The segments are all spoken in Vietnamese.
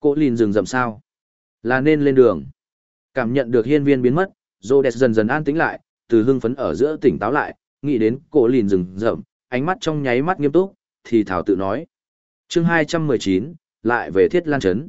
Cô lìn rừng rậm sao? Là nên lên đường. Cảm nhận được hiên viên biến mất, Rhodes dần dần an tĩnh lại, từ hưng phấn ở giữa tỉnh táo lại, nghĩ đến cô lìn rừng rậm, ánh mắt trong nháy mắt nghiêm túc, thì thảo tự nói. chương 219, lại về thiết lan trấn.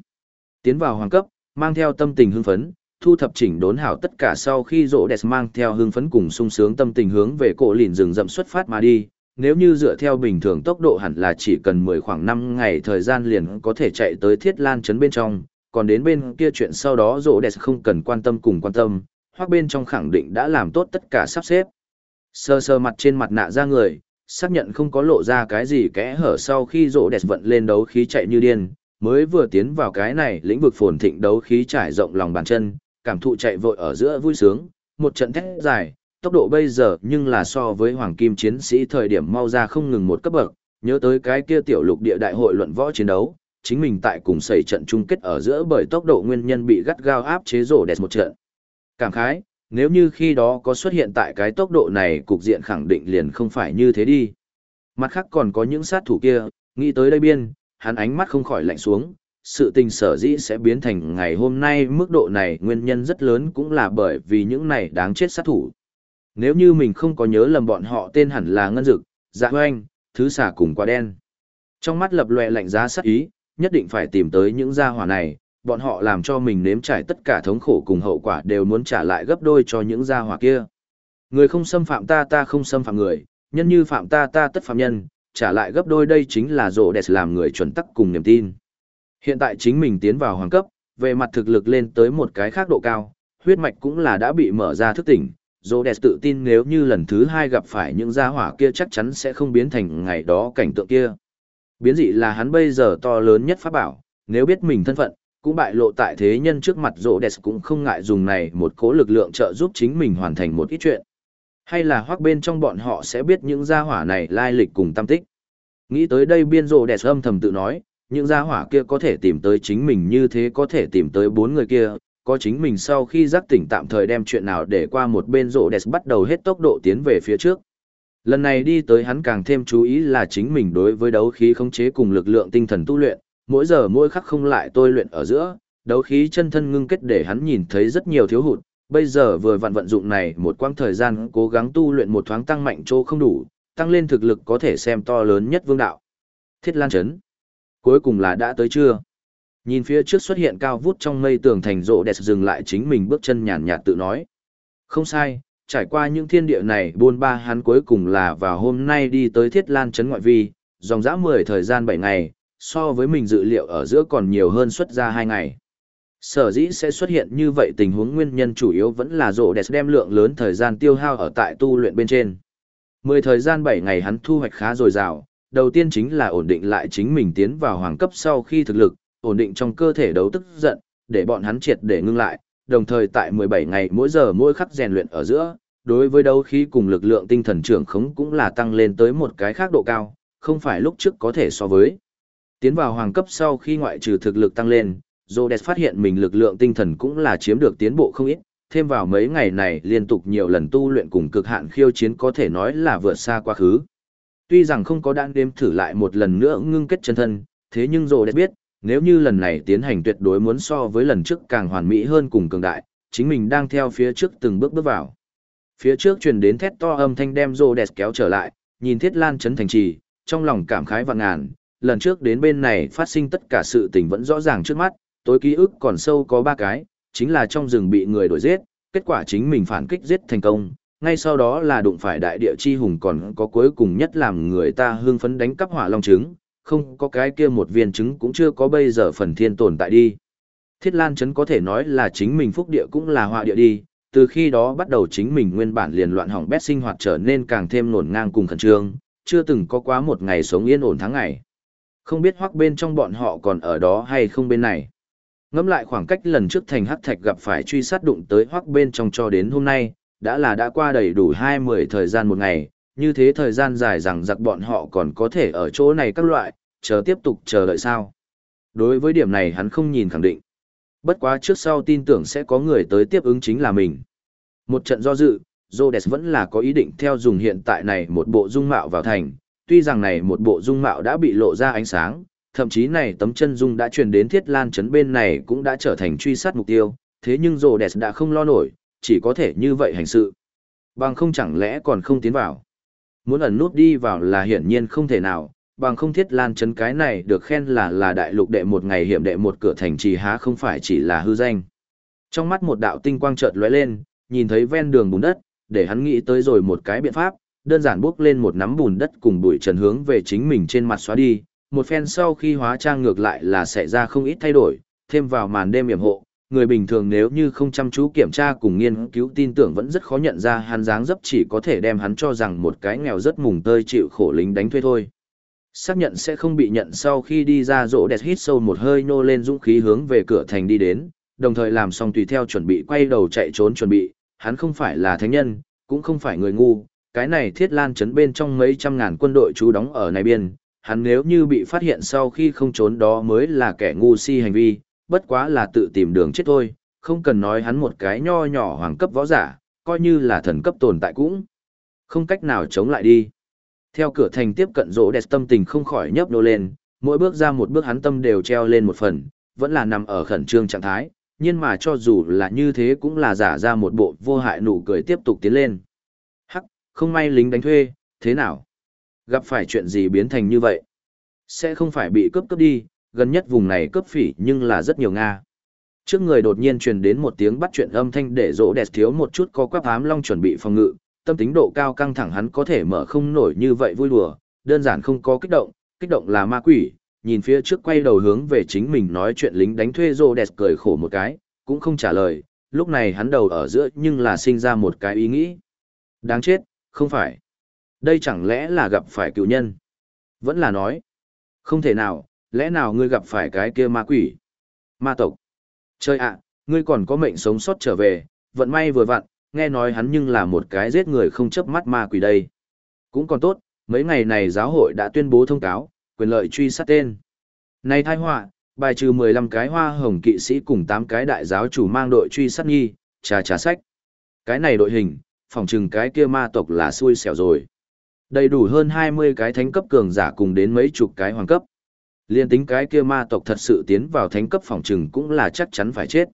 Tiến vào hoàng cấp, mang theo tâm tình hưng phấn, thu thập chỉnh đốn hảo tất cả sau khi rỗ đẹp mang theo hưng phấn cùng sung sướng tâm tình hướng về cổ lìn rừng rậm xuất phát mà đi. Nếu như dựa theo bình thường tốc độ hẳn là chỉ cần 10 khoảng 5 ngày thời gian liền có thể chạy tới thiết lan trấn bên trong, còn đến bên kia chuyện sau đó rỗ đẹp không cần quan tâm cùng quan tâm, hoặc bên trong khẳng định đã làm tốt tất cả sắp xếp. Sơ sơ mặt trên mặt nạ ra người, xác nhận không có lộ ra cái gì kẽ hở sau khi rỗ đẹp vận lên đấu khí chạy như điên, mới vừa tiến vào cái này lĩnh vực phồn thịnh đấu khí trải rộng lòng bàn chân, cảm thụ chạy vội ở giữa vui sướng, một trận thét dài, tốc độ bây giờ nhưng là so với hoàng kim chiến sĩ thời điểm mau ra không ngừng một cấp bậc, nhớ tới cái kia tiểu lục địa đại hội luận võ chiến đấu, chính mình tại cùng xảy trận chung kết ở giữa bởi tốc độ nguyên nhân bị gắt gao áp chế rổ đẹp một trận. Cảm khái, nếu như khi đó có xuất hiện tại cái tốc độ này cục diện khẳng định liền không phải như thế đi. Mặt khác còn có những sát thủ kia, nghĩ tới đây biên, hắn ánh mắt không khỏi lạnh xuống, sự tình sở dĩ sẽ biến thành ngày hôm nay mức độ này nguyên nhân rất lớn cũng là bởi vì những này đáng chết sát thủ. Nếu như mình không có nhớ lầm bọn họ tên hẳn là Ngân Dực, Dạ Hoanh, Thứ Xà cùng Quả Đen. Trong mắt lập lòe lạnh giá sắc ý, nhất định phải tìm tới những gia hỏa này, bọn họ làm cho mình nếm trải tất cả thống khổ cùng hậu quả đều muốn trả lại gấp đôi cho những gia hỏa kia. Người không xâm phạm ta ta không xâm phạm người, nhân như phạm ta ta tất phạm nhân, trả lại gấp đôi đây chính là rộ đẹp làm người chuẩn tắc cùng niềm tin. Hiện tại chính mình tiến vào hoàng cấp, về mặt thực lực lên tới một cái khác độ cao, huyết mạch cũng là đã bị mở ra thức tỉnh. Rhodes tự tin nếu như lần thứ hai gặp phải những gia hỏa kia chắc chắn sẽ không biến thành ngày đó cảnh tượng kia. Biến dị là hắn bây giờ to lớn nhất pháp bảo, nếu biết mình thân phận, cũng bại lộ tại thế nhân trước mặt Rhodes cũng không ngại dùng này một cố lực lượng trợ giúp chính mình hoàn thành một ít chuyện. Hay là hoác bên trong bọn họ sẽ biết những gia hỏa này lai lịch cùng tâm tích. Nghĩ tới đây biên rộ đẹp âm thầm tự nói, những gia hỏa kia có thể tìm tới chính mình như thế có thể tìm tới bốn người kia, có chính mình sau khi giác tỉnh tạm thời đem chuyện nào để qua một bên rộ đẹp bắt đầu hết tốc độ tiến về phía trước. Lần này đi tới hắn càng thêm chú ý là chính mình đối với đấu khí khống chế cùng lực lượng tinh thần tu luyện, mỗi giờ mỗi khắc không lại tôi luyện ở giữa, đấu khí chân thân ngưng kết để hắn nhìn thấy rất nhiều thiếu hụt, bây giờ vừa vặn vận dụng này một quãng thời gian cố gắng tu luyện một thoáng tăng mạnh chỗ không đủ, tăng lên thực lực có thể xem to lớn nhất vương đạo. Thiết Lan Trấn. Cuối cùng là đã tới chưa? Nhìn phía trước xuất hiện cao vút trong mây tường thành rộ đẹp dừng lại chính mình bước chân nhàn nhạt tự nói. Không sai, trải qua những thiên địa này buôn ba hắn cuối cùng là vào hôm nay đi tới Thiết Lan Trấn ngoại vi, dòng dã 10 thời gian 7 ngày, so với mình dự liệu ở giữa còn nhiều hơn xuất ra 2 ngày. Sở dĩ sẽ xuất hiện như vậy tình huống nguyên nhân chủ yếu vẫn là rộ đẹp đem lượng lớn thời gian tiêu hao ở tại tu luyện bên trên. Mười thời gian bảy ngày hắn thu hoạch khá dồi dào, đầu tiên chính là ổn định lại chính mình tiến vào hoàng cấp sau khi thực lực, ổn định trong cơ thể đấu tức giận, để bọn hắn triệt để ngưng lại, đồng thời tại 17 ngày mỗi giờ mỗi khắc rèn luyện ở giữa, đối với đấu khí cùng lực lượng tinh thần trưởng khống cũng là tăng lên tới một cái khác độ cao, không phải lúc trước có thể so với. Tiến vào hoàng cấp sau khi ngoại trừ thực lực tăng lên, Rhodes phát hiện mình lực lượng tinh thần cũng là chiếm được tiến bộ không ít, thêm vào mấy ngày này liên tục nhiều lần tu luyện cùng cực hạn khiêu chiến có thể nói là vượt xa quá khứ. Tuy rằng không có đan đêm thử lại một lần nữa ngưng kết chân thân, thế nhưng Rhodes biết, nếu như lần này tiến hành tuyệt đối muốn so với lần trước càng hoàn mỹ hơn cùng cường đại, chính mình đang theo phía trước từng bước bước vào. Phía trước truyền đến thét to âm thanh đem Rhodes kéo trở lại, nhìn Thiết Lan chấn thành trì, trong lòng cảm khái vạn ngàn, lần trước đến bên này phát sinh tất cả sự tình vẫn rõ ràng trước mắt, tối ký ức còn sâu có ba cái, chính là trong rừng bị người đuổi giết, kết quả chính mình phản kích giết thành công, ngay sau đó là đụng phải đại địa chi hùng còn có cuối cùng nhất làm người ta hưng phấn đánh cắp hỏa long trứng, không có cái kia một viên trứng cũng chưa có bây giờ phần thiên tồn tại đi. Thiết Lan Trấn có thể nói là chính mình phúc địa cũng là họa địa đi, từ khi đó bắt đầu chính mình nguyên bản liền loạn hỏng bét sinh hoạt trở nên càng thêm nổn ngang cùng khẩn trương, chưa từng có quá một ngày sống yên ổn tháng ngày. Không biết hoắc bên trong bọn họ còn ở đó hay không bên này. Ngẫm lại khoảng cách lần trước thành hắc thạch gặp phải truy sát đụng tới hoắc bên trong cho đến hôm nay, đã là đã qua đầy đủ hai mươi thời gian một ngày, như thế thời gian dài rằng giặc bọn họ còn có thể ở chỗ này các loại, chờ tiếp tục chờ đợi sao. Đối với điểm này hắn không nhìn khẳng định. Bất quá trước sau tin tưởng sẽ có người tới tiếp ứng chính là mình. Một trận do dự, Rhodes vẫn là có ý định theo dùng hiện tại này một bộ dung mạo vào thành, tuy rằng này một bộ dung mạo đã bị lộ ra ánh sáng, thậm chí này tấm chân dung đã truyền đến Thiết Lan trấn bên này cũng đã trở thành truy sát mục tiêu, thế nhưng rồ đã không lo nổi, chỉ có thể như vậy hành sự. Bằng không chẳng lẽ còn không tiến vào. Muốn ẩn nút đi vào là hiển nhiên không thể nào, bằng không thiết lan chấn cái này được khen là là đại lục đệ một ngày hiểm đệ một cửa thành trì há không phải chỉ là hư danh. Trong mắt một đạo tinh quang chợt lóe lên, nhìn thấy ven đường bùn đất, để hắn nghĩ tới rồi một cái biện pháp, đơn giản bước lên một nắm bùn đất cùng bụi trần hướng về chính mình trên mặt xóa đi, một phen sau khi hóa trang ngược lại là xảy ra không ít thay đổi, thêm vào màn đêm yểm hộ, người bình thường nếu như không chăm chú kiểm tra cùng nghiên cứu tin tưởng vẫn rất khó nhận ra hắn dáng dấp chỉ có thể đem hắn cho rằng một cái nghèo rất mùng tơi chịu khổ lính đánh thuê thôi. Xác nhận sẽ không bị nhận sau khi đi ra rỗ đẹp hít sâu một hơi nô lên dũng khí hướng về cửa thành đi đến, đồng thời làm xong tùy theo chuẩn bị quay đầu chạy trốn chuẩn bị, hắn không phải là thánh nhân, cũng không phải người ngu, cái này thiết lan chấn bên trong mấy trăm ngàn quân đội trú đóng ở này biên, hắn nếu như bị phát hiện sau khi không trốn đó mới là kẻ ngu si hành vi, bất quá là tự tìm đường chết thôi, không cần nói hắn một cái nho nhỏ hoàng cấp võ giả, coi như là thần cấp tồn tại cũng. Không cách nào chống lại đi. Theo cửa thành tiếp cận rỗ đẹp tâm tình không khỏi nhấp nô lên, mỗi bước ra một bước hắn tâm đều treo lên một phần, vẫn là nằm ở khẩn trương trạng thái, nhưng mà cho dù là như thế cũng là giả ra một bộ vô hại nụ cười tiếp tục tiến lên. Hắc, không may lính đánh thuê, thế nào? Gặp phải chuyện gì biến thành như vậy? Sẽ không phải bị cướp cướp đi, gần nhất vùng này cướp phỉ nhưng là rất nhiều Nga. Trước người đột nhiên truyền đến một tiếng bắt chuyện âm thanh để rỗ đẹp thiếu một chút có quắp ám long chuẩn bị phòng ngự, tâm tính độ cao căng thẳng hắn có thể mở không nổi như vậy vui đùa, đơn giản không có kích động, kích động là ma quỷ, nhìn phía trước quay đầu hướng về chính mình nói chuyện lính đánh thuê rỗ đẹp cười khổ một cái, cũng không trả lời, lúc này hắn đầu ở giữa nhưng là sinh ra một cái ý nghĩ. Đáng chết, không phải. Đây chẳng lẽ là gặp phải cựu nhân? Vẫn là nói. Không thể nào, lẽ nào ngươi gặp phải cái kia ma quỷ? Ma tộc. Chơi ạ, ngươi còn có mệnh sống sót trở về, vận may vừa vặn, nghe nói hắn nhưng là một cái giết người không chớp mắt ma quỷ đây. Cũng còn tốt, mấy ngày này giáo hội đã tuyên bố thông cáo, quyền lợi truy sát tên. Này thai họa, bài trừ 15 cái hoa hồng kỵ sĩ cùng 8 cái đại giáo chủ mang đội truy sát nghi, trà trà sách. Cái này đội hình, phòng trừng cái kia ma tộc là xui xẻo rồi. Đầy đủ hơn 20 cái thánh cấp cường giả cùng đến mấy chục cái hoàng cấp. Liên tính cái kia ma tộc thật sự tiến vào thánh cấp phòng trừng cũng là chắc chắn phải chết.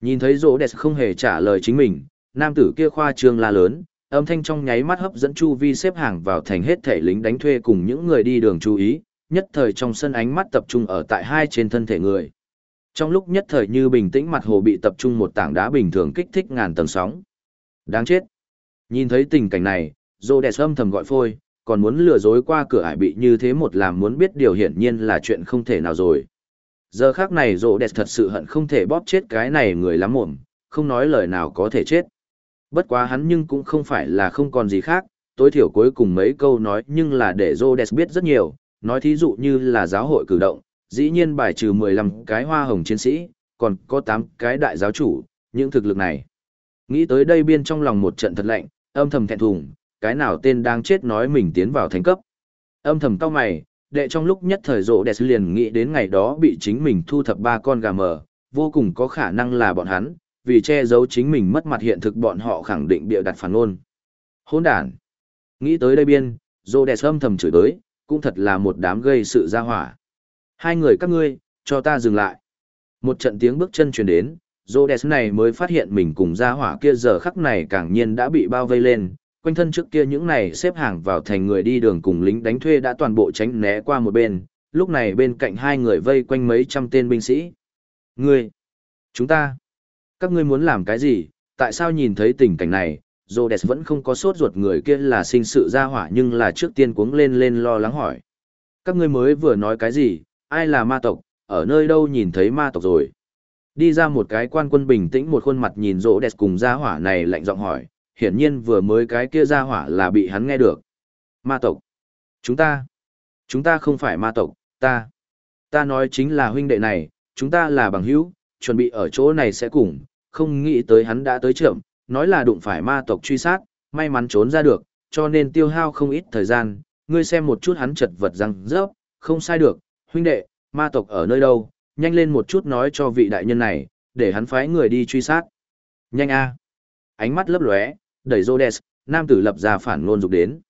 Nhìn thấy rỗ đẹp không hề trả lời chính mình, nam tử kia khoa trương la lớn, âm thanh trong nháy mắt hấp dẫn chu vi xếp hàng vào thành hết thể lính đánh thuê cùng những người đi đường chú ý, nhất thời trong sân ánh mắt tập trung ở tại hai trên thân thể người. Trong lúc nhất thời như bình tĩnh mặt hồ bị tập trung một tảng đá bình thường kích thích ngàn tầng sóng. Đáng chết. Nhìn thấy tình cảnh này, Rô Đẹp âm thầm gọi phôi, còn muốn lừa dối qua cửa ải bị như thế một làm muốn biết điều hiển nhiên là chuyện không thể nào rồi. Giờ khác này Rô Đẹp thật sự hận không thể bóp chết cái này người lắm mộm, không nói lời nào có thể chết. Bất quá hắn nhưng cũng không phải là không còn gì khác, tối thiểu cuối cùng mấy câu nói nhưng là để Rô Đẹp biết rất nhiều, nói thí dụ như là giáo hội cử động, dĩ nhiên bài trừ 15 cái hoa hồng chiến sĩ, còn có 8 cái đại giáo chủ, những thực lực này. Nghĩ tới đây biên trong lòng một trận thật lạnh, âm thầm thẹn thùng, cái nào tên đang chết nói mình tiến vào thành cấp. Âm thầm cao mày, đệ trong lúc nhất thời rộ đẹp liền nghĩ đến ngày đó bị chính mình thu thập ba con gà mờ, vô cùng có khả năng là bọn hắn, vì che giấu chính mình mất mặt hiện thực bọn họ khẳng định bịa đặt phản ôn. Hôn đàn. Nghĩ tới đây biên, rộ đẹp âm thầm chửi tới, cũng thật là một đám gây sự ra hỏa. Hai người các ngươi, cho ta dừng lại. Một trận tiếng bước chân truyền đến, Rhodes này mới phát hiện mình cùng gia hỏa kia giờ khắc này càng nhiên đã bị bao vây lên, quanh thân trước kia những này xếp hàng vào thành người đi đường cùng lính đánh thuê đã toàn bộ tránh né qua một bên, lúc này bên cạnh hai người vây quanh mấy trăm tên binh sĩ. Ngươi! Chúng ta! Các ngươi muốn làm cái gì? Tại sao nhìn thấy tình cảnh này, Rhodes vẫn không có sốt ruột người kia là sinh sự gia hỏa nhưng là trước tiên cuống lên lên lo lắng hỏi. Các ngươi mới vừa nói cái gì? Ai là ma tộc? Ở nơi đâu nhìn thấy ma tộc rồi? Đi ra một cái quan quân bình tĩnh một khuôn mặt nhìn Rhodes cùng gia hỏa này lạnh giọng hỏi, hiển nhiên vừa mới cái kia ra hỏa là bị hắn nghe được. Ma tộc. Chúng ta. Chúng ta không phải ma tộc, ta. Ta nói chính là huynh đệ này, chúng ta là bằng hữu, chuẩn bị ở chỗ này sẽ cùng, không nghĩ tới hắn đã tới trưởng, nói là đụng phải ma tộc truy sát, may mắn trốn ra được, cho nên tiêu hao không ít thời gian, ngươi xem một chút hắn chật vật răng rớp, không sai được, huynh đệ, ma tộc ở nơi đâu, nhanh lên một chút nói cho vị đại nhân này, để hắn phái người đi truy sát. Nhanh a. Ánh mắt lấp lóe, đẩy Rhodes, nam tử lập ra phản ngôn dục đến.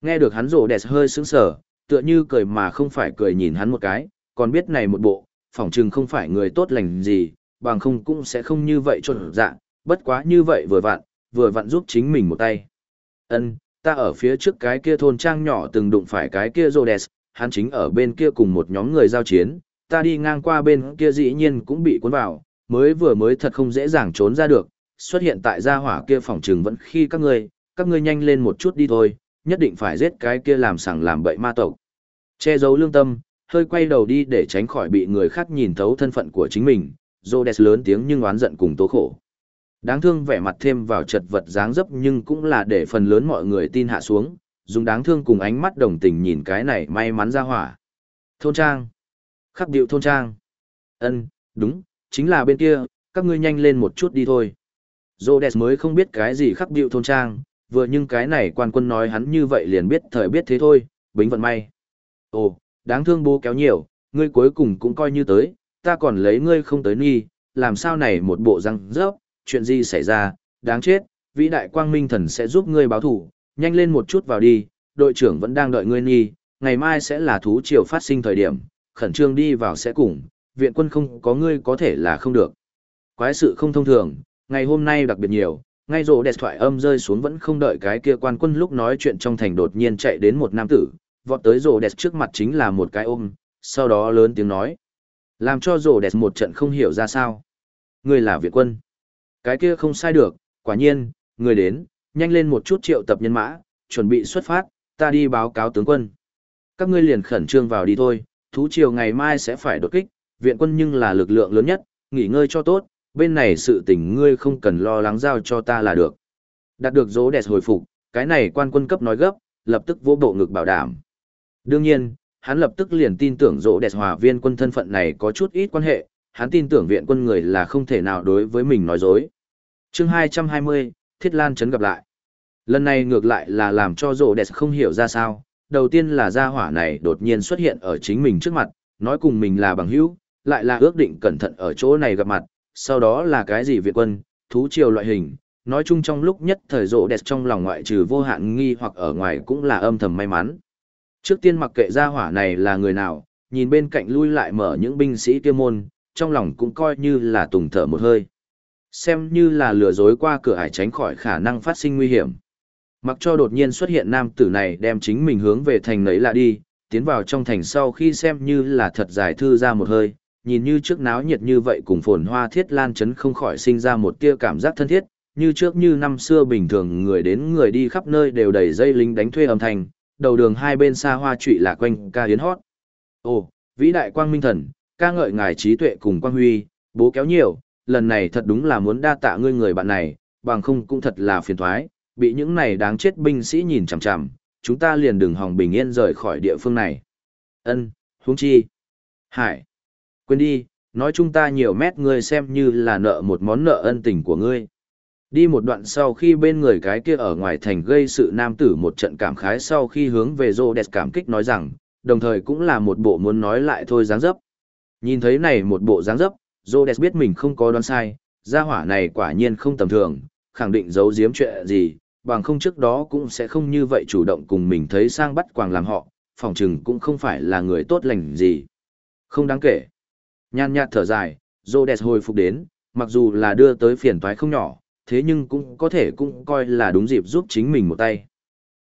Nghe được hắn Rhodes hơi sững sờ, tựa như cười mà không phải cười nhìn hắn một cái, còn biết này một bộ, phỏng chừng không phải người tốt lành gì, bằng không cũng sẽ không như vậy trộn dạ, bất quá như vậy vừa vặn, vừa vặn giúp chính mình một tay. Ân, ta ở phía trước cái kia thôn trang nhỏ từng đụng phải cái kia Rhodes, hắn chính ở bên kia cùng một nhóm người giao chiến, ta đi ngang qua bên kia dĩ nhiên cũng bị cuốn vào, mới vừa mới thật không dễ dàng trốn ra được, xuất hiện tại gia hỏa kia phòng trừng vẫn khi các ngươi, các ngươi nhanh lên một chút đi thôi, nhất định phải giết cái kia làm sằng làm bậy ma tộc. Che giấu lương tâm, hơi quay đầu đi để tránh khỏi bị người khác nhìn thấu thân phận của chính mình, Rhodes lớn tiếng nhưng oán giận cùng tố khổ. Đáng thương vẻ mặt thêm vào chật vật dáng dấp nhưng cũng là để phần lớn mọi người tin hạ xuống, dùng đáng thương cùng ánh mắt đồng tình nhìn cái này may mắn ra hỏa. Thôn trang. Khắc điệu thôn trang. ân đúng, chính là bên kia, các ngươi nhanh lên một chút đi thôi. Rhodes mới không biết cái gì khắc điệu thôn trang, vừa nhưng cái này quan quân nói hắn như vậy liền biết thời biết thế thôi, bính vận may. Ồ, đáng thương bố kéo nhiều, ngươi cuối cùng cũng coi như tới, ta còn lấy ngươi không tới nghi, làm sao này một bộ răng rớp, chuyện gì xảy ra, đáng chết, vĩ đại quang minh thần sẽ giúp ngươi báo thủ, nhanh lên một chút vào đi, đội trưởng vẫn đang đợi ngươi nghi, ngày mai sẽ là thú triều phát sinh thời điểm, khẩn trương đi vào sẽ cùng, viện quân không có ngươi có thể là không được. Quái sự không thông thường, ngày hôm nay đặc biệt nhiều, ngay rộ đẹp thoại âm rơi xuống vẫn không đợi cái kia quan quân lúc nói chuyện trong thành đột nhiên chạy đến một nam tử, vọt tới rộ đẹp trước mặt chính là một cái ôm, sau đó lớn tiếng nói. Làm cho rộ đẹp một trận không hiểu ra sao. Người là viện quân. Cái kia không sai được, quả nhiên, người đến, nhanh lên một chút triệu tập nhân mã, chuẩn bị xuất phát, ta đi báo cáo tướng quân. Các ngươi liền khẩn trương vào đi thôi, thú triều ngày mai sẽ phải đột kích, viện quân nhưng là lực lượng lớn nhất, nghỉ ngơi cho tốt, bên này sự tình ngươi không cần lo lắng giao cho ta là được. Đạt được dỗ đẹp hồi phục, cái này quan quân cấp nói gấp, lập tức vô bộ ngực bảo đảm. Đương nhiên, hắn lập tức liền tin tưởng dỗ đẹp hòa viên quân thân phận này có chút ít quan hệ, hắn tin tưởng viện quân người là không thể nào đối với mình nói dối. chương 220, Thiết Lan Trấn gặp lại. Lần này ngược lại là làm cho rộ đẹp không hiểu ra sao, đầu tiên là gia hỏa này đột nhiên xuất hiện ở chính mình trước mặt, nói cùng mình là bằng hữu, lại là ước định cẩn thận ở chỗ này gặp mặt, sau đó là cái gì Việt quân, thú triều loại hình, nói chung trong lúc nhất thời rộ đẹp trong lòng ngoại trừ vô hạn nghi hoặc ở ngoài cũng là âm thầm may mắn. Trước tiên mặc kệ gia hỏa này là người nào, nhìn bên cạnh lui lại mở những binh sĩ kia môn, trong lòng cũng coi như là tùng thở một hơi. Xem như là lừa dối qua cửa ải tránh khỏi khả năng phát sinh nguy hiểm. Mặc cho đột nhiên xuất hiện nam tử này đem chính mình hướng về thành nấy là đi, tiến vào trong thành sau khi xem như là thật giải thư ra một hơi, nhìn như trước náo nhiệt như vậy cùng phồn hoa thiết lan chấn không khỏi sinh ra một tia cảm giác thân thiết, như trước như năm xưa bình thường người đến người đi khắp nơi đều đầy dây lính đánh thuê âm thanh, đầu đường hai bên xa hoa trụy là quanh ca hiến hót. Ồ, vĩ đại quang minh thần, ca ngợi ngài trí tuệ cùng quang huy, bố kéo nhiều, lần này thật đúng là muốn đa tạ ngươi người bạn này, bằng không cũng thật là phiền thoái, bị những này đáng chết binh sĩ nhìn chằm chằm, chúng ta liền đừng hòng bình yên rời khỏi địa phương này. Ân, huống chi. Hải. Quên đi, nói chúng ta nhiều mét ngươi xem như là nợ một món nợ ân tình của ngươi. Đi một đoạn sau khi bên người cái kia ở ngoài thành gây sự nam tử một trận cảm khái sau khi hướng về rô đẹp cảm kích nói rằng, đồng thời cũng là một bộ muốn nói lại thôi dáng dấp. Nhìn thấy này một bộ dáng dấp, rô đẹp biết mình không có đoán sai, gia hỏa này quả nhiên không tầm thường, khẳng định giấu giếm chuyện gì, bằng không trước đó cũng sẽ không như vậy chủ động cùng mình thấy sang bắt quàng làm họ, phòng chừng cũng không phải là người tốt lành gì. Không đáng kể. Nhan nhạt thở dài, Rhodes hồi phục đến, mặc dù là đưa tới phiền toái không nhỏ, thế nhưng cũng có thể cũng coi là đúng dịp giúp chính mình một tay.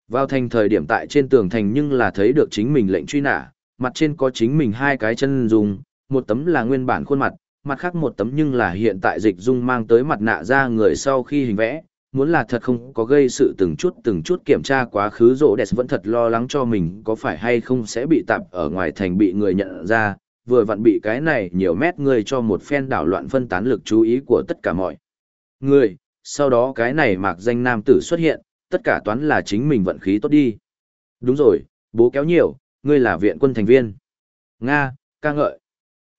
Vào thành thời điểm tại trên tường thành nhưng là thấy được chính mình lệnh truy nã, mặt trên có chính mình hai cái chân dùng, một tấm là nguyên bản khuôn mặt, mặt khác một tấm nhưng là hiện tại dịch dung mang tới mặt nạ ra người sau khi hình vẽ, muốn là thật không có gây sự từng chút từng chút kiểm tra quá khứ rỗ đẹp vẫn thật lo lắng cho mình có phải hay không sẽ bị tạp ở ngoài thành bị người nhận ra, vừa vặn bị cái này nhiều mét người cho một phen đảo loạn phân tán lực chú ý của tất cả mọi người, sau đó cái này mạc danh nam tử xuất hiện, tất cả toán là chính mình vận khí tốt đi. Đúng rồi, bố kéo nhiều, ngươi là viện quân thành viên. Nga, ca ngợi.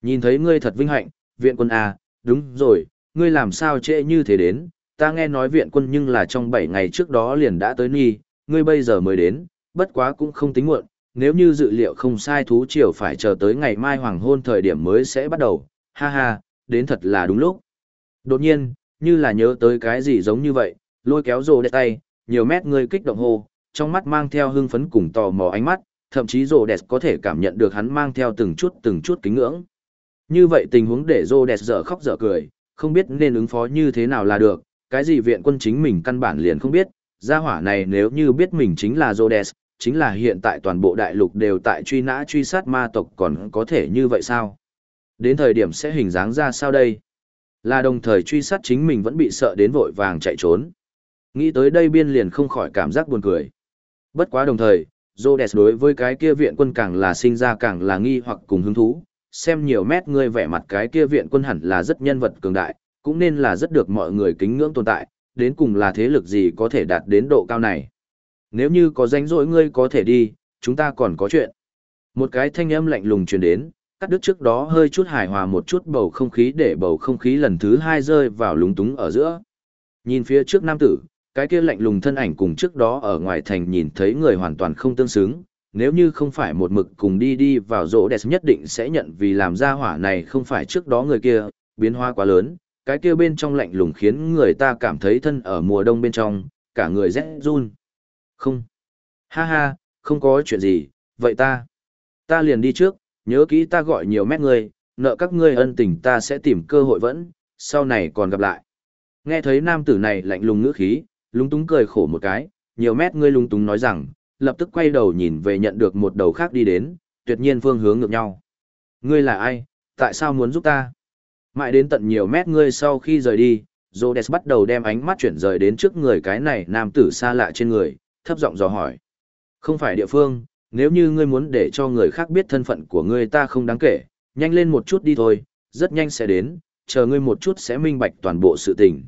Nhìn thấy ngươi thật vinh hạnh, viện quân à, đúng rồi, ngươi làm sao trễ như thế đến, ta nghe nói viện quân nhưng là trong 7 ngày trước đó liền đã tới nhi ngươi bây giờ mới đến, bất quá cũng không tính muộn, nếu như dự liệu không sai thú triều phải chờ tới ngày mai hoàng hôn thời điểm mới sẽ bắt đầu, ha ha, đến thật là đúng lúc. Đột nhiên, như là nhớ tới cái gì giống như vậy, lôi kéo rồ đẹp tay, nhiều mét ngươi kích động hô, trong mắt mang theo hưng phấn cùng tò mò ánh mắt, Thậm chí rồ đẹp có thể cảm nhận được hắn mang theo từng chút từng chút kính ngưỡng. Như vậy tình huống để rồ đẹp dở khóc dở cười, không biết nên ứng phó như thế nào là được, cái gì viện quân chính mình căn bản liền không biết, gia hỏa này nếu như biết mình chính là Rhodes, chính là hiện tại toàn bộ đại lục đều tại truy nã truy sát ma tộc còn có thể như vậy sao? Đến thời điểm sẽ hình dáng ra sao đây? Là đồng thời truy sát chính mình vẫn bị sợ đến vội vàng chạy trốn. Nghĩ tới đây biên liền không khỏi cảm giác buồn cười. Bất quá đồng thời, Rhodes đối với cái kia viện quân càng là sinh ra càng là nghi hoặc cùng hứng thú, xem nhiều mét ngươi vẻ mặt cái kia viện quân hẳn là rất nhân vật cường đại, cũng nên là rất được mọi người kính ngưỡng tồn tại, đến cùng là thế lực gì có thể đạt đến độ cao này. Nếu như có danh rỗi ngươi có thể đi, chúng ta còn có chuyện. Một cái thanh âm lạnh lùng truyền đến, cắt đứt trước đó hơi chút hài hòa một chút bầu không khí để bầu không khí lần thứ hai rơi vào lúng túng ở giữa. Nhìn phía trước nam tử, cái kia lạnh lùng thân ảnh cùng trước đó ở ngoài thành nhìn thấy người hoàn toàn không tương xứng, nếu như không phải một mực cùng đi đi vào rỗ đẹp nhất định sẽ nhận vì làm ra hỏa này không phải trước đó người kia, biến hóa quá lớn, cái kia bên trong lạnh lùng khiến người ta cảm thấy thân ở mùa đông bên trong, cả người rét run. Không. Ha ha, không có chuyện gì, vậy ta. Ta liền đi trước, nhớ kỹ ta gọi nhiều mét ngươi, nợ các ngươi ân tình ta sẽ tìm cơ hội vẫn, sau này còn gặp lại. Nghe thấy nam tử này lạnh lùng ngữ khí, lúng túng cười khổ một cái, nhiều mét ngươi lúng túng nói rằng, lập tức quay đầu nhìn về nhận được một đầu khác đi đến, tuyệt nhiên phương hướng ngược nhau. Ngươi là ai, tại sao muốn giúp ta? Mãi đến tận nhiều mét ngươi sau khi rời đi, Rhodes bắt đầu đem ánh mắt chuyển rời đến trước người cái này nam tử xa lạ trên người, thấp giọng dò hỏi. Không phải địa phương, nếu như ngươi muốn để cho người khác biết thân phận của ngươi ta không đáng kể, nhanh lên một chút đi thôi, rất nhanh sẽ đến, chờ ngươi một chút sẽ minh bạch toàn bộ sự tình.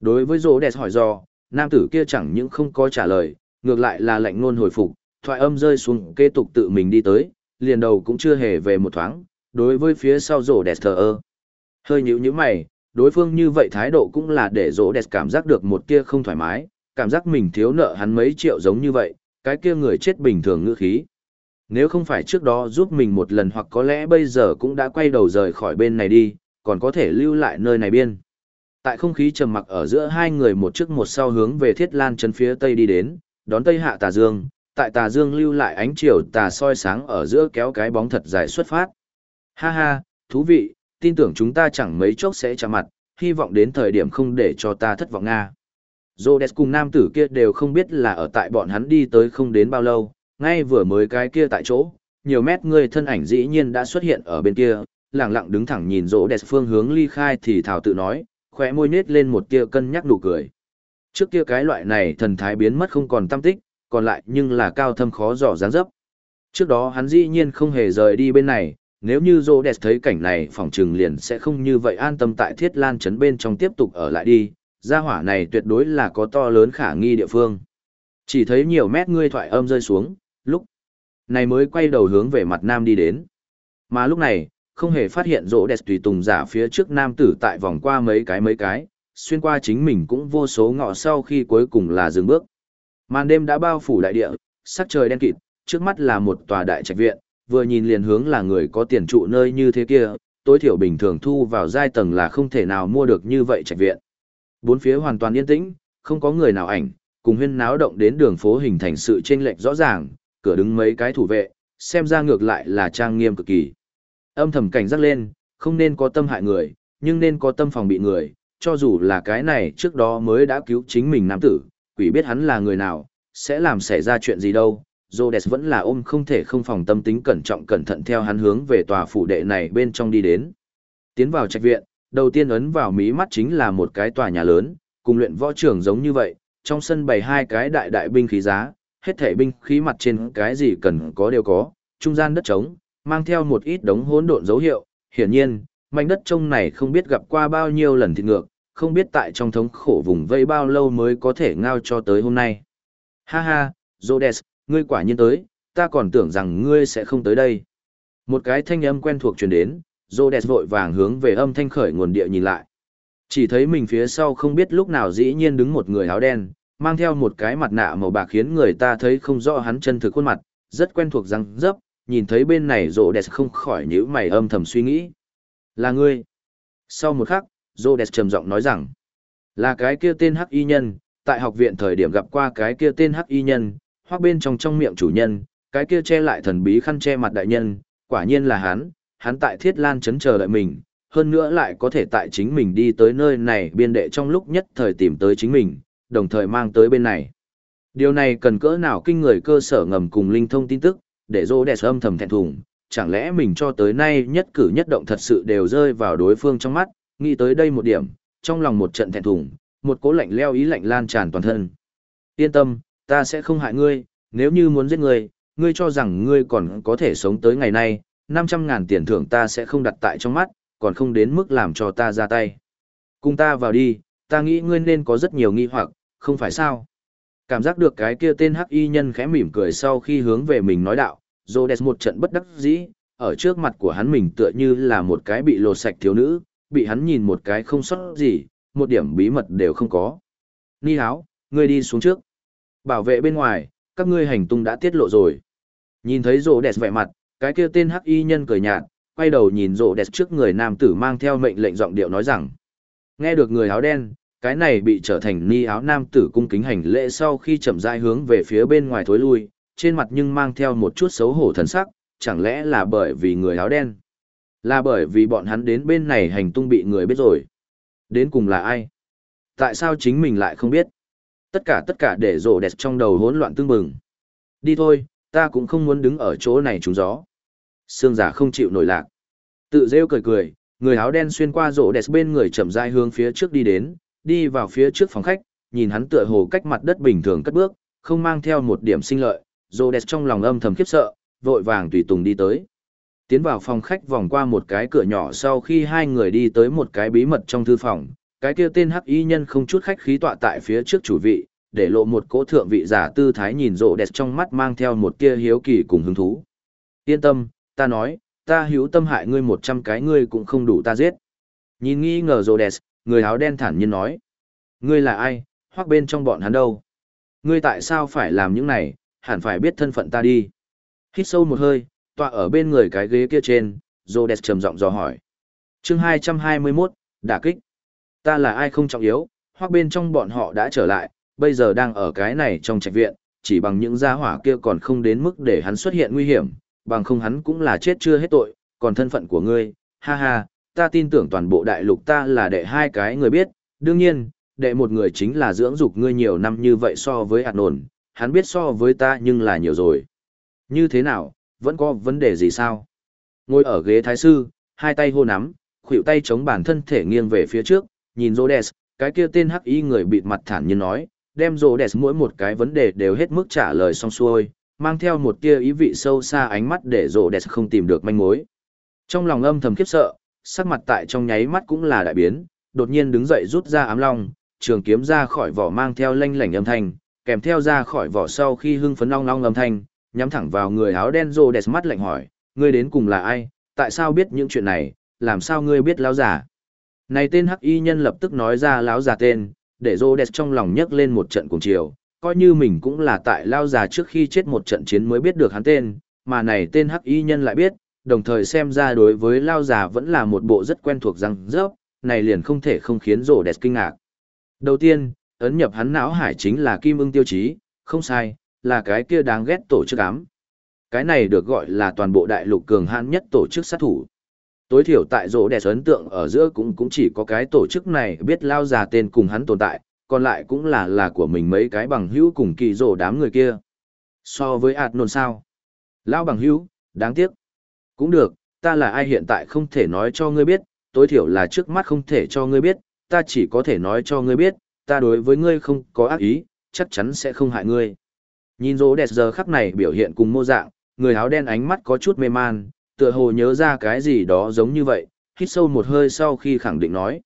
Đối với Rhodes hỏi do, nam tử kia chẳng những không có trả lời, ngược lại là lạnh ngôn hồi phục, thoại âm rơi xuống kế tục tự mình đi tới, liền đầu cũng chưa hề về một thoáng, đối với phía sau Rhodes thờ ơ. Hơi nhíu nhíu mày, đối phương như vậy thái độ cũng là để rỗ đẹp cảm giác được một kia không thoải mái, cảm giác mình thiếu nợ hắn mấy triệu giống như vậy, cái kia người chết bình thường ngữ khí. Nếu không phải trước đó giúp mình một lần hoặc có lẽ bây giờ cũng đã quay đầu rời khỏi bên này đi, còn có thể lưu lại nơi này biên. Tại không khí trầm mặc ở giữa hai người một trước một sau hướng về thiết lan chân phía tây đi đến, đón tây hạ tà dương, tại tà dương lưu lại ánh chiều tà soi sáng ở giữa kéo cái bóng thật dài xuất phát. Ha ha, thú vị, tin tưởng chúng ta chẳng mấy chốc sẽ chạm mặt, hy vọng đến thời điểm không để cho ta thất vọng Nga. Rhodes cùng nam tử kia đều không biết là ở tại bọn hắn đi tới không đến bao lâu, ngay vừa mới cái kia tại chỗ, nhiều mét người thân ảnh dĩ nhiên đã xuất hiện ở bên kia, lặng lặng đứng thẳng nhìn Rhodes phương hướng ly khai thì thảo tự nói, khỏe môi nết lên một tia cân nhắc nụ cười. Trước kia cái loại này thần thái biến mất không còn tâm tích, còn lại nhưng là cao thâm khó dò dáng dấp. Trước đó hắn dĩ nhiên không hề rời đi bên này, nếu như Rhodes thấy cảnh này phòng trừng liền sẽ không như vậy an tâm tại Thiết Lan trấn bên trong tiếp tục ở lại đi, gia hỏa này tuyệt đối là có to lớn khả nghi địa phương. Chỉ thấy nhiều mét ngươi thoại âm rơi xuống, lúc này mới quay đầu hướng về mặt nam đi đến. Mà lúc này, không hề phát hiện rỗ đẹp tùy tùng giả phía trước nam tử tại vòng qua mấy cái mấy cái, xuyên qua chính mình cũng vô số ngọ sau khi cuối cùng là dừng bước. Màn đêm đã bao phủ đại địa, sắc trời đen kịt, trước mắt là một tòa đại trạch viện, vừa nhìn liền hướng là người có tiền trụ nơi như thế kia, tối thiểu bình thường thu vào giai tầng là không thể nào mua được như vậy trạch viện. Bốn phía hoàn toàn yên tĩnh, không có người nào ảnh, cùng huyên náo động đến đường phố hình thành sự chênh lệch rõ ràng, cửa đứng mấy cái thủ vệ, xem ra ngược lại là trang nghiêm cực kỳ. Âm thầm cảnh giác lên, không nên có tâm hại người, nhưng nên có tâm phòng bị người, cho dù là cái này trước đó mới đã cứu chính mình nam tử, quỷ biết hắn là người nào, sẽ làm xảy ra chuyện gì đâu, Rhodes vẫn là ôm không thể không phòng tâm tính cẩn trọng cẩn thận theo hắn hướng về tòa phủ đệ này bên trong đi đến. Tiến vào trạch viện, đầu tiên ấn vào mí mắt chính là một cái tòa nhà lớn, cùng luyện võ trưởng giống như vậy, trong sân bày hai cái đại đại binh khí giá, hết thể binh khí mặt trên cái gì cần có đều có, trung gian đất trống, mang theo một ít đống hỗn độn dấu hiệu, hiển nhiên, mảnh đất trông này không biết gặp qua bao nhiêu lần thịt ngược, không biết tại trong thống khổ vùng vây bao lâu mới có thể ngao cho tới hôm nay. Ha ha, Rhodes, ngươi quả nhiên tới, ta còn tưởng rằng ngươi sẽ không tới đây. Một cái thanh âm quen thuộc truyền đến, rô đẹp vội vàng hướng về âm thanh khởi nguồn địa nhìn lại. Chỉ thấy mình phía sau không biết lúc nào dĩ nhiên đứng một người áo đen, mang theo một cái mặt nạ màu bạc khiến người ta thấy không rõ hắn chân thực khuôn mặt, rất quen thuộc răng dấp, nhìn thấy bên này rô đẹp không khỏi nhíu mày âm thầm suy nghĩ. Là ngươi. Sau một khắc, rô đẹp trầm giọng nói rằng, là cái kia tên Hắc Y Nhân, tại học viện thời điểm gặp qua cái kia tên Hắc Y Nhân, hoặc bên trong trong miệng chủ nhân, cái kia che lại thần bí khăn che mặt đại nhân, quả nhiên là hắn, hắn tại Thiết Lan chấn chờ đợi mình, hơn nữa lại có thể tại chính mình đi tới nơi này biên đệ trong lúc nhất thời tìm tới chính mình, đồng thời mang tới bên này. Điều này cần cỡ nào kinh người cơ sở ngầm cùng linh thông tin tức, để dô đẹp âm thầm thẹn thùng, chẳng lẽ mình cho tới nay nhất cử nhất động thật sự đều rơi vào đối phương trong mắt, nghĩ tới đây một điểm, trong lòng một trận thẹn thùng, một cố lạnh leo ý lạnh lan tràn toàn thân. Yên tâm, ta sẽ không hại ngươi, nếu như muốn giết ngươi, ngươi cho rằng ngươi còn có thể sống tới ngày nay, 500 ngàn tiền thưởng ta sẽ không đặt tại trong mắt, còn không đến mức làm cho ta ra tay. Cùng ta vào đi, ta nghĩ ngươi nên có rất nhiều nghi hoặc, không phải sao? Cảm giác được cái kia tên hắc y nhân khẽ mỉm cười sau khi hướng về mình nói đạo, Rhodes một trận bất đắc dĩ, ở trước mặt của hắn mình tựa như là một cái bị lột sạch thiếu nữ, bị hắn nhìn một cái không sót gì, một điểm bí mật đều không có. Ni háo, ngươi đi xuống trước. Bảo vệ bên ngoài, các ngươi hành tung đã tiết lộ rồi. Nhìn thấy rộ đẹp vẻ mặt, cái kia tên hắc y nhân cười nhạt, quay đầu nhìn rộ đẹp trước người nam tử mang theo mệnh lệnh giọng điệu nói rằng. Nghe được người áo đen, cái này bị trở thành ni áo nam tử cung kính hành lễ sau khi chậm rãi hướng về phía bên ngoài thối lui, trên mặt nhưng mang theo một chút xấu hổ thần sắc, chẳng lẽ là bởi vì người áo đen? Là bởi vì bọn hắn đến bên này hành tung bị người biết rồi. Đến cùng là ai? Tại sao chính mình lại không biết? Tất cả tất cả để rổ đẹp trong đầu hỗn loạn tương bừng. Đi thôi, ta cũng không muốn đứng ở chỗ này trúng gió. Sương giả không chịu nổi lạc. Tự rêu cười cười, người áo đen xuyên qua rổ đẹp bên người chậm rãi hướng phía trước đi đến, đi vào phía trước phòng khách, nhìn hắn tựa hồ cách mặt đất bình thường cất bước, không mang theo một điểm sinh lợi, rổ đẹp trong lòng âm thầm khiếp sợ, vội vàng tùy tùng đi tới. Tiến vào phòng khách vòng qua một cái cửa nhỏ sau khi hai người đi tới một cái bí mật trong thư phòng, cái kia tên hắc y nhân không chút khách khí tọa tại phía trước chủ vị, để lộ một cỗ thượng vị giả tư thái nhìn rộ đẹp trong mắt mang theo một tia hiếu kỳ cùng hứng thú. Yên tâm, ta nói, ta hữu tâm hại ngươi một trăm cái ngươi cũng không đủ ta giết. Nhìn nghi ngờ rộ đẹp, người áo đen thản nhiên nói. Ngươi là ai, hoặc bên trong bọn hắn đâu? Ngươi tại sao phải làm những này, hẳn phải biết thân phận ta đi. Hít sâu một hơi, tọa ở bên người cái ghế kia trên, Rhodes trầm giọng dò hỏi. Chương 221, đả kích. Ta là ai không trọng yếu, hoặc bên trong bọn họ đã trở lại, bây giờ đang ở cái này trong trạch viện, chỉ bằng những gia hỏa kia còn không đến mức để hắn xuất hiện nguy hiểm, bằng không hắn cũng là chết chưa hết tội, còn thân phận của ngươi, ha ha, ta tin tưởng toàn bộ đại lục ta là đệ hai cái người biết, đương nhiên, đệ một người chính là dưỡng dục ngươi nhiều năm như vậy so với hạt nồn, hắn biết so với ta nhưng là nhiều rồi. Như thế nào, vẫn có vấn đề gì sao? Ngồi ở ghế thái sư, hai tay hô nắm, khuỷu tay chống bản thân thể nghiêng về phía trước, nhìn Rhodes, cái kia tên hắc y người bịt mặt thản nhiên nói, đem Rhodes mỗi một cái vấn đề đều hết mức trả lời xong xuôi, mang theo một tia ý vị sâu xa ánh mắt để Rhodes không tìm được manh mối. Trong lòng âm thầm khiếp sợ, sắc mặt tại trong nháy mắt cũng là đại biến, đột nhiên đứng dậy rút ra ám long, trường kiếm ra khỏi vỏ mang theo lanh lảnh âm thanh, kèm theo ra khỏi vỏ sau khi hưng phấn long long âm thanh, nhắm thẳng vào người áo đen rồ đẹp mắt lạnh hỏi, ngươi đến cùng là ai, tại sao biết những chuyện này, làm sao ngươi biết lão giả. Này tên hắc y nhân lập tức nói ra lão già tên, để rồ đẹp trong lòng nhấc lên một trận cùng chiều, coi như mình cũng là tại Lao già trước khi chết một trận chiến mới biết được hắn tên, mà này tên hắc y nhân lại biết, đồng thời xem ra đối với Lao già vẫn là một bộ rất quen thuộc răng rớp, này liền không thể không khiến rổ đẹp kinh ngạc. Đầu tiên, ấn nhập hắn não hải chính là kim ưng tiêu chí, không sai, là cái kia đáng ghét tổ chức ám. Cái này được gọi là toàn bộ đại lục cường hãn nhất tổ chức sát thủ. Tối thiểu tại rỗ đẹp ấn tượng ở giữa cũng cũng chỉ có cái tổ chức này biết lao già tên cùng hắn tồn tại, còn lại cũng là là của mình mấy cái bằng hữu cùng kỳ rổ đám người kia. So với ạt nôn sao? Lao bằng hữu, đáng tiếc. Cũng được, ta là ai hiện tại không thể nói cho ngươi biết, tối thiểu là trước mắt không thể cho ngươi biết, ta chỉ có thể nói cho ngươi biết, ta đối với ngươi không có ác ý, chắc chắn sẽ không hại ngươi. Nhìn rỗ đẹp giờ khắc này biểu hiện cùng mô dạng, người áo đen ánh mắt có chút mê man, tựa hồ nhớ ra cái gì đó giống như vậy, hít sâu một hơi sau khi khẳng định nói.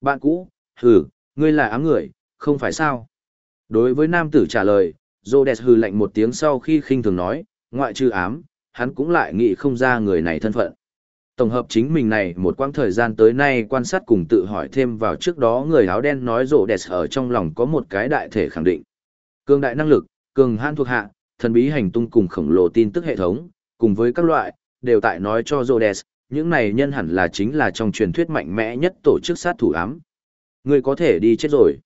Bạn cũ, hừ, ngươi là ám người, không phải sao? Đối với nam tử trả lời, rỗ hừ lạnh một tiếng sau khi khinh thường nói, ngoại trừ ám, hắn cũng lại nghĩ không ra người này thân phận. Tổng hợp chính mình này một quãng thời gian tới nay quan sát cùng tự hỏi thêm vào trước đó người áo đen nói rộ ở trong lòng có một cái đại thể khẳng định. Cường đại năng lực, cường hãn thuộc hạ, thần bí hành tung cùng khổng lồ tin tức hệ thống, cùng với các loại, đều tại nói cho Rhodes, những này nhân hẳn là chính là trong truyền thuyết mạnh mẽ nhất tổ chức sát thủ ám. Người có thể đi chết rồi.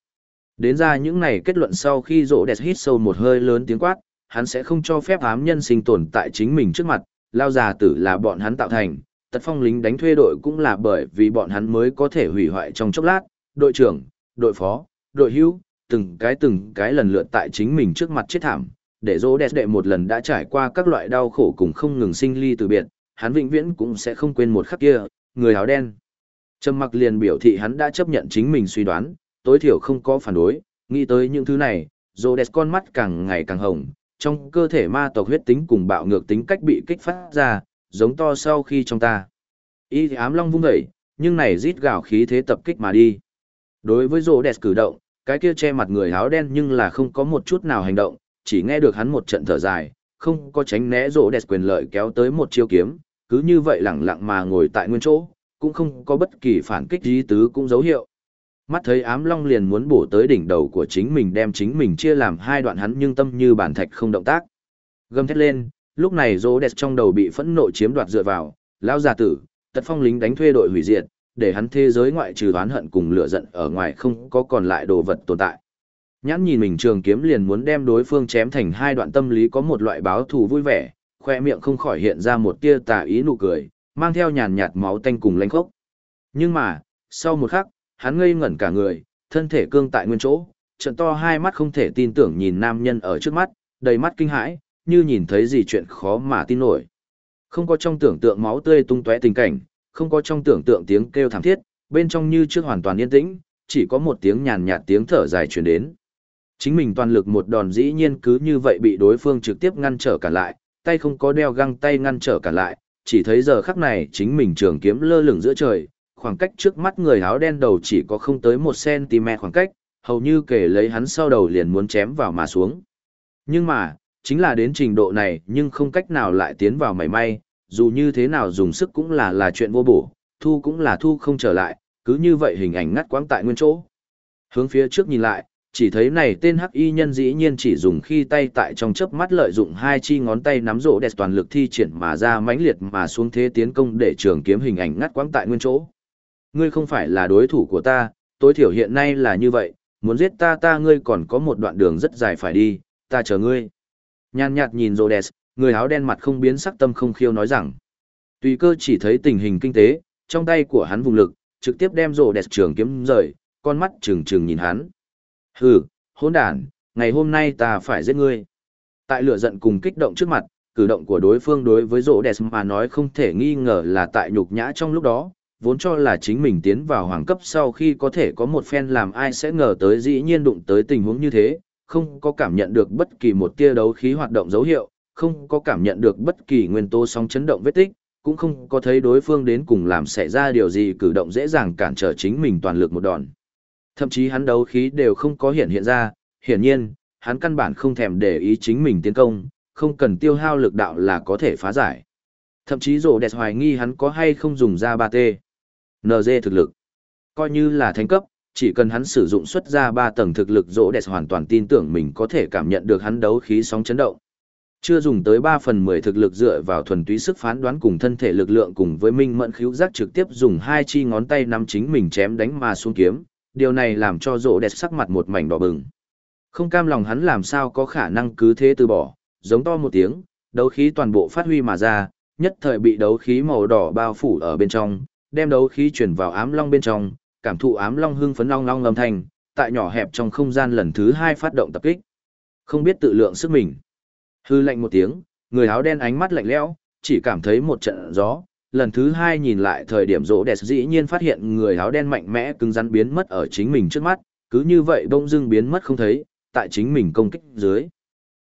Đến ra những này kết luận sau khi rỗ đẹp hít sâu một hơi lớn tiếng quát, hắn sẽ không cho phép ám nhân sinh tồn tại chính mình trước mặt, lao già tử là bọn hắn tạo thành, tật phong lính đánh thuê đội cũng là bởi vì bọn hắn mới có thể hủy hoại trong chốc lát, đội trưởng, đội phó, đội hữu, từng cái từng cái lần lượt tại chính mình trước mặt chết thảm, để rỗ đẹp đệ một lần đã trải qua các loại đau khổ cùng không ngừng sinh ly từ biệt, hắn vĩnh viễn cũng sẽ không quên một khắc kia, người áo đen. Trầm mặc liền biểu thị hắn đã chấp nhận chính mình suy đoán, tối thiểu không có phản đối, nghĩ tới những thứ này, dỗ đẹp con mắt càng ngày càng hồng, trong cơ thể ma tộc huyết tính cùng bạo ngược tính cách bị kích phát ra, giống to sau khi trong ta. Y thì ám long vung dậy, nhưng này rít gào khí thế tập kích mà đi. Đối với rô đẹp cử động, cái kia che mặt người áo đen nhưng là không có một chút nào hành động, chỉ nghe được hắn một trận thở dài, không có tránh né rô đẹp quyền lợi kéo tới một chiêu kiếm, cứ như vậy lẳng lặng mà ngồi tại nguyên chỗ, cũng không có bất kỳ phản kích gì tứ cũng dấu hiệu. Mắt thấy ám long liền muốn bổ tới đỉnh đầu của chính mình đem chính mình chia làm hai đoạn hắn nhưng tâm như bản thạch không động tác. Gầm thét lên, lúc này rô đẹp trong đầu bị phẫn nộ chiếm đoạt dựa vào, lão già tử, tật phong lính đánh thuê đội hủy diệt, để hắn thế giới ngoại trừ oán hận cùng lửa giận ở ngoài không có còn lại đồ vật tồn tại. Nhãn nhìn mình trường kiếm liền muốn đem đối phương chém thành hai đoạn tâm lý có một loại báo thù vui vẻ, khoe miệng không khỏi hiện ra một tia tà ý nụ cười, mang theo nhàn nhạt máu tanh cùng lanh khốc. Nhưng mà, sau một khắc, hắn ngây ngẩn cả người, thân thể cương tại nguyên chỗ, trận to hai mắt không thể tin tưởng nhìn nam nhân ở trước mắt, đầy mắt kinh hãi, như nhìn thấy gì chuyện khó mà tin nổi. Không có trong tưởng tượng máu tươi tung tóe tình cảnh, không có trong tưởng tượng tiếng kêu thảm thiết, bên trong như trước hoàn toàn yên tĩnh, chỉ có một tiếng nhàn nhạt tiếng thở dài truyền đến. Chính mình toàn lực một đòn dĩ nhiên cứ như vậy bị đối phương trực tiếp ngăn trở cả lại, tay không có đeo găng tay ngăn trở cả lại, chỉ thấy giờ khắc này chính mình trường kiếm lơ lửng giữa trời, khoảng cách trước mắt người áo đen đầu chỉ có không tới một cm khoảng cách, hầu như kể lấy hắn sau đầu liền muốn chém vào mà xuống. Nhưng mà, chính là đến trình độ này nhưng không cách nào lại tiến vào mảy may, dù như thế nào dùng sức cũng là là chuyện vô bổ, thu cũng là thu không trở lại, cứ như vậy hình ảnh ngắt quãng tại nguyên chỗ. Hướng phía trước nhìn lại, chỉ thấy này tên hắc y nhân dĩ nhiên chỉ dùng khi tay tại trong chớp mắt lợi dụng hai chi ngón tay nắm rộ đẹp toàn lực thi triển mà ra mãnh liệt mà xuống thế tiến công để trường kiếm hình ảnh ngắt quãng tại nguyên chỗ. Ngươi không phải là đối thủ của ta, tối thiểu hiện nay là như vậy, muốn giết ta ta ngươi còn có một đoạn đường rất dài phải đi, ta chờ ngươi. Nhàn nhạt nhìn Rhodes, người áo đen mặt không biến sắc tâm không khiêu nói rằng. Tùy cơ chỉ thấy tình hình kinh tế, trong tay của hắn vùng lực, trực tiếp đem Rhodes trường kiếm rời, con mắt trừng trừng nhìn hắn. Hừ, hỗn đàn, ngày hôm nay ta phải giết ngươi. Tại lửa giận cùng kích động trước mặt, cử động của đối phương đối với Rhodes mà nói không thể nghi ngờ là tại nhục nhã trong lúc đó, vốn cho là chính mình tiến vào hoàng cấp sau khi có thể có một phen làm ai sẽ ngờ tới dĩ nhiên đụng tới tình huống như thế, không có cảm nhận được bất kỳ một tia đấu khí hoạt động dấu hiệu, không có cảm nhận được bất kỳ nguyên tố sóng chấn động vết tích, cũng không có thấy đối phương đến cùng làm xảy ra điều gì cử động dễ dàng cản trở chính mình toàn lực một đòn. Thậm chí hắn đấu khí đều không có hiện hiện ra, hiển nhiên, hắn căn bản không thèm để ý chính mình tiến công, không cần tiêu hao lực đạo là có thể phá giải. Thậm chí rổ đẹp hoài nghi hắn có hay không dùng ra 3T. NG thực lực. Coi như là thánh cấp, chỉ cần hắn sử dụng xuất ra 3 tầng thực lực rỗ đẹp hoàn toàn tin tưởng mình có thể cảm nhận được hắn đấu khí sóng chấn động. Chưa dùng tới 3 phần 10 thực lực dựa vào thuần túy sức phán đoán cùng thân thể lực lượng cùng với minh mẫn khíu giác trực tiếp dùng hai chi ngón tay nắm chính mình chém đánh mà xuống kiếm, điều này làm cho rỗ đẹp sắc mặt một mảnh đỏ bừng. Không cam lòng hắn làm sao có khả năng cứ thế từ bỏ, giống to một tiếng, đấu khí toàn bộ phát huy mà ra, nhất thời bị đấu khí màu đỏ bao phủ ở bên trong, đem đấu khí chuyển vào ám long bên trong, cảm thụ ám long hưng phấn long long âm thành, tại nhỏ hẹp trong không gian lần thứ hai phát động tập kích. Không biết tự lượng sức mình. Hư lạnh một tiếng, người áo đen ánh mắt lạnh lẽo, chỉ cảm thấy một trận gió, lần thứ hai nhìn lại thời điểm rỗ đẹp dĩ nhiên phát hiện người áo đen mạnh mẽ cứng rắn biến mất ở chính mình trước mắt, cứ như vậy đông dưng biến mất không thấy, tại chính mình công kích dưới.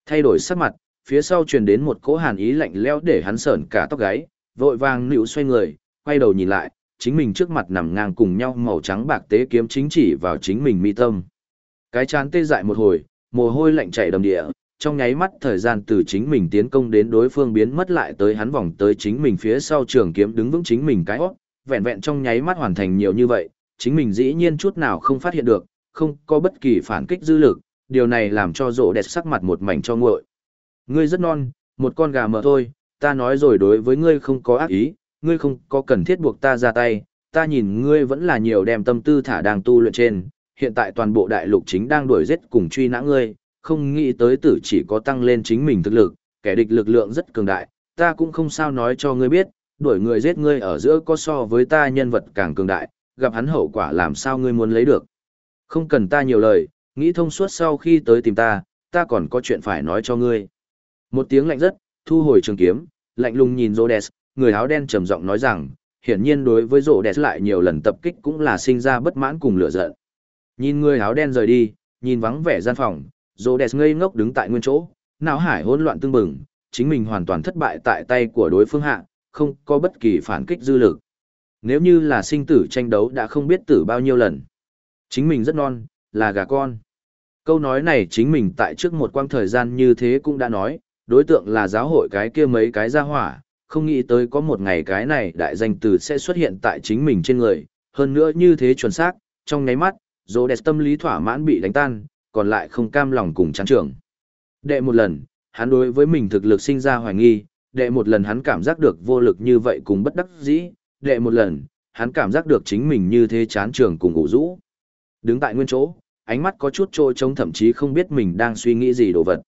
Thay đổi sắc mặt, phía sau truyền đến một cỗ hàn ý lạnh lẽo để hắn sởn cả tóc gáy, vội vàng nịu xoay người, quay đầu nhìn lại, chính mình trước mặt nằm ngang cùng nhau màu trắng bạc tế kiếm chính chỉ vào chính mình mi tâm. Cái chán tê dại một hồi, mồ hôi lạnh chảy đầm địa, trong nháy mắt thời gian từ chính mình tiến công đến đối phương biến mất lại tới hắn vòng tới chính mình phía sau trường kiếm đứng vững chính mình cái hót, vẹn vẹn trong nháy mắt hoàn thành nhiều như vậy, chính mình dĩ nhiên chút nào không phát hiện được, không có bất kỳ phản kích dư lực, điều này làm cho rộ đẹp sắc mặt một mảnh cho nguội. Ngươi rất non, một con gà mờ thôi, ta nói rồi đối với ngươi không có ác ý, ngươi không có cần thiết buộc ta ra tay, ta nhìn ngươi vẫn là nhiều đem tâm tư thả đang tu luyện trên, hiện tại toàn bộ đại lục chính đang đuổi giết cùng truy nã ngươi, không nghĩ tới tử chỉ có tăng lên chính mình thực lực, kẻ địch lực lượng rất cường đại, ta cũng không sao nói cho ngươi biết, đuổi người giết ngươi ở giữa có so với ta nhân vật càng cường đại, gặp hắn hậu quả làm sao ngươi muốn lấy được. Không cần ta nhiều lời, nghĩ thông suốt sau khi tới tìm ta, ta còn có chuyện phải nói cho ngươi. Một tiếng lạnh rất, thu hồi trường kiếm, lạnh lùng nhìn Rhodes, người áo đen trầm giọng nói rằng, hiển nhiên đối với Rhodes lại nhiều lần tập kích cũng là sinh ra bất mãn cùng lửa giận. Nhìn người áo đen rời đi, nhìn vắng vẻ gian phòng, Rhodes ngây ngốc đứng tại nguyên chỗ, não hải hỗn loạn tương bừng, chính mình hoàn toàn thất bại tại tay của đối phương hạ, không có bất kỳ phản kích dư lực. Nếu như là sinh tử tranh đấu đã không biết tử bao nhiêu lần. Chính mình rất non, là gà con. Câu nói này chính mình tại trước một quang thời gian như thế cũng đã nói, đối tượng là giáo hội cái kia mấy cái gia hỏa, không nghĩ tới có một ngày cái này đại danh từ sẽ xuất hiện tại chính mình trên người, hơn nữa như thế chuẩn xác, trong nháy mắt, dô đẹp tâm lý thỏa mãn bị đánh tan, còn lại không cam lòng cùng chán trưởng. Đệ một lần, hắn đối với mình thực lực sinh ra hoài nghi, đệ một lần hắn cảm giác được vô lực như vậy cùng bất đắc dĩ, đệ một lần, hắn cảm giác được chính mình như thế chán trường cùng ngủ rũ. Đứng tại nguyên chỗ, ánh mắt có chút trôi trống thậm chí không biết mình đang suy nghĩ gì đồ vật.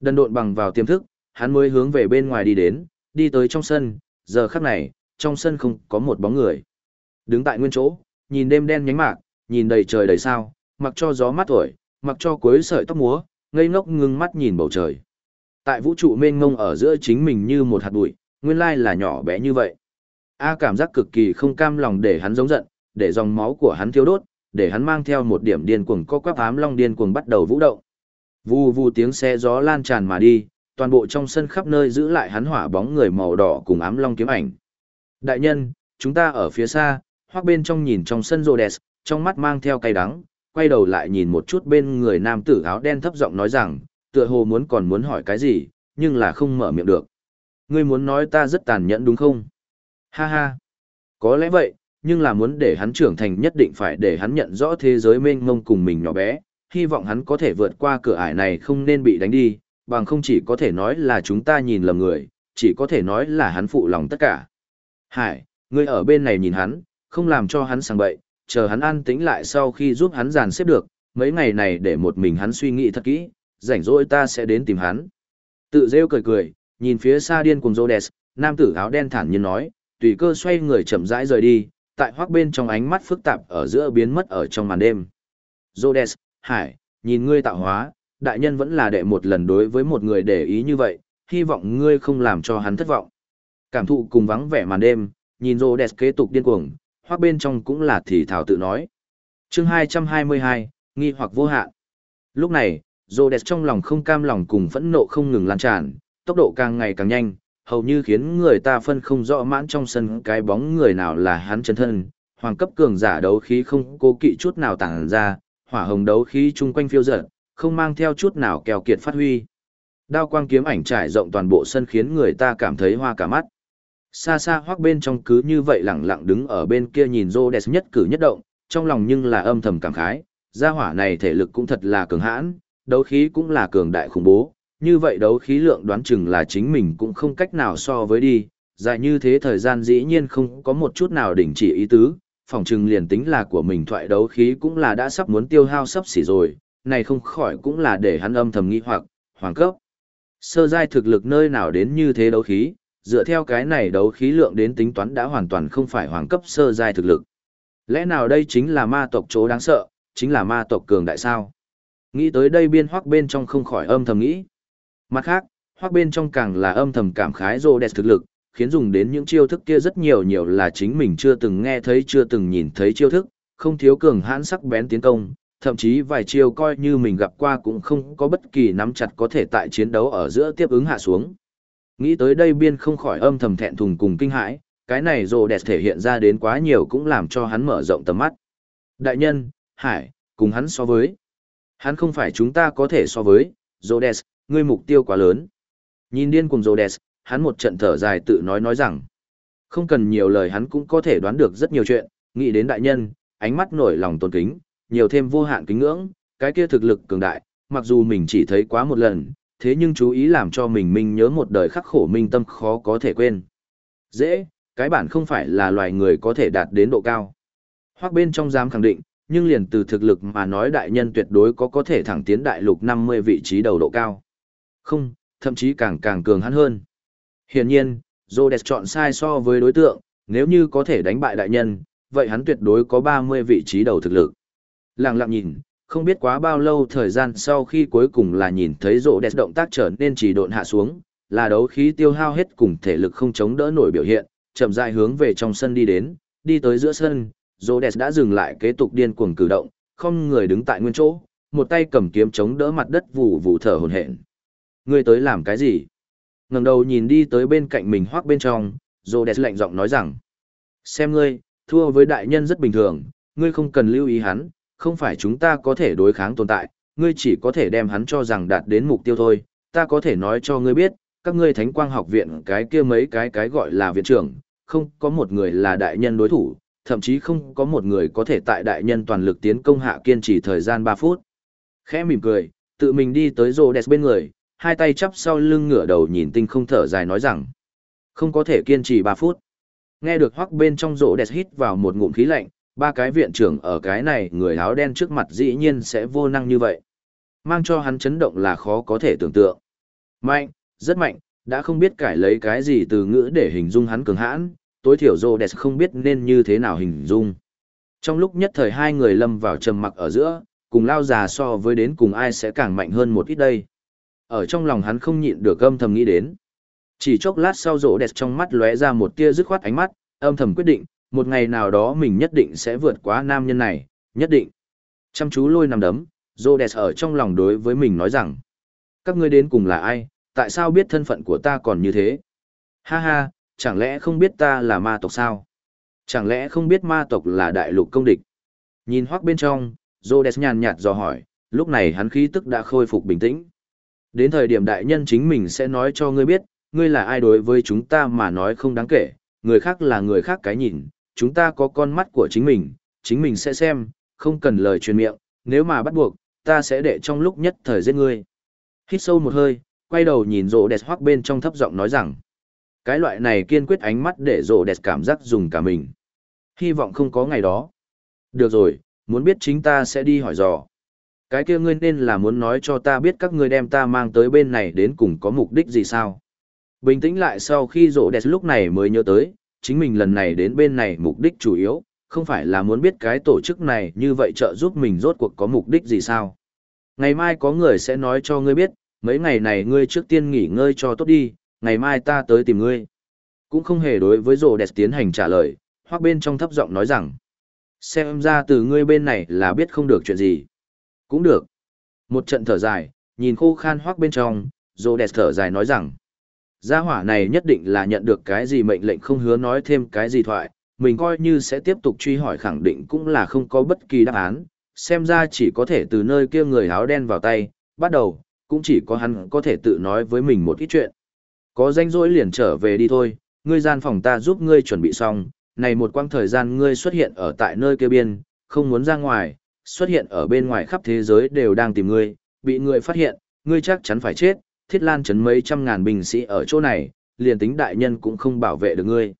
Đần độn bằng vào tiềm thức, hắn mới hướng về bên ngoài đi đến, đi tới trong sân, giờ khắc này, trong sân không có một bóng người. Đứng tại nguyên chỗ, nhìn đêm đen nhánh mạc, nhìn đầy trời đầy sao, mặc cho gió mát thổi, mặc cho cuối sợi tóc múa, ngây ngốc ngưng mắt nhìn bầu trời. Tại vũ trụ mênh mông ở giữa chính mình như một hạt bụi, nguyên lai là nhỏ bé như vậy. A cảm giác cực kỳ không cam lòng để hắn giống giận, để dòng máu của hắn thiêu đốt, để hắn mang theo một điểm điên cuồng co quắp ám long điên cuồng bắt đầu vũ động. Vù vù tiếng xe gió lan tràn mà đi, toàn bộ trong sân khắp nơi giữ lại hắn hỏa bóng người màu đỏ cùng ám long kiếm ảnh. Đại nhân, chúng ta ở phía xa, hoặc bên trong nhìn trong sân Rhodes, trong mắt mang theo cay đắng, quay đầu lại nhìn một chút bên người nam tử áo đen thấp giọng nói rằng, tựa hồ muốn còn muốn hỏi cái gì, nhưng là không mở miệng được. Ngươi muốn nói ta rất tàn nhẫn đúng không? Ha ha. Có lẽ vậy, nhưng là muốn để hắn trưởng thành nhất định phải để hắn nhận rõ thế giới mênh mông cùng mình nhỏ bé, hy vọng hắn có thể vượt qua cửa ải này không nên bị đánh đi, bằng không chỉ có thể nói là chúng ta nhìn lầm người, chỉ có thể nói là hắn phụ lòng tất cả. Hải, ngươi ở bên này nhìn hắn, không làm cho hắn sang bậy, chờ hắn an tĩnh lại sau khi giúp hắn dàn xếp được, mấy ngày này để một mình hắn suy nghĩ thật kỹ, rảnh rỗi ta sẽ đến tìm hắn. Tự rêu cười cười, nhìn phía xa điên cùng Rhodes, nam tử áo đen thản nhiên nói, tùy cơ xoay người chậm rãi rời đi, tại hoác bên trong ánh mắt phức tạp ở giữa biến mất ở trong màn đêm. Rhodes, Hải, nhìn ngươi tạo hóa, đại nhân vẫn là đệ một lần đối với một người để ý như vậy, hy vọng ngươi không làm cho hắn thất vọng. Cảm thụ cùng vắng vẻ màn đêm, nhìn Rhodes kế tục điên cuồng, hoặc bên trong cũng là thì thảo tự nói. chương 222, nghi hoặc vô hạn. Lúc này, Rhodes trong lòng không cam lòng cùng phẫn nộ không ngừng lan tràn, tốc độ càng ngày càng nhanh, hầu như khiến người ta phân không rõ mãn trong sân cái bóng người nào là hắn chân thân. Hoàng cấp cường giả đấu khí không cố kỵ chút nào tàng ra, hỏa hồng đấu khí chung quanh phiêu dở, không mang theo chút nào kèo kiệt phát huy. Đao quang kiếm ảnh trải rộng toàn bộ sân khiến người ta cảm thấy hoa cả mắt. Xa xa hoác bên trong cứ như vậy lặng lặng đứng ở bên kia nhìn Rhodes nhất cử nhất động, trong lòng nhưng là âm thầm cảm khái, gia hỏa này thể lực cũng thật là cường hãn, đấu khí cũng là cường đại khủng bố, như vậy đấu khí lượng đoán chừng là chính mình cũng không cách nào so với đi, dài như thế thời gian dĩ nhiên không có một chút nào đỉnh chỉ ý tứ, phòng chừng liền tính là của mình thoại đấu khí cũng là đã sắp muốn tiêu hao sắp xỉ rồi, này không khỏi cũng là để hắn âm thầm nghĩ hoặc, hoàng cấp. Sơ giai thực lực nơi nào đến như thế đấu khí, dựa theo cái này đấu khí lượng đến tính toán đã hoàn toàn không phải hoàng cấp sơ giai thực lực. Lẽ nào đây chính là ma tộc chỗ đáng sợ, chính là ma tộc cường đại sao? Nghĩ tới đây biên hoắc bên trong không khỏi âm thầm nghĩ. Mặt khác, hoắc bên trong càng là âm thầm cảm khái rô đẹp thực lực, khiến dùng đến những chiêu thức kia rất nhiều nhiều là chính mình chưa từng nghe thấy chưa từng nhìn thấy chiêu thức, không thiếu cường hãn sắc bén tiến công, thậm chí vài chiêu coi như mình gặp qua cũng không có bất kỳ nắm chặt có thể tại chiến đấu ở giữa tiếp ứng hạ xuống. Nghĩ tới đây biên không khỏi âm thầm thẹn thùng cùng kinh hãi, cái này rồ đẹp thể hiện ra đến quá nhiều cũng làm cho hắn mở rộng tầm mắt. Đại nhân, Hải, cùng hắn so với. Hắn không phải chúng ta có thể so với, Rhodes, ngươi mục tiêu quá lớn. Nhìn điên cùng Rhodes, hắn một trận thở dài tự nói nói rằng, không cần nhiều lời hắn cũng có thể đoán được rất nhiều chuyện, nghĩ đến đại nhân, ánh mắt nổi lòng tôn kính, nhiều thêm vô hạn kính ngưỡng, cái kia thực lực cường đại, mặc dù mình chỉ thấy quá một lần, thế nhưng chú ý làm cho mình mình nhớ một đời khắc khổ minh tâm khó có thể quên. Dễ, cái bản không phải là loài người có thể đạt đến độ cao. Hoặc bên trong dám khẳng định, nhưng liền từ thực lực mà nói đại nhân tuyệt đối có có thể thẳng tiến đại lục 50 vị trí đầu độ cao. Không, thậm chí càng càng cường hắn hơn. Hiển nhiên, Zodes chọn sai so với đối tượng, nếu như có thể đánh bại đại nhân, vậy hắn tuyệt đối có 30 vị trí đầu thực lực. Lặng lặng nhìn, không biết quá bao lâu thời gian sau khi cuối cùng là nhìn thấy Rhodes động tác trở nên chỉ độn hạ xuống, là đấu khí tiêu hao hết cùng thể lực không chống đỡ nổi biểu hiện, chậm rãi hướng về trong sân đi đến, đi tới giữa sân, Rhodes đã dừng lại kế tục điên cuồng cử động, không người đứng tại nguyên chỗ, một tay cầm kiếm chống đỡ mặt đất vụ vụ thở hổn hển. Ngươi tới làm cái gì? Ngẩng đầu nhìn đi tới bên cạnh mình hoác bên trong, Rhodes lạnh giọng nói rằng: "Xem ngươi, thua với đại nhân rất bình thường, ngươi không cần lưu ý hắn, không phải chúng ta có thể đối kháng tồn tại, ngươi chỉ có thể đem hắn cho rằng đạt đến mục tiêu thôi, ta có thể nói cho ngươi biết, các ngươi Thánh Quang học viện cái kia mấy cái cái gọi là viện trưởng, không có một người là đại nhân đối thủ, thậm chí không có một người có thể tại đại nhân toàn lực tiến công hạ kiên trì thời gian 3 phút. Khẽ mỉm cười, tự mình đi tới rồ đẹp bên người, hai tay chắp sau lưng ngửa đầu nhìn tinh không thở dài nói rằng, không có thể kiên trì 3 phút. Nghe được hoắc bên trong rô đẹp hít vào một ngụm khí lạnh, ba cái viện trưởng ở cái này người áo đen trước mặt dĩ nhiên sẽ vô năng như vậy. Mang cho hắn chấn động là khó có thể tưởng tượng. Mạnh, rất mạnh, đã không biết cải lấy cái gì từ ngữ để hình dung hắn cường hãn, tối thiểu rô đẹp không biết nên như thế nào hình dung. Trong lúc nhất thời hai người lâm vào trầm mặc ở giữa, cùng lao già so với đến cùng ai sẽ càng mạnh hơn một ít đây. Ở trong lòng hắn không nhịn được âm thầm nghĩ đến. Chỉ chốc lát sau rô đẹp trong mắt lóe ra một tia dứt khoát ánh mắt, âm thầm quyết định, một ngày nào đó mình nhất định sẽ vượt qua nam nhân này, nhất định. Chăm chú lôi nằm đấm, rô ở trong lòng đối với mình nói rằng, các ngươi đến cùng là ai, tại sao biết thân phận của ta còn như thế? Ha ha, chẳng lẽ không biết ta là ma tộc sao? Chẳng lẽ không biết ma tộc là đại lục công địch? Nhìn hoác bên trong, Rhodes nhàn nhạt dò hỏi, lúc này hắn khí tức đã khôi phục bình tĩnh. Đến thời điểm đại nhân chính mình sẽ nói cho ngươi biết, ngươi là ai đối với chúng ta mà nói không đáng kể, người khác là người khác cái nhìn, chúng ta có con mắt của chính mình, chính mình sẽ xem, không cần lời truyền miệng, nếu mà bắt buộc, ta sẽ để trong lúc nhất thời giết ngươi. Hít sâu một hơi, quay đầu nhìn rộ đẹp hoác bên trong thấp giọng nói rằng, cái loại này kiên quyết ánh mắt để rộ đẹp cảm giác dùng cả mình. Hy vọng không có ngày đó. Được rồi, muốn biết chính ta sẽ đi hỏi dò. Cái kia ngươi nên là muốn nói cho ta biết các ngươi đem ta mang tới bên này đến cùng có mục đích gì sao. Bình tĩnh lại sau khi rộ đẹp lúc này mới nhớ tới, chính mình lần này đến bên này mục đích chủ yếu, không phải là muốn biết cái tổ chức này như vậy trợ giúp mình rốt cuộc có mục đích gì sao. Ngày mai có người sẽ nói cho ngươi biết, mấy ngày này ngươi trước tiên nghỉ ngơi cho tốt đi, ngày mai ta tới tìm ngươi. Cũng không hề đối với rồ đẹp tiến hành trả lời, hoặc bên trong thấp giọng nói rằng, xem ra từ ngươi bên này là biết không được chuyện gì. Cũng được. Một trận thở dài, nhìn khô khan hoác bên trong, rồ đẹp thở dài nói rằng, gia hỏa này nhất định là nhận được cái gì mệnh lệnh không hứa nói thêm cái gì thoại, mình coi như sẽ tiếp tục truy hỏi khẳng định cũng là không có bất kỳ đáp án, xem ra chỉ có thể từ nơi kia người áo đen vào tay, bắt đầu, cũng chỉ có hắn có thể tự nói với mình một ít chuyện. Có danh rỗi liền trở về đi thôi, ngươi gian phòng ta giúp ngươi chuẩn bị xong, này một quãng thời gian ngươi xuất hiện ở tại nơi kia biên, không muốn ra ngoài, xuất hiện ở bên ngoài khắp thế giới đều đang tìm ngươi, bị ngươi phát hiện, ngươi chắc chắn phải chết, thiết lan chấn mấy trăm ngàn binh sĩ ở chỗ này, liền tính đại nhân cũng không bảo vệ được ngươi.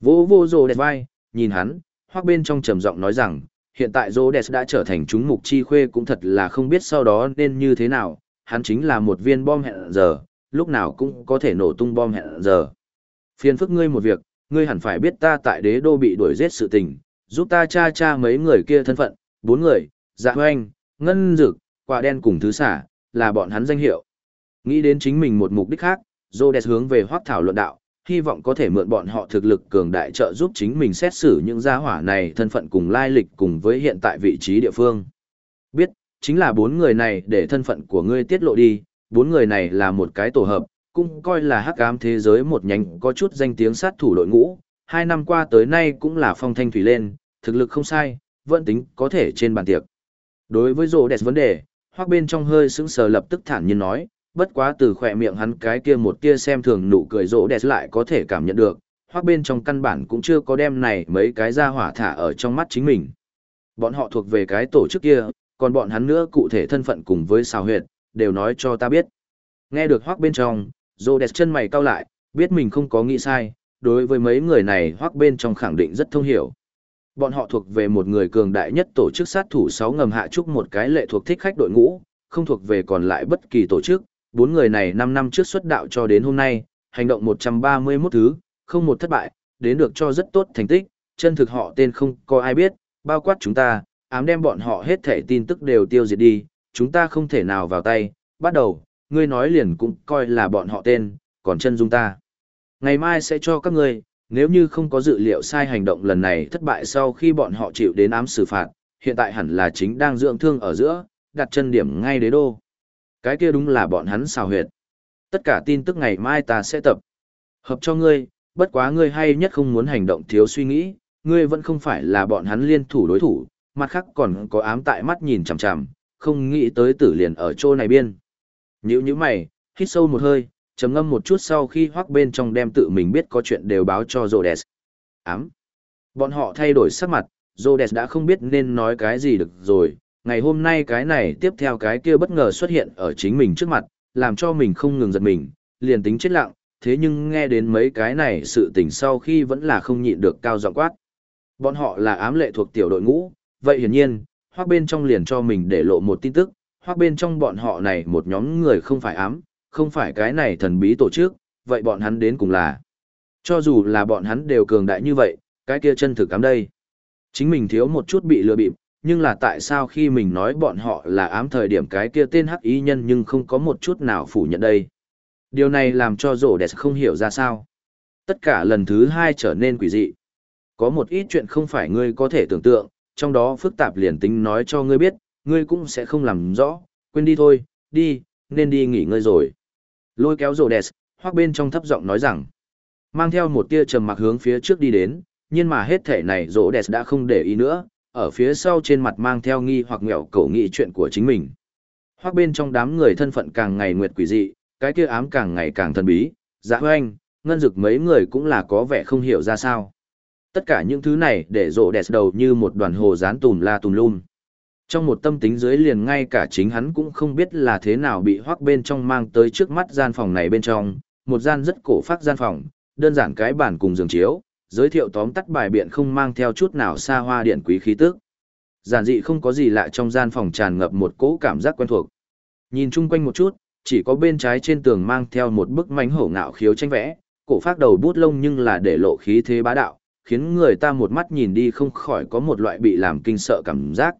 Vô vô rồ đẹp vai, nhìn hắn, hoặc bên trong trầm giọng nói rằng, hiện tại Rhodes đã trở thành chúng mục chi khuê cũng thật là không biết sau đó nên như thế nào, hắn chính là một viên bom hẹn giờ, lúc nào cũng có thể nổ tung bom hẹn giờ. Phiền phức ngươi một việc, ngươi hẳn phải biết ta tại đế đô bị đuổi giết sự tình, giúp ta tra tra mấy người kia thân phận, bốn người, dạ hoanh, ngân dực, quả đen cùng thứ xả, là bọn hắn danh hiệu. Nghĩ đến chính mình một mục đích khác, Rhodes hướng về Hoắc thảo luận đạo, hy vọng có thể mượn bọn họ thực lực cường đại trợ giúp chính mình xét xử những gia hỏa này thân phận cùng lai lịch cùng với hiện tại vị trí địa phương. Biết, chính là bốn người này để thân phận của ngươi tiết lộ đi, bốn người này là một cái tổ hợp, cũng coi là hắc ám thế giới một nhánh có chút danh tiếng sát thủ đội ngũ, hai năm qua tới nay cũng là phong thanh thủy lên, thực lực không sai, vẫn tính có thể trên bàn tiệc. Đối với rồ đẹp vấn đề, Hoắc bên trong hơi sững sờ lập tức thản nhiên nói, bất quá từ khỏe miệng hắn cái kia một tia xem thường nụ cười rỗ đẹp lại có thể cảm nhận được, hoác bên trong căn bản cũng chưa có đem này mấy cái ra hỏa thả ở trong mắt chính mình. Bọn họ thuộc về cái tổ chức kia, còn bọn hắn nữa cụ thể thân phận cùng với xào huyệt, đều nói cho ta biết. Nghe được hoác bên trong, rỗ đẹp chân mày cau lại, biết mình không có nghĩ sai, đối với mấy người này hoác bên trong khẳng định rất thông hiểu. Bọn họ thuộc về một người cường đại nhất tổ chức sát thủ sáu ngầm hạ trúc một cái lệ thuộc thích khách đội ngũ, không thuộc về còn lại bất kỳ tổ chức. Bốn người này 5 năm trước xuất đạo cho đến hôm nay, hành động 131 thứ, không một thất bại, đến được cho rất tốt thành tích, chân thực họ tên không có ai biết, bao quát chúng ta, ám đem bọn họ hết thể tin tức đều tiêu diệt đi, chúng ta không thể nào vào tay, bắt đầu, ngươi nói liền cũng coi là bọn họ tên, còn chân dung ta. Ngày mai sẽ cho các ngươi, nếu như không có dự liệu sai hành động lần này thất bại sau khi bọn họ chịu đến ám xử phạt, hiện tại hẳn là chính đang dưỡng thương ở giữa, đặt chân điểm ngay đế đô. Cái kia đúng là bọn hắn xào huyệt. Tất cả tin tức ngày mai ta sẽ tập. Hợp cho ngươi, bất quá ngươi hay nhất không muốn hành động thiếu suy nghĩ, ngươi vẫn không phải là bọn hắn liên thủ đối thủ, mặt khác còn có ám tại mắt nhìn chằm chằm, không nghĩ tới tử liền ở chỗ này biên. Nhữ như mày, hít sâu một hơi, trầm ngâm một chút sau khi hoác bên trong đem tự mình biết có chuyện đều báo cho Rhodes. Ám. Bọn họ thay đổi sắc mặt, Rhodes đã không biết nên nói cái gì được rồi. Ngày hôm nay cái này tiếp theo cái kia bất ngờ xuất hiện ở chính mình trước mặt, làm cho mình không ngừng giật mình, liền tính chết lặng, thế nhưng nghe đến mấy cái này sự tình sau khi vẫn là không nhịn được cao giọng quát. Bọn họ là ám lệ thuộc tiểu đội ngũ, vậy hiển nhiên, hoác bên trong liền cho mình để lộ một tin tức, hoác bên trong bọn họ này một nhóm người không phải ám, không phải cái này thần bí tổ chức, vậy bọn hắn đến cùng là. Cho dù là bọn hắn đều cường đại như vậy, cái kia chân thực ám đây. Chính mình thiếu một chút bị lừa bịp, nhưng là tại sao khi mình nói bọn họ là ám thời điểm cái kia tên hắc ý nhân nhưng không có một chút nào phủ nhận đây. Điều này làm cho rổ đẹp không hiểu ra sao. Tất cả lần thứ hai trở nên quỷ dị. Có một ít chuyện không phải ngươi có thể tưởng tượng, trong đó phức tạp liền tính nói cho ngươi biết, ngươi cũng sẽ không làm rõ, quên đi thôi, đi, nên đi nghỉ ngơi rồi. Lôi kéo rổ đẹp, hoặc bên trong thấp giọng nói rằng, mang theo một tia trầm mặc hướng phía trước đi đến, nhưng mà hết thể này rổ đẹp đã không để ý nữa, ở phía sau trên mặt mang theo nghi hoặc nghẹo cổ nghị chuyện của chính mình. Hoặc bên trong đám người thân phận càng ngày nguyệt quỷ dị, cái kia ám càng ngày càng thần bí, dạ hoanh, ngân dực mấy người cũng là có vẻ không hiểu ra sao. Tất cả những thứ này để rộ đẹp đầu như một đoàn hồ dán tùm la tùm lum. Trong một tâm tính dưới liền ngay cả chính hắn cũng không biết là thế nào bị hoác bên trong mang tới trước mắt gian phòng này bên trong, một gian rất cổ phát gian phòng, đơn giản cái bản cùng giường chiếu, giới thiệu tóm tắt bài biện không mang theo chút nào xa hoa điện quý khí tức. Giản dị không có gì lạ trong gian phòng tràn ngập một cỗ cảm giác quen thuộc. Nhìn chung quanh một chút, chỉ có bên trái trên tường mang theo một bức mánh hổ ngạo khiếu tranh vẽ, cổ phát đầu bút lông nhưng là để lộ khí thế bá đạo, khiến người ta một mắt nhìn đi không khỏi có một loại bị làm kinh sợ cảm giác.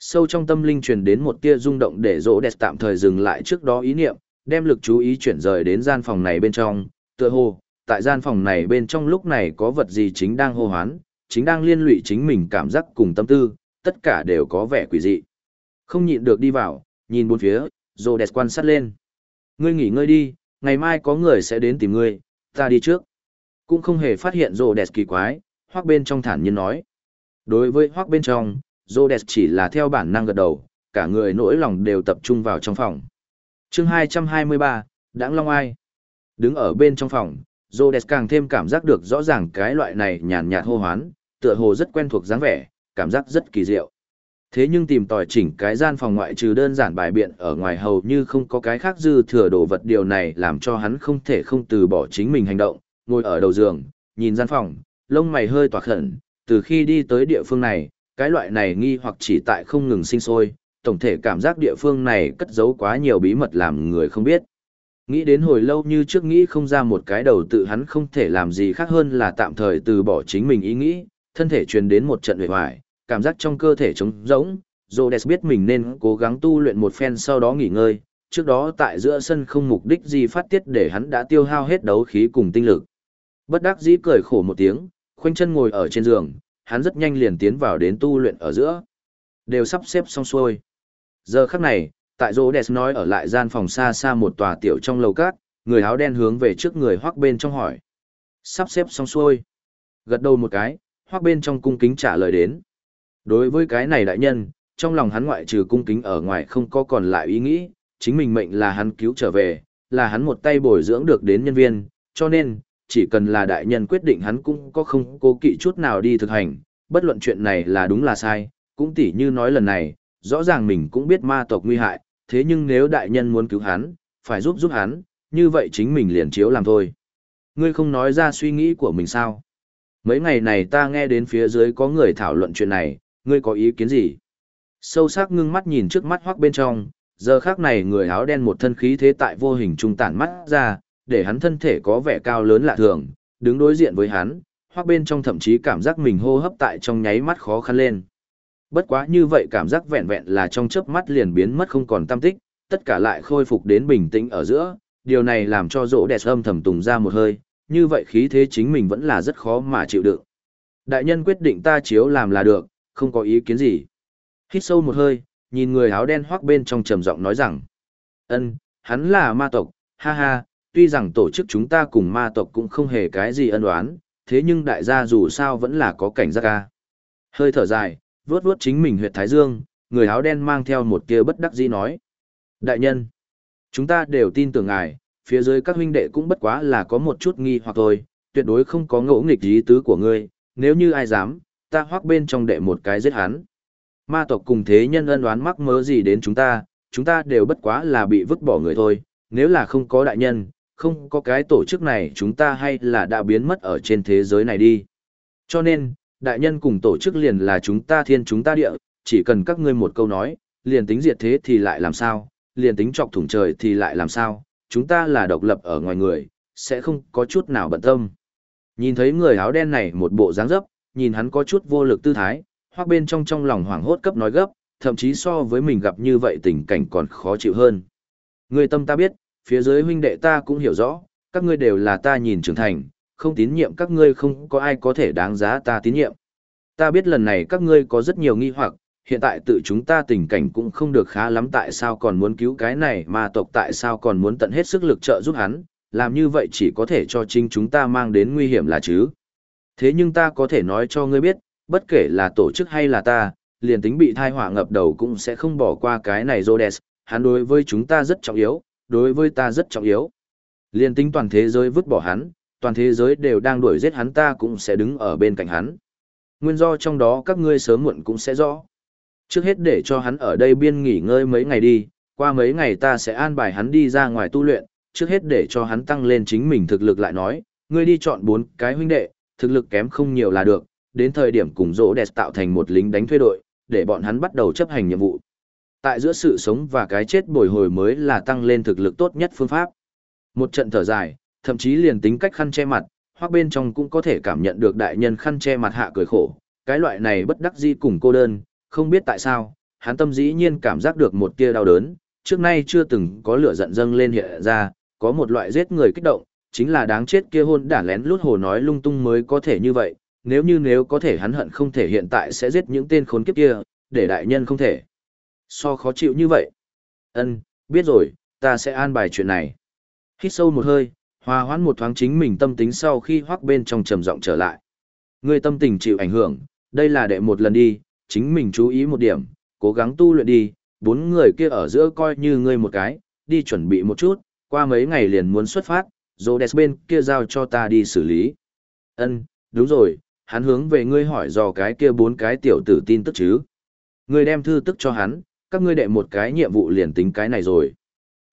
Sâu trong tâm linh truyền đến một tia rung động để rỗ đẹp tạm thời dừng lại trước đó ý niệm, đem lực chú ý chuyển rời đến gian phòng này bên trong, tựa hồ, tại gian phòng này bên trong lúc này có vật gì chính đang hô hoán, chính đang liên lụy chính mình cảm giác cùng tâm tư, tất cả đều có vẻ quỷ dị. Không nhịn được đi vào, nhìn bốn phía, rồi đẹp quan sát lên. Ngươi nghỉ ngơi đi, ngày mai có người sẽ đến tìm ngươi, ta đi trước. Cũng không hề phát hiện rỗ đẹp kỳ quái, hoác bên trong thản nhiên nói. Đối với hoác bên trong, Rhodes chỉ là theo bản năng gật đầu, cả người nỗi lòng đều tập trung vào trong phòng. chương 223, Đãng Long Ai. Đứng ở bên trong phòng, Rhodes càng thêm cảm giác được rõ ràng cái loại này nhàn nhạt hô hoán, tựa hồ rất quen thuộc dáng vẻ, cảm giác rất kỳ diệu. Thế nhưng tìm tòi chỉnh cái gian phòng ngoại trừ đơn giản bài biện ở ngoài hầu như không có cái khác dư thừa đồ vật điều này làm cho hắn không thể không từ bỏ chính mình hành động, ngồi ở đầu giường, nhìn gian phòng, lông mày hơi tỏa khẩn, từ khi đi tới địa phương này, cái loại này nghi hoặc chỉ tại không ngừng sinh sôi, tổng thể cảm giác địa phương này cất giấu quá nhiều bí mật làm người không biết. Nghĩ đến hồi lâu như trước nghĩ không ra một cái đầu tự hắn không thể làm gì khác hơn là tạm thời từ bỏ chính mình ý nghĩ, thân thể truyền đến một trận huệ hoài, cảm giác trong cơ thể trống rỗng, Rhodes biết mình nên cố gắng tu luyện một phen sau đó nghỉ ngơi, trước đó tại giữa sân không mục đích gì phát tiết để hắn đã tiêu hao hết đấu khí cùng tinh lực. Bất đắc dĩ cười khổ một tiếng, khoanh chân ngồi ở trên giường, hắn rất nhanh liền tiến vào đến tu luyện ở giữa. Đều sắp xếp xong xuôi. Giờ khắc này, tại Rô đès nói ở lại gian phòng xa xa một tòa tiểu trong lầu cát, người áo đen hướng về trước người hoác bên trong hỏi. Sắp xếp xong xuôi. Gật đầu một cái, hoác bên trong cung kính trả lời đến. Đối với cái này đại nhân, trong lòng hắn ngoại trừ cung kính ở ngoài không có còn lại ý nghĩ, chính mình mệnh là hắn cứu trở về, là hắn một tay bồi dưỡng được đến nhân viên, cho nên, chỉ cần là đại nhân quyết định hắn cũng có không cố kỵ chút nào đi thực hành, bất luận chuyện này là đúng là sai, cũng tỉ như nói lần này, rõ ràng mình cũng biết ma tộc nguy hại, thế nhưng nếu đại nhân muốn cứu hắn, phải giúp giúp hắn, như vậy chính mình liền chiếu làm thôi. Ngươi không nói ra suy nghĩ của mình sao? Mấy ngày này ta nghe đến phía dưới có người thảo luận chuyện này, ngươi có ý kiến gì? Sâu sắc ngưng mắt nhìn trước mắt hoắc bên trong, giờ khác này người áo đen một thân khí thế tại vô hình trung tản mắt ra, để hắn thân thể có vẻ cao lớn lạ thường, đứng đối diện với hắn, hoắc bên trong thậm chí cảm giác mình hô hấp tại trong nháy mắt khó khăn lên. Bất quá như vậy cảm giác vẹn vẹn là trong chớp mắt liền biến mất không còn tâm tích, tất cả lại khôi phục đến bình tĩnh ở giữa, điều này làm cho rỗ đẹp âm thầm tùng ra một hơi, như vậy khí thế chính mình vẫn là rất khó mà chịu đựng. Đại nhân quyết định ta chiếu làm là được, không có ý kiến gì. Hít sâu một hơi, nhìn người áo đen hoác bên trong trầm giọng nói rằng, ân, hắn là ma tộc, ha ha, tuy rằng tổ chức chúng ta cùng ma tộc cũng không hề cái gì ân oán, thế nhưng đại gia dù sao vẫn là có cảnh giác ca. Hơi thở dài, vuốt vuốt chính mình huyệt thái dương, người áo đen mang theo một kia bất đắc dĩ nói. Đại nhân, chúng ta đều tin tưởng ngài, phía dưới các huynh đệ cũng bất quá là có một chút nghi hoặc thôi, tuyệt đối không có ngỗ nghịch ý tứ của ngươi, nếu như ai dám, ta hoác bên trong đệ một cái giết hắn. Ma tộc cùng thế nhân ân oán mắc mớ gì đến chúng ta, chúng ta đều bất quá là bị vứt bỏ người thôi, nếu là không có đại nhân, không có cái tổ chức này chúng ta hay là đã biến mất ở trên thế giới này đi. Cho nên, đại nhân cùng tổ chức liền là chúng ta thiên chúng ta địa, chỉ cần các ngươi một câu nói, liền tính diệt thế thì lại làm sao, liền tính chọc thủng trời thì lại làm sao, chúng ta là độc lập ở ngoài người, sẽ không có chút nào bận tâm. Nhìn thấy người áo đen này một bộ dáng dấp, nhìn hắn có chút vô lực tư thái, hoặc bên trong trong lòng hoảng hốt cấp nói gấp, thậm chí so với mình gặp như vậy tình cảnh còn khó chịu hơn. Người tâm ta biết, phía dưới huynh đệ ta cũng hiểu rõ, các ngươi đều là ta nhìn trưởng thành, không tín nhiệm các ngươi không có ai có thể đáng giá ta tín nhiệm. Ta biết lần này các ngươi có rất nhiều nghi hoặc, hiện tại tự chúng ta tình cảnh cũng không được khá lắm tại sao còn muốn cứu cái này mà tộc tại sao còn muốn tận hết sức lực trợ giúp hắn, làm như vậy chỉ có thể cho chính chúng ta mang đến nguy hiểm là chứ. Thế nhưng ta có thể nói cho ngươi biết, bất kể là tổ chức hay là ta, liền tính bị thai họa ngập đầu cũng sẽ không bỏ qua cái này Rhodes, hắn đối với chúng ta rất trọng yếu, đối với ta rất trọng yếu. Liền tính toàn thế giới vứt bỏ hắn, toàn thế giới đều đang đuổi giết hắn ta cũng sẽ đứng ở bên cạnh hắn. Nguyên do trong đó các ngươi sớm muộn cũng sẽ rõ. Trước hết để cho hắn ở đây biên nghỉ ngơi mấy ngày đi, qua mấy ngày ta sẽ an bài hắn đi ra ngoài tu luyện, trước hết để cho hắn tăng lên chính mình thực lực lại nói, ngươi đi chọn bốn cái huynh đệ, thực lực kém không nhiều là được, đến thời điểm cùng rỗ đẹp tạo thành một lính đánh thuê đội, để bọn hắn bắt đầu chấp hành nhiệm vụ. Tại giữa sự sống và cái chết bồi hồi mới là tăng lên thực lực tốt nhất phương pháp. Một trận thở dài, thậm chí liền tính cách khăn che mặt, hoặc bên trong cũng có thể cảm nhận được đại nhân khăn che mặt hạ cười khổ. Cái loại này bất đắc dĩ cùng cô đơn, không biết tại sao, hắn tâm dĩ nhiên cảm giác được một tia đau đớn, trước nay chưa từng có lửa giận dâng lên hiện ra, có một loại giết người kích động, chính là đáng chết kia hôn đản lén lút hồ nói lung tung mới có thể như vậy, nếu như nếu có thể hắn hận không thể hiện tại sẽ giết những tên khốn kiếp kia, để đại nhân không thể. So khó chịu như vậy. Ân, biết rồi, ta sẽ an bài chuyện này. Hít sâu một hơi, hòa hoãn một thoáng chính mình tâm tính sau khi hoắc bên trong trầm giọng trở lại. Người tâm tình chịu ảnh hưởng, đây là đệ một lần đi, chính mình chú ý một điểm, cố gắng tu luyện đi, bốn người kia ở giữa coi như ngươi một cái, đi chuẩn bị một chút, qua mấy ngày liền muốn xuất phát, Rhodes bên kia giao cho ta đi xử lý. Ân, đúng rồi, hắn hướng về ngươi hỏi dò cái kia bốn cái tiểu tử tin tức chứ. Ngươi đem thư tức cho hắn, các ngươi đệ một cái nhiệm vụ liền tính cái này rồi.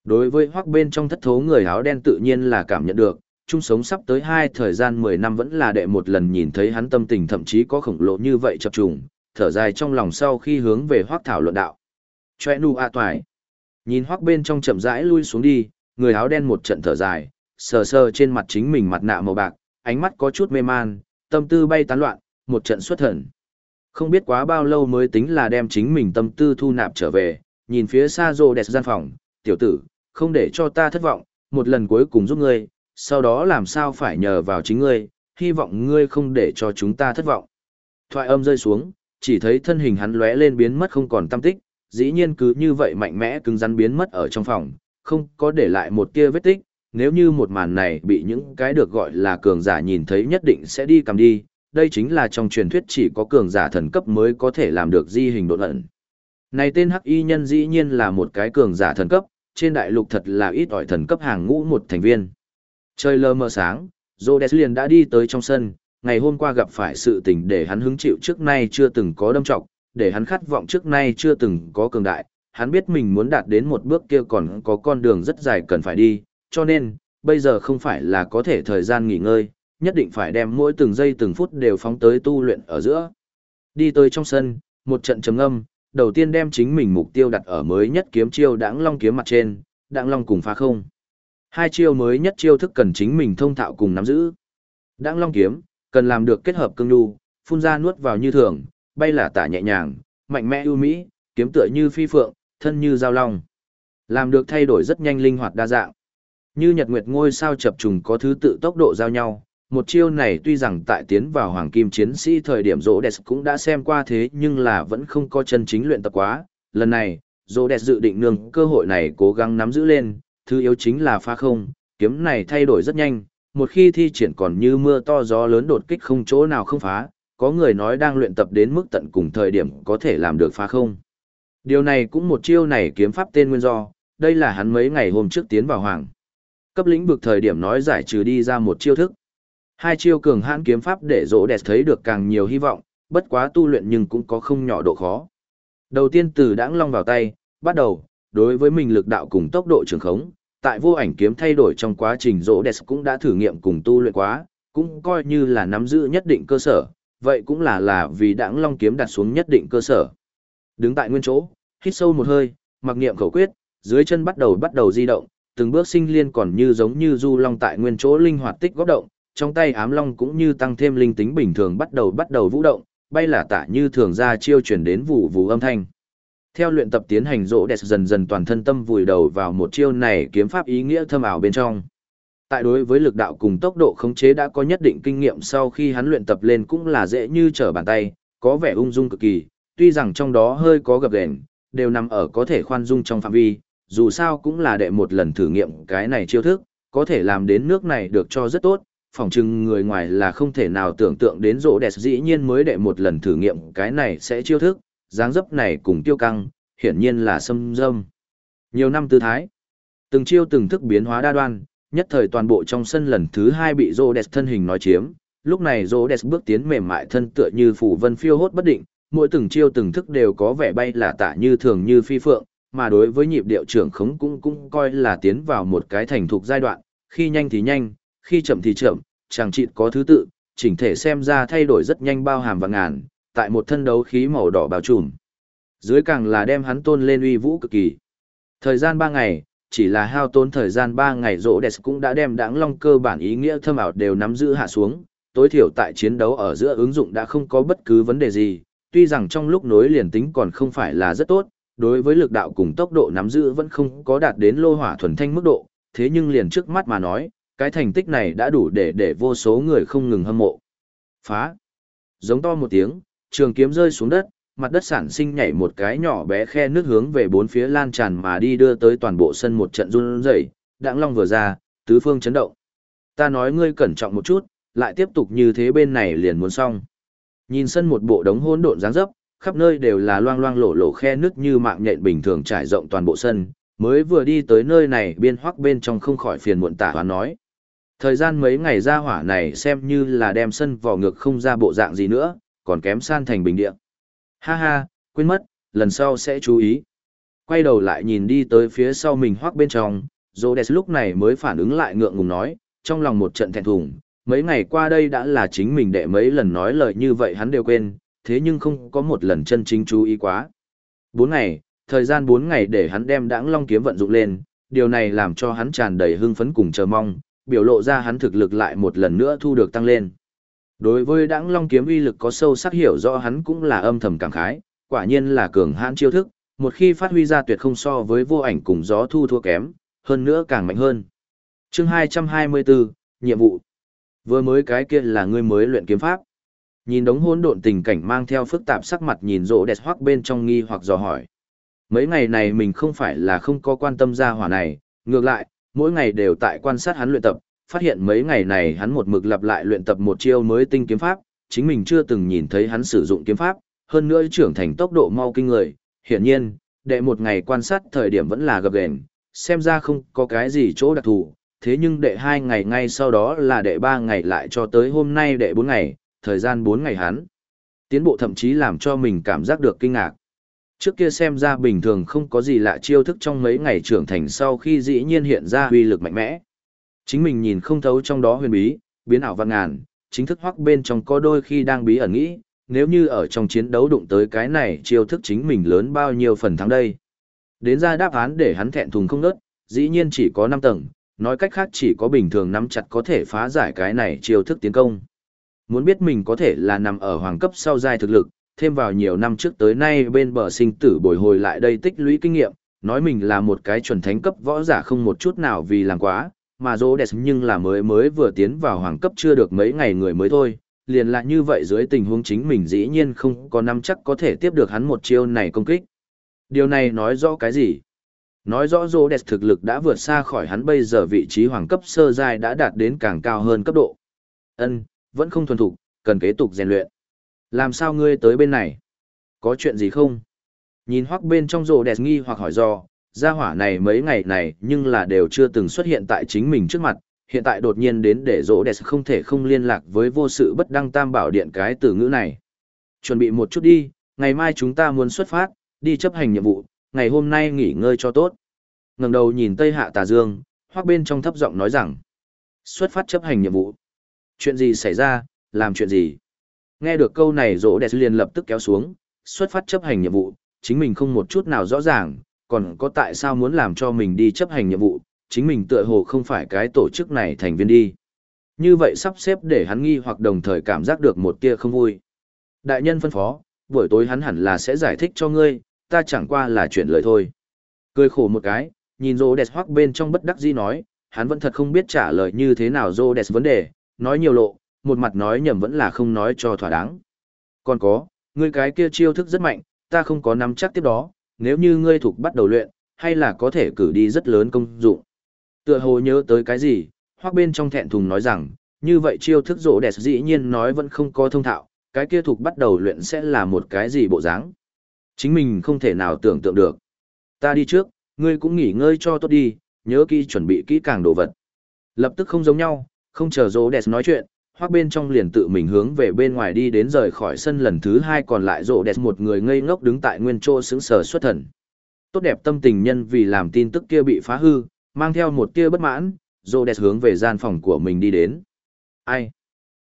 Đối với hoác bên trong thất thố người áo đen tự nhiên là cảm nhận được, chung sống sắp tới hai thời gian 10 năm vẫn là đệ một lần nhìn thấy hắn tâm tình thậm chí có khổng lồ như vậy chập trùng, thở dài trong lòng sau khi hướng về hoác thảo luận đạo. Chòe nu a toài. Nhìn hoác bên trong chậm rãi lui xuống đi, người áo đen một trận thở dài, sờ sờ trên mặt chính mình mặt nạ màu bạc, ánh mắt có chút mê man, tâm tư bay tán loạn, một trận xuất thần. Không biết quá bao lâu mới tính là đem chính mình tâm tư thu nạp trở về, nhìn phía xa rô đẹp gian phòng, tiểu tử, không để cho ta thất vọng, một lần cuối cùng giúp ngươi, sau đó làm sao phải nhờ vào chính ngươi, hy vọng ngươi không để cho chúng ta thất vọng. Thoại âm rơi xuống, chỉ thấy thân hình hắn lóe lên biến mất không còn tâm tích, dĩ nhiên cứ như vậy mạnh mẽ cứng rắn biến mất ở trong phòng, không có để lại một tia vết tích, nếu như một màn này bị những cái được gọi là cường giả nhìn thấy nhất định sẽ đi cầm đi, đây chính là trong truyền thuyết chỉ có cường giả thần cấp mới có thể làm được di hình độn ẩn. Này tên hắc y nhân dĩ nhiên là một cái cường giả thần cấp, trên đại lục thật là ít ỏi thần cấp hàng ngũ một thành viên. Trời lờ mờ sáng, Rhodes liền đã đi tới trong sân, ngày hôm qua gặp phải sự tình để hắn hứng chịu trước nay chưa từng có đâm trọng, để hắn khát vọng trước nay chưa từng có cường đại, hắn biết mình muốn đạt đến một bước kia còn có con đường rất dài cần phải đi, cho nên, bây giờ không phải là có thể thời gian nghỉ ngơi, nhất định phải đem mỗi từng giây từng phút đều phóng tới tu luyện ở giữa. Đi tới trong sân, một trận trầm âm, đầu tiên đem chính mình mục tiêu đặt ở mới nhất kiếm chiêu đãng long kiếm mặt trên, đãng long cùng phá không. Hai chiêu mới nhất chiêu thức cần chính mình thông thạo cùng nắm giữ. Đãng long kiếm, cần làm được kết hợp cương nhu, phun ra nuốt vào như thường, bay là tả nhẹ nhàng, mạnh mẽ ưu mỹ, kiếm tựa như phi phượng, thân như giao long. Làm được thay đổi rất nhanh linh hoạt đa dạng. Như nhật nguyệt ngôi sao chập trùng có thứ tự tốc độ giao nhau, một chiêu này tuy rằng tại tiến vào hoàng kim chiến sĩ thời điểm rỗ đẹp cũng đã xem qua thế nhưng là vẫn không có chân chính luyện tập quá. Lần này, rỗ đẹp dự định nương cơ hội này cố gắng nắm giữ lên, thứ yếu chính là pha không, kiếm này thay đổi rất nhanh, một khi thi triển còn như mưa to gió lớn đột kích không chỗ nào không phá, có người nói đang luyện tập đến mức tận cùng thời điểm có thể làm được phá không. Điều này cũng một chiêu này kiếm pháp tên nguyên do, đây là hắn mấy ngày hôm trước tiến vào hoàng. Cấp lĩnh vực thời điểm nói giải trừ đi ra một chiêu thức. Hai chiêu cường hãn kiếm pháp để rỗ đẹp thấy được càng nhiều hy vọng, bất quá tu luyện nhưng cũng có không nhỏ độ khó. Đầu tiên từ đãng long vào tay, bắt đầu, đối với mình lực đạo cùng tốc độ trường khống, tại vô ảnh kiếm thay đổi trong quá trình rỗ đẹp cũng đã thử nghiệm cùng tu luyện quá, cũng coi như là nắm giữ nhất định cơ sở, vậy cũng là là vì đãng long kiếm đặt xuống nhất định cơ sở. Đứng tại nguyên chỗ, hít sâu một hơi, mặc niệm khẩu quyết, dưới chân bắt đầu bắt đầu di động, từng bước sinh liên còn như giống như du long tại nguyên chỗ linh hoạt tích góp động, trong tay ám long cũng như tăng thêm linh tính bình thường bắt đầu bắt đầu vũ động, bay là tạ như thường ra chiêu chuyển đến vụ vụ âm thanh. Theo luyện tập tiến hành rỗ đẹp dần dần toàn thân tâm vùi đầu vào một chiêu này kiếm pháp ý nghĩa thâm ảo bên trong. Tại đối với lực đạo cùng tốc độ khống chế đã có nhất định kinh nghiệm sau khi hắn luyện tập lên cũng là dễ như trở bàn tay, có vẻ ung dung cực kỳ, tuy rằng trong đó hơi có gập ghềnh, đều nằm ở có thể khoan dung trong phạm vi, dù sao cũng là đệ một lần thử nghiệm cái này chiêu thức, có thể làm đến nước này được cho rất tốt, phỏng chừng người ngoài là không thể nào tưởng tượng đến rỗ đẹp dĩ nhiên mới đệ một lần thử nghiệm cái này sẽ chiêu thức, dáng dấp này cùng tiêu căng, hiển nhiên là xâm dâm. Nhiều năm tư thái, từng chiêu từng thức biến hóa đa đoan, nhất thời toàn bộ trong sân lần thứ hai bị rỗ đẹp thân hình nói chiếm, lúc này rỗ đẹp bước tiến mềm mại thân tựa như phủ vân phiêu hốt bất định, mỗi từng chiêu từng thức đều có vẻ bay là tạ như thường như phi phượng, mà đối với nhịp điệu trưởng khống cũng cũng coi là tiến vào một cái thành thục giai đoạn, khi nhanh thì nhanh, khi chậm thì chậm, chàng trị có thứ tự, chỉnh thể xem ra thay đổi rất nhanh bao hàm và ngàn, tại một thân đấu khí màu đỏ bao trùm. Dưới càng là đem hắn tôn lên uy vũ cực kỳ. Thời gian 3 ngày, chỉ là hao tốn thời gian 3 ngày rỗ đẹp cũng đã đem đáng long cơ bản ý nghĩa thâm ảo đều nắm giữ hạ xuống, tối thiểu tại chiến đấu ở giữa ứng dụng đã không có bất cứ vấn đề gì, tuy rằng trong lúc nối liền tính còn không phải là rất tốt, đối với lực đạo cùng tốc độ nắm giữ vẫn không có đạt đến lô hỏa thuần thanh mức độ, thế nhưng liền trước mắt mà nói, cái thành tích này đã đủ để để vô số người không ngừng hâm mộ. Phá! Giống to một tiếng, trường kiếm rơi xuống đất, mặt đất sản sinh nhảy một cái nhỏ bé khe nước hướng về bốn phía lan tràn mà đi đưa tới toàn bộ sân một trận run rẩy, Đặng long vừa ra, tứ phương chấn động. Ta nói ngươi cẩn trọng một chút, lại tiếp tục như thế bên này liền muốn xong. Nhìn sân một bộ đống hỗn độn dáng dấp, khắp nơi đều là loang loang lổ lổ khe nước như mạng nhện bình thường trải rộng toàn bộ sân, mới vừa đi tới nơi này biên hoắc bên trong không khỏi phiền muộn tả hoán nói. Thời gian mấy ngày ra hỏa này xem như là đem sân vỏ ngược không ra bộ dạng gì nữa, còn kém san thành bình địa. Ha ha, quên mất, lần sau sẽ chú ý. Quay đầu lại nhìn đi tới phía sau mình hoác bên trong, Rhodes lúc này mới phản ứng lại ngượng ngùng nói, trong lòng một trận thẹn thùng, mấy ngày qua đây đã là chính mình đệ mấy lần nói lời như vậy hắn đều quên, thế nhưng không có một lần chân chính chú ý quá. Bốn ngày, thời gian bốn ngày để hắn đem đãng long kiếm vận dụng lên, điều này làm cho hắn tràn đầy hưng phấn cùng chờ mong, biểu lộ ra hắn thực lực lại một lần nữa thu được tăng lên. Đối với đãng long kiếm uy lực có sâu sắc hiểu rõ hắn cũng là âm thầm cảm khái, quả nhiên là cường hãn chiêu thức, một khi phát huy ra tuyệt không so với vô ảnh cùng gió thu thua kém, hơn nữa càng mạnh hơn. Chương 224, nhiệm vụ. Vừa mới cái kia là ngươi mới luyện kiếm pháp. Nhìn đống hỗn độn tình cảnh mang theo phức tạp sắc mặt nhìn rộ đẹp hoắc bên trong nghi hoặc dò hỏi. Mấy ngày này mình không phải là không có quan tâm ra hỏa này, ngược lại, mỗi ngày đều tại quan sát hắn luyện tập, phát hiện mấy ngày này hắn một mực lặp lại luyện tập một chiêu mới tinh kiếm pháp, chính mình chưa từng nhìn thấy hắn sử dụng kiếm pháp, hơn nữa trưởng thành tốc độ mau kinh người, hiển nhiên, đệ một ngày quan sát thời điểm vẫn là gập ghềnh, xem ra không có cái gì chỗ đặc thù, thế nhưng đệ hai ngày ngay sau đó là đệ ba ngày lại cho tới hôm nay đệ bốn ngày, thời gian bốn ngày hắn. Tiến bộ thậm chí làm cho mình cảm giác được kinh ngạc. Trước kia xem ra bình thường không có gì lạ chiêu thức trong mấy ngày trưởng thành sau khi dĩ nhiên hiện ra uy lực mạnh mẽ. Chính mình nhìn không thấu trong đó huyền bí, Biến ảo vạn ngàn, chính thức hoắc bên trong có đôi khi đang bí ẩn nghĩ, nếu như ở trong chiến đấu đụng tới cái này chiêu thức chính mình lớn bao nhiêu phần thắng đây. Đến ra đáp án để hắn thẹn thùng không nớt, dĩ nhiên chỉ có 5 tầng, nói cách khác chỉ có bình thường nắm chặt có thể phá giải cái này chiêu thức tiến công. Muốn biết mình có thể là nằm ở hoàng cấp sau giai thực lực, thêm vào nhiều năm trước tới nay bên bờ sinh tử bồi hồi lại đây tích lũy kinh nghiệm, nói mình là một cái chuẩn thánh cấp võ giả không một chút nào vì làm quá, mà dô đẹp nhưng là mới mới vừa tiến vào hoàng cấp chưa được mấy ngày người mới thôi, liền là như vậy dưới tình huống chính mình dĩ nhiên không có năm chắc có thể tiếp được hắn một chiêu này công kích. Điều này nói rõ cái gì? Nói rõ dô đẹp thực lực đã vượt xa khỏi hắn bây giờ vị trí hoàng cấp sơ giai đã đạt đến càng cao hơn cấp độ. Ân, vẫn không thuần thục, cần kế tục rèn luyện. Làm sao ngươi tới bên này? Có chuyện gì không? Nhìn hoắc bên trong rồ đẹp nghi hoặc hỏi do, gia hỏa này mấy ngày này nhưng là đều chưa từng xuất hiện tại chính mình trước mặt, hiện tại đột nhiên đến để rồ đẹp không thể không liên lạc với vô sự bất đăng tam bảo điện cái từ ngữ này. Chuẩn bị một chút đi, ngày mai chúng ta muốn xuất phát, đi chấp hành nhiệm vụ, ngày hôm nay nghỉ ngơi cho tốt. ngẩng đầu nhìn Tây Hạ Tà Dương, hoắc bên trong thấp giọng nói rằng, xuất phát chấp hành nhiệm vụ. Chuyện gì xảy ra, làm chuyện gì? Nghe được câu này rỗ đẹp liền lập tức kéo xuống, xuất phát chấp hành nhiệm vụ, chính mình không một chút nào rõ ràng, còn có tại sao muốn làm cho mình đi chấp hành nhiệm vụ, chính mình tựa hồ không phải cái tổ chức này thành viên đi. Như vậy sắp xếp để hắn nghi hoặc đồng thời cảm giác được một tia không vui. Đại nhân phân phó, buổi tối hắn hẳn là sẽ giải thích cho ngươi, ta chẳng qua là chuyện lời thôi. Cười khổ một cái, nhìn rô đẹp hoắc bên trong bất đắc dĩ nói, hắn vẫn thật không biết trả lời như thế nào rô đẹp vấn đề, nói nhiều lộ, một mặt nói nhầm vẫn là không nói cho thỏa đáng. Còn có, ngươi cái kia chiêu thức rất mạnh, ta không có nắm chắc tiếp đó, nếu như ngươi thuộc bắt đầu luyện, hay là có thể cử đi rất lớn công dụng. Tựa hồ nhớ tới cái gì, hoặc bên trong thẹn thùng nói rằng, như vậy chiêu thức rỗ đẹp dĩ nhiên nói vẫn không có thông thạo, cái kia thuộc bắt đầu luyện sẽ là một cái gì bộ dáng. Chính mình không thể nào tưởng tượng được. Ta đi trước, ngươi cũng nghỉ ngơi cho tốt đi, nhớ kỹ chuẩn bị kỹ càng đồ vật. Lập tức không giống nhau, không chờ rỗ đẹp nói chuyện, hoác bên trong liền tự mình hướng về bên ngoài đi đến rời khỏi sân lần thứ hai còn lại rộ đẹp một người ngây ngốc đứng tại nguyên chỗ sững sờ xuất thần. Tốt đẹp tâm tình nhân vì làm tin tức kia bị phá hư, mang theo một tia bất mãn, rộ đẹp hướng về gian phòng của mình đi đến. Ai?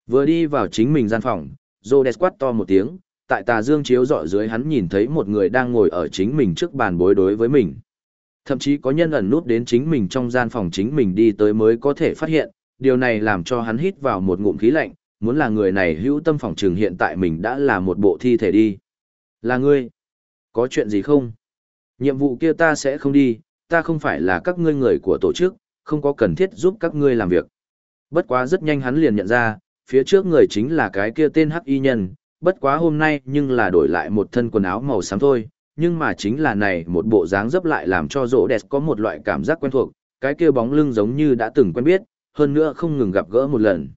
Vừa đi vào chính mình gian phòng, rộ đẹp quát to một tiếng, tại tà dương chiếu dọi dưới hắn nhìn thấy một người đang ngồi ở chính mình trước bàn bối đối với mình. Thậm chí có nhân ẩn nút đến chính mình trong gian phòng chính mình đi tới mới có thể phát hiện điều này làm cho hắn hít vào một ngụm khí lạnh, muốn là người này hữu tâm phòng trường hiện tại mình đã là một bộ thi thể đi. Là ngươi? Có chuyện gì không? Nhiệm vụ kia ta sẽ không đi, ta không phải là các ngươi người của tổ chức, không có cần thiết giúp các ngươi làm việc. Bất quá rất nhanh hắn liền nhận ra, phía trước người chính là cái kia tên hắc y nhân, bất quá hôm nay nhưng là đổi lại một thân quần áo màu xám thôi, nhưng mà chính là này một bộ dáng dấp lại làm cho rỗ đẹp có một loại cảm giác quen thuộc, cái kia bóng lưng giống như đã từng quen biết, hơn nữa không ngừng gặp gỡ một lần.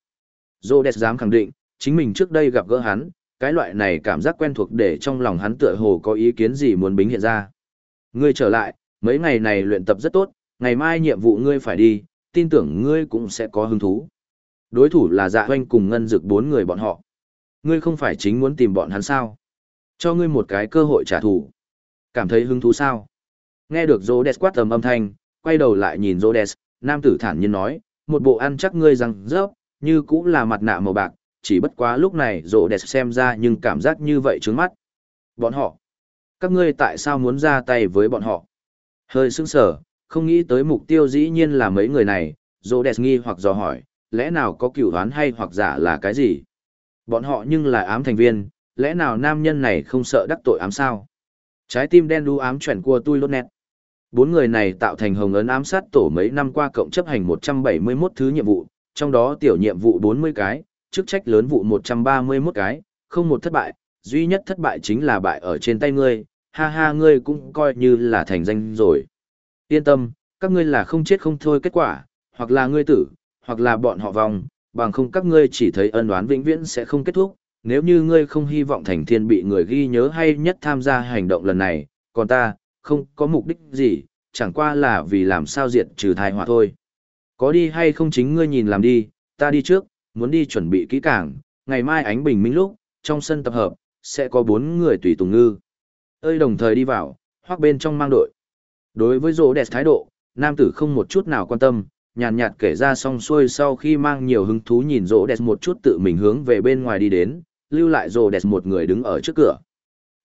Rhodes dám khẳng định, chính mình trước đây gặp gỡ hắn, cái loại này cảm giác quen thuộc để trong lòng hắn tựa hồ có ý kiến gì muốn bính hiện ra. Ngươi trở lại, mấy ngày này luyện tập rất tốt, ngày mai nhiệm vụ ngươi phải đi, tin tưởng ngươi cũng sẽ có hứng thú. Đối thủ là dạ hoanh cùng ngân dực bốn người bọn họ. Ngươi không phải chính muốn tìm bọn hắn sao? Cho ngươi một cái cơ hội trả thù. Cảm thấy hứng thú sao? Nghe được Rhodes quát tầm âm thanh, quay đầu lại nhìn Rhodes, nam tử thản nhiên nói, một bộ ăn chắc ngươi rằng rớp, như cũng là mặt nạ màu bạc, chỉ bất quá lúc này rộ đẹp xem ra nhưng cảm giác như vậy trướng mắt. Bọn họ, các ngươi tại sao muốn ra tay với bọn họ? Hơi sững sờ không nghĩ tới mục tiêu dĩ nhiên là mấy người này, rộ đẹp nghi hoặc dò hỏi, lẽ nào có cửu đoán hay hoặc giả là cái gì? Bọn họ nhưng là ám thành viên, lẽ nào nam nhân này không sợ đắc tội ám sao? Trái tim đen đu ám chuyển của tôi lốt nét. Bốn người này tạo thành hồng ấn ám sát tổ mấy năm qua cộng chấp hành 171 thứ nhiệm vụ, trong đó tiểu nhiệm vụ 40 cái, chức trách lớn vụ 131 cái, không một thất bại, duy nhất thất bại chính là bại ở trên tay ngươi, ha ha ngươi cũng coi như là thành danh rồi. Yên tâm, các ngươi là không chết không thôi kết quả, hoặc là ngươi tử, hoặc là bọn họ vong, bằng không các ngươi chỉ thấy ân oán vĩnh viễn sẽ không kết thúc, nếu như ngươi không hy vọng thành thiên bị người ghi nhớ hay nhất tham gia hành động lần này, còn ta, không có mục đích gì, chẳng qua là vì làm sao diệt trừ thai họa thôi. Có đi hay không chính ngươi nhìn làm đi, ta đi trước, muốn đi chuẩn bị kỹ càng, ngày mai ánh bình minh lúc, trong sân tập hợp, sẽ có bốn người tùy tùng ngư. Ơi đồng thời đi vào, hoặc bên trong mang đội. Đối với rỗ đẹp thái độ, nam tử không một chút nào quan tâm, nhàn nhạt kể ra xong xuôi sau khi mang nhiều hứng thú nhìn rô đẹp một chút tự mình hướng về bên ngoài đi đến, lưu lại rô đẹp một người đứng ở trước cửa.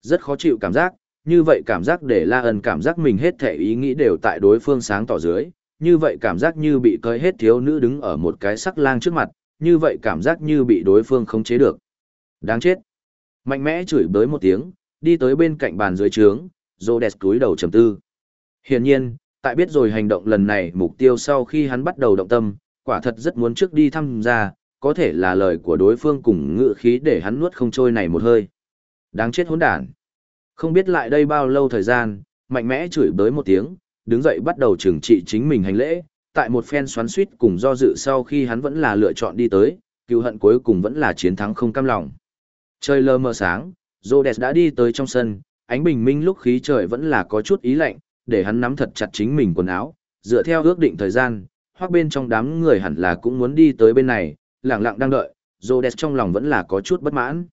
Rất khó chịu cảm giác, như vậy cảm giác để La ân cảm giác mình hết thể ý nghĩ đều tại đối phương sáng tỏ dưới, như vậy cảm giác như bị cơi hết thiếu nữ đứng ở một cái sắc lang trước mặt, như vậy cảm giác như bị đối phương khống chế được. Đáng chết. Mạnh mẽ chửi bới một tiếng, đi tới bên cạnh bàn dưới trướng, Rhodes cúi đầu trầm tư. Hiển nhiên, tại biết rồi hành động lần này mục tiêu sau khi hắn bắt đầu động tâm, quả thật rất muốn trước đi thăm ra, có thể là lời của đối phương cùng ngự khí để hắn nuốt không trôi này một hơi. Đáng chết hỗn đản. Không biết lại đây bao lâu thời gian, mạnh mẽ chửi bới một tiếng, đứng dậy bắt đầu trừng trị chính mình hành lễ, tại một phen xoắn suýt cùng do dự sau khi hắn vẫn là lựa chọn đi tới, cứu hận cuối cùng vẫn là chiến thắng không cam lòng. Trời lờ mờ sáng, Rhodes đã đi tới trong sân, ánh bình minh lúc khí trời vẫn là có chút ý lạnh, để hắn nắm thật chặt chính mình quần áo, dựa theo ước định thời gian, hoặc bên trong đám người hẳn là cũng muốn đi tới bên này, lặng lặng đang đợi, Rhodes trong lòng vẫn là có chút bất mãn.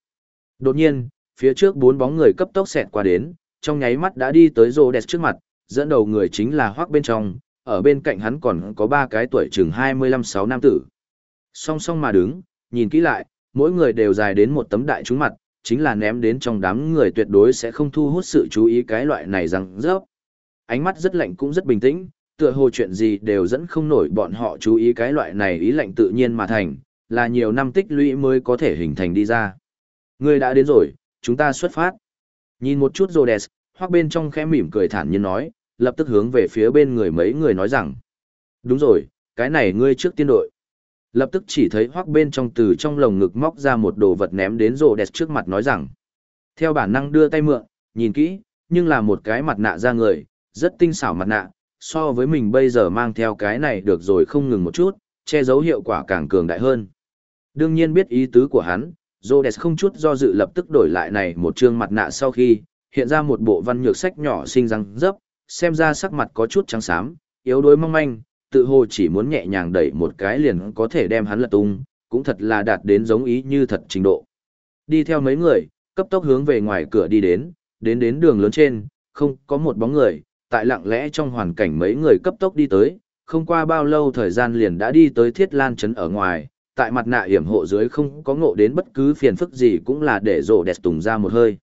Đột nhiên, phía trước bốn bóng người cấp tốc xẹt qua đến, trong nháy mắt đã đi tới Rhodes trước mặt, dẫn đầu người chính là Hoắc bên trong, ở bên cạnh hắn còn có ba cái tuổi chừng 25-6 nam tử. Song song mà đứng, nhìn kỹ lại, mỗi người đều dài đến một tấm đại trúng mặt, chính là ném đến trong đám người tuyệt đối sẽ không thu hút sự chú ý cái loại này rằng rớp. Ánh mắt rất lạnh cũng rất bình tĩnh, tựa hồ chuyện gì đều dẫn không nổi bọn họ chú ý cái loại này ý lạnh tự nhiên mà thành, là nhiều năm tích lũy mới có thể hình thành đi ra. Người đã đến rồi, chúng ta xuất phát. Nhìn một chút Rhodes, hoặc bên trong khẽ mỉm cười thản nhiên nói, lập tức hướng về phía bên người mấy người nói rằng. Đúng rồi, cái này ngươi trước tiên đội. Lập tức chỉ thấy hoác bên trong từ trong lồng ngực móc ra một đồ vật ném đến rồ đẹp trước mặt nói rằng. Theo bản năng đưa tay mượn, nhìn kỹ, nhưng là một cái mặt nạ ra người, rất tinh xảo mặt nạ, so với mình bây giờ mang theo cái này được rồi không ngừng một chút, che giấu hiệu quả càng cường đại hơn. Đương nhiên biết ý tứ của hắn, Rhodes không chút do dự lập tức đổi lại này một trương mặt nạ sau khi, hiện ra một bộ văn nhược sách nhỏ xinh răng dấp, xem ra sắc mặt có chút trắng xám, yếu đuối mong manh, tự hồ chỉ muốn nhẹ nhàng đẩy một cái liền có thể đem hắn lật tung, cũng thật là đạt đến giống ý như thật trình độ. Đi theo mấy người, cấp tốc hướng về ngoài cửa đi đến, đến đến đường lớn trên, không có một bóng người, tại lặng lẽ trong hoàn cảnh mấy người cấp tốc đi tới, không qua bao lâu thời gian liền đã đi tới thiết lan trấn ở ngoài, tại mặt nạ hiểm hộ dưới không có ngộ đến bất cứ phiền phức gì cũng là để rộ đẹp tùng ra một hơi.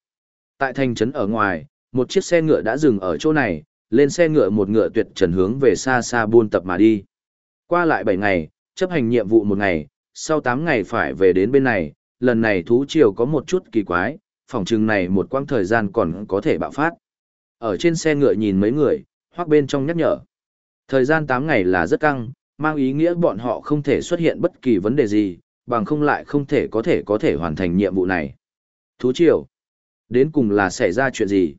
Tại thành trấn ở ngoài, một chiếc xe ngựa đã dừng ở chỗ này, lên xe ngựa một ngựa tuyệt trần hướng về xa xa buôn tập mà đi. Qua lại 7 ngày, chấp hành nhiệm vụ một ngày, sau 8 ngày phải về đến bên này, lần này thú triều có một chút kỳ quái, phòng trừng này một quãng thời gian còn có thể bạo phát. Ở trên xe ngựa nhìn mấy người, hoặc bên trong nhắc nhở. Thời gian 8 ngày là rất căng, mang ý nghĩa bọn họ không thể xuất hiện bất kỳ vấn đề gì, bằng không lại không thể có thể có thể hoàn thành nhiệm vụ này. Thú triều. Đến cùng là xảy ra chuyện gì?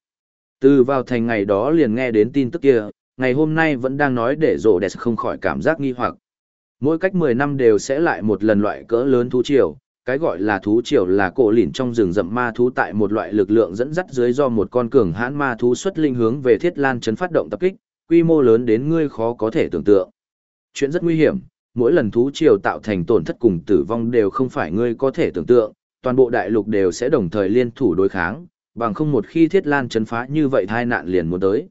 Từ vào thành ngày đó liền nghe đến tin tức kia, ngày hôm nay vẫn đang nói để rổ đẹp không khỏi cảm giác nghi hoặc. Mỗi cách 10 năm đều sẽ lại một lần loại cỡ lớn thú triều, cái gọi là thú triều là cổ lỉn trong rừng rậm ma thú tại một loại lực lượng dẫn dắt dưới do một con cường hãn ma thú xuất linh hướng về thiết lan chấn phát động tập kích, quy mô lớn đến ngươi khó có thể tưởng tượng. Chuyện rất nguy hiểm, mỗi lần thú triều tạo thành tổn thất cùng tử vong đều không phải ngươi có thể tưởng tượng, toàn bộ đại lục đều sẽ đồng thời liên thủ đối kháng, bằng không một khi thiết lan chấn phá như vậy tai nạn liền muốn tới.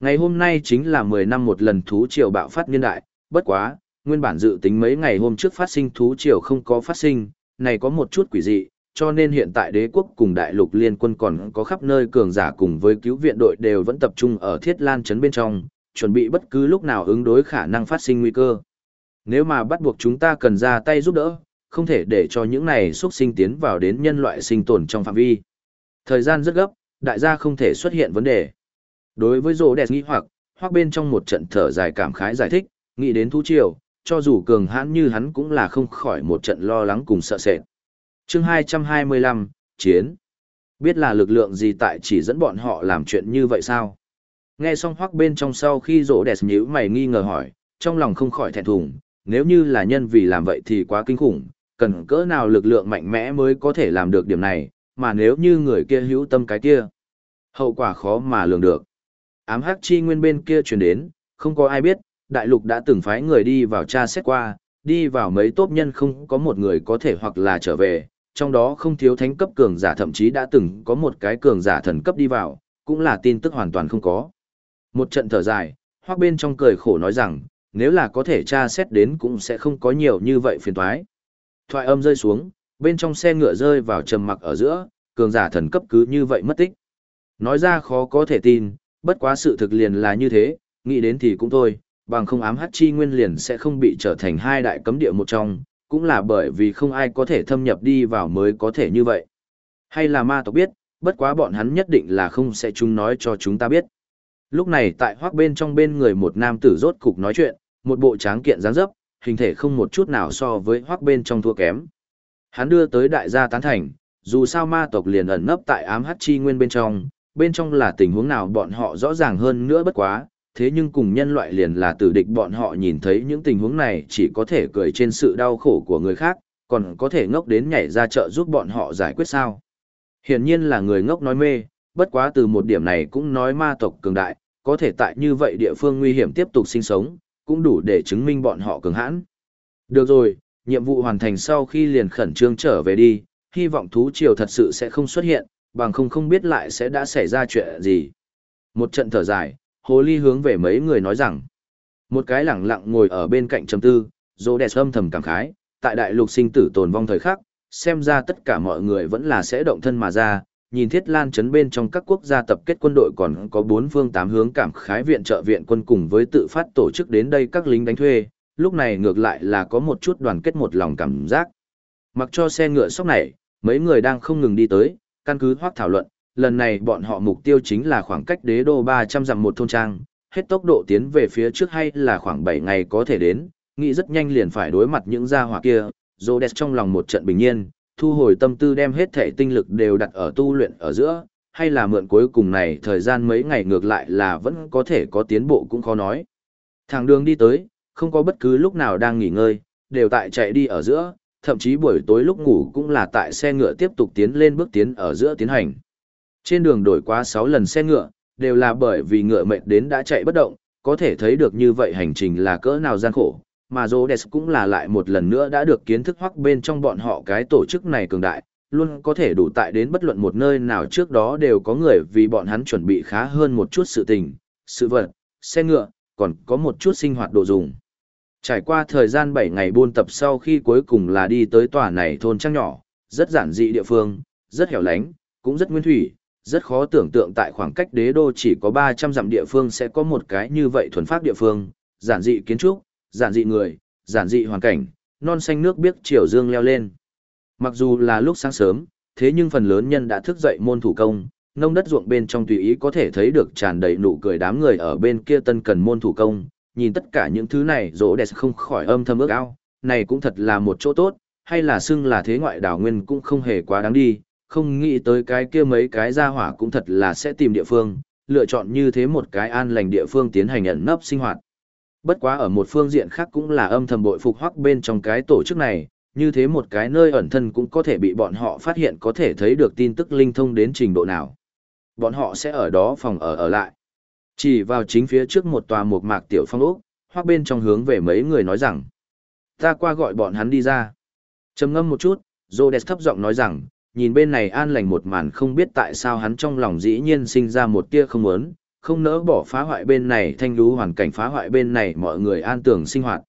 Ngày hôm nay chính là 10 năm một lần thú triều bạo phát niên đại, bất quá, nguyên bản dự tính mấy ngày hôm trước phát sinh thú triều không có phát sinh, này có một chút quỷ dị, cho nên hiện tại đế quốc cùng đại lục liên quân còn có khắp nơi cường giả cùng với cứu viện đội đều vẫn tập trung ở thiết lan chấn bên trong, chuẩn bị bất cứ lúc nào ứng đối khả năng phát sinh nguy cơ. Nếu mà bắt buộc chúng ta cần ra tay giúp đỡ, không thể để cho những này xuất sinh tiến vào đến nhân loại sinh tồn trong phạm vi. Thời gian rất gấp, đại gia không thể xuất hiện vấn đề. Đối với rô đẹp nghĩ hoặc, hoặc bên trong một trận thở dài cảm khái giải thích, nghĩ đến thú triều, cho dù cường hãn như hắn cũng là không khỏi một trận lo lắng cùng sợ sệt. chương 225, Chiến. Biết là lực lượng gì tại chỉ dẫn bọn họ làm chuyện như vậy sao? Nghe xong hoắc bên trong sau khi rỗ đẹp nhíu mày nghi ngờ hỏi, trong lòng không khỏi thẹn thùng, nếu như là nhân vì làm vậy thì quá kinh khủng, cần cỡ nào lực lượng mạnh mẽ mới có thể làm được điểm này, mà nếu như người kia hữu tâm cái kia, hậu quả khó mà lường được. Ám hắc chi nguyên bên kia truyền đến, không có ai biết, đại lục đã từng phái người đi vào tra xét qua, đi vào mấy tốt nhân không có một người có thể hoặc là trở về, trong đó không thiếu thánh cấp cường giả thậm chí đã từng có một cái cường giả thần cấp đi vào, cũng là tin tức hoàn toàn không có. Một trận thở dài, hoác bên trong cười khổ nói rằng, nếu là có thể tra xét đến cũng sẽ không có nhiều như vậy phiền toái. Thoại âm rơi xuống, bên trong xe ngựa rơi vào trầm mặc ở giữa, cường giả thần cấp cứ như vậy mất tích. Nói ra khó có thể tin, bất quá sự thực liền là như thế, nghĩ đến thì cũng thôi, bằng không ám hắc chi nguyên liền sẽ không bị trở thành hai đại cấm địa một trong, cũng là bởi vì không ai có thể thâm nhập đi vào mới có thể như vậy. Hay là ma tộc biết, bất quá bọn hắn nhất định là không sẽ chúng nói cho chúng ta biết. Lúc này tại hoác bên trong bên người một nam tử rốt cục nói chuyện, một bộ tráng kiện dáng dấp, hình thể không một chút nào so với hoác bên trong thua kém. Hắn đưa tới đại gia tán thành, dù sao ma tộc liền ẩn nấp tại ám hắc chi nguyên bên trong, bên trong là tình huống nào bọn họ rõ ràng hơn nữa bất quá, thế nhưng cùng nhân loại liền là tử địch bọn họ nhìn thấy những tình huống này chỉ có thể cười trên sự đau khổ của người khác, còn có thể ngốc đến nhảy ra chợ giúp bọn họ giải quyết sao. Hiển nhiên là người ngốc nói mê, bất quá từ một điểm này cũng nói ma tộc cường đại, có thể tại như vậy địa phương nguy hiểm tiếp tục sinh sống, cũng đủ để chứng minh bọn họ cường hãn. Được rồi, nhiệm vụ hoàn thành sau khi liền khẩn trương trở về đi, hy vọng thú triều thật sự sẽ không xuất hiện, bằng không không biết lại sẽ đã xảy ra chuyện gì. Một trận thở dài, hồ ly hướng về mấy người nói rằng, một cái lẳng lặng ngồi ở bên cạnh trầm tư, dô đẹp âm thầm cảm khái, tại đại lục sinh tử tồn vong thời khắc, xem ra tất cả mọi người vẫn là sẽ động thân mà ra, nhìn thiết lan chấn bên trong các quốc gia tập kết quân đội còn có bốn phương tám hướng cảm khái viện trợ viện quân cùng với tự phát tổ chức đến đây các lính đánh thuê, lúc này ngược lại là có một chút đoàn kết một lòng cảm giác. Mặc cho xe ngựa sóc này, mấy người đang không ngừng đi tới, căn cứ hoác thảo luận, lần này bọn họ mục tiêu chính là khoảng cách đế đô 300 dặm một thôn trang, hết tốc độ tiến về phía trước hay là khoảng 7 ngày có thể đến, nghĩ rất nhanh liền phải đối mặt những gia hỏa kia, Rhodes trong lòng một trận bình nhiên, thu hồi tâm tư đem hết thể tinh lực đều đặt ở tu luyện ở giữa, hay là mượn cuối cùng này thời gian mấy ngày ngược lại là vẫn có thể có tiến bộ cũng khó nói. Thằng đường đi tới, không có bất cứ lúc nào đang nghỉ ngơi, đều tại chạy đi ở giữa, thậm chí buổi tối lúc ngủ cũng là tại xe ngựa tiếp tục tiến lên bước tiến ở giữa tiến hành. Trên đường đổi qua 6 lần xe ngựa, đều là bởi vì ngựa mệt đến đã chạy bất động, có thể thấy được như vậy hành trình là cỡ nào gian khổ, mà Rhodes cũng là lại một lần nữa đã được kiến thức hoắc bên trong bọn họ cái tổ chức này cường đại, luôn có thể đủ tại đến bất luận một nơi nào trước đó đều có người vì bọn hắn chuẩn bị khá hơn một chút sự tình, sự vật, xe ngựa, còn có một chút sinh hoạt đồ dùng. Trải qua thời gian 7 ngày buôn tập sau khi cuối cùng là đi tới tòa này thôn trang nhỏ, rất giản dị địa phương, rất hẻo lánh, cũng rất nguyên thủy, rất khó tưởng tượng tại khoảng cách đế đô chỉ có 300 dặm địa phương sẽ có một cái như vậy thuần phát địa phương, giản dị kiến trúc, giản dị người, giản dị hoàn cảnh, non xanh nước biếc chiều dương leo lên. Mặc dù là lúc sáng sớm, thế nhưng phần lớn nhân đã thức dậy môn thủ công, nông đất ruộng bên trong tùy ý có thể thấy được tràn đầy nụ cười đám người ở bên kia tân cần môn thủ công, nhìn tất cả những thứ này rỗ đẹp không khỏi âm thầm ước ao, này cũng thật là một chỗ tốt, hay là xưng là thế ngoại đảo nguyên cũng không hề quá đáng đi, không nghĩ tới cái kia mấy cái gia hỏa cũng thật là sẽ tìm địa phương, lựa chọn như thế một cái an lành địa phương tiến hành ẩn nấp sinh hoạt. Bất quá ở một phương diện khác cũng là âm thầm bội phục hoắc bên trong cái tổ chức này, như thế một cái nơi ẩn thân cũng có thể bị bọn họ phát hiện có thể thấy được tin tức linh thông đến trình độ nào. Bọn họ sẽ ở đó phòng ở ở lại. Chỉ vào chính phía trước một tòa một mạc tiểu phong ốc, hoắc bên trong hướng về mấy người nói rằng. Ta qua gọi bọn hắn đi ra. trầm ngâm một chút, Rhodes thấp giọng nói rằng, nhìn bên này an lành một màn không biết tại sao hắn trong lòng dĩ nhiên sinh ra một tia không muốn, không nỡ bỏ phá hoại bên này thanh lú hoàn cảnh phá hoại bên này mọi người an tưởng sinh hoạt.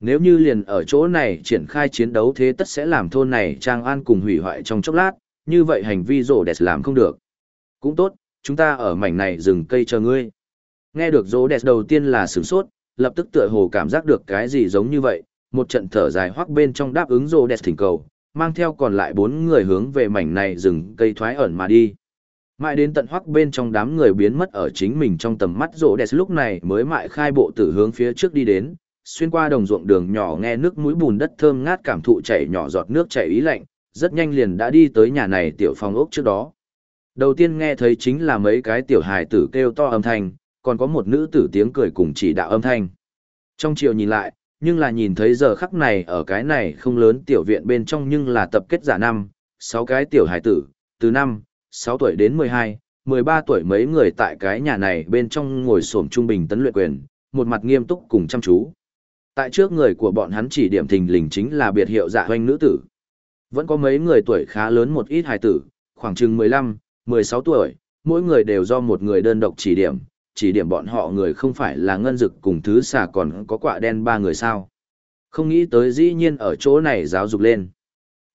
Nếu như liền ở chỗ này triển khai chiến đấu thế tất sẽ làm thôn này trang an cùng hủy hoại trong chốc lát, như vậy hành vi rổ đẹp làm không được. Cũng tốt, chúng ta ở mảnh này rừng cây chờ ngươi. Nghe được rổ đẹp đầu tiên là sửng sốt, lập tức tựa hồ cảm giác được cái gì giống như vậy, một trận thở dài hoắc bên trong đáp ứng rổ đẹp thỉnh cầu, mang theo còn lại bốn người hướng về mảnh này rừng cây thoái ẩn mà đi. Mãi đến tận hoắc bên trong đám người biến mất ở chính mình trong tầm mắt rộ đẹp lúc này mới mại khai bộ tử hướng phía trước đi đến, xuyên qua đồng ruộng đường nhỏ nghe nước mũi bùn đất thơm ngát cảm thụ chảy nhỏ giọt nước chảy ý lạnh, rất nhanh liền đã đi tới nhà này tiểu phòng ốc trước đó. Đầu tiên nghe thấy chính là mấy cái tiểu hài tử kêu to âm thanh, còn có một nữ tử tiếng cười cùng chỉ đạo âm thanh. Trong chiều nhìn lại, nhưng là nhìn thấy giờ khắc này ở cái này không lớn tiểu viện bên trong nhưng là tập kết giả năm, sáu cái tiểu hài tử, từ năm, 6 tuổi đến 12, 13 tuổi mấy người tại cái nhà này bên trong ngồi xổm trung bình tấn luyện quyền, một mặt nghiêm túc cùng chăm chú. Tại trước người của bọn hắn chỉ điểm thình lình chính là biệt hiệu dạ hoanh nữ tử. Vẫn có mấy người tuổi khá lớn một ít hài tử, khoảng chừng 15, 16 tuổi, mỗi người đều do một người đơn độc chỉ điểm, chỉ điểm bọn họ người không phải là ngân dực cùng thứ xà còn có quả đen ba người sao. Không nghĩ tới dĩ nhiên ở chỗ này giáo dục lên.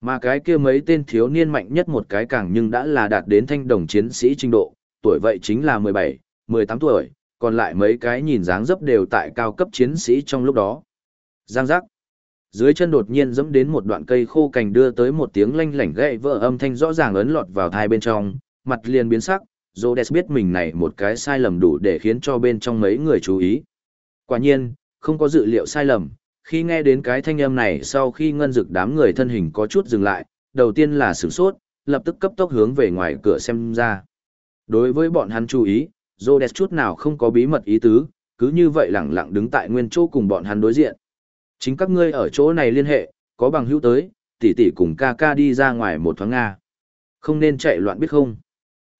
Mà cái kia mấy tên thiếu niên mạnh nhất một cái càng nhưng đã là đạt đến thanh đồng chiến sĩ trình độ, tuổi vậy chính là 17, 18 tuổi, còn lại mấy cái nhìn dáng dấp đều tại cao cấp chiến sĩ trong lúc đó. Giang giác. Dưới chân đột nhiên dẫm đến một đoạn cây khô cành đưa tới một tiếng lanh lảnh gậy vỡ âm thanh rõ ràng ấn lọt vào thai bên trong, mặt liền biến sắc, Rhodes biết mình này một cái sai lầm đủ để khiến cho bên trong mấy người chú ý. Quả nhiên, không có dự liệu sai lầm, khi nghe đến cái thanh âm này sau khi ngân dực đám người thân hình có chút dừng lại, đầu tiên là sửng sốt, lập tức cấp tốc hướng về ngoài cửa xem ra. Đối với bọn hắn chú ý, Rhodes chút nào không có bí mật ý tứ, cứ như vậy lẳng lặng đứng tại nguyên chỗ cùng bọn hắn đối diện. Chính các ngươi ở chỗ này liên hệ, có bằng hữu tới, tỷ tỷ cùng ca ca đi ra ngoài một thoáng Nga. Không nên chạy loạn biết không?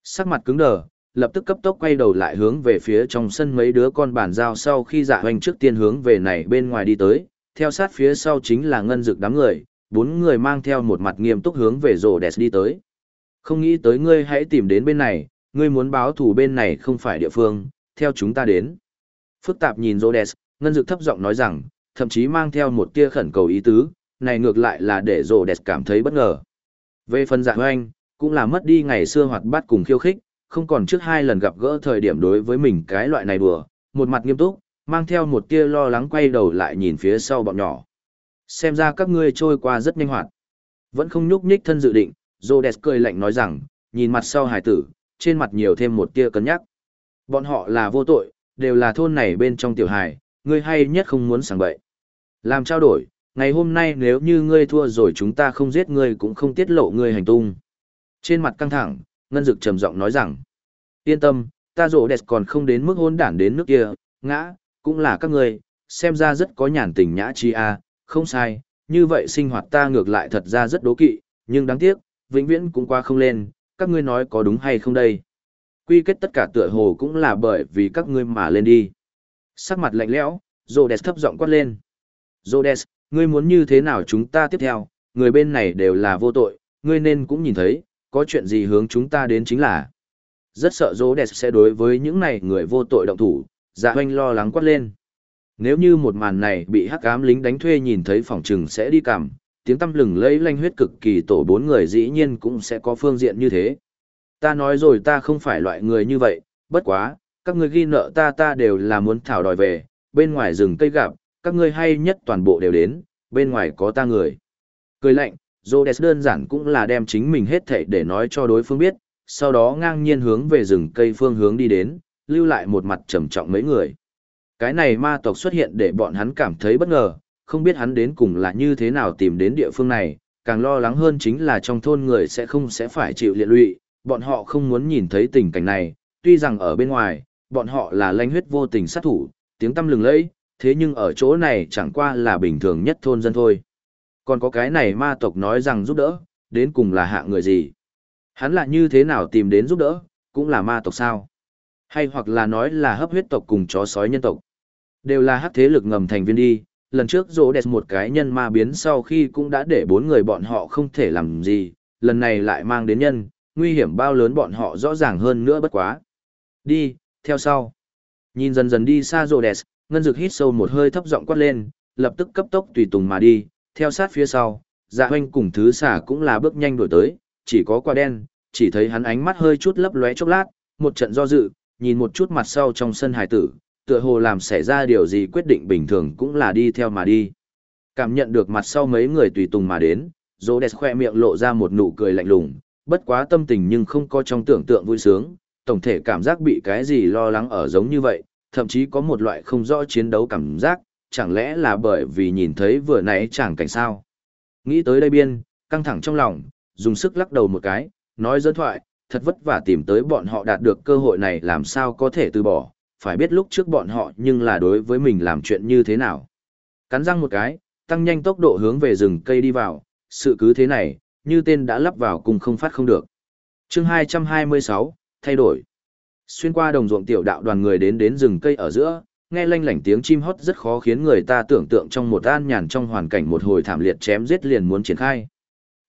Sắc mặt cứng đờ, lập tức cấp tốc quay đầu lại hướng về phía trong sân mấy đứa con bàn giao sau khi dạ hoành trước tiên hướng về này bên ngoài đi tới, theo sát phía sau chính là ngân dực đám người, bốn người mang theo một mặt nghiêm túc hướng về rồ đẹp đi tới. Không nghĩ tới ngươi hãy tìm đến bên này, ngươi muốn báo thù bên này không phải địa phương, theo chúng ta đến. Phức tạp nhìn rồ đẹp, ngân dực thấp giọng nói rằng, thậm chí mang theo một tia khẩn cầu ý tứ, này ngược lại là để rồ đẹp cảm thấy bất ngờ. Về phần dạ anh, cũng là mất đi ngày xưa hoạt bát cùng khiêu khích, không còn trước hai lần gặp gỡ thời điểm đối với mình cái loại này đùa, một mặt nghiêm túc, mang theo một tia lo lắng quay đầu lại nhìn phía sau bọn nhỏ. Xem ra các ngươi trôi qua rất nhanh hoạt. Vẫn không nhúc nhích thân dự định, Rhodes cười lạnh nói rằng, nhìn mặt sau hải tử, trên mặt nhiều thêm một tia cân nhắc. Bọn họ là vô tội, đều là thôn này bên trong tiểu hải, ngươi hay nhất không muốn sảng bậy. Làm trao đổi, ngày hôm nay nếu như ngươi thua rồi chúng ta không giết ngươi cũng không tiết lộ ngươi hành tung. Trên mặt căng thẳng, Ngân Dực trầm giọng nói rằng, yên tâm, ta rổ đẹp còn không đến mức hôn đản đến nước kia, ngã, cũng là các ngươi, xem ra rất có nhàn tình nhã chi a, à. không sai, như vậy sinh hoạt ta ngược lại thật ra rất đố kỵ, nhưng đáng tiếc, vĩnh viễn cũng qua không lên, các ngươi nói có đúng hay không đây? Quy kết tất cả tựa hồ cũng là bởi vì các ngươi mà lên đi. Sắc mặt lạnh lẽo, Rhodes thấp giọng quát lên. Rhodes, ngươi muốn như thế nào chúng ta tiếp theo, người bên này đều là vô tội, ngươi nên cũng nhìn thấy, có chuyện gì hướng chúng ta đến chính là. Rất sợ Rhodes sẽ đối với những này người vô tội động thủ, dạ hoanh lo lắng quát lên. Nếu như một màn này bị hắc ám lính đánh thuê nhìn thấy phòng trừng sẽ đi cảm, tiếng tâm lừng lẫy lanh huyết cực kỳ tổ bốn người dĩ nhiên cũng sẽ có phương diện như thế. Ta nói rồi ta không phải loại người như vậy, bất quá, các ngươi ghi nợ ta ta đều là muốn thảo đòi về, bên ngoài rừng cây gặp, các ngươi hay nhất toàn bộ đều đến, bên ngoài có ta người. Cười lạnh, Rhodes đơn giản cũng là đem chính mình hết thảy để nói cho đối phương biết, sau đó ngang nhiên hướng về rừng cây phương hướng đi đến, lưu lại một mặt trầm trọng mấy người. Cái này ma tộc xuất hiện để bọn hắn cảm thấy bất ngờ, không biết hắn đến cùng là như thế nào tìm đến địa phương này, càng lo lắng hơn chính là trong thôn người sẽ không sẽ phải chịu liệt lụy, bọn họ không muốn nhìn thấy tình cảnh này, tuy rằng ở bên ngoài, bọn họ là lanh huyết vô tình sát thủ, tiếng tâm lừng lẫy, thế nhưng ở chỗ này chẳng qua là bình thường nhất thôn dân thôi. Còn có cái này ma tộc nói rằng giúp đỡ, đến cùng là hạ người gì? Hắn là như thế nào tìm đến giúp đỡ, cũng là ma tộc sao? Hay hoặc là nói là hấp huyết tộc cùng chó sói nhân tộc. Đều là hắc thế lực ngầm thành viên đi, lần trước rỗ đẹp một cái nhân ma biến sau khi cũng đã để bốn người bọn họ không thể làm gì, lần này lại mang đến nhân, nguy hiểm bao lớn bọn họ rõ ràng hơn nữa bất quá. Đi, theo sau. Nhìn dần dần đi xa rỗ đẹp, ngân dực hít sâu một hơi thấp giọng quát lên, lập tức cấp tốc tùy tùng mà đi, theo sát phía sau, dạ hoanh cùng thứ xả cũng là bước nhanh đổi tới, chỉ có quả đen, chỉ thấy hắn ánh mắt hơi chút lấp lóe chốc lát, một trận do dự, nhìn một chút mặt sau trong sân hải tử, tựa hồ làm xảy ra điều gì quyết định bình thường cũng là đi theo mà đi. Cảm nhận được mặt sau mấy người tùy tùng mà đến, Rhodes khoe miệng lộ ra một nụ cười lạnh lùng, bất quá tâm tình nhưng không có trong tưởng tượng vui sướng, tổng thể cảm giác bị cái gì lo lắng ở giống như vậy, thậm chí có một loại không rõ chiến đấu cảm giác, chẳng lẽ là bởi vì nhìn thấy vừa nãy chẳng cảnh sao. Nghĩ tới đây biên, căng thẳng trong lòng, dùng sức lắc đầu một cái, nói dẫn thoại, thật vất vả tìm tới bọn họ đạt được cơ hội này làm sao có thể từ bỏ, phải biết lúc trước bọn họ nhưng là đối với mình làm chuyện như thế nào. Cắn răng một cái, tăng nhanh tốc độ hướng về rừng cây đi vào, sự cứ thế này, như tên đã lắp vào cùng không phát không được. chương 226, thay đổi. Xuyên qua đồng ruộng tiểu đạo đoàn người đến đến rừng cây ở giữa, nghe lanh lảnh tiếng chim hót rất khó khiến người ta tưởng tượng trong một an nhàn trong hoàn cảnh một hồi thảm liệt chém giết liền muốn triển khai.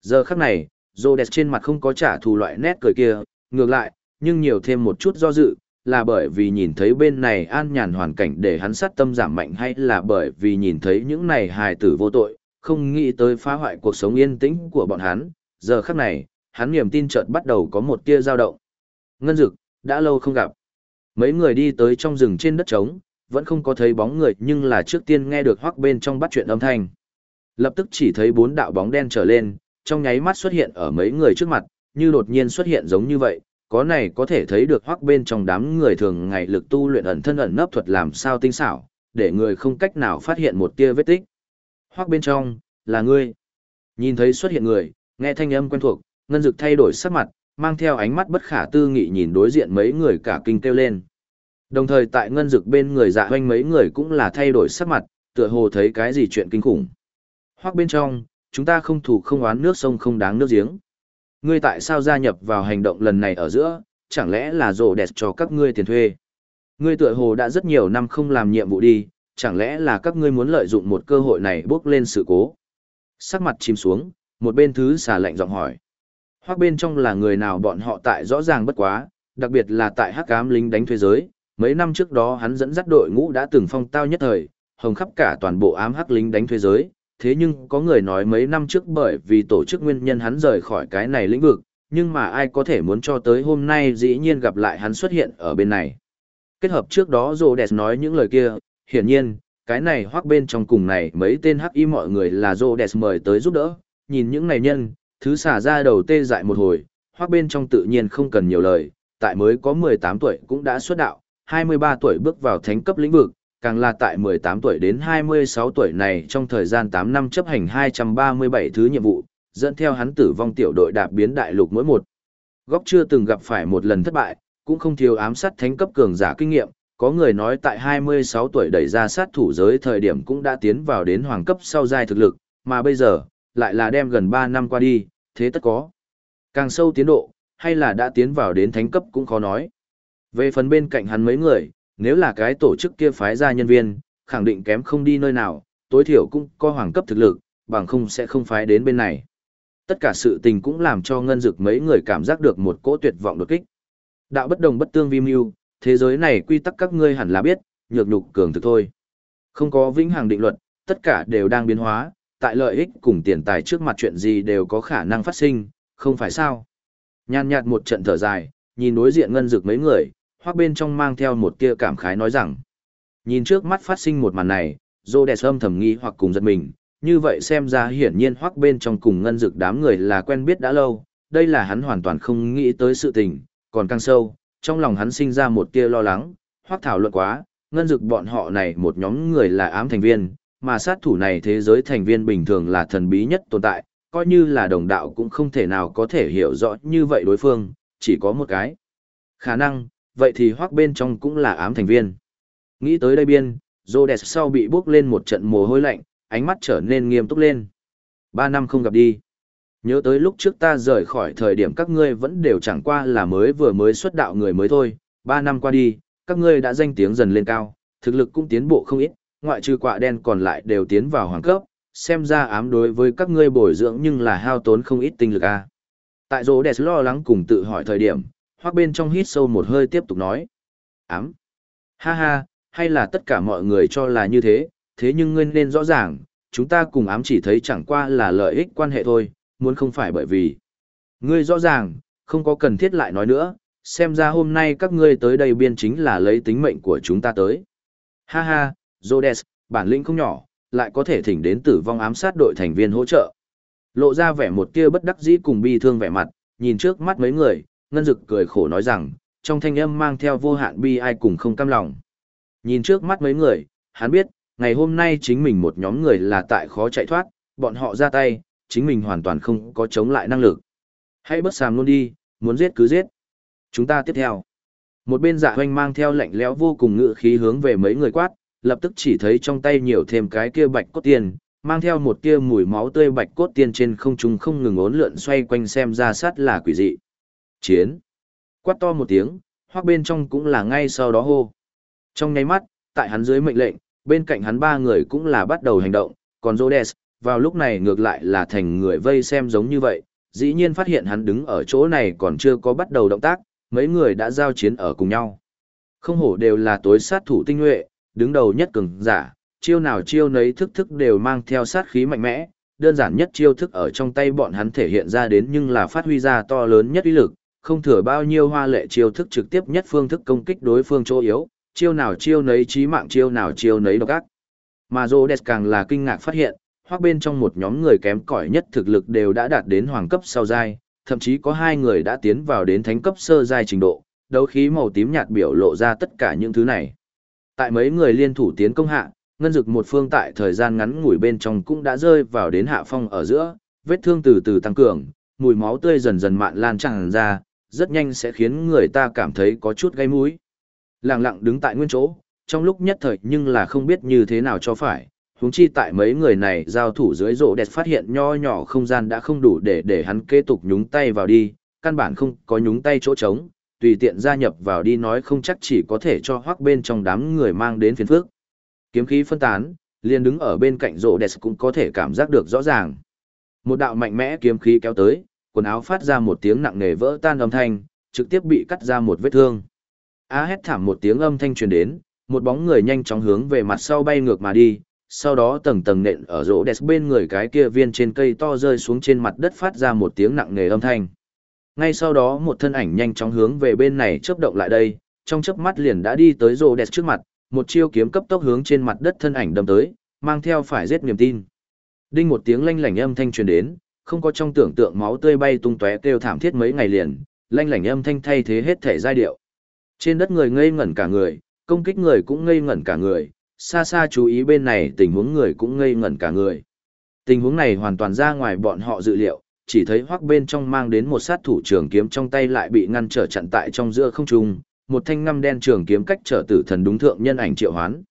Giờ khắc này, Rhodes trên mặt không có trả thù loại nét cười kia, ngược lại, nhưng nhiều thêm một chút do dự, là bởi vì nhìn thấy bên này an nhàn hoàn cảnh để hắn sát tâm giảm mạnh hay là bởi vì nhìn thấy những này hài tử vô tội, không nghĩ tới phá hoại cuộc sống yên tĩnh của bọn hắn, giờ khắc này, hắn niềm tin chợt bắt đầu có một tia dao động. Ngân Dực, đã lâu không gặp. Mấy người đi tới trong rừng trên đất trống, vẫn không có thấy bóng người nhưng là trước tiên nghe được hoắc bên trong bắt chuyện âm thanh. Lập tức chỉ thấy bốn đạo bóng đen trở lên, trong nháy mắt xuất hiện ở mấy người trước mặt, như đột nhiên xuất hiện giống như vậy, có này có thể thấy được hoắc bên trong đám người thường ngày lực tu luyện ẩn thân ẩn nấp thuật làm sao tinh xảo, để người không cách nào phát hiện một tia vết tích. Hoắc bên trong, là ngươi. Nhìn thấy xuất hiện người, nghe thanh âm quen thuộc, ngân dực thay đổi sắc mặt, mang theo ánh mắt bất khả tư nghị nhìn đối diện mấy người cả kinh kêu lên. Đồng thời tại ngân dực bên người dạ hoanh mấy người cũng là thay đổi sắc mặt, tựa hồ thấy cái gì chuyện kinh khủng. Hoắc bên trong, chúng ta không thủ không oán nước sông không đáng nước giếng. Ngươi tại sao gia nhập vào hành động lần này ở giữa, chẳng lẽ là rổ đẹp cho các ngươi tiền thuê? Ngươi tựa hồ đã rất nhiều năm không làm nhiệm vụ đi, chẳng lẽ là các ngươi muốn lợi dụng một cơ hội này bước lên sự cố? Sắc mặt chìm xuống, một bên thứ xà lạnh giọng hỏi. Hoặc bên trong là người nào bọn họ tại rõ ràng bất quá, đặc biệt là tại hắc ám lính đánh thuê giới. Mấy năm trước đó hắn dẫn dắt đội ngũ đã từng phong tao nhất thời, hồng khắp cả toàn bộ ám hắc lính đánh thuê giới, thế nhưng có người nói mấy năm trước bởi vì tổ chức nguyên nhân hắn rời khỏi cái này lĩnh vực, nhưng mà ai có thể muốn cho tới hôm nay dĩ nhiên gặp lại hắn xuất hiện ở bên này. Kết hợp trước đó Rô Đẹp nói những lời kia, hiển nhiên, cái này hoác bên trong cùng này mấy tên hắc y mọi người là Rô Đẹp mời tới giúp đỡ, nhìn những này nhân, thứ xả ra đầu tê dại một hồi, hoác bên trong tự nhiên không cần nhiều lời, tại mới có 18 tuổi cũng đã xuất đạo, 23 tuổi bước vào thánh cấp lĩnh vực, càng là tại 18 tuổi đến 26 tuổi này trong thời gian 8 năm chấp hành 237 thứ nhiệm vụ, dẫn theo hắn tử vong tiểu đội đạp biến đại lục mỗi một. Góc chưa từng gặp phải một lần thất bại, cũng không thiếu ám sát thánh cấp cường giả kinh nghiệm, có người nói tại 26 tuổi đẩy ra sát thủ giới thời điểm cũng đã tiến vào đến hoàng cấp sau giai thực lực, mà bây giờ, lại là đem gần 3 năm qua đi, thế tất có. Càng sâu tiến độ, hay là đã tiến vào đến thánh cấp cũng khó nói. Về phần bên cạnh hắn mấy người, nếu là cái tổ chức kia phái ra nhân viên, khẳng định kém không đi nơi nào, tối thiểu cũng có hoàng cấp thực lực, bằng không sẽ không phái đến bên này. Tất cả sự tình cũng làm cho ngân dực mấy người cảm giác được một cỗ tuyệt vọng đột kích. Đạo bất đồng bất tương vi mưu, thế giới này quy tắc các ngươi hẳn là biết, nhược nhục cường thực thôi. Không có vĩnh hằng định luật, tất cả đều đang biến hóa, tại lợi ích cùng tiền tài trước mặt chuyện gì đều có khả năng phát sinh, không phải sao. Nhàn nhạt một trận thở dài, nhìn đối diện ngân dực mấy người, hoặc bên trong mang theo một tia cảm khái nói rằng. Nhìn trước mắt phát sinh một màn này, dô đẹp âm thầm nghi hoặc cùng giật mình, như vậy xem ra hiển nhiên hoắc bên trong cùng ngân dực đám người là quen biết đã lâu, đây là hắn hoàn toàn không nghĩ tới sự tình, còn càng sâu, trong lòng hắn sinh ra một tia lo lắng, hoắc thảo luận quá, ngân dực bọn họ này một nhóm người là ám thành viên, mà sát thủ này thế giới thành viên bình thường là thần bí nhất tồn tại, coi như là đồng đạo cũng không thể nào có thể hiểu rõ như vậy đối phương, chỉ có một cái. Khả năng, vậy thì hoác bên trong cũng là ám thành viên. Nghĩ tới đây biên, Rhodes sau bị bước lên một trận mồ hôi lạnh, ánh mắt trở nên nghiêm túc lên. Ba năm không gặp đi. Nhớ tới lúc trước ta rời khỏi thời điểm các ngươi vẫn đều chẳng qua là mới vừa mới xuất đạo người mới thôi. Ba năm qua đi, các ngươi đã danh tiếng dần lên cao, thực lực cũng tiến bộ không ít, ngoại trừ quạ đen còn lại đều tiến vào hoàng cấp, xem ra ám đối với các ngươi bồi dưỡng nhưng là hao tốn không ít tinh lực a. À. Tại rô đẹp lo lắng cùng tự hỏi thời điểm, hoặc bên trong hít sâu một hơi tiếp tục nói. Ám. Ha ha, hay là tất cả mọi người cho là như thế, thế nhưng ngươi nên rõ ràng, chúng ta cùng ám chỉ thấy chẳng qua là lợi ích quan hệ thôi, muốn không phải bởi vì. Ngươi rõ ràng, không có cần thiết lại nói nữa, xem ra hôm nay các ngươi tới đây biên chính là lấy tính mệnh của chúng ta tới. Ha ha, Zodes, bản lĩnh không nhỏ, lại có thể thỉnh đến tử vong ám sát đội thành viên hỗ trợ. Lộ ra vẻ một tia bất đắc dĩ cùng bi thương vẻ mặt, nhìn trước mắt mấy người, ngân dực cười khổ nói rằng, trong thanh âm mang theo vô hạn bi ai cùng không cam lòng. Nhìn trước mắt mấy người, hắn biết, ngày hôm nay chính mình một nhóm người là tại khó chạy thoát, bọn họ ra tay, chính mình hoàn toàn không có chống lại năng lực. Hãy bất sàm luôn đi, muốn giết cứ giết. Chúng ta tiếp theo. Một bên dạ hoanh mang theo lạnh lẽo vô cùng ngự khí hướng về mấy người quát, lập tức chỉ thấy trong tay nhiều thêm cái kia bạch cốt tiền, mang theo một tia mùi máu tươi bạch cốt tiên trên không trung không ngừng ốn lượn xoay quanh xem ra sát là quỷ dị. Chiến. Quát to một tiếng, hoác bên trong cũng là ngay sau đó hô. Trong nháy mắt, tại hắn dưới mệnh lệnh, bên cạnh hắn ba người cũng là bắt đầu hành động, còn Rhodes, vào lúc này ngược lại là thành người vây xem giống như vậy, dĩ nhiên phát hiện hắn đứng ở chỗ này còn chưa có bắt đầu động tác, mấy người đã giao chiến ở cùng nhau. Không hổ đều là tối sát thủ tinh nhuệ, đứng đầu nhất cường giả, chiêu nào chiêu nấy thức thức đều mang theo sát khí mạnh mẽ, đơn giản nhất chiêu thức ở trong tay bọn hắn thể hiện ra đến nhưng là phát huy ra to lớn nhất uy lực, không thừa bao nhiêu hoa lệ chiêu thức trực tiếp nhất phương thức công kích đối phương chỗ yếu, chiêu nào chiêu nấy chí mạng chiêu nào chiêu nấy độc ác. Mà Rhodes càng là kinh ngạc phát hiện, hoặc bên trong một nhóm người kém cỏi nhất thực lực đều đã đạt đến hoàng cấp sau giai, thậm chí có hai người đã tiến vào đến thánh cấp sơ giai trình độ, đấu khí màu tím nhạt biểu lộ ra tất cả những thứ này. Tại mấy người liên thủ tiến công hạ, ngân dực một phương tại thời gian ngắn ngủi bên trong cũng đã rơi vào đến hạ phong ở giữa, vết thương từ từ tăng cường, mùi máu tươi dần dần mạn lan tràn ra, rất nhanh sẽ khiến người ta cảm thấy có chút gây mũi. Lặng lặng đứng tại nguyên chỗ, trong lúc nhất thời nhưng là không biết như thế nào cho phải, huống chi tại mấy người này giao thủ dưới rộ đẹp phát hiện nho nhỏ không gian đã không đủ để để hắn kế tục nhúng tay vào đi, căn bản không có nhúng tay chỗ trống, tùy tiện gia nhập vào đi nói không chắc chỉ có thể cho hoác bên trong đám người mang đến phiền phước. Kiếm khí phân tán, liền đứng ở bên cạnh rộ đẹp cũng có thể cảm giác được rõ ràng. Một đạo mạnh mẽ kiếm khí kéo tới, quần áo phát ra một tiếng nặng nề vỡ tan âm thanh, trực tiếp bị cắt ra một vết thương. Á hét thảm một tiếng âm thanh truyền đến, một bóng người nhanh chóng hướng về mặt sau bay ngược mà đi, sau đó tầng tầng nện ở rỗ đẹp bên người cái kia viên trên cây to rơi xuống trên mặt đất phát ra một tiếng nặng nề âm thanh. Ngay sau đó một thân ảnh nhanh chóng hướng về bên này chớp động lại đây, trong chớp mắt liền đã đi tới rỗ đẹp trước mặt, một chiêu kiếm cấp tốc hướng trên mặt đất thân ảnh đâm tới, mang theo phải giết niềm tin. Đinh một tiếng lanh lảnh âm thanh truyền đến, không có trong tưởng tượng máu tươi bay tung tóe kêu thảm thiết mấy ngày liền, lanh lảnh âm thanh thay thế hết thể giai điệu. Trên đất người ngây ngẩn cả người, công kích người cũng ngây ngẩn cả người, xa xa chú ý bên này tình huống người cũng ngây ngẩn cả người. Tình huống này hoàn toàn ra ngoài bọn họ dự liệu, chỉ thấy hoắc bên trong mang đến một sát thủ trường kiếm trong tay lại bị ngăn trở chặn tại trong giữa không trung, một thanh ngăm đen trường kiếm cách trở tử thần đúng thượng nhân ảnh triệu hoán.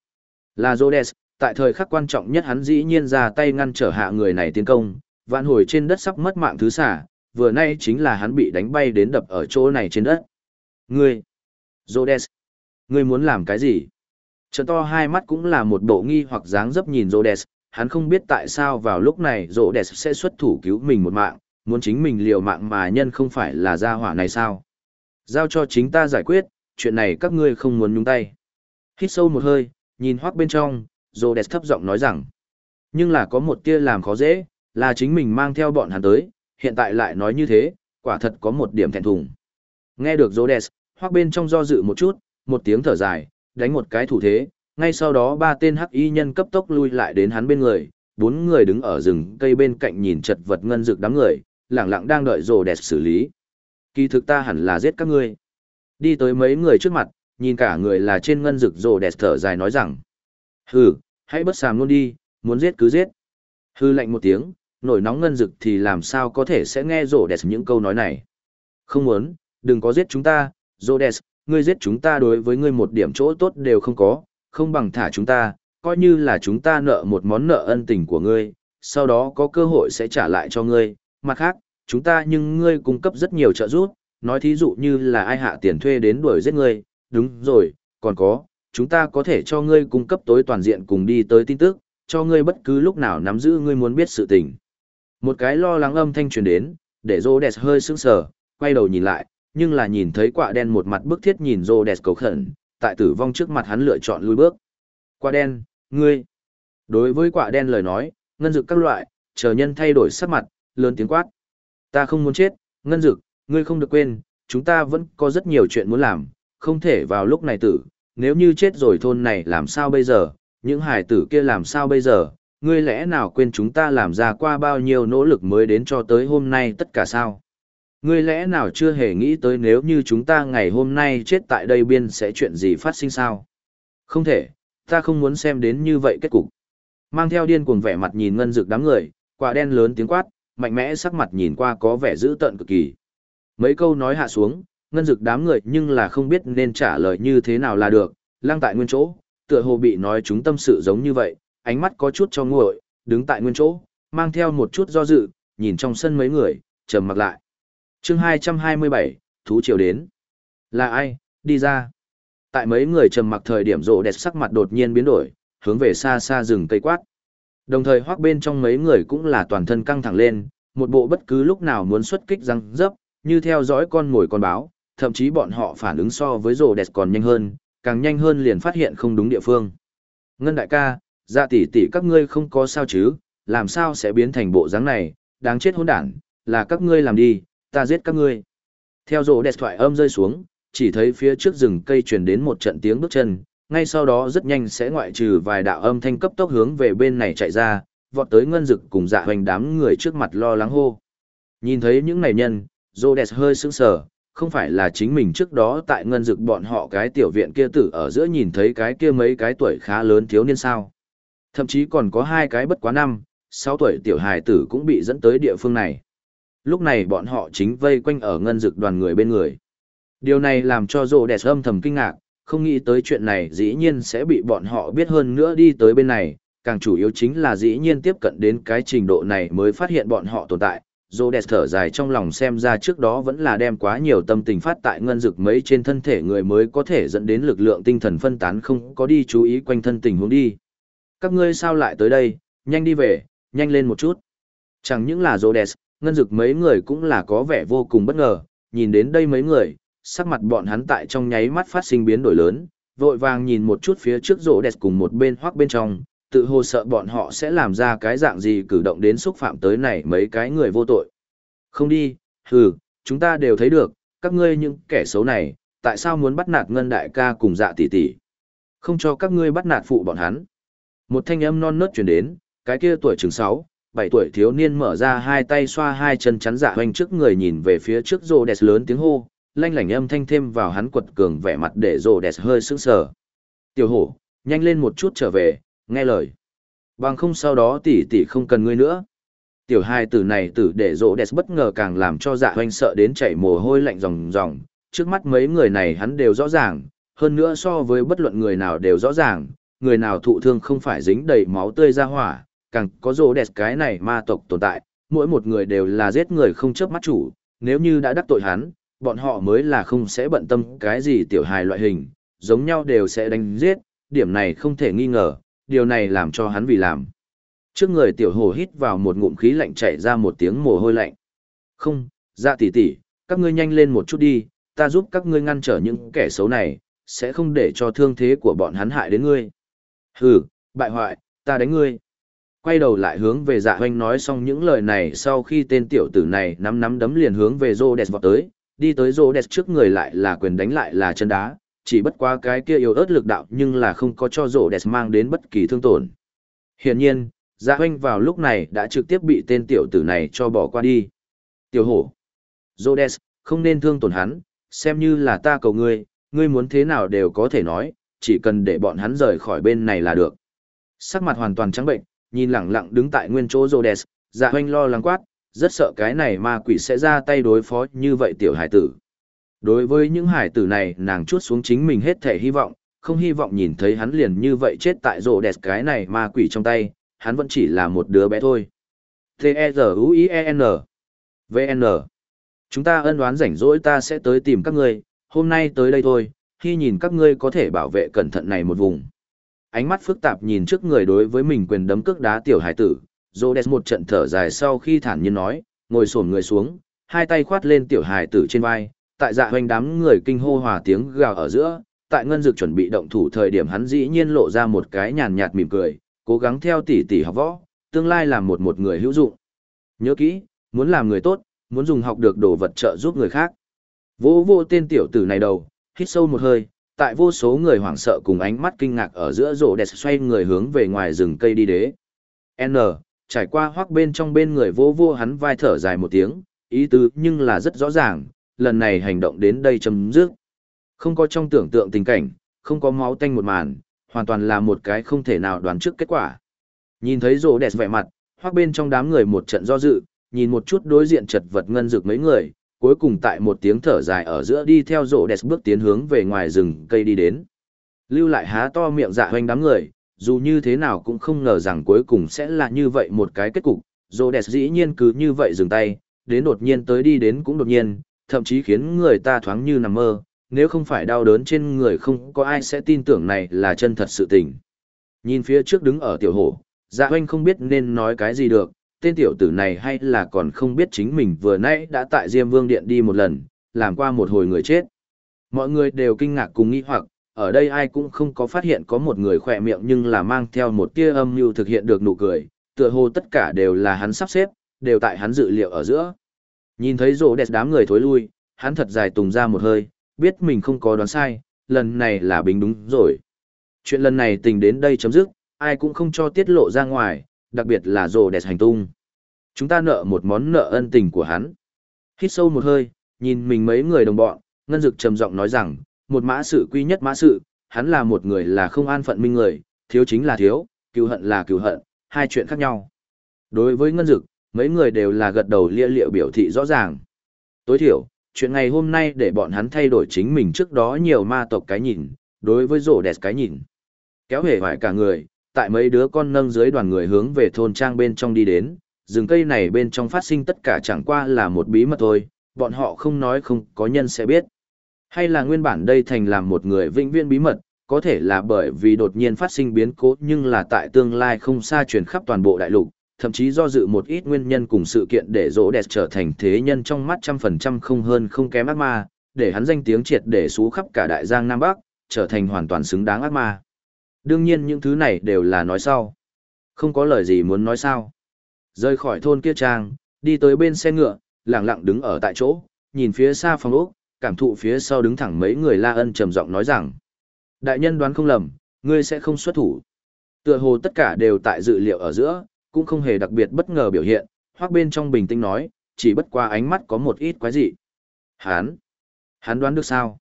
Là Rhodes, tại thời khắc quan trọng nhất hắn dĩ nhiên ra tay ngăn trở hạ người này tiến công, vạn hồi trên đất sắp mất mạng thứ xả, vừa nay chính là hắn bị đánh bay đến đập ở chỗ này trên đất. Ngươi, Rhodes, ngươi muốn làm cái gì? Trận to hai mắt cũng là một bộ nghi hoặc dáng dấp nhìn Rhodes, hắn không biết tại sao vào lúc này Rhodes sẽ xuất thủ cứu mình một mạng, muốn chính mình liều mạng mà nhân không phải là gia hỏa này sao? Giao cho chính ta giải quyết, chuyện này các ngươi không muốn nhúng tay. Hít sâu một hơi, nhìn hoác bên trong, Rhodes thấp giọng nói rằng, nhưng là có một tia làm khó dễ, là chính mình mang theo bọn hắn tới, hiện tại lại nói như thế, quả thật có một điểm thẹn thùng. Nghe được Rhodes, hoặc bên trong do dự một chút, một tiếng thở dài, đánh một cái thủ thế, ngay sau đó ba tên hắc y nhân cấp tốc lui lại đến hắn bên người, bốn người đứng ở rừng cây bên cạnh nhìn chật vật ngân dực đám người, lặng lặng đang đợi rồ xử lý. Kỳ thực ta hẳn là giết các ngươi. Đi tới mấy người trước mặt, nhìn cả người là trên ngân dực rồ thở dài nói rằng. Hừ, hãy bất sàm luôn đi, muốn giết cứ giết. Hừ lạnh một tiếng, nổi nóng ngân dực thì làm sao có thể sẽ nghe rồ đẹp những câu nói này. Không muốn, đừng có giết chúng ta, rồ đẹp, ngươi giết chúng ta đối với ngươi một điểm chỗ tốt đều không có, không bằng thả chúng ta, coi như là chúng ta nợ một món nợ ân tình của ngươi, sau đó có cơ hội sẽ trả lại cho ngươi. Mặt khác, chúng ta nhưng ngươi cung cấp rất nhiều trợ giúp, nói thí dụ như là ai hạ tiền thuê đến đuổi giết ngươi, đúng rồi, còn có, chúng ta có thể cho ngươi cung cấp tối toàn diện cùng đi tới tin tức, cho ngươi bất cứ lúc nào nắm giữ ngươi muốn biết sự tình. Một cái lo lắng âm thanh truyền đến, để Rhodes hơi sững sờ, quay đầu nhìn lại, nhưng là nhìn thấy quạ đen một mặt bức thiết nhìn rô đẹp cầu khẩn, tại tử vong trước mặt hắn lựa chọn lui bước. Quạ đen, ngươi. Đối với quạ đen lời nói, ngân dực các loại, chờ nhân thay đổi sắc mặt, lớn tiếng quát. Ta không muốn chết, ngân dực, ngươi không được quên, chúng ta vẫn có rất nhiều chuyện muốn làm, không thể vào lúc này tử, nếu như chết rồi thôn này làm sao bây giờ, những hải tử kia làm sao bây giờ, ngươi lẽ nào quên chúng ta làm ra qua bao nhiêu nỗ lực mới đến cho tới hôm nay tất cả sao? Ngươi lẽ nào chưa hề nghĩ tới nếu như chúng ta ngày hôm nay chết tại đây biên sẽ chuyện gì phát sinh sao? Không thể, ta không muốn xem đến như vậy kết cục. Mang theo điên cuồng vẻ mặt nhìn ngân dực đám người, quả đen lớn tiếng quát, mạnh mẽ sắc mặt nhìn qua có vẻ dữ tợn cực kỳ. Mấy câu nói hạ xuống, ngân dực đám người nhưng là không biết nên trả lời như thế nào là được, lang tại nguyên chỗ, tựa hồ bị nói chúng tâm sự giống như vậy, ánh mắt có chút cho nguội, đứng tại nguyên chỗ, mang theo một chút do dự, nhìn trong sân mấy người, trầm mặc lại chương 227, thú triều đến. Là ai, đi ra. Tại mấy người trầm mặc thời điểm rộ đẹp sắc mặt đột nhiên biến đổi, hướng về xa xa rừng cây quát. Đồng thời hoác bên trong mấy người cũng là toàn thân căng thẳng lên, một bộ bất cứ lúc nào muốn xuất kích răng dấp, như theo dõi con mồi con báo, thậm chí bọn họ phản ứng so với rồ đẹp còn nhanh hơn, càng nhanh hơn liền phát hiện không đúng địa phương. Ngân đại ca, dạ tỷ tỷ các ngươi không có sao chứ, làm sao sẽ biến thành bộ dáng này, đáng chết hỗn đản, là các ngươi làm đi, ta giết các ngươi. Theo rồ đẹp thoại âm rơi xuống, chỉ thấy phía trước rừng cây truyền đến một trận tiếng bước chân, ngay sau đó rất nhanh sẽ ngoại trừ vài đạo âm thanh cấp tốc hướng về bên này chạy ra, vọt tới ngân dực cùng dạ hoành đám người trước mặt lo lắng hô. Nhìn thấy những này nhân, Rhodes hơi sững sờ, không phải là chính mình trước đó tại ngân dực bọn họ cái tiểu viện kia tử ở giữa nhìn thấy cái kia mấy cái tuổi khá lớn thiếu niên sao. Thậm chí còn có hai cái bất quá năm, sáu tuổi tiểu hài tử cũng bị dẫn tới địa phương này. Lúc này bọn họ chính vây quanh ở ngân dực đoàn người bên người. Điều này làm cho rồ đẹp âm thầm kinh ngạc, không nghĩ tới chuyện này dĩ nhiên sẽ bị bọn họ biết hơn nữa đi tới bên này, càng chủ yếu chính là dĩ nhiên tiếp cận đến cái trình độ này mới phát hiện bọn họ tồn tại. Rhodes thở dài trong lòng xem ra trước đó vẫn là đem quá nhiều tâm tình phát tại ngân dực mấy trên thân thể người mới có thể dẫn đến lực lượng tinh thần phân tán không có đi chú ý quanh thân tình huống đi. Các ngươi sao lại tới đây, nhanh đi về, nhanh lên một chút. Chẳng những là Rhodes, ngân dực mấy người cũng là có vẻ vô cùng bất ngờ, nhìn đến đây mấy người, sắc mặt bọn hắn tại trong nháy mắt phát sinh biến đổi lớn, vội vàng nhìn một chút phía trước Rhodes cùng một bên hoác bên trong, tự hồ sợ bọn họ sẽ làm ra cái dạng gì cử động đến xúc phạm tới này mấy cái người vô tội. Không đi, hừ, chúng ta đều thấy được, các ngươi những kẻ xấu này, tại sao muốn bắt nạt ngân đại ca cùng dạ tỷ tỷ? Không cho các ngươi bắt nạt phụ bọn hắn. Một thanh âm non nớt truyền đến, cái kia tuổi chừng 6, 7 tuổi thiếu niên mở ra hai tay xoa hai chân chắn dạ hoành trước người nhìn về phía trước rô đẹp lớn tiếng hô, lanh lảnh âm thanh thêm vào hắn quật cường vẻ mặt để rô đẹp hơi sững sờ. Tiểu hổ, nhanh lên một chút trở về, nghe lời. Bằng không sau đó tỷ tỷ không cần ngươi nữa. Tiểu hai tử này tử để rô đẹp bất ngờ càng làm cho dạ hoành sợ đến chảy mồ hôi lạnh ròng ròng, trước mắt mấy người này hắn đều rõ ràng, hơn nữa so với bất luận người nào đều rõ ràng, người nào thụ thương không phải dính đầy máu tươi ra hỏa, càng có rô đẹp cái này ma tộc tồn tại, mỗi một người đều là giết người không chớp mắt chủ, nếu như đã đắc tội hắn, bọn họ mới là không sẽ bận tâm cái gì tiểu hài loại hình, giống nhau đều sẽ đánh giết, điểm này không thể nghi ngờ, điều này làm cho hắn vì làm. Trước người tiểu hồ hít vào một ngụm khí lạnh chảy ra một tiếng mồ hôi lạnh. Không, dạ tỷ tỷ, các ngươi nhanh lên một chút đi, ta giúp các ngươi ngăn trở những kẻ xấu này, sẽ không để cho thương thế của bọn hắn hại đến ngươi. Hừ, bại hoại, ta đánh ngươi. Quay đầu lại hướng về dạ hoanh nói xong những lời này sau khi tên tiểu tử này nắm nắm đấm liền hướng về rô đẹp vọt tới. Đi tới rô đẹp trước người lại là quyền đánh lại là chân đá. Chỉ bất quá cái kia yếu ớt lực đạo nhưng là không có cho rô đẹp mang đến bất kỳ thương tổn. Hiển nhiên dạ hoanh vào lúc này đã trực tiếp bị tên tiểu tử này cho bỏ qua đi. Tiểu hổ. Rô đẹp không nên thương tổn hắn xem như là ta cầu ngươi ngươi muốn thế nào đều có thể nói chỉ cần để bọn hắn rời khỏi bên này là được sắc mặt hoàn toàn trắng bệnh nhìn lẳng lặng đứng tại nguyên chỗ Rhodes, dạ hoanh lo lắng quát, rất sợ cái này ma quỷ sẽ ra tay đối phó như vậy tiểu hải tử. Đối với những hải tử này nàng chuốt xuống chính mình hết thể hy vọng, không hy vọng nhìn thấy hắn liền như vậy chết tại Rhodes cái này ma quỷ trong tay, hắn vẫn chỉ là một đứa bé thôi. T-E-Z-U-I-E-N V-N Chúng ta ân đoán rảnh rỗi ta sẽ tới tìm các ngươi, hôm nay tới đây thôi, khi nhìn các ngươi có thể bảo vệ cẩn thận này một vùng ánh mắt phức tạp nhìn trước người đối với mình quyền đấm cước đá tiểu hải tử, Rhodes một trận thở dài sau khi thản nhiên nói, ngồi xổm người xuống, hai tay khoát lên tiểu hải tử trên vai, tại dạ hoành đám người kinh hô hòa tiếng gào ở giữa, tại ngân dược chuẩn bị động thủ thời điểm hắn dĩ nhiên lộ ra một cái nhàn nhạt mỉm cười, cố gắng theo tỷ tỷ học võ, tương lai làm một một người hữu dụng. Nhớ kỹ, muốn làm người tốt, muốn dùng học được đồ vật trợ giúp người khác. Vô vô tên tiểu tử này đầu, hít sâu một hơi, tại vô số người hoảng sợ cùng ánh mắt kinh ngạc ở giữa rổ đẹp xoay người hướng về ngoài rừng cây đi đế. N, trải qua hoác bên trong bên người vô vô hắn vai thở dài một tiếng, ý tứ nhưng là rất rõ ràng, lần này hành động đến đây chấm dứt. Không có trong tưởng tượng tình cảnh, không có máu tanh một màn, hoàn toàn là một cái không thể nào đoán trước kết quả. Nhìn thấy rổ đẹp vẻ mặt, hoác bên trong đám người một trận do dự, nhìn một chút đối diện chật vật ngân dược mấy người, cuối cùng tại một tiếng thở dài ở giữa đi theo rổ đẹp bước tiến hướng về ngoài rừng cây đi đến. Lưu lại há to miệng dạ hoanh đám người, dù như thế nào cũng không ngờ rằng cuối cùng sẽ là như vậy một cái kết cục, rổ đẹp dĩ nhiên cứ như vậy dừng tay, đến đột nhiên tới đi đến cũng đột nhiên, thậm chí khiến người ta thoáng như nằm mơ, nếu không phải đau đớn trên người không có ai sẽ tin tưởng này là chân thật sự tình. Nhìn phía trước đứng ở tiểu hổ, dạ hoanh không biết nên nói cái gì được, tên tiểu tử này hay là còn không biết chính mình vừa nãy đã tại Diêm Vương Điện đi một lần, làm qua một hồi người chết. Mọi người đều kinh ngạc cùng nghĩ hoặc, ở đây ai cũng không có phát hiện có một người khỏe miệng nhưng là mang theo một tia âm mưu thực hiện được nụ cười, tựa hồ tất cả đều là hắn sắp xếp, đều tại hắn dự liệu ở giữa. Nhìn thấy rổ đẹp đám người thối lui, hắn thật dài tùng ra một hơi, biết mình không có đoán sai, lần này là bình đúng rồi. Chuyện lần này tình đến đây chấm dứt, ai cũng không cho tiết lộ ra ngoài, đặc biệt là Rồ đẹp hành tung. Chúng ta nợ một món nợ ân tình của hắn. Hít sâu một hơi, nhìn mình mấy người đồng bọn, Ngân Dực trầm giọng nói rằng, một mã sự quy nhất mã sự, hắn là một người là không an phận minh người, thiếu chính là thiếu, cựu hận là cựu hận, hai chuyện khác nhau. Đối với Ngân Dực, mấy người đều là gật đầu lia liệu biểu thị rõ ràng. Tối thiểu, chuyện ngày hôm nay để bọn hắn thay đổi chính mình trước đó nhiều ma tộc cái nhìn, đối với rổ đẹp cái nhìn. Kéo hề hoài cả người, tại mấy đứa con nâng dưới đoàn người hướng về thôn trang bên trong đi đến, rừng cây này bên trong phát sinh tất cả chẳng qua là một bí mật thôi, bọn họ không nói không có nhân sẽ biết. Hay là nguyên bản đây thành làm một người vĩnh viễn bí mật, có thể là bởi vì đột nhiên phát sinh biến cố nhưng là tại tương lai không xa truyền khắp toàn bộ đại lục, thậm chí do dự một ít nguyên nhân cùng sự kiện để rỗ đẹp trở thành thế nhân trong mắt trăm phần trăm không hơn không kém ác ma, để hắn danh tiếng triệt để xú khắp cả đại giang Nam Bắc, trở thành hoàn toàn xứng đáng ác ma. Đương nhiên những thứ này đều là nói sau. Không có lời gì muốn nói sao. Rời khỏi thôn kia trang, đi tới bên xe ngựa, lặng lặng đứng ở tại chỗ, nhìn phía xa phòng ốc, cảm thụ phía sau đứng thẳng mấy người La Ân trầm giọng nói rằng: "Đại nhân đoán không lầm, ngươi sẽ không xuất thủ." Tựa hồ tất cả đều tại dự liệu ở giữa, cũng không hề đặc biệt bất ngờ biểu hiện, hoặc bên trong bình tĩnh nói, chỉ bất qua ánh mắt có một ít quái dị. Hán, hắn đoán được sao?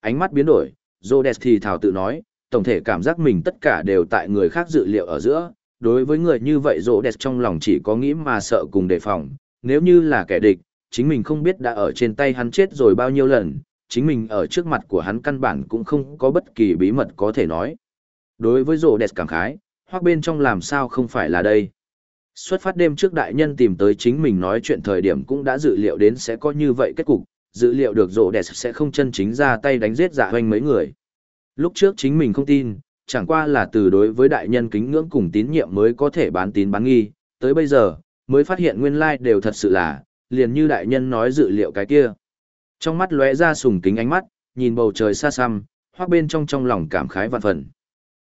Ánh mắt biến đổi, Rhodes thì thảo tự nói, tổng thể cảm giác mình tất cả đều tại người khác dự liệu ở giữa, đối với người như vậy Rhodes trong lòng chỉ có nghĩ mà sợ cùng đề phòng, nếu như là kẻ địch, chính mình không biết đã ở trên tay hắn chết rồi bao nhiêu lần, chính mình ở trước mặt của hắn căn bản cũng không có bất kỳ bí mật có thể nói. Đối với Rhodes cảm khái, hoặc bên trong làm sao không phải là đây. Xuất phát đêm trước đại nhân tìm tới chính mình nói chuyện thời điểm cũng đã dự liệu đến sẽ có như vậy kết cục, dự liệu được rỗ đẹp sẽ không chân chính ra tay đánh giết dạ hoanh mấy người. Lúc trước chính mình không tin, chẳng qua là từ đối với đại nhân kính ngưỡng cùng tín nhiệm mới có thể bán tín bán nghi, tới bây giờ, mới phát hiện nguyên lai đều thật sự là, liền như đại nhân nói dự liệu cái kia. Trong mắt lóe ra sùng kính ánh mắt, nhìn bầu trời xa xăm, hoặc bên trong trong lòng cảm khái vạn phần.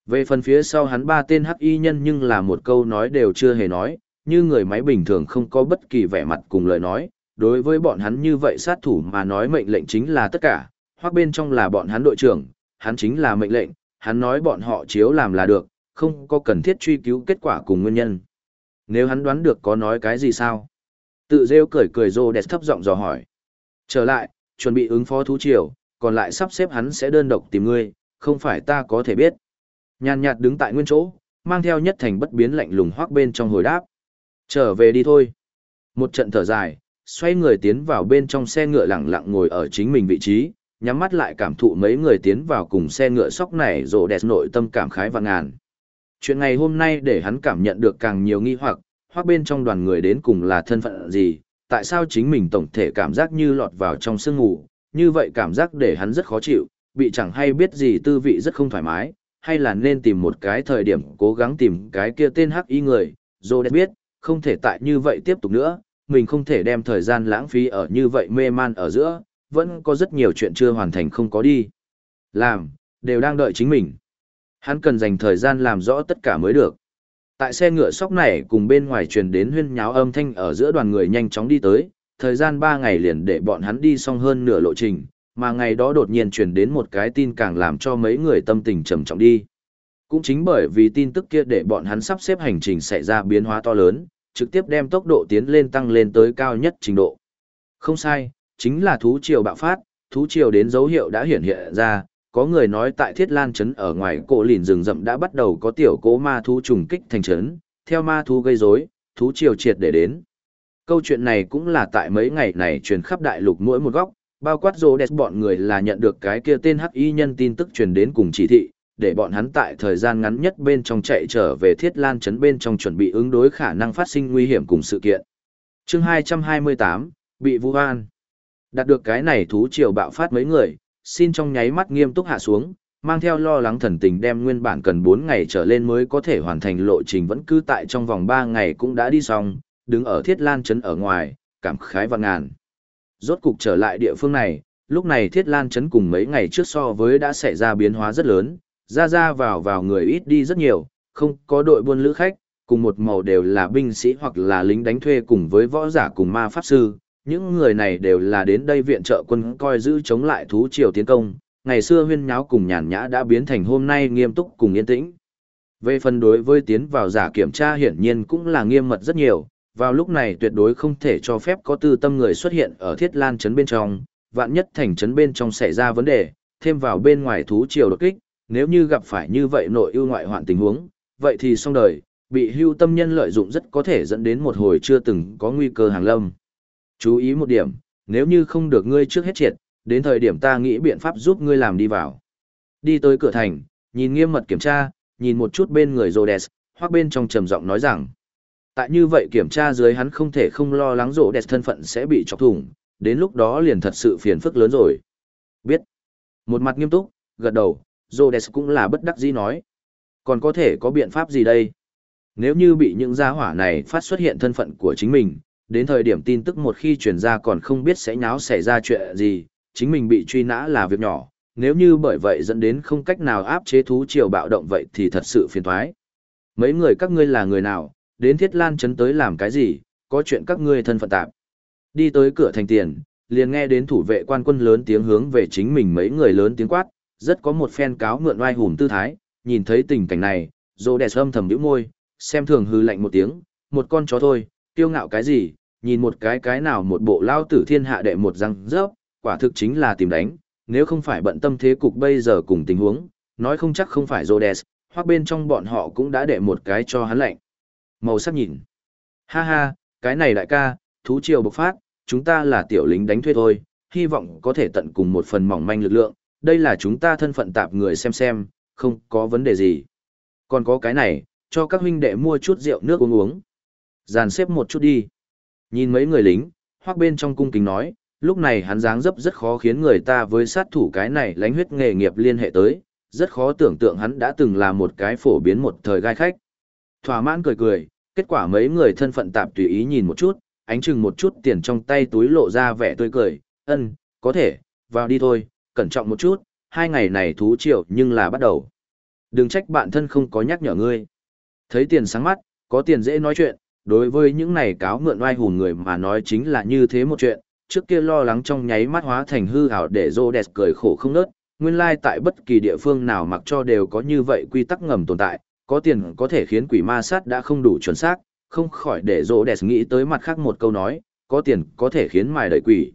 Về phần phía sau hắn ba tên hắc y nhân nhưng là một câu nói đều chưa hề nói, như người máy bình thường không có bất kỳ vẻ mặt cùng lời nói, đối với bọn hắn như vậy sát thủ mà nói mệnh lệnh chính là tất cả, hoặc bên trong là bọn hắn đội trưởng, hắn chính là mệnh lệnh, hắn nói bọn họ chiếu làm là được, không có cần thiết truy cứu kết quả cùng nguyên nhân. Nếu hắn đoán được có nói cái gì sao? Tự rêu cười cười rô đẹp thấp giọng dò hỏi. Trở lại, chuẩn bị ứng phó thú triều, còn lại sắp xếp hắn sẽ đơn độc tìm ngươi, không phải ta có thể biết. Nhàn nhạt đứng tại nguyên chỗ, mang theo nhất thành bất biến lạnh lùng hoác bên trong hồi đáp. Trở về đi thôi. Một trận thở dài, xoay người tiến vào bên trong xe ngựa lặng lặng ngồi ở chính mình vị trí, nhắm mắt lại cảm thụ mấy người tiến vào cùng xe ngựa sóc này rồ đẹp nội tâm cảm khái và ngàn. Chuyện ngày hôm nay để hắn cảm nhận được càng nhiều nghi hoặc, hoặc bên trong đoàn người đến cùng là thân phận gì, tại sao chính mình tổng thể cảm giác như lọt vào trong sương ngủ, như vậy cảm giác để hắn rất khó chịu, bị chẳng hay biết gì tư vị rất không thoải mái, hay là nên tìm một cái thời điểm cố gắng tìm cái kia tên hắc y người, dô đẹp biết, không thể tại như vậy tiếp tục nữa, mình không thể đem thời gian lãng phí ở như vậy mê man ở giữa, vẫn có rất nhiều chuyện chưa hoàn thành không có đi. Làm, đều đang đợi chính mình. Hắn cần dành thời gian làm rõ tất cả mới được. Tại xe ngựa sóc này cùng bên ngoài truyền đến huyên nháo âm thanh ở giữa đoàn người nhanh chóng đi tới, thời gian 3 ngày liền để bọn hắn đi xong hơn nửa lộ trình, mà ngày đó đột nhiên truyền đến một cái tin càng làm cho mấy người tâm tình trầm trọng đi. Cũng chính bởi vì tin tức kia để bọn hắn sắp xếp hành trình xảy ra biến hóa to lớn, trực tiếp đem tốc độ tiến lên tăng lên tới cao nhất trình độ. Không sai, chính là thú triều bạo phát, thú triều đến dấu hiệu đã hiển hiện ra, có người nói tại Thiết Lan trấn ở ngoài cổ lìn rừng rậm đã bắt đầu có tiểu cố ma thú trùng kích thành trấn, theo ma thú gây rối, thú triều triệt để đến. Câu chuyện này cũng là tại mấy ngày này truyền khắp đại lục mỗi một góc, bao quát rô đẹp bọn người là nhận được cái kia tên hắc y nhân tin tức truyền đến cùng chỉ thị để bọn hắn tại thời gian ngắn nhất bên trong chạy trở về thiết lan Trấn bên trong chuẩn bị ứng đối khả năng phát sinh nguy hiểm cùng sự kiện chương 228, bị vu oan đạt được cái này thú triều bạo phát mấy người xin trong nháy mắt nghiêm túc hạ xuống mang theo lo lắng thần tình đem nguyên bản cần 4 ngày trở lên mới có thể hoàn thành lộ trình vẫn cứ tại trong vòng 3 ngày cũng đã đi xong, đứng ở thiết lan chấn ở ngoài, cảm khái và ngàn. Rốt cục trở lại địa phương này, lúc này Thiết Lan Trấn cùng mấy ngày trước so với đã xảy ra biến hóa rất lớn, ra ra vào vào người ít đi rất nhiều, không có đội buôn lữ khách, cùng một màu đều là binh sĩ hoặc là lính đánh thuê cùng với võ giả cùng ma pháp sư. Những người này đều là đến đây viện trợ quân coi giữ chống lại thú triều tiến công, ngày xưa huyên nháo cùng nhàn nhã đã biến thành hôm nay nghiêm túc cùng yên tĩnh. Về phần đối với tiến vào giả kiểm tra hiển nhiên cũng là nghiêm mật rất nhiều, vào lúc này tuyệt đối không thể cho phép có tư tâm người xuất hiện ở thiết lan trấn bên trong, vạn nhất thành trấn bên trong xảy ra vấn đề, thêm vào bên ngoài thú triều đột kích, nếu như gặp phải như vậy nội ưu ngoại hoạn tình huống, vậy thì xong đời, bị hưu tâm nhân lợi dụng rất có thể dẫn đến một hồi chưa từng có nguy cơ hàng lâm. Chú ý một điểm, nếu như không được ngươi trước hết triệt, đến thời điểm ta nghĩ biện pháp giúp ngươi làm đi vào. Đi tới cửa thành, nhìn nghiêm mật kiểm tra, nhìn một chút bên người Rhodes, hoặc bên trong trầm giọng nói rằng, tại như vậy kiểm tra dưới hắn không thể không lo lắng Rhodes thân phận sẽ bị chọc thủng, đến lúc đó liền thật sự phiền phức lớn rồi. Biết. Một mặt nghiêm túc, gật đầu, Rhodes cũng là bất đắc dĩ nói. Còn có thể có biện pháp gì đây? Nếu như bị những gia hỏa này phát xuất hiện thân phận của chính mình, đến thời điểm tin tức một khi truyền ra còn không biết sẽ nháo xảy ra chuyện gì, chính mình bị truy nã là việc nhỏ, nếu như bởi vậy dẫn đến không cách nào áp chế thú triều bạo động vậy thì thật sự phiền toái. Mấy người các ngươi là người nào, đến Thiết Lan chấn tới làm cái gì, có chuyện các ngươi thân phận tạp. Đi tới cửa thành tiền, liền nghe đến thủ vệ quan quân lớn tiếng hướng về chính mình mấy người lớn tiếng quát, rất có một phen cáo mượn oai hùng tư thái, nhìn thấy tình cảnh này, rô đẹp âm thầm nhíu môi, xem thường hư lạnh một tiếng, một con chó thôi, kiêu ngạo cái gì, nhìn một cái cái nào một bộ lao tử thiên hạ đệ một răng rớp, quả thực chính là tìm đánh, nếu không phải bận tâm thế cục bây giờ cùng tình huống, nói không chắc không phải Rhodes, hoặc bên trong bọn họ cũng đã đệ một cái cho hắn lạnh. Màu sắc nhìn. Ha ha, cái này đại ca, thú triều bộc phát, chúng ta là tiểu lính đánh thuê thôi, hy vọng có thể tận cùng một phần mỏng manh lực lượng, đây là chúng ta thân phận tạp người xem xem, không có vấn đề gì. Còn có cái này, cho các huynh đệ mua chút rượu nước uống uống. Dàn xếp một chút đi. Nhìn mấy người lính, hoác bên trong cung kính nói, lúc này hắn dáng dấp rất khó khiến người ta với sát thủ cái này lánh huyết nghề nghiệp liên hệ tới, rất khó tưởng tượng hắn đã từng là một cái phổ biến một thời gai khách. Thỏa mãn cười cười, kết quả mấy người thân phận tạp tùy ý nhìn một chút, ánh chừng một chút tiền trong tay túi lộ ra vẻ tươi cười, ân, có thể, vào đi thôi, cẩn trọng một chút, hai ngày này thú triệu nhưng là bắt đầu. Đừng trách bạn thân không có nhắc nhở ngươi. Thấy tiền sáng mắt, có tiền dễ nói chuyện, đối với những này cáo mượn oai hùng người mà nói chính là như thế một chuyện, trước kia lo lắng trong nháy mắt hóa thành hư ảo để rô đẹp cười khổ không nớt, nguyên lai tại bất kỳ địa phương nào mặc cho đều có như vậy quy tắc ngầm tồn tại, có tiền có thể khiến quỷ ma sát đã không đủ chuẩn xác, không khỏi để rô đẹp nghĩ tới mặt khác một câu nói, có tiền có thể khiến mài đợi quỷ.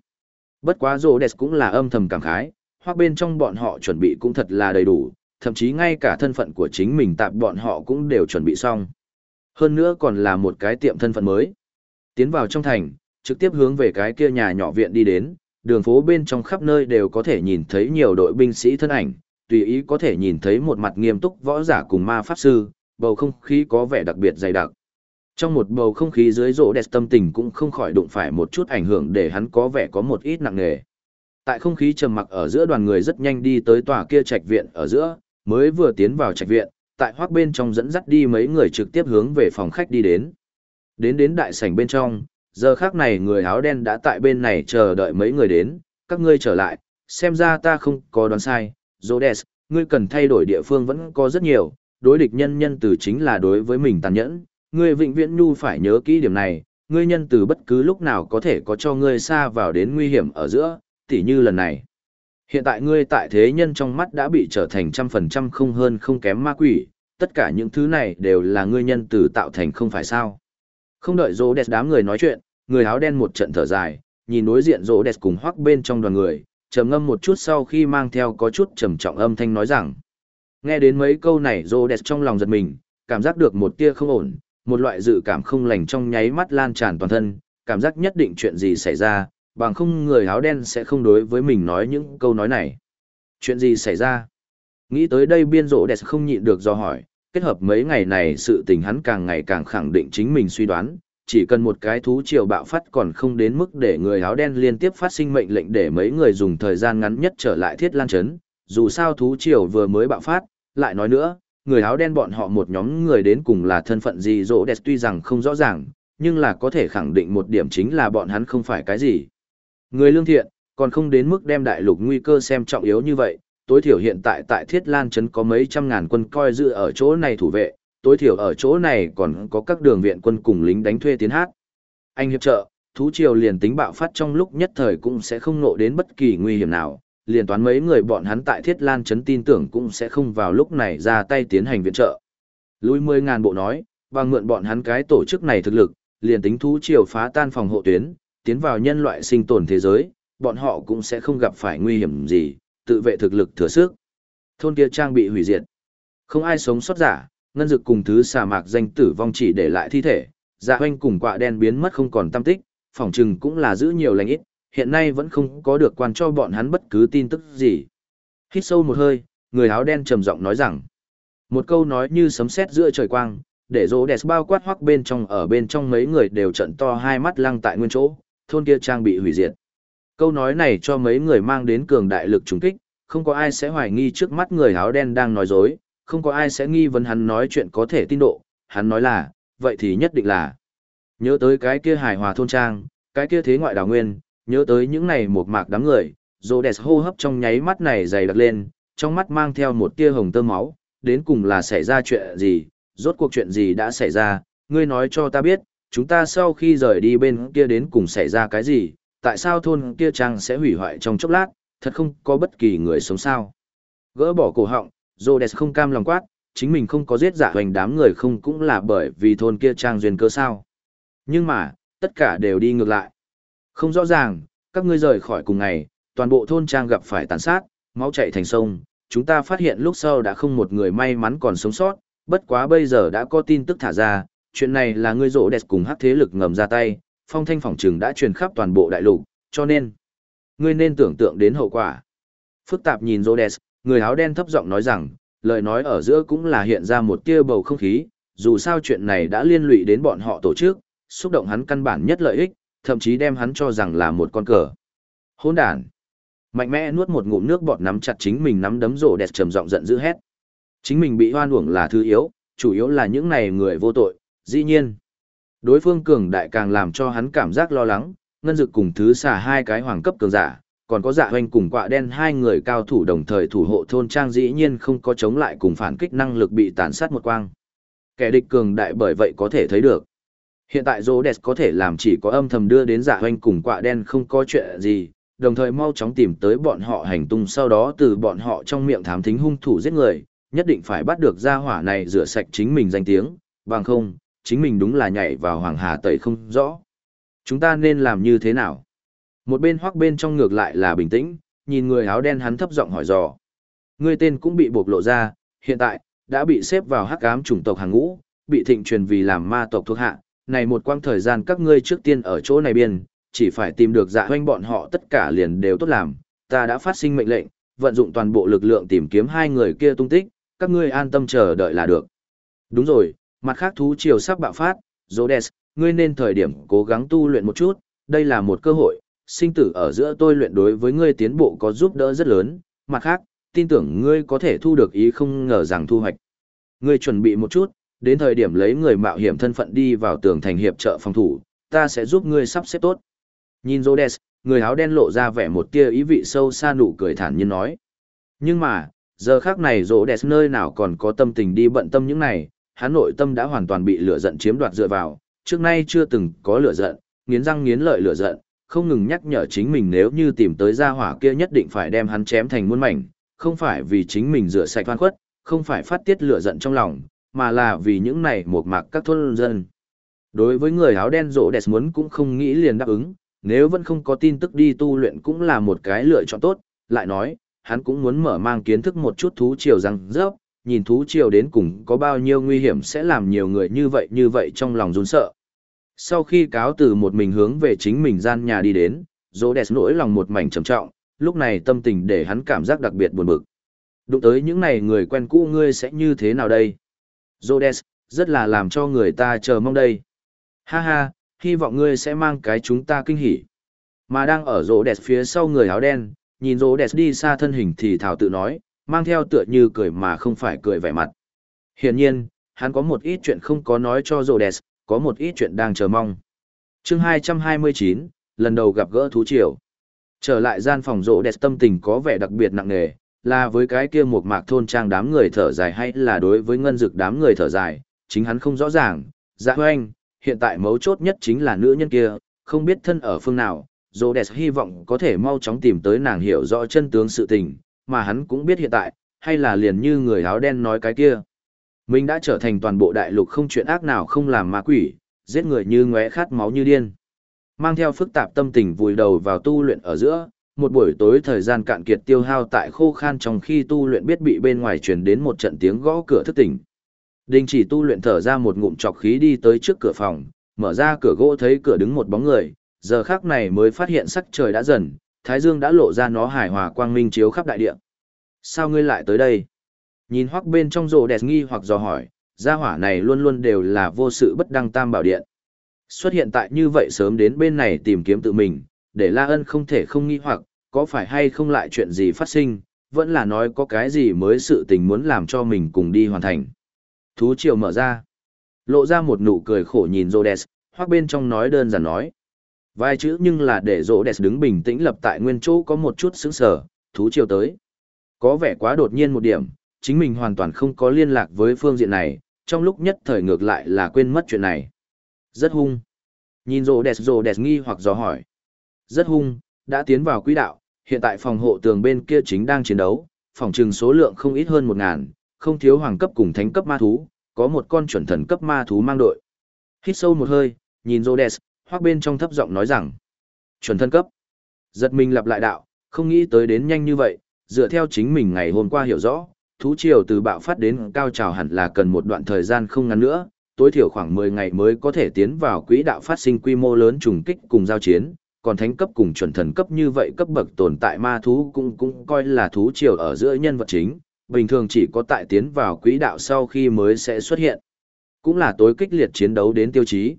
Bất quá rô đẹp cũng là âm thầm cảm khái, hoặc bên trong bọn họ chuẩn bị cũng thật là đầy đủ, thậm chí ngay cả thân phận của chính mình tạp bọn họ cũng đều chuẩn bị xong. Hơn nữa còn là một cái tiệm thân phận mới. Tiến vào trong thành, trực tiếp hướng về cái kia nhà nhỏ viện đi đến, đường phố bên trong khắp nơi đều có thể nhìn thấy nhiều đội binh sĩ thân ảnh, tùy ý có thể nhìn thấy một mặt nghiêm túc võ giả cùng ma pháp sư, bầu không khí có vẻ đặc biệt dày đặc. Trong một bầu không khí dưới rỗ đẹp tâm tình cũng không khỏi đụng phải một chút ảnh hưởng để hắn có vẻ có một ít nặng nề. Tại không khí trầm mặc ở giữa đoàn người rất nhanh đi tới tòa kia trạch viện ở giữa, mới vừa tiến vào trạch viện, tại hoác bên trong dẫn dắt đi mấy người trực tiếp hướng về phòng khách đi đến. Đến đến đại sảnh bên trong, giờ khác này người áo đen đã tại bên này chờ đợi mấy người đến, các ngươi trở lại, xem ra ta không có đoán sai, Rhodes, ngươi cần thay đổi địa phương vẫn có rất nhiều, đối địch nhân nhân từ chính là đối với mình tàn nhẫn, ngươi vĩnh viễn nhu phải nhớ kỹ điểm này, ngươi nhân từ bất cứ lúc nào có thể có cho ngươi xa vào đến nguy hiểm ở giữa, tỉ như lần này. Hiện tại ngươi tại thế nhân trong mắt đã bị trở thành trăm phần trăm không hơn không kém ma quỷ, tất cả những thứ này đều là ngươi nhân từ tạo thành không phải sao. Không đợi rô đẹp đám người nói chuyện, người áo đen một trận thở dài, nhìn đối diện rô đẹp cùng hoắc bên trong đoàn người, trầm ngâm một chút sau khi mang theo có chút trầm trọng âm thanh nói rằng. Nghe đến mấy câu này rô đẹp trong lòng giật mình, cảm giác được một tia không ổn, một loại dự cảm không lành trong nháy mắt lan tràn toàn thân, cảm giác nhất định chuyện gì xảy ra, bằng không người áo đen sẽ không đối với mình nói những câu nói này. Chuyện gì xảy ra? Nghĩ tới đây biên rỗ đẹp không nhịn được do hỏi, kết hợp mấy ngày này sự tình hắn càng ngày càng khẳng định chính mình suy đoán, chỉ cần một cái thú triều bạo phát còn không đến mức để người áo đen liên tiếp phát sinh mệnh lệnh để mấy người dùng thời gian ngắn nhất trở lại thiết lan chấn, dù sao thú triều vừa mới bạo phát, lại nói nữa, người áo đen bọn họ một nhóm người đến cùng là thân phận gì rỗ đẹp tuy rằng không rõ ràng, nhưng là có thể khẳng định một điểm chính là bọn hắn không phải cái gì. Người lương thiện, còn không đến mức đem đại lục nguy cơ xem trọng yếu như vậy, tối thiểu hiện tại tại Thiết Lan Trấn có mấy trăm ngàn quân coi giữ ở chỗ này thủ vệ, tối thiểu ở chỗ này còn có các đường viện quân cùng lính đánh thuê tiến hát. Anh hiệp trợ, thú triều liền tính bạo phát trong lúc nhất thời cũng sẽ không nộ đến bất kỳ nguy hiểm nào, liền toán mấy người bọn hắn tại Thiết Lan Trấn tin tưởng cũng sẽ không vào lúc này ra tay tiến hành viện trợ. Lui mười ngàn bộ nói, và mượn bọn hắn cái tổ chức này thực lực, liền tính thú triều phá tan phòng hộ tuyến, tiến vào nhân loại sinh tồn thế giới, bọn họ cũng sẽ không gặp phải nguy hiểm gì, tự vệ thực lực thừa sức. Thôn kia trang bị hủy diệt. Không ai sống sót giả, ngân dực cùng thứ xà mạc danh tử vong chỉ để lại thi thể, dạ hoanh cùng quạ đen biến mất không còn tâm tích, phòng trừng cũng là giữ nhiều lành ít, hiện nay vẫn không có được quan cho bọn hắn bất cứ tin tức gì. Hít sâu một hơi, người áo đen trầm giọng nói rằng, một câu nói như sấm sét giữa trời quang, để rỗ đẹp bao quát hoắc bên trong ở bên trong mấy người đều trận to hai mắt lăng tại nguyên chỗ, thôn kia trang bị hủy diệt. Câu nói này cho mấy người mang đến cường đại lực trùng kích, không có ai sẽ hoài nghi trước mắt người áo đen đang nói dối, không có ai sẽ nghi vấn hắn nói chuyện có thể tin độ, hắn nói là, vậy thì nhất định là. Nhớ tới cái kia hài hòa thôn trang, cái kia thế ngoại đào nguyên, nhớ tới những này một mạc đám người, rô đẹp hô hấp trong nháy mắt này dày đặc lên, trong mắt mang theo một tia hồng tơ máu, đến cùng là xảy ra chuyện gì, rốt cuộc chuyện gì đã xảy ra, ngươi nói cho ta biết, chúng ta sau khi rời đi bên kia đến cùng xảy ra cái gì, tại sao thôn kia trang sẽ hủy hoại trong chốc lát, thật không có bất kỳ người sống sao. Gỡ bỏ cổ họng, Rhodes không cam lòng quát, chính mình không có giết giả hoành đám người không cũng là bởi vì thôn kia trang duyên cơ sao. Nhưng mà, tất cả đều đi ngược lại. Không rõ ràng, các ngươi rời khỏi cùng ngày, toàn bộ thôn trang gặp phải tàn sát, máu chảy thành sông, chúng ta phát hiện lúc sau đã không một người may mắn còn sống sót, bất quá bây giờ đã có tin tức thả ra, chuyện này là ngươi rỗ đẹp cùng hắc thế lực ngầm ra tay, phong thanh phỏng trừng đã truyền khắp toàn bộ đại lục, cho nên, ngươi nên tưởng tượng đến hậu quả. Phức tạp nhìn rỗ người áo đen thấp giọng nói rằng, lời nói ở giữa cũng là hiện ra một tia bầu không khí, dù sao chuyện này đã liên lụy đến bọn họ tổ chức, xúc động hắn căn bản nhất lợi ích, thậm chí đem hắn cho rằng là một con cờ. Hỗn đản. Mạnh mẽ nuốt một ngụm nước bọt nắm chặt chính mình nắm đấm rổ đẹp trầm giọng giận dữ hét. Chính mình bị hoan uổng là thứ yếu, chủ yếu là những này người vô tội, dĩ nhiên. Đối phương cường đại càng làm cho hắn cảm giác lo lắng, ngân dực cùng thứ xả hai cái hoàng cấp cường giả, còn có dạ Hoành cùng quạ đen hai người cao thủ đồng thời thủ hộ thôn trang dĩ nhiên không có chống lại cùng phản kích năng lực bị tàn sát một quang. Kẻ địch cường đại bởi vậy có thể thấy được. Hiện tại Rhodes có thể làm chỉ có âm thầm đưa đến dạ Hoành cùng quạ đen không có chuyện gì, đồng thời mau chóng tìm tới bọn họ hành tung sau đó từ bọn họ trong miệng thám thính hung thủ giết người, nhất định phải bắt được gia hỏa này rửa sạch chính mình danh tiếng, bằng không, chính mình đúng là nhảy vào hoàng hà tẩy không rõ. Chúng ta nên làm như thế nào? Một bên hoắc bên trong ngược lại là bình tĩnh, nhìn người áo đen hắn thấp giọng hỏi dò. Người tên cũng bị bộc lộ ra, hiện tại, đã bị xếp vào hắc ám chủng tộc hàng ngũ, bị thịnh truyền vì làm ma tộc thuộc hạ. Này một quang thời gian các ngươi trước tiên ở chỗ này biên, chỉ phải tìm được dạ hoanh bọn họ tất cả liền đều tốt làm. Ta đã phát sinh mệnh lệnh, vận dụng toàn bộ lực lượng tìm kiếm hai người kia tung tích, các ngươi an tâm chờ đợi là được. Đúng rồi, mặt khác thú triều sắp bạo phát, Rhodes, ngươi nên thời điểm cố gắng tu luyện một chút, đây là một cơ hội, sinh tử ở giữa tôi luyện đối với ngươi tiến bộ có giúp đỡ rất lớn, mặt khác, tin tưởng ngươi có thể thu được ý không ngờ rằng thu hoạch. Ngươi chuẩn bị một chút, đến thời điểm lấy người mạo hiểm thân phận đi vào tường thành hiệp trợ phòng thủ, ta sẽ giúp ngươi sắp xếp tốt. Nhìn Rhodes, người áo đen lộ ra vẻ một tia ý vị sâu xa nụ cười thản nhiên nói. Nhưng mà, giờ khác này rỗ đẹp nơi nào còn có tâm tình đi bận tâm những này, hắn nội tâm đã hoàn toàn bị lửa giận chiếm đoạt dựa vào, trước nay chưa từng có lửa giận, nghiến răng nghiến lợi lửa giận, không ngừng nhắc nhở chính mình nếu như tìm tới gia hỏa kia nhất định phải đem hắn chém thành muôn mảnh, không phải vì chính mình rửa sạch oan khuất, không phải phát tiết lửa giận trong lòng, mà là vì những này mộc mạc các thôn dân. Đối với người áo đen rỗ đẹp muốn cũng không nghĩ liền đáp ứng, nếu vẫn không có tin tức đi tu luyện cũng là một cái lựa chọn tốt, lại nói, hắn cũng muốn mở mang kiến thức một chút thú triều răng rớp, nhìn thú triều đến cùng có bao nhiêu nguy hiểm sẽ làm nhiều người như vậy như vậy trong lòng run sợ. Sau khi cáo từ một mình hướng về chính mình gian nhà đi đến, Rhodes nỗi lòng một mảnh trầm trọng, lúc này tâm tình để hắn cảm giác đặc biệt buồn bực. Đụng tới những này người quen cũ ngươi sẽ như thế nào đây? Rhodes, rất là làm cho người ta chờ mong đây. Ha ha, hy vọng ngươi sẽ mang cái chúng ta kinh hỉ. Mà đang ở Rhodes phía sau người áo đen, nhìn rô đẹp đi xa thân hình thì thảo tự nói mang theo tựa như cười mà không phải cười vẻ mặt. Hiển nhiên hắn có một ít chuyện không có nói cho Rhodes, có một ít chuyện đang chờ mong. Chương 229, lần đầu gặp gỡ thú triều. Trở lại gian phòng Rhodes, tâm tình có vẻ đặc biệt nặng nề, là với cái kia một mạc thôn trang đám người thở dài hay là đối với ngân dực đám người thở dài, chính hắn không rõ ràng. Dạ hoanh, hiện tại mấu chốt nhất chính là nữ nhân kia, không biết thân ở phương nào, Rhodes hy vọng có thể mau chóng tìm tới nàng hiểu rõ chân tướng sự tình, mà hắn cũng biết hiện tại, hay là liền như người áo đen nói cái kia. Mình đã trở thành toàn bộ đại lục không chuyện ác nào không làm ma quỷ, giết người như ngóe khát máu như điên. Mang theo phức tạp tâm tình vùi đầu vào tu luyện ở giữa, một buổi tối thời gian cạn kiệt tiêu hao tại khô khan trong khi tu luyện biết bị bên ngoài truyền đến một trận tiếng gõ cửa thức tỉnh. Đình chỉ tu luyện thở ra một ngụm trọc khí đi tới trước cửa phòng, mở ra cửa gỗ thấy cửa đứng một bóng người, giờ khác này mới phát hiện sắc trời đã dần, thái dương đã lộ ra nó hài hòa quang minh chiếu khắp đại địa. Sao ngươi lại tới đây? Nhìn hoắc bên trong rồ đẹp nghi hoặc dò hỏi, gia hỏa này luôn luôn đều là vô sự bất đăng tam bảo điện. Xuất hiện tại như vậy sớm đến bên này tìm kiếm tự mình, để La Ân không thể không nghi hoặc, có phải hay không lại chuyện gì phát sinh, vẫn là nói có cái gì mới sự tình muốn làm cho mình cùng đi hoàn thành. Thú triều mở ra, lộ ra một nụ cười khổ nhìn Rhodes, hoặc bên trong nói đơn giản nói. Vài chữ nhưng là để Rhodes đứng bình tĩnh lập tại nguyên chỗ có một chút sững sờ, thú triều tới. Có vẻ quá đột nhiên một điểm, chính mình hoàn toàn không có liên lạc với phương diện này, trong lúc nhất thời ngược lại là quên mất chuyện này. Rất hung. Nhìn rỗ đẹp rỗ đẹp nghi hoặc dò hỏi. Rất hung, đã tiến vào quỹ đạo, hiện tại phòng hộ tường bên kia chính đang chiến đấu, phòng trừng số lượng không ít hơn một ngàn, không thiếu hoàng cấp cùng thánh cấp ma thú, có một con chuẩn thần cấp ma thú mang đội. Hít sâu một hơi, nhìn Rhodes, hoác bên trong thấp giọng nói rằng, chuẩn thân cấp. Giật mình lặp lại đạo, không nghĩ tới đến nhanh như vậy, dựa theo chính mình ngày hôm qua hiểu rõ, thú triều từ bạo phát đến cao trào hẳn là cần một đoạn thời gian không ngắn nữa, tối thiểu khoảng 10 ngày mới có thể tiến vào quỹ đạo phát sinh quy mô lớn trùng kích cùng giao chiến, còn thánh cấp cùng chuẩn thần cấp như vậy cấp bậc tồn tại ma thú cũng cũng coi là thú triều ở giữa nhân vật chính, bình thường chỉ có tại tiến vào quỹ đạo sau khi mới sẽ xuất hiện. Cũng là tối kích liệt chiến đấu đến tiêu chí.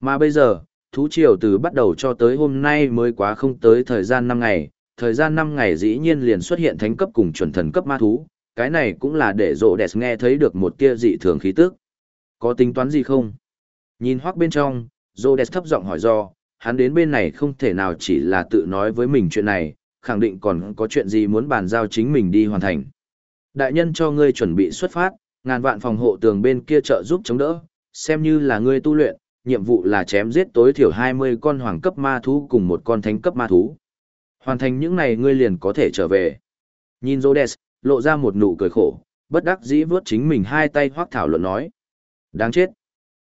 Mà bây giờ, thú triều từ bắt đầu cho tới hôm nay mới quá không tới thời gian 5 ngày, thời gian 5 ngày dĩ nhiên liền xuất hiện thánh cấp cùng chuẩn thần cấp ma thú, cái này cũng là để rộ đẹp nghe thấy được một tia dị thường khí tức. Có tính toán gì không? Nhìn hoác bên trong, rộ đẹp thấp giọng hỏi do, hắn đến bên này không thể nào chỉ là tự nói với mình chuyện này, khẳng định còn có chuyện gì muốn bàn giao chính mình đi hoàn thành. Đại nhân cho ngươi chuẩn bị xuất phát, ngàn vạn phòng hộ tường bên kia trợ giúp chống đỡ, xem như là ngươi tu luyện, nhiệm vụ là chém giết tối thiểu 20 con hoàng cấp ma thú cùng một con thánh cấp ma thú. Hoàn thành những này ngươi liền có thể trở về. Nhìn Rhodes, lộ ra một nụ cười khổ, bất đắc dĩ vướt chính mình hai tay hoác thảo luận nói. Đáng chết.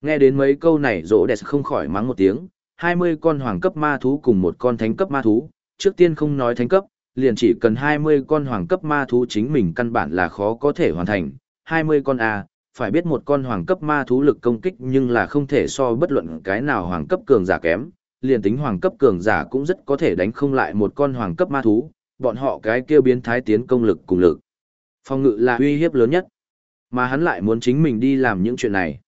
Nghe đến mấy câu này Rhodes không khỏi mắng một tiếng, 20 con hoàng cấp ma thú cùng một con thánh cấp ma thú, trước tiên không nói thánh cấp, liền chỉ cần 20 con hoàng cấp ma thú chính mình căn bản là khó có thể hoàn thành. 20 con A, phải biết một con hoàng cấp ma thú lực công kích nhưng là không thể so bất luận cái nào hoàng cấp cường giả kém, liền tính hoàng cấp cường giả cũng rất có thể đánh không lại một con hoàng cấp ma thú, bọn họ cái kia biến thái tiến công lực cùng lực. Phong ngự là uy hiếp lớn nhất, mà hắn lại muốn chính mình đi làm những chuyện này.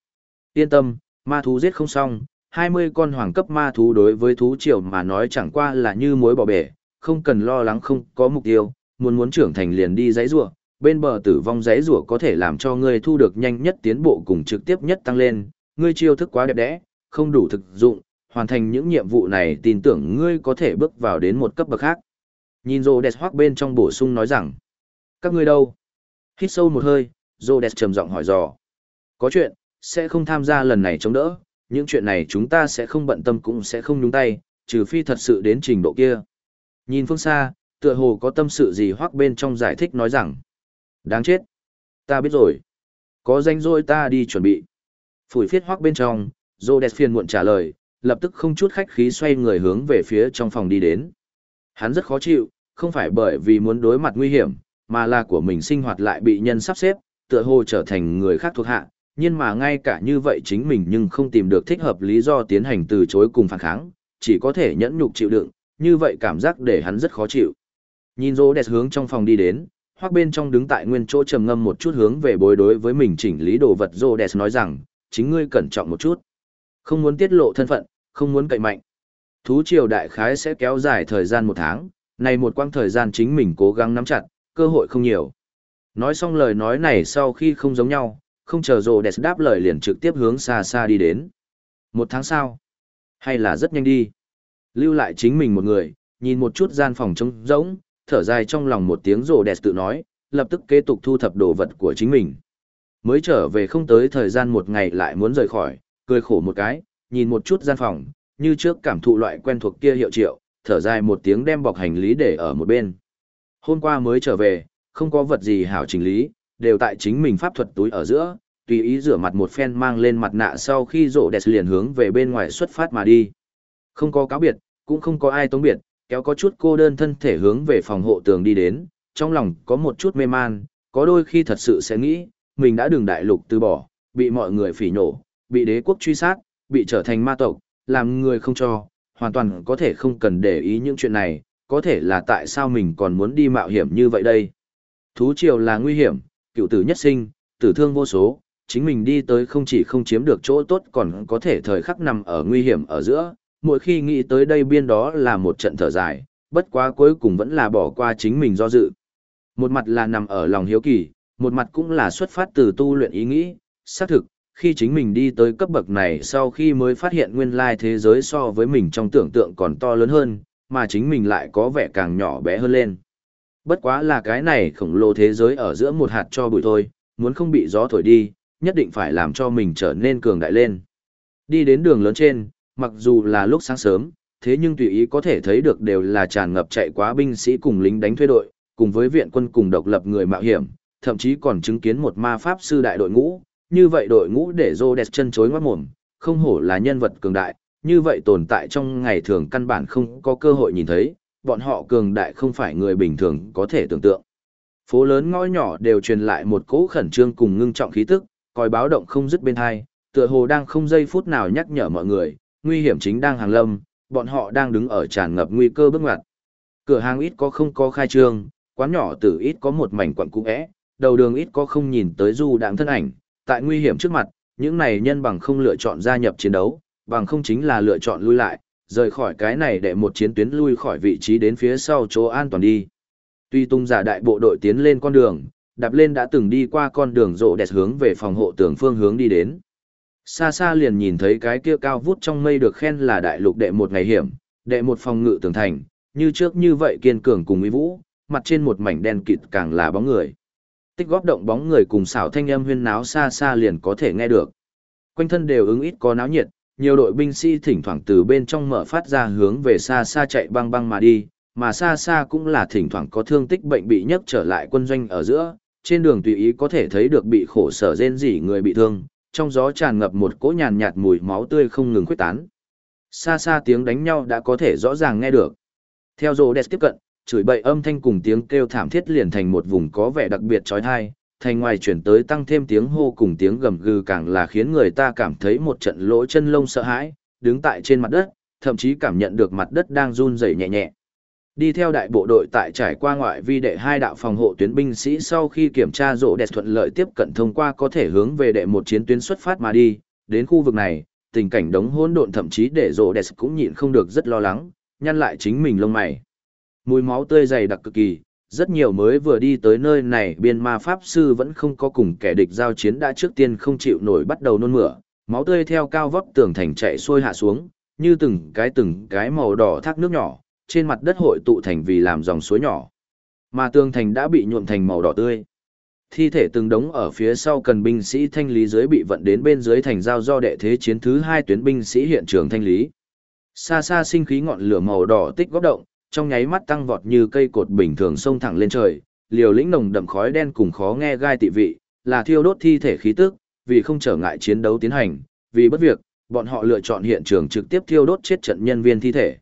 Yên tâm, ma thú giết không xong, 20 con hoàng cấp ma thú đối với thú triều mà nói chẳng qua là như muối bỏ bể, không cần lo lắng không có mục tiêu, muốn muốn trưởng thành liền đi giấy rủa bên bờ tử vong giấy rủa có thể làm cho ngươi thu được nhanh nhất tiến bộ cùng trực tiếp nhất tăng lên, ngươi chiêu thức quá đẹp đẽ, không đủ thực dụng, hoàn thành những nhiệm vụ này tin tưởng ngươi có thể bước vào đến một cấp bậc khác. Nhìn rồ đẹp hoác bên trong bổ sung nói rằng, các ngươi đâu? Hít sâu một hơi, rồ đẹp trầm giọng hỏi dò. Có chuyện, sẽ không tham gia lần này chống đỡ, những chuyện này chúng ta sẽ không bận tâm cũng sẽ không nhúng tay, trừ phi thật sự đến trình độ kia. Nhìn phương xa, tựa hồ có tâm sự gì hoác bên trong giải thích nói rằng, đáng chết, ta biết rồi, có danh rồi ta đi chuẩn bị. Phủi phiết hoác bên trong, Rô Đẹp phiền muộn trả lời, lập tức không chút khách khí xoay người hướng về phía trong phòng đi đến. Hắn rất khó chịu, không phải bởi vì muốn đối mặt nguy hiểm, mà là của mình sinh hoạt lại bị nhân sắp xếp, tựa hồ trở thành người khác thuộc hạ, nhưng mà ngay cả như vậy chính mình nhưng không tìm được thích hợp lý do tiến hành từ chối cùng phản kháng, chỉ có thể nhẫn nhục chịu đựng, như vậy cảm giác để hắn rất khó chịu. Nhìn rô đẹp hướng trong phòng đi đến, hoặc bên trong đứng tại nguyên chỗ trầm ngâm một chút hướng về bối đối với mình chỉnh lý đồ vật rô đẹp nói rằng, chính ngươi cẩn trọng một chút. Không muốn tiết lộ thân phận, không muốn cậy mạnh. Thú triều đại khái sẽ kéo dài thời gian một tháng, này một quãng thời gian chính mình cố gắng nắm chặt, cơ hội không nhiều. Nói xong lời nói này sau khi không giống nhau, không chờ rồ đẹp đáp lời liền trực tiếp hướng xa xa đi đến. Một tháng sau? Hay là rất nhanh đi? Lưu lại chính mình một người, nhìn một chút gian phòng trống rỗng, thở dài trong lòng một tiếng rồ đẹp tự nói, lập tức kế tục thu thập đồ vật của chính mình. Mới trở về không tới thời gian một ngày lại muốn rời khỏi, cười khổ một cái, nhìn một chút gian phòng, như trước cảm thụ loại quen thuộc kia hiệu triệu, thở dài một tiếng đem bọc hành lý để ở một bên. Hôm qua mới trở về, không có vật gì hảo chỉnh lý, đều tại chính mình pháp thuật túi ở giữa, tùy ý rửa mặt một phen mang lên mặt nạ sau khi rổ đẹp liền hướng về bên ngoài xuất phát mà đi. Không có cáo biệt, cũng không có ai tống biệt, kéo có chút cô đơn thân thể hướng về phòng hộ tường đi đến, trong lòng có một chút mê man, có đôi khi thật sự sẽ nghĩ, mình đã đường đại lục từ bỏ, bị mọi người phỉ nhổ, bị đế quốc truy sát, bị trở thành ma tộc, làm người không cho, hoàn toàn có thể không cần để ý những chuyện này, có thể là tại sao mình còn muốn đi mạo hiểm như vậy đây. Thú triều là nguy hiểm, cựu tử nhất sinh, tử thương vô số, chính mình đi tới không chỉ không chiếm được chỗ tốt còn có thể thời khắc nằm ở nguy hiểm ở giữa, mỗi khi nghĩ tới đây biên đó là một trận thở dài, bất quá cuối cùng vẫn là bỏ qua chính mình do dự. Một mặt là nằm ở lòng hiếu kỳ, một mặt cũng là xuất phát từ tu luyện ý nghĩ, xác thực, khi chính mình đi tới cấp bậc này sau khi mới phát hiện nguyên lai thế giới so với mình trong tưởng tượng còn to lớn hơn, mà chính mình lại có vẻ càng nhỏ bé hơn lên. Bất quá là cái này khổng lồ thế giới ở giữa một hạt cho bụi thôi, muốn không bị gió thổi đi, nhất định phải làm cho mình trở nên cường đại lên. Đi đến đường lớn trên, mặc dù là lúc sáng sớm, thế nhưng tùy ý có thể thấy được đều là tràn ngập chạy quá binh sĩ cùng lính đánh thuê đội, cùng với viện quân cùng độc lập người mạo hiểm, thậm chí còn chứng kiến một ma pháp sư đại đội ngũ, như vậy đội ngũ để Rhodes chân chối ngoát mồm, không hổ là nhân vật cường đại, như vậy tồn tại trong ngày thường căn bản không có cơ hội nhìn thấy, bọn họ cường đại không phải người bình thường có thể tưởng tượng. Phố lớn ngõ nhỏ đều truyền lại một cỗ khẩn trương cùng ngưng trọng khí tức, còi báo động không dứt bên hai, tựa hồ đang không giây phút nào nhắc nhở mọi người, nguy hiểm chính đang hàng lâm, bọn họ đang đứng ở tràn ngập nguy cơ bước ngoặt. Cửa hàng ít có không có khai trương, quán nhỏ tử ít có một mảnh quận cũ é, đầu đường ít có không nhìn tới du đạng thân ảnh, tại nguy hiểm trước mặt, những này nhân bằng không lựa chọn gia nhập chiến đấu, bằng không chính là lựa chọn lui lại, rời khỏi cái này để một chiến tuyến lui khỏi vị trí đến phía sau chỗ an toàn đi. Tuy tung giả đại bộ đội tiến lên con đường, đạp lên đã từng đi qua con đường rộ đẹp hướng về phòng hộ tường phương hướng đi đến. Xa xa liền nhìn thấy cái kia cao vút trong mây được khen là đại lục đệ một ngày hiểm, đệ một phòng ngự tường thành, như trước như vậy kiên cường cùng uy vũ, mặt trên một mảnh đen kịt càng là bóng người. Tích góp động bóng người cùng xảo thanh âm huyên náo xa xa liền có thể nghe được. Quanh thân đều ứng ít có náo nhiệt, nhiều đội binh sĩ thỉnh thoảng từ bên trong mở phát ra hướng về xa xa chạy băng băng mà đi, mà xa xa cũng là thỉnh thoảng có thương tích bệnh bị nhấc trở lại quân doanh ở giữa, trên đường tùy ý có thể thấy được bị khổ sở rên rỉ người bị thương, trong gió tràn ngập một cỗ nhàn nhạt mùi máu tươi không ngừng khuếch tán. Xa xa tiếng đánh nhau đã có thể rõ ràng nghe được. Theo rồ đẹp tiếp cận, chửi bậy âm thanh cùng tiếng kêu thảm thiết liền thành một vùng có vẻ đặc biệt trói thai, thành ngoài chuyển tới tăng thêm tiếng hô cùng tiếng gầm gừ càng là khiến người ta cảm thấy một trận lỗ chân lông sợ hãi, đứng tại trên mặt đất, thậm chí cảm nhận được mặt đất đang run rẩy nhẹ nhẹ. Đi theo đại bộ đội tại trải qua ngoại vi đệ hai đạo phòng hộ tuyến binh sĩ sau khi kiểm tra rộ đẹp thuận lợi tiếp cận thông qua có thể hướng về đệ một chiến tuyến xuất phát mà đi, đến khu vực này, tình cảnh đống hỗn độn thậm chí để rộ đẹp cũng nhịn không được rất lo lắng, nhăn lại chính mình lông mày. Mùi máu tươi dày đặc cực kỳ, rất nhiều mới vừa đi tới nơi này biên ma pháp sư vẫn không có cùng kẻ địch giao chiến đã trước tiên không chịu nổi bắt đầu nôn mửa, máu tươi theo cao vóc tường thành chạy xuôi hạ xuống, như từng cái từng cái màu đỏ thác nước nhỏ, trên mặt đất hội tụ thành vì làm dòng suối nhỏ. Mà tường thành đã bị nhuộm thành màu đỏ tươi. Thi thể từng đống ở phía sau cần binh sĩ thanh lý dưới bị vận đến bên dưới thành giao do đệ thế chiến thứ hai tuyến binh sĩ hiện trường thanh lý. Xa xa sinh khí ngọn lửa màu đỏ tích góp động, trong nháy mắt tăng vọt như cây cột bình thường xông thẳng lên trời, liều lĩnh nồng đậm khói đen cùng khó nghe gai tị vị, là thiêu đốt thi thể khí tức, vì không trở ngại chiến đấu tiến hành, vì bất việc, bọn họ lựa chọn hiện trường trực tiếp thiêu đốt chết trận nhân viên thi thể.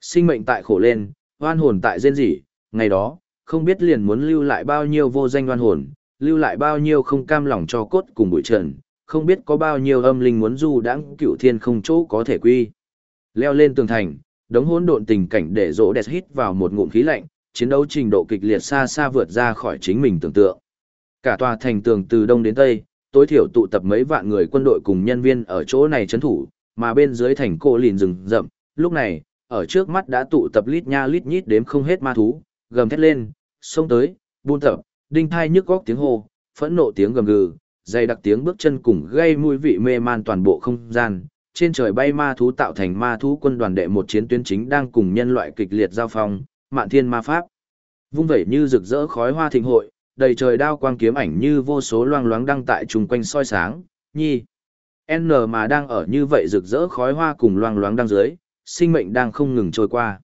Sinh mệnh tại khổ lên, oan hồn tại rên rỉ, ngày đó, không biết liền muốn lưu lại bao nhiêu vô danh oan hồn, lưu lại bao nhiêu không cam lòng cho cốt cùng bụi trần, không biết có bao nhiêu âm linh muốn du đãng cựu thiên không chỗ có thể quy. Leo lên tường thành, đống hỗn độn tình cảnh để rỗ đẹp hít vào một ngụm khí lạnh, chiến đấu trình độ kịch liệt xa xa vượt ra khỏi chính mình tưởng tượng. Cả tòa thành tường từ đông đến tây, tối thiểu tụ tập mấy vạn người quân đội cùng nhân viên ở chỗ này chấn thủ, mà bên dưới thành cô lìn rừng rậm, lúc này, ở trước mắt đã tụ tập lít nha lít nhít đếm không hết ma thú, gầm thét lên, xông tới, buôn tập, đinh thai nhức góc tiếng hô, phẫn nộ tiếng gầm gừ, dày đặc tiếng bước chân cùng gây mùi vị mê man toàn bộ không gian, trên trời bay ma thú tạo thành ma thú quân đoàn đệ một chiến tuyến chính đang cùng nhân loại kịch liệt giao phong, mạn thiên ma pháp. Vung vẩy như rực rỡ khói hoa thịnh hội, đầy trời đao quang kiếm ảnh như vô số loang loáng đăng tại chung quanh soi sáng, nhi. N mà đang ở như vậy rực rỡ khói hoa cùng loang loáng đăng dưới, sinh mệnh đang không ngừng trôi qua.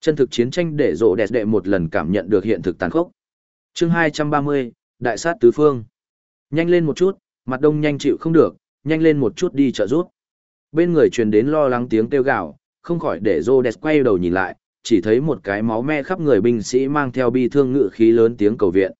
Chân thực chiến tranh để rộ đẹp đệ một lần cảm nhận được hiện thực tàn khốc. chương 230, Đại sát tứ phương. Nhanh lên một chút, mặt đông nhanh chịu không được, nhanh lên một chút đi trợ rút. Bên người truyền đến lo lắng tiếng kêu gào, không khỏi để rô đẹp quay đầu nhìn lại, chỉ thấy một cái máu me khắp người binh sĩ mang theo bi thương ngự khí lớn tiếng cầu viện.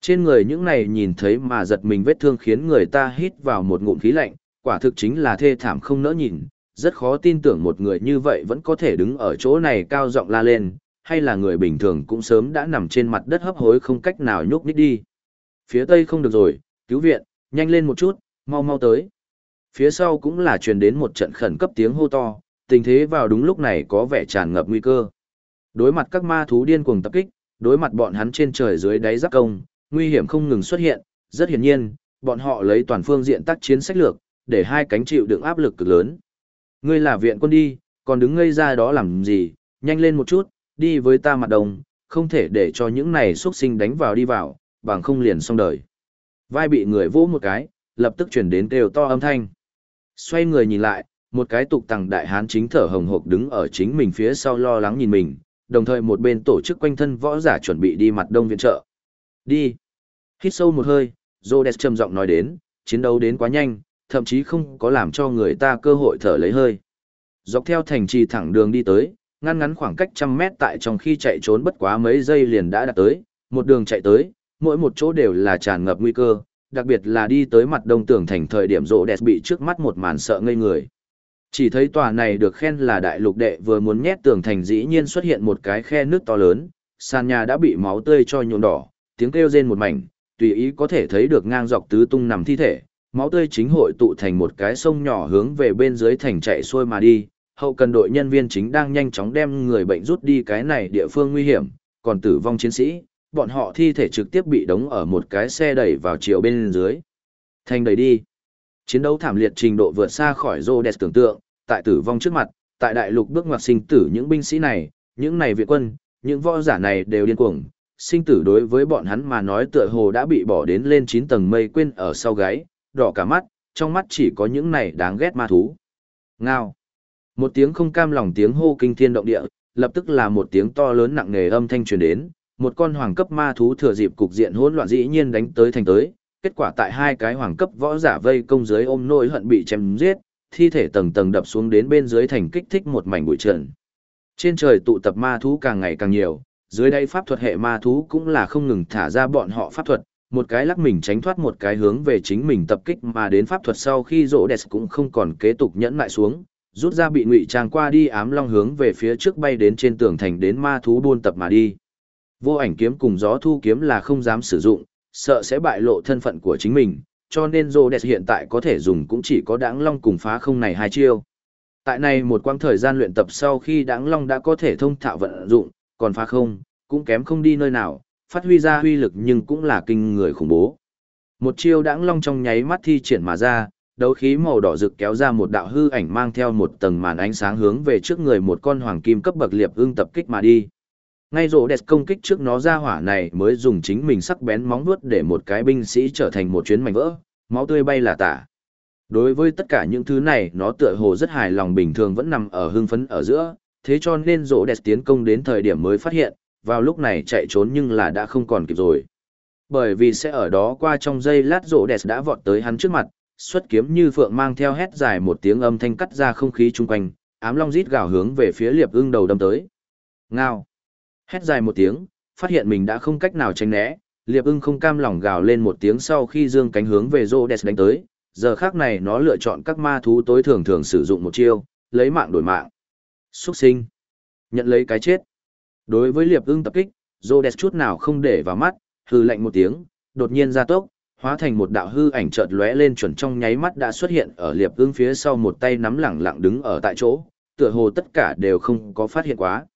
Trên người những này nhìn thấy mà giật mình vết thương khiến người ta hít vào một ngụm khí lạnh, quả thực chính là thê thảm không nỡ nhìn, rất khó tin tưởng một người như vậy vẫn có thể đứng ở chỗ này cao giọng la lên, hay là người bình thường cũng sớm đã nằm trên mặt đất hấp hối không cách nào nhúc nhích đi. Phía tây không được rồi, cứu viện, nhanh lên một chút, mau mau tới. Phía sau cũng là truyền đến một trận khẩn cấp tiếng hô to, tình thế vào đúng lúc này có vẻ tràn ngập nguy cơ. Đối mặt các ma thú điên cuồng tập kích, đối mặt bọn hắn trên trời dưới đáy giáp công, nguy hiểm không ngừng xuất hiện, rất hiển nhiên, bọn họ lấy toàn phương diện tác chiến sách lược, để hai cánh chịu đựng áp lực cực lớn. Ngươi là viện quân đi, còn đứng ngây ra đó làm gì, nhanh lên một chút, đi với ta mặt đồng, không thể để cho những này xuất sinh đánh vào đi vào, bằng không liền xong đời. Vai bị người vỗ một cái, lập tức chuyển đến kêu to âm thanh. Xoay người nhìn lại, một cái tục tằng đại hán chính thở hồng hộc đứng ở chính mình phía sau lo lắng nhìn mình, đồng thời một bên tổ chức quanh thân võ giả chuẩn bị đi mặt đông viện trợ. Đi. Hít sâu một hơi, Rhodes trầm giọng nói đến, chiến đấu đến quá nhanh, thậm chí không có làm cho người ta cơ hội thở lấy hơi. Dọc theo thành trì thẳng đường đi tới, ngăn ngắn khoảng cách trăm mét tại trong khi chạy trốn bất quá mấy giây liền đã đạt tới, một đường chạy tới, mỗi một chỗ đều là tràn ngập nguy cơ, đặc biệt là đi tới mặt đông tường thành thời điểm rộ đẹp bị trước mắt một màn sợ ngây người. Chỉ thấy tòa này được khen là đại lục đệ vừa muốn nhét tường thành dĩ nhiên xuất hiện một cái khe nước to lớn, sàn nhà đã bị máu tươi cho nhuộm đỏ, tiếng kêu rên một mảnh, tùy ý có thể thấy được ngang dọc tứ tung nằm thi thể, máu tươi chính hội tụ thành một cái sông nhỏ hướng về bên dưới thành chạy xuôi mà đi. Hậu cần đội nhân viên chính đang nhanh chóng đem người bệnh rút đi cái này địa phương nguy hiểm, còn tử vong chiến sĩ, bọn họ thi thể trực tiếp bị đóng ở một cái xe đẩy vào chiều bên dưới. Thành đẩy đi. Chiến đấu thảm liệt trình độ vượt xa khỏi Rhodes tưởng tượng, tại tử vong trước mặt, tại đại lục bước ngoặt sinh tử những binh sĩ này, những này viện quân, những võ giả này đều điên cuồng. Sinh tử đối với bọn hắn mà nói tựa hồ đã bị bỏ đến lên 9 tầng mây quên ở sau gáy, đỏ cả mắt, trong mắt chỉ có những này đáng ghét ma thú. Ngao. Một tiếng không cam lòng tiếng hô kinh thiên động địa, lập tức là một tiếng to lớn nặng nề âm thanh truyền đến, một con hoàng cấp ma thú thừa dịp cục diện hỗn loạn dĩ nhiên đánh tới thành tới, kết quả tại hai cái hoàng cấp võ giả vây công dưới ôm nỗi hận bị chém giết, thi thể tầng tầng đập xuống đến bên dưới thành kích thích một mảnh bụi trần. Trên trời tụ tập ma thú càng ngày càng nhiều, dưới đây pháp thuật hệ ma thú cũng là không ngừng thả ra bọn họ pháp thuật, một cái lắc mình tránh thoát một cái hướng về chính mình tập kích mà đến pháp thuật sau khi rỗ đẹp cũng không còn kế tục nhẫn lại xuống, rút ra bị ngụy trang qua đi ám long hướng về phía trước bay đến trên tường thành đến ma thú buôn tập mà đi. Vô ảnh kiếm cùng gió thu kiếm là không dám sử dụng, sợ sẽ bại lộ thân phận của chính mình, cho nên rô đẹp hiện tại có thể dùng cũng chỉ có đáng long cùng phá không này hai chiêu. Tại này một quãng thời gian luyện tập sau khi đáng long đã có thể thông thạo vận dụng, còn phá không, cũng kém không đi nơi nào, phát huy ra huy lực nhưng cũng là kinh người khủng bố. Một chiêu đãng long trong nháy mắt thi triển mà ra, đấu khí màu đỏ rực kéo ra một đạo hư ảnh mang theo một tầng màn ánh sáng hướng về trước người một con hoàng kim cấp bậc liệp ưng tập kích mà đi. Ngay rổ đẹp công kích trước nó ra hỏa này mới dùng chính mình sắc bén móng vuốt để một cái binh sĩ trở thành một chuyến mảnh vỡ, máu tươi bay là tả. Đối với tất cả những thứ này nó tựa hồ rất hài lòng bình thường vẫn nằm ở hưng phấn ở giữa, thế cho nên rổ đẹp tiến công đến thời điểm mới phát hiện, vào lúc này chạy trốn nhưng là đã không còn kịp rồi. Bởi vì sẽ ở đó qua trong giây lát rổ đẹp đã vọt tới hắn trước mặt, xuất kiếm như phượng mang theo hét dài một tiếng âm thanh cắt ra không khí chung quanh, ám long rít gào hướng về phía liệp ưng đầu đâm tới. Ngao. Hét dài một tiếng, phát hiện mình đã không cách nào tránh né, liệp ưng không cam lòng gào lên một tiếng sau khi dương cánh hướng về Rhodes đánh tới, giờ khác này nó lựa chọn các ma thú tối thường thường sử dụng một chiêu, lấy mạng đổi mạng. Xuất sinh. Nhận lấy cái chết. Đối với liệp ưng tập kích, Rhodes chút nào không để vào mắt, hư lạnh một tiếng, đột nhiên ra tốc, hóa thành một đạo hư ảnh chợt lóe lên chuẩn trong nháy mắt đã xuất hiện ở liệp ưng phía sau một tay nắm lẳng lặng đứng ở tại chỗ, tựa hồ tất cả đều không có phát hiện quá.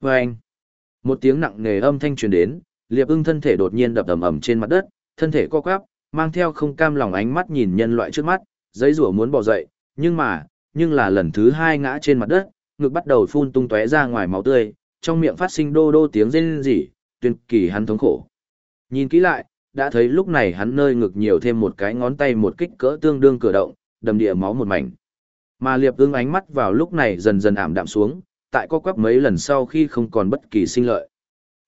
Và anh, một tiếng nặng nề âm thanh truyền đến, liệp ưng thân thể đột nhiên đập ầm ầm trên mặt đất, thân thể co quắp, mang theo không cam lòng ánh mắt nhìn nhân loại trước mắt, giấy rủa muốn bỏ dậy, nhưng mà, nhưng là lần thứ hai ngã trên mặt đất, ngực bắt đầu phun tung tóe ra ngoài máu tươi, trong miệng phát sinh đô đô tiếng rên rỉ, tuyên kỳ hắn thống khổ. Nhìn kỹ lại, đã thấy lúc này hắn nơi ngực nhiều thêm một cái ngón tay một kích cỡ tương đương cửa động, đầm địa máu một mảnh. Mà liệp ưng ánh mắt vào lúc này dần dần ảm đạm xuống, tại co quắp mấy lần sau khi không còn bất kỳ sinh lợi.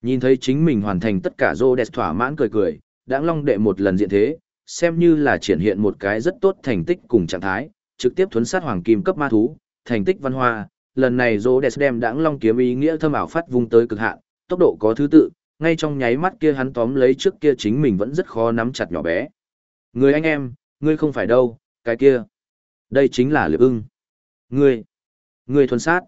Nhìn thấy chính mình hoàn thành tất cả rô đẹp thỏa mãn cười cười, đãng long đệ một lần diện thế, xem như là triển hiện một cái rất tốt thành tích cùng trạng thái, trực tiếp thuấn sát hoàng kim cấp ma thú, thành tích văn hoa, lần này rô đẹp đem đãng long kiếm ý nghĩa thâm ảo phát vung tới cực hạn, tốc độ có thứ tự, ngay trong nháy mắt kia hắn tóm lấy trước kia chính mình vẫn rất khó nắm chặt nhỏ bé. Người anh em, ngươi không phải đâu, cái kia. Đây chính là liệp ưng. Ngươi, ngươi thuần sát.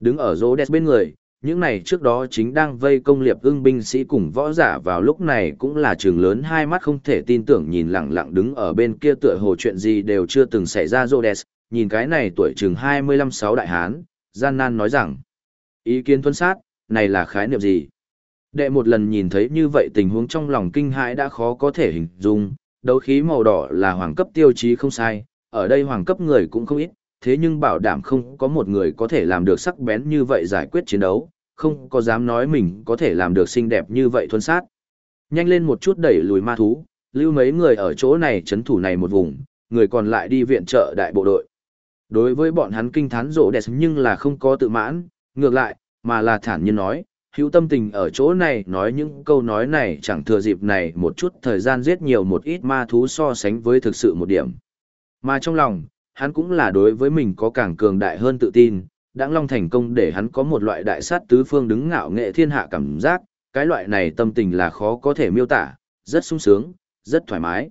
Đứng ở rô đẹp bên người, những này trước đó chính đang vây công liệp ưng binh sĩ cùng võ giả vào lúc này cũng là trường lớn hai mắt không thể tin tưởng nhìn lẳng lặng đứng ở bên kia tựa hồ chuyện gì đều chưa từng xảy ra Rhodes, nhìn cái này tuổi chừng 25-6 đại hán, gian nan nói rằng, ý kiến tuân sát, này là khái niệm gì? Đệ một lần nhìn thấy như vậy tình huống trong lòng kinh hãi đã khó có thể hình dung, đấu khí màu đỏ là hoàng cấp tiêu chí không sai, ở đây hoàng cấp người cũng không ít, thế nhưng bảo đảm không có một người có thể làm được sắc bén như vậy giải quyết chiến đấu, không có dám nói mình có thể làm được xinh đẹp như vậy thuần sát. Nhanh lên một chút đẩy lùi ma thú, lưu mấy người ở chỗ này chấn thủ này một vùng, người còn lại đi viện trợ đại bộ đội. Đối với bọn hắn kinh thán rộ đẹp nhưng là không có tự mãn, ngược lại, mà là thản nhiên nói, hữu tâm tình ở chỗ này nói những câu nói này chẳng thừa dịp này một chút thời gian giết nhiều một ít ma thú so sánh với thực sự một điểm. Mà trong lòng, hắn cũng là đối với mình có càng cường đại hơn tự tin, Đãng Long thành công để hắn có một loại đại sát tứ phương đứng ngạo nghệ thiên hạ cảm giác, cái loại này tâm tình là khó có thể miêu tả, rất sung sướng, rất thoải mái.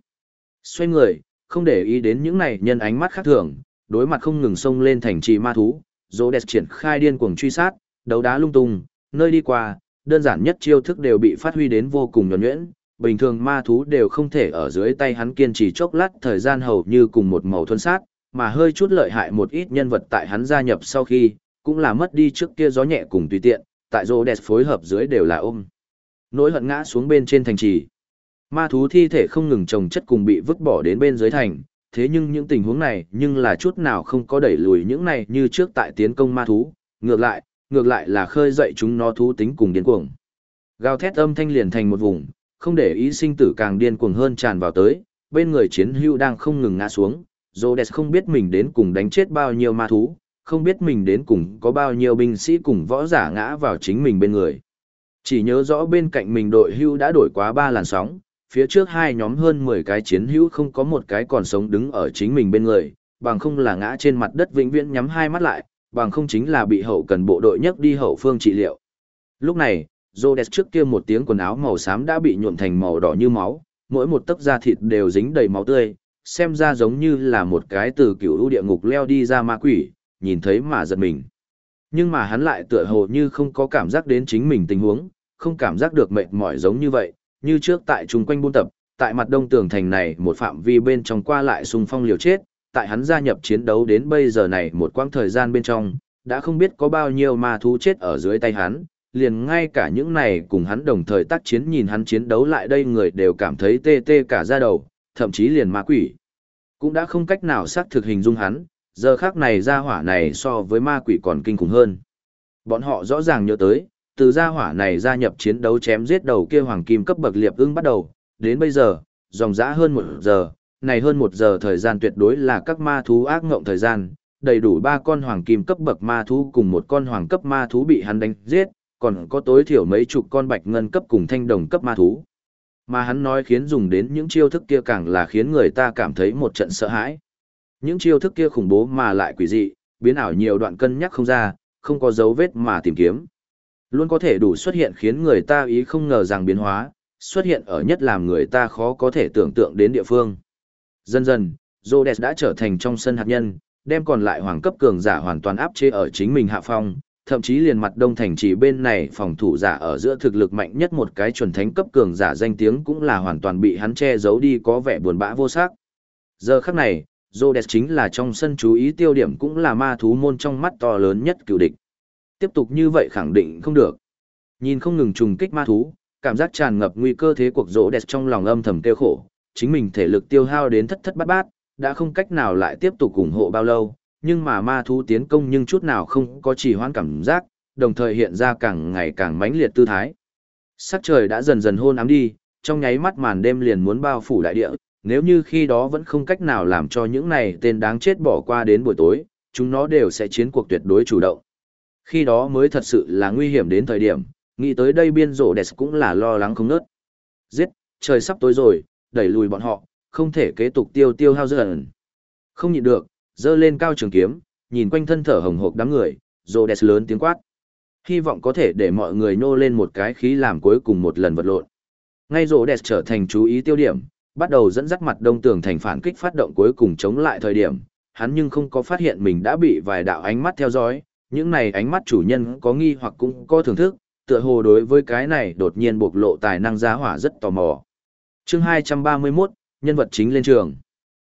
Xoay người, không để ý đến những này nhân ánh mắt khác thường, đối mặt không ngừng xông lên thành trì ma thú, Rhodes triển khai điên cuồng truy sát, đấu đá lung tung, nơi đi qua, đơn giản nhất chiêu thức đều bị phát huy đến vô cùng nhuần nhuyễn, bình thường ma thú đều không thể ở dưới tay hắn kiên trì chốc lát thời gian hầu như cùng một màu thuần sát, mà hơi chút lợi hại một ít nhân vật tại hắn gia nhập sau khi, cũng là mất đi trước kia gió nhẹ cùng tùy tiện, tại rô đẹp phối hợp dưới đều là ôm. Nỗi hận ngã xuống bên trên thành trì. Ma thú thi thể không ngừng trồng chất cùng bị vứt bỏ đến bên dưới thành, thế nhưng những tình huống này nhưng là chút nào không có đẩy lùi những này như trước tại tiến công ma thú, ngược lại, ngược lại là khơi dậy chúng nó thú tính cùng điên cuồng. Gào thét âm thanh liền thành một vùng, không để ý sinh tử càng điên cuồng hơn tràn vào tới, bên người chiến hưu đang không ngừng ngã xuống, Rhodes không biết mình đến cùng đánh chết bao nhiêu ma thú, không biết mình đến cùng có bao nhiêu binh sĩ cùng võ giả ngã vào chính mình bên người. Chỉ nhớ rõ bên cạnh mình đội hưu đã đổi quá ba làn sóng, phía trước hai nhóm hơn 10 cái chiến hữu không có một cái còn sống đứng ở chính mình bên người, bằng không là ngã trên mặt đất vĩnh viễn nhắm hai mắt lại, bằng không chính là bị hậu cần bộ đội nhấc đi hậu phương trị liệu. Lúc này, Rhodes trước kia một tiếng quần áo màu xám đã bị nhuộm thành màu đỏ như máu, mỗi một tấc da thịt đều dính đầy máu tươi, xem ra giống như là một cái từ cựu lũ địa ngục leo đi ra ma quỷ, nhìn thấy mà giật mình. Nhưng mà hắn lại tựa hồ như không có cảm giác đến chính mình tình huống, không cảm giác được mệt mỏi giống như vậy, như trước tại chung quanh buôn tập, tại mặt đông tường thành này một phạm vi bên trong qua lại xung phong liều chết, tại hắn gia nhập chiến đấu đến bây giờ này một quãng thời gian bên trong, đã không biết có bao nhiêu ma thú chết ở dưới tay hắn, liền ngay cả những này cùng hắn đồng thời tác chiến nhìn hắn chiến đấu lại đây người đều cảm thấy tê tê cả da đầu, thậm chí liền ma quỷ. Cũng đã không cách nào xác thực hình dung hắn, giờ khác này gia hỏa này so với ma quỷ còn kinh khủng hơn. Bọn họ rõ ràng nhớ tới, từ gia hỏa này gia nhập chiến đấu chém giết đầu kia hoàng kim cấp bậc liệp ưng bắt đầu, đến bây giờ, dòng dã hơn một giờ, này hơn một giờ thời gian tuyệt đối là các ma thú ác ngộng thời gian, đầy đủ ba con hoàng kim cấp bậc ma thú cùng một con hoàng cấp ma thú bị hắn đánh giết, còn có tối thiểu mấy chục con bạch ngân cấp cùng thanh đồng cấp ma thú. Mà hắn nói khiến dùng đến những chiêu thức kia càng là khiến người ta cảm thấy một trận sợ hãi. Những chiêu thức kia khủng bố mà lại quỷ dị, biến ảo nhiều đoạn cân nhắc không ra, không có dấu vết mà tìm kiếm. Luôn có thể đủ xuất hiện khiến người ta ý không ngờ rằng biến hóa, xuất hiện ở nhất làm người ta khó có thể tưởng tượng đến địa phương. Dần dần, Rhodes đã trở thành trong sân hạt nhân, đem còn lại hoàng cấp cường giả hoàn toàn áp chế ở chính mình hạ phong, thậm chí liền mặt đông thành trì bên này phòng thủ giả ở giữa thực lực mạnh nhất một cái chuẩn thánh cấp cường giả danh tiếng cũng là hoàn toàn bị hắn che giấu đi có vẻ buồn bã vô sắc. Giờ khắc này, Rhodes chính là trong sân chú ý tiêu điểm cũng là ma thú môn trong mắt to lớn nhất cựu địch. Tiếp tục như vậy khẳng định không được. Nhìn không ngừng trùng kích ma thú, cảm giác tràn ngập nguy cơ thế cuộc Rhodes trong lòng âm thầm tiêu khổ, chính mình thể lực tiêu hao đến thất thất bát bát, đã không cách nào lại tiếp tục ủng hộ bao lâu, nhưng mà ma thú tiến công nhưng chút nào không có chỉ hoãn cảm giác, đồng thời hiện ra càng ngày càng mãnh liệt tư thái. Sắc trời đã dần dần hôn ám đi, trong nháy mắt màn đêm liền muốn bao phủ đại địa, nếu như khi đó vẫn không cách nào làm cho những này tên đáng chết bỏ qua đến buổi tối, chúng nó đều sẽ chiến cuộc tuyệt đối chủ động. Khi đó mới thật sự là nguy hiểm đến thời điểm, nghĩ tới đây biên rổ đẹp cũng là lo lắng không nớt. Giết, trời sắp tối rồi, đẩy lùi bọn họ, không thể kế tục tiêu tiêu hao dần. Không nhịn được, dơ lên cao trường kiếm, nhìn quanh thân thở hồng hộc đám người, rổ đẹp lớn tiếng quát. Hy vọng có thể để mọi người nô lên một cái khí làm cuối cùng một lần vật lộn. Ngay rổ đẹp trở thành chú ý tiêu điểm, bắt đầu dẫn dắt mặt đông tường thành phản kích phát động cuối cùng chống lại thời điểm, hắn nhưng không có phát hiện mình đã bị vài đạo ánh mắt theo dõi, những này ánh mắt chủ nhân có nghi hoặc cũng có thưởng thức, tựa hồ đối với cái này đột nhiên bộc lộ tài năng giá hỏa rất tò mò. Chương 231, nhân vật chính lên trường.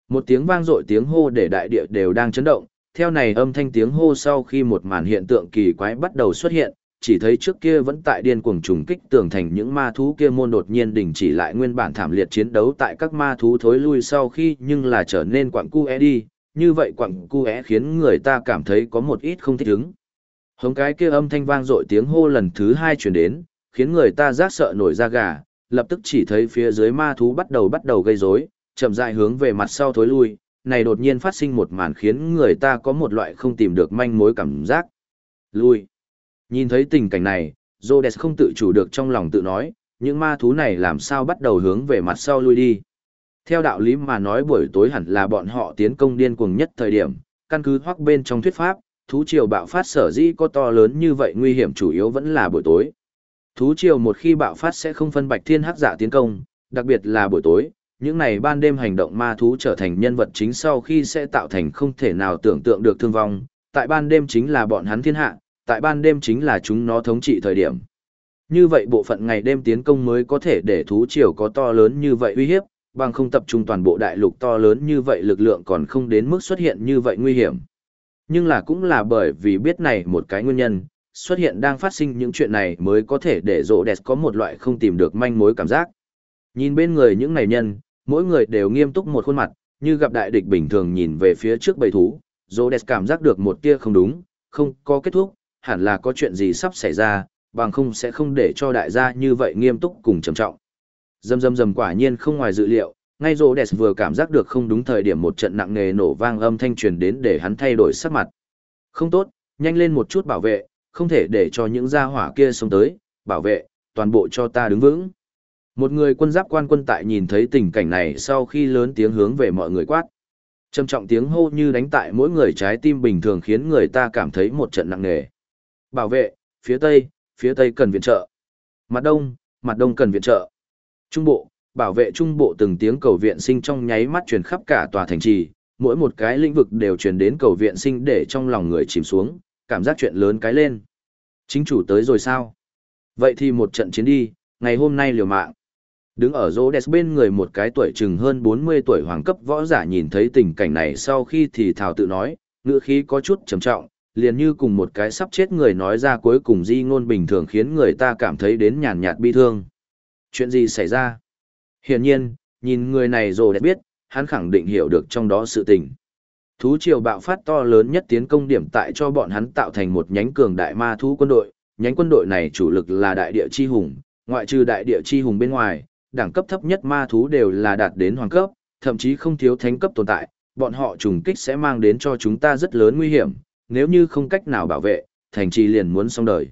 Một tiếng vang dội tiếng hô để đại địa đều đang chấn động, theo này âm thanh tiếng hô sau khi một màn hiện tượng kỳ quái bắt đầu xuất hiện, chỉ thấy trước kia vẫn tại điên cuồng trùng kích tường thành những ma thú kia môn đột nhiên đình chỉ lại nguyên bản thảm liệt chiến đấu tại các ma thú thối lui sau khi nhưng là trở nên quặng cu e đi, như vậy quặng cu é khiến người ta cảm thấy có một ít không thích ứng. Hống cái kia âm thanh vang dội tiếng hô lần thứ hai chuyển đến, khiến người ta rát sợ nổi da gà, lập tức chỉ thấy phía dưới ma thú bắt đầu bắt đầu gây rối, chậm rãi hướng về mặt sau thối lui, này đột nhiên phát sinh một màn khiến người ta có một loại không tìm được manh mối cảm giác. Lui. Nhìn thấy tình cảnh này, Rhodes không tự chủ được trong lòng tự nói, những ma thú này làm sao bắt đầu hướng về mặt sau lui đi. Theo đạo lý mà nói buổi tối hẳn là bọn họ tiến công điên cuồng nhất thời điểm, căn cứ hoặc bên trong thuyết pháp, thú triều bạo phát sở dĩ có to lớn như vậy nguy hiểm chủ yếu vẫn là buổi tối. Thú triều một khi bạo phát sẽ không phân bạch thiên hắc giả tiến công, đặc biệt là buổi tối, những này ban đêm hành động ma thú trở thành nhân vật chính sau khi sẽ tạo thành không thể nào tưởng tượng được thương vong, tại ban đêm chính là bọn hắn thiên hạ, tại ban đêm chính là chúng nó thống trị thời điểm. Như vậy bộ phận ngày đêm tiến công mới có thể để thú triều có to lớn như vậy uy hiếp, bằng không tập trung toàn bộ đại lục to lớn như vậy lực lượng còn không đến mức xuất hiện như vậy nguy hiểm. Nhưng là cũng là bởi vì biết này một cái nguyên nhân, xuất hiện đang phát sinh những chuyện này mới có thể để rộ đẹp có một loại không tìm được manh mối cảm giác. Nhìn bên người những này nhân, mỗi người đều nghiêm túc một khuôn mặt, như gặp đại địch bình thường nhìn về phía trước bầy thú, rộ đẹp cảm giác được một tia không đúng, không có kết thúc, hẳn là có chuyện gì sắp xảy ra, bằng không sẽ không để cho đại gia như vậy nghiêm túc cùng trầm trọng. Dầm dầm dầm quả nhiên không ngoài dự liệu, ngay rô đẹp vừa cảm giác được không đúng thời điểm một trận nặng nề nổ vang âm thanh truyền đến để hắn thay đổi sắc mặt. Không tốt, nhanh lên một chút bảo vệ, không thể để cho những gia hỏa kia sống tới, bảo vệ, toàn bộ cho ta đứng vững. Một người quân giáp quan quân tại nhìn thấy tình cảnh này sau khi lớn tiếng hướng về mọi người quát. Trầm trọng tiếng hô như đánh tại mỗi người trái tim bình thường khiến người ta cảm thấy một trận nặng nề. Bảo vệ, phía tây, phía tây cần viện trợ. Mặt đông, mặt đông cần viện trợ. Trung bộ, bảo vệ trung bộ từng tiếng cầu viện sinh trong nháy mắt truyền khắp cả tòa thành trì, mỗi một cái lĩnh vực đều truyền đến cầu viện sinh để trong lòng người chìm xuống, cảm giác chuyện lớn cái lên. Chính chủ tới rồi sao? Vậy thì một trận chiến đi, ngày hôm nay liều mạng. Đứng ở rô đẹp bên người một cái tuổi chừng hơn 40 tuổi hoàng cấp võ giả nhìn thấy tình cảnh này sau khi thì thảo tự nói, ngựa khí có chút trầm trọng, liền như cùng một cái sắp chết người nói ra cuối cùng di ngôn bình thường khiến người ta cảm thấy đến nhàn nhạt bi thương. Chuyện gì xảy ra? Hiển nhiên, nhìn người này rồi đã biết, hắn khẳng định hiểu được trong đó sự tình. Thú triều bạo phát to lớn nhất tiến công điểm tại cho bọn hắn tạo thành một nhánh cường đại ma thú quân đội, nhánh quân đội này chủ lực là đại địa chi hùng, ngoại trừ đại địa chi hùng bên ngoài, đẳng cấp thấp nhất ma thú đều là đạt đến hoàng cấp, thậm chí không thiếu thánh cấp tồn tại, bọn họ trùng kích sẽ mang đến cho chúng ta rất lớn nguy hiểm, nếu như không cách nào bảo vệ, thành trì liền muốn xong đời.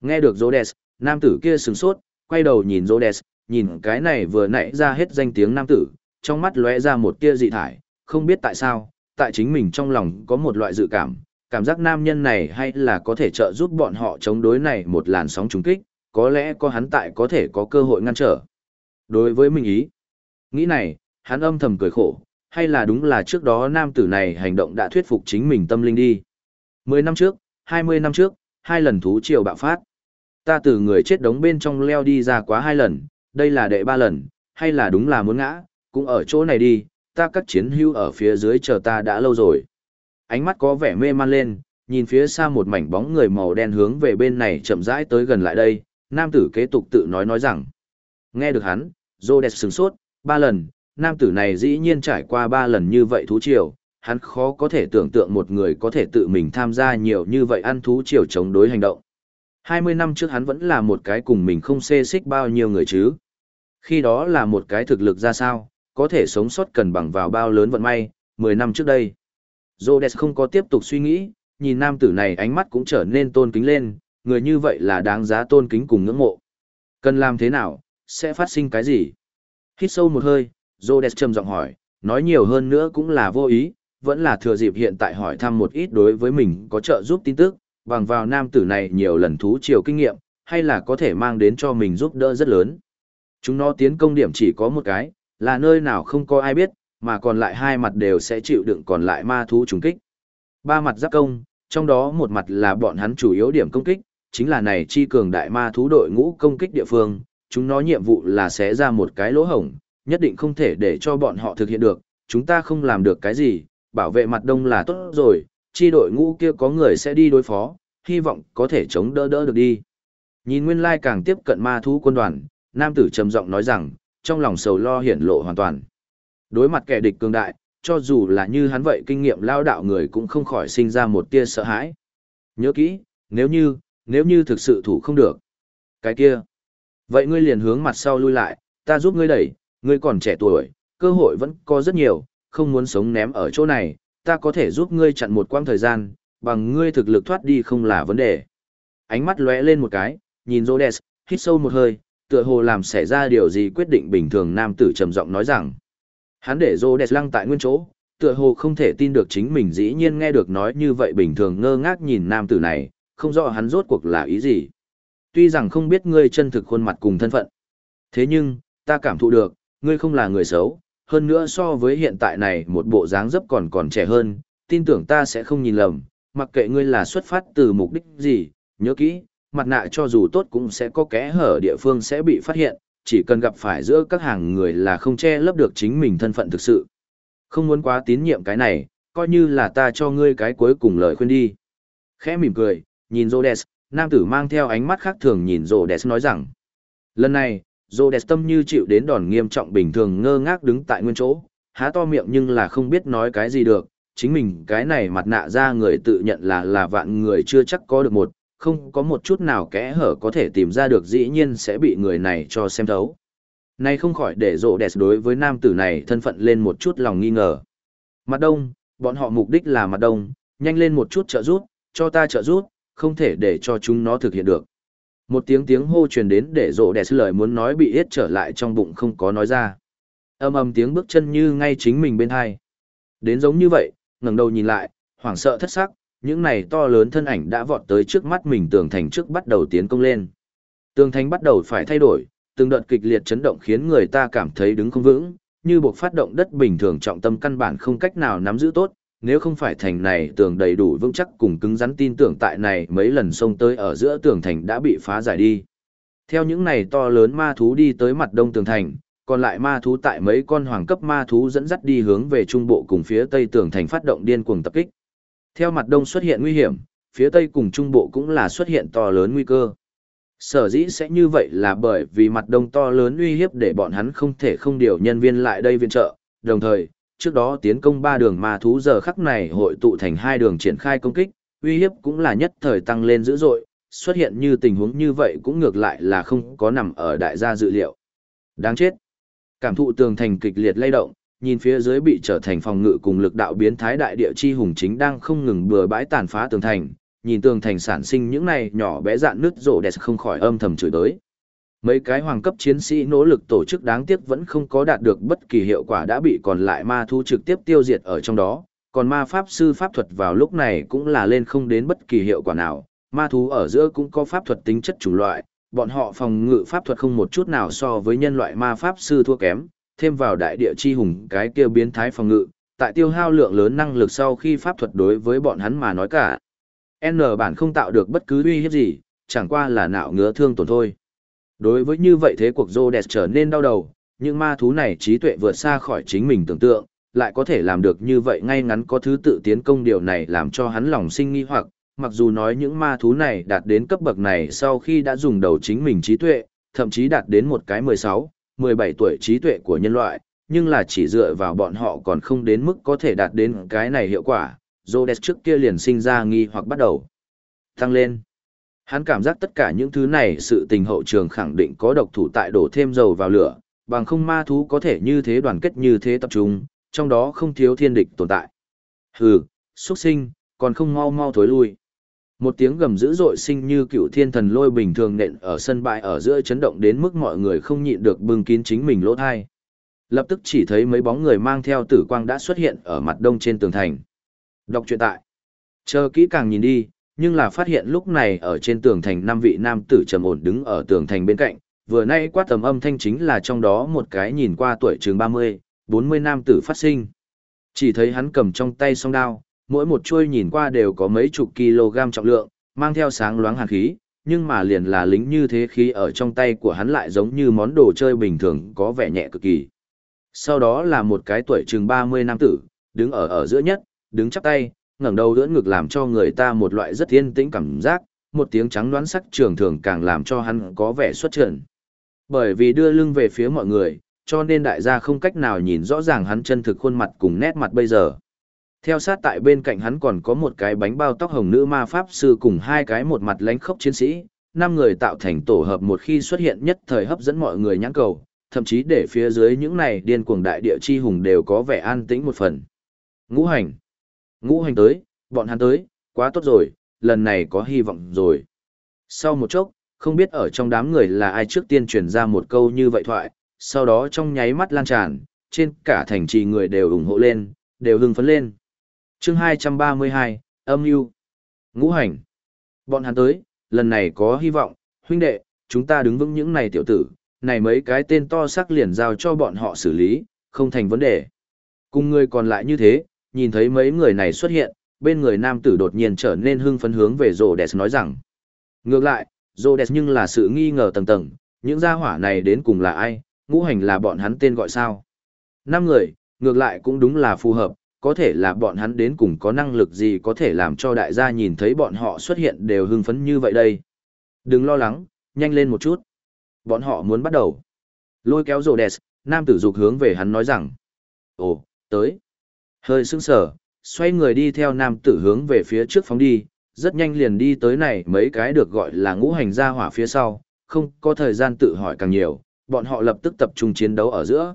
Nghe được Rhodes, nam tử kia sửng sốt, quay đầu nhìn Rhodes, nhìn cái này vừa nãy ra hết danh tiếng nam tử, trong mắt lóe ra một tia dị thải, không biết tại sao, tại chính mình trong lòng có một loại dự cảm, cảm giác nam nhân này hay là có thể trợ giúp bọn họ chống đối này một làn sóng trùng kích, có lẽ có hắn tại có thể có cơ hội ngăn trở. Đối với mình ý, nghĩ này, hắn âm thầm cười khổ, hay là đúng là trước đó nam tử này hành động đã thuyết phục chính mình tâm linh đi. Mười năm trước, hai mươi năm trước, hai lần thú triều bạo phát. Ta từ người chết đống bên trong leo đi ra quá hai lần, đây là đệ ba lần, hay là đúng là muốn ngã, cũng ở chỗ này đi, ta các chiến hưu ở phía dưới chờ ta đã lâu rồi. Ánh mắt có vẻ mê man lên, nhìn phía xa một mảnh bóng người màu đen hướng về bên này chậm rãi tới gần lại đây, nam tử kế tục tự nói nói rằng. Nghe được hắn, dô đẹp sừng sốt, ba lần, nam tử này dĩ nhiên trải qua ba lần như vậy thú triều, hắn khó có thể tưởng tượng một người có thể tự mình tham gia nhiều như vậy ăn thú chiều chống đối hành động. 20 năm trước hắn vẫn là một cái cùng mình không xê xích bao nhiêu người chứ. Khi đó là một cái thực lực ra sao, có thể sống sót cần bằng vào bao lớn vận may, 10 năm trước đây. Rhodes không có tiếp tục suy nghĩ, nhìn nam tử này ánh mắt cũng trở nên tôn kính lên, người như vậy là đáng giá tôn kính cùng ngưỡng mộ. Cần làm thế nào, sẽ phát sinh cái gì? Hít sâu một hơi, Rhodes trầm giọng hỏi, nói nhiều hơn nữa cũng là vô ý, vẫn là thừa dịp hiện tại hỏi thăm một ít đối với mình có trợ giúp tin tức, bằng vào nam tử này nhiều lần thú chiều kinh nghiệm, hay là có thể mang đến cho mình giúp đỡ rất lớn. Chúng nó tiến công điểm chỉ có một cái, là nơi nào không có ai biết, mà còn lại hai mặt đều sẽ chịu đựng còn lại ma thú trùng kích. Ba mặt giáp công, trong đó một mặt là bọn hắn chủ yếu điểm công kích, chính là này chi cường đại ma thú đội ngũ công kích địa phương, chúng nó nhiệm vụ là sẽ ra một cái lỗ hổng, nhất định không thể để cho bọn họ thực hiện được, chúng ta không làm được cái gì, bảo vệ mặt đông là tốt rồi, chi đội ngũ kia có người sẽ đi đối phó, hy vọng có thể chống đỡ đỡ được đi. Nhìn nguyên lai càng tiếp cận ma thú quân đoàn, nam tử trầm giọng nói rằng, trong lòng sầu lo hiển lộ hoàn toàn. Đối mặt kẻ địch cường đại, cho dù là như hắn vậy kinh nghiệm lao đạo người cũng không khỏi sinh ra một tia sợ hãi. Nhớ kỹ, nếu như, nếu như thực sự thủ không được. Cái kia. Vậy ngươi liền hướng mặt sau lui lại, ta giúp ngươi đẩy, ngươi còn trẻ tuổi, cơ hội vẫn có rất nhiều, không muốn sống ném ở chỗ này, ta có thể giúp ngươi chặn một quãng thời gian, bằng ngươi thực lực thoát đi không là vấn đề. Ánh mắt lóe lên một cái, nhìn Rhodes, hít sâu một hơi, tựa hồ làm xảy ra điều gì quyết định bình thường nam tử trầm giọng nói rằng. Hắn để Rhodes lăng tại nguyên chỗ, tựa hồ không thể tin được chính mình dĩ nhiên nghe được nói như vậy bình thường ngơ ngác nhìn nam tử này, không rõ hắn rốt cuộc là ý gì. Tuy rằng không biết ngươi chân thực khuôn mặt cùng thân phận. Thế nhưng, ta cảm thụ được, ngươi không là người xấu, hơn nữa so với hiện tại này một bộ dáng dấp còn còn trẻ hơn, tin tưởng ta sẽ không nhìn lầm, mặc kệ ngươi là xuất phát từ mục đích gì, nhớ kỹ, mặt nạ cho dù tốt cũng sẽ có kẽ hở địa phương sẽ bị phát hiện, chỉ cần gặp phải giữa các hàng người là không che lấp được chính mình thân phận thực sự. Không muốn quá tín nhiệm cái này, coi như là ta cho ngươi cái cuối cùng lời khuyên đi. Khẽ mỉm cười, nhìn Rhodes, nam tử mang theo ánh mắt khác thường nhìn Rhodes nói rằng. Lần này, Rhodes tâm như chịu đến đòn nghiêm trọng bình thường ngơ ngác đứng tại nguyên chỗ, há to miệng nhưng là không biết nói cái gì được, chính mình cái này mặt nạ ra người tự nhận là là vạn người chưa chắc có được một, không có một chút nào kẽ hở có thể tìm ra được dĩ nhiên sẽ bị người này cho xem thấu. Này không khỏi để rộ đẹp đối với nam tử này thân phận lên một chút lòng nghi ngờ. Mặt đông, bọn họ mục đích là mặt đông, nhanh lên một chút trợ rút, cho ta trợ rút, không thể để cho chúng nó thực hiện được. Một tiếng tiếng hô truyền đến để rộ đẹp lời muốn nói bị hết trở lại trong bụng không có nói ra. Âm âm tiếng bước chân như ngay chính mình bên hai. Đến giống như vậy, ngẩng đầu nhìn lại, hoảng sợ thất sắc, những này to lớn thân ảnh đã vọt tới trước mắt mình tường thành trước bắt đầu tiến công lên. Tường thành bắt đầu phải thay đổi, từng đợt kịch liệt chấn động khiến người ta cảm thấy đứng không vững, như buộc phát động đất bình thường trọng tâm căn bản không cách nào nắm giữ tốt, nếu không phải thành này tường đầy đủ vững chắc cùng cứng rắn tin tưởng tại này mấy lần xông tới ở giữa tường thành đã bị phá giải đi. Theo những này to lớn ma thú đi tới mặt đông tường thành, còn lại ma thú tại mấy con hoàng cấp ma thú dẫn dắt đi hướng về trung bộ cùng phía tây tường thành phát động điên cuồng tập kích. Theo mặt đông xuất hiện nguy hiểm, phía tây cùng trung bộ cũng là xuất hiện to lớn nguy cơ. Sở dĩ sẽ như vậy là bởi vì mặt đông to lớn uy hiếp để bọn hắn không thể không điều nhân viên lại đây viện trợ, đồng thời, trước đó tiến công ba đường ma thú giờ khắc này hội tụ thành hai đường triển khai công kích, uy hiếp cũng là nhất thời tăng lên dữ dội, xuất hiện như tình huống như vậy cũng ngược lại là không có nằm ở đại gia dự liệu. Đáng chết. Cảm thụ tường thành kịch liệt lay động, nhìn phía dưới bị trở thành phòng ngự cùng lực đạo biến thái đại địa chi hùng chính đang không ngừng bừa bãi tàn phá tường thành, nhìn tường thành sản sinh những này nhỏ bé dạn nứt rổ đẹp không khỏi âm thầm chửi đới Mấy cái hoàng cấp chiến sĩ nỗ lực tổ chức đáng tiếc vẫn không có đạt được bất kỳ hiệu quả đã bị còn lại ma thu trực tiếp tiêu diệt ở trong đó, còn ma pháp sư pháp thuật vào lúc này cũng là lên không đến bất kỳ hiệu quả nào, ma thú ở giữa cũng có pháp thuật tính chất chủng loại, bọn họ phòng ngự pháp thuật không một chút nào so với nhân loại ma pháp sư thua kém, thêm vào đại địa chi hùng cái kia biến thái phòng ngự, tại tiêu hao lượng lớn năng lực sau khi pháp thuật đối với bọn hắn mà nói cả. N bản không tạo được bất cứ uy hiếp gì, chẳng qua là nạo ngứa thương tổn thôi. Đối với như vậy thế cuộc Rhodes trở nên đau đầu, Những ma thú này trí tuệ vượt xa khỏi chính mình tưởng tượng, lại có thể làm được như vậy ngay ngắn có thứ tự tiến công điều này làm cho hắn lòng sinh nghi hoặc, mặc dù nói những ma thú này đạt đến cấp bậc này sau khi đã dùng đầu chính mình trí tuệ, thậm chí đạt đến một cái 16, 17 tuổi trí tuệ của nhân loại, nhưng là chỉ dựa vào bọn họ còn không đến mức có thể đạt đến cái này hiệu quả, Rhodes trước kia liền sinh ra nghi hoặc bắt đầu tăng lên. Hắn cảm giác tất cả những thứ này sự tình hậu trường khẳng định có độc thủ tại đổ thêm dầu vào lửa, bằng không ma thú có thể như thế đoàn kết như thế tập trung, trong đó không thiếu thiên địch tồn tại. Hừ, xuất sinh, còn không mau mau thối lui. Một tiếng gầm dữ dội sinh như cựu thiên thần lôi bình thường nện ở sân bãi ở giữa chấn động đến mức mọi người không nhịn được bưng kín chính mình lỗ thai. Lập tức chỉ thấy mấy bóng người mang theo tử quang đã xuất hiện ở mặt đông trên tường thành. Đọc truyện tại. Chờ kỹ càng nhìn đi, nhưng là phát hiện lúc này ở trên tường thành năm vị nam tử trầm ổn đứng ở tường thành bên cạnh, vừa nay quát tầm âm thanh chính là trong đó một cái nhìn qua tuổi trường 30, 40 nam tử phát sinh. Chỉ thấy hắn cầm trong tay song đao, mỗi một chuôi nhìn qua đều có mấy chục kg trọng lượng, mang theo sáng loáng hàn khí, nhưng mà liền là lính như thế khí ở trong tay của hắn lại giống như món đồ chơi bình thường có vẻ nhẹ cực kỳ. Sau đó là một cái tuổi chừng 30 nam tử, đứng ở ở giữa nhất, đứng chắp tay, ngẩng đầu đỡ ngực làm cho người ta một loại rất yên tĩnh cảm giác, một tiếng trắng đoán sắc trường thường càng làm cho hắn có vẻ xuất trần. Bởi vì đưa lưng về phía mọi người, cho nên đại gia không cách nào nhìn rõ ràng hắn chân thực khuôn mặt cùng nét mặt bây giờ. Theo sát tại bên cạnh hắn còn có một cái bánh bao tóc hồng nữ ma pháp sư cùng hai cái một mặt lánh khốc chiến sĩ, năm người tạo thành tổ hợp một khi xuất hiện nhất thời hấp dẫn mọi người nhãn cầu, thậm chí để phía dưới những này điên cuồng đại địa chi hùng đều có vẻ an tĩnh một phần. Ngũ hành. Ngũ hành tới, bọn hắn tới, quá tốt rồi, lần này có hy vọng rồi. Sau một chốc, không biết ở trong đám người là ai trước tiên truyền ra một câu như vậy thoại, sau đó trong nháy mắt lan tràn, trên cả thành trì người đều ủng hộ lên, đều hưng phấn lên. chương 232, âm mưu Ngũ hành. Bọn hắn tới, lần này có hy vọng, huynh đệ, chúng ta đứng vững những này tiểu tử, này mấy cái tên to sắc liền giao cho bọn họ xử lý, không thành vấn đề. Cùng người còn lại như thế, nhìn thấy mấy người này xuất hiện, bên người nam tử đột nhiên trở nên hưng phấn hướng về Rhodes nói rằng. Ngược lại, Rhodes nhưng là sự nghi ngờ tầng tầng, những gia hỏa này đến cùng là ai, ngũ hành là bọn hắn tên gọi sao. Năm người, ngược lại cũng đúng là phù hợp, có thể là bọn hắn đến cùng có năng lực gì có thể làm cho đại gia nhìn thấy bọn họ xuất hiện đều hưng phấn như vậy đây. Đừng lo lắng, nhanh lên một chút. Bọn họ muốn bắt đầu. Lôi kéo Rhodes, nam tử dục hướng về hắn nói rằng. Ồ, tới. Hơi sững sờ, xoay người đi theo nam tử hướng về phía trước phóng đi, rất nhanh liền đi tới này mấy cái được gọi là ngũ hành gia hỏa phía sau, không có thời gian tự hỏi càng nhiều, bọn họ lập tức tập trung chiến đấu ở giữa.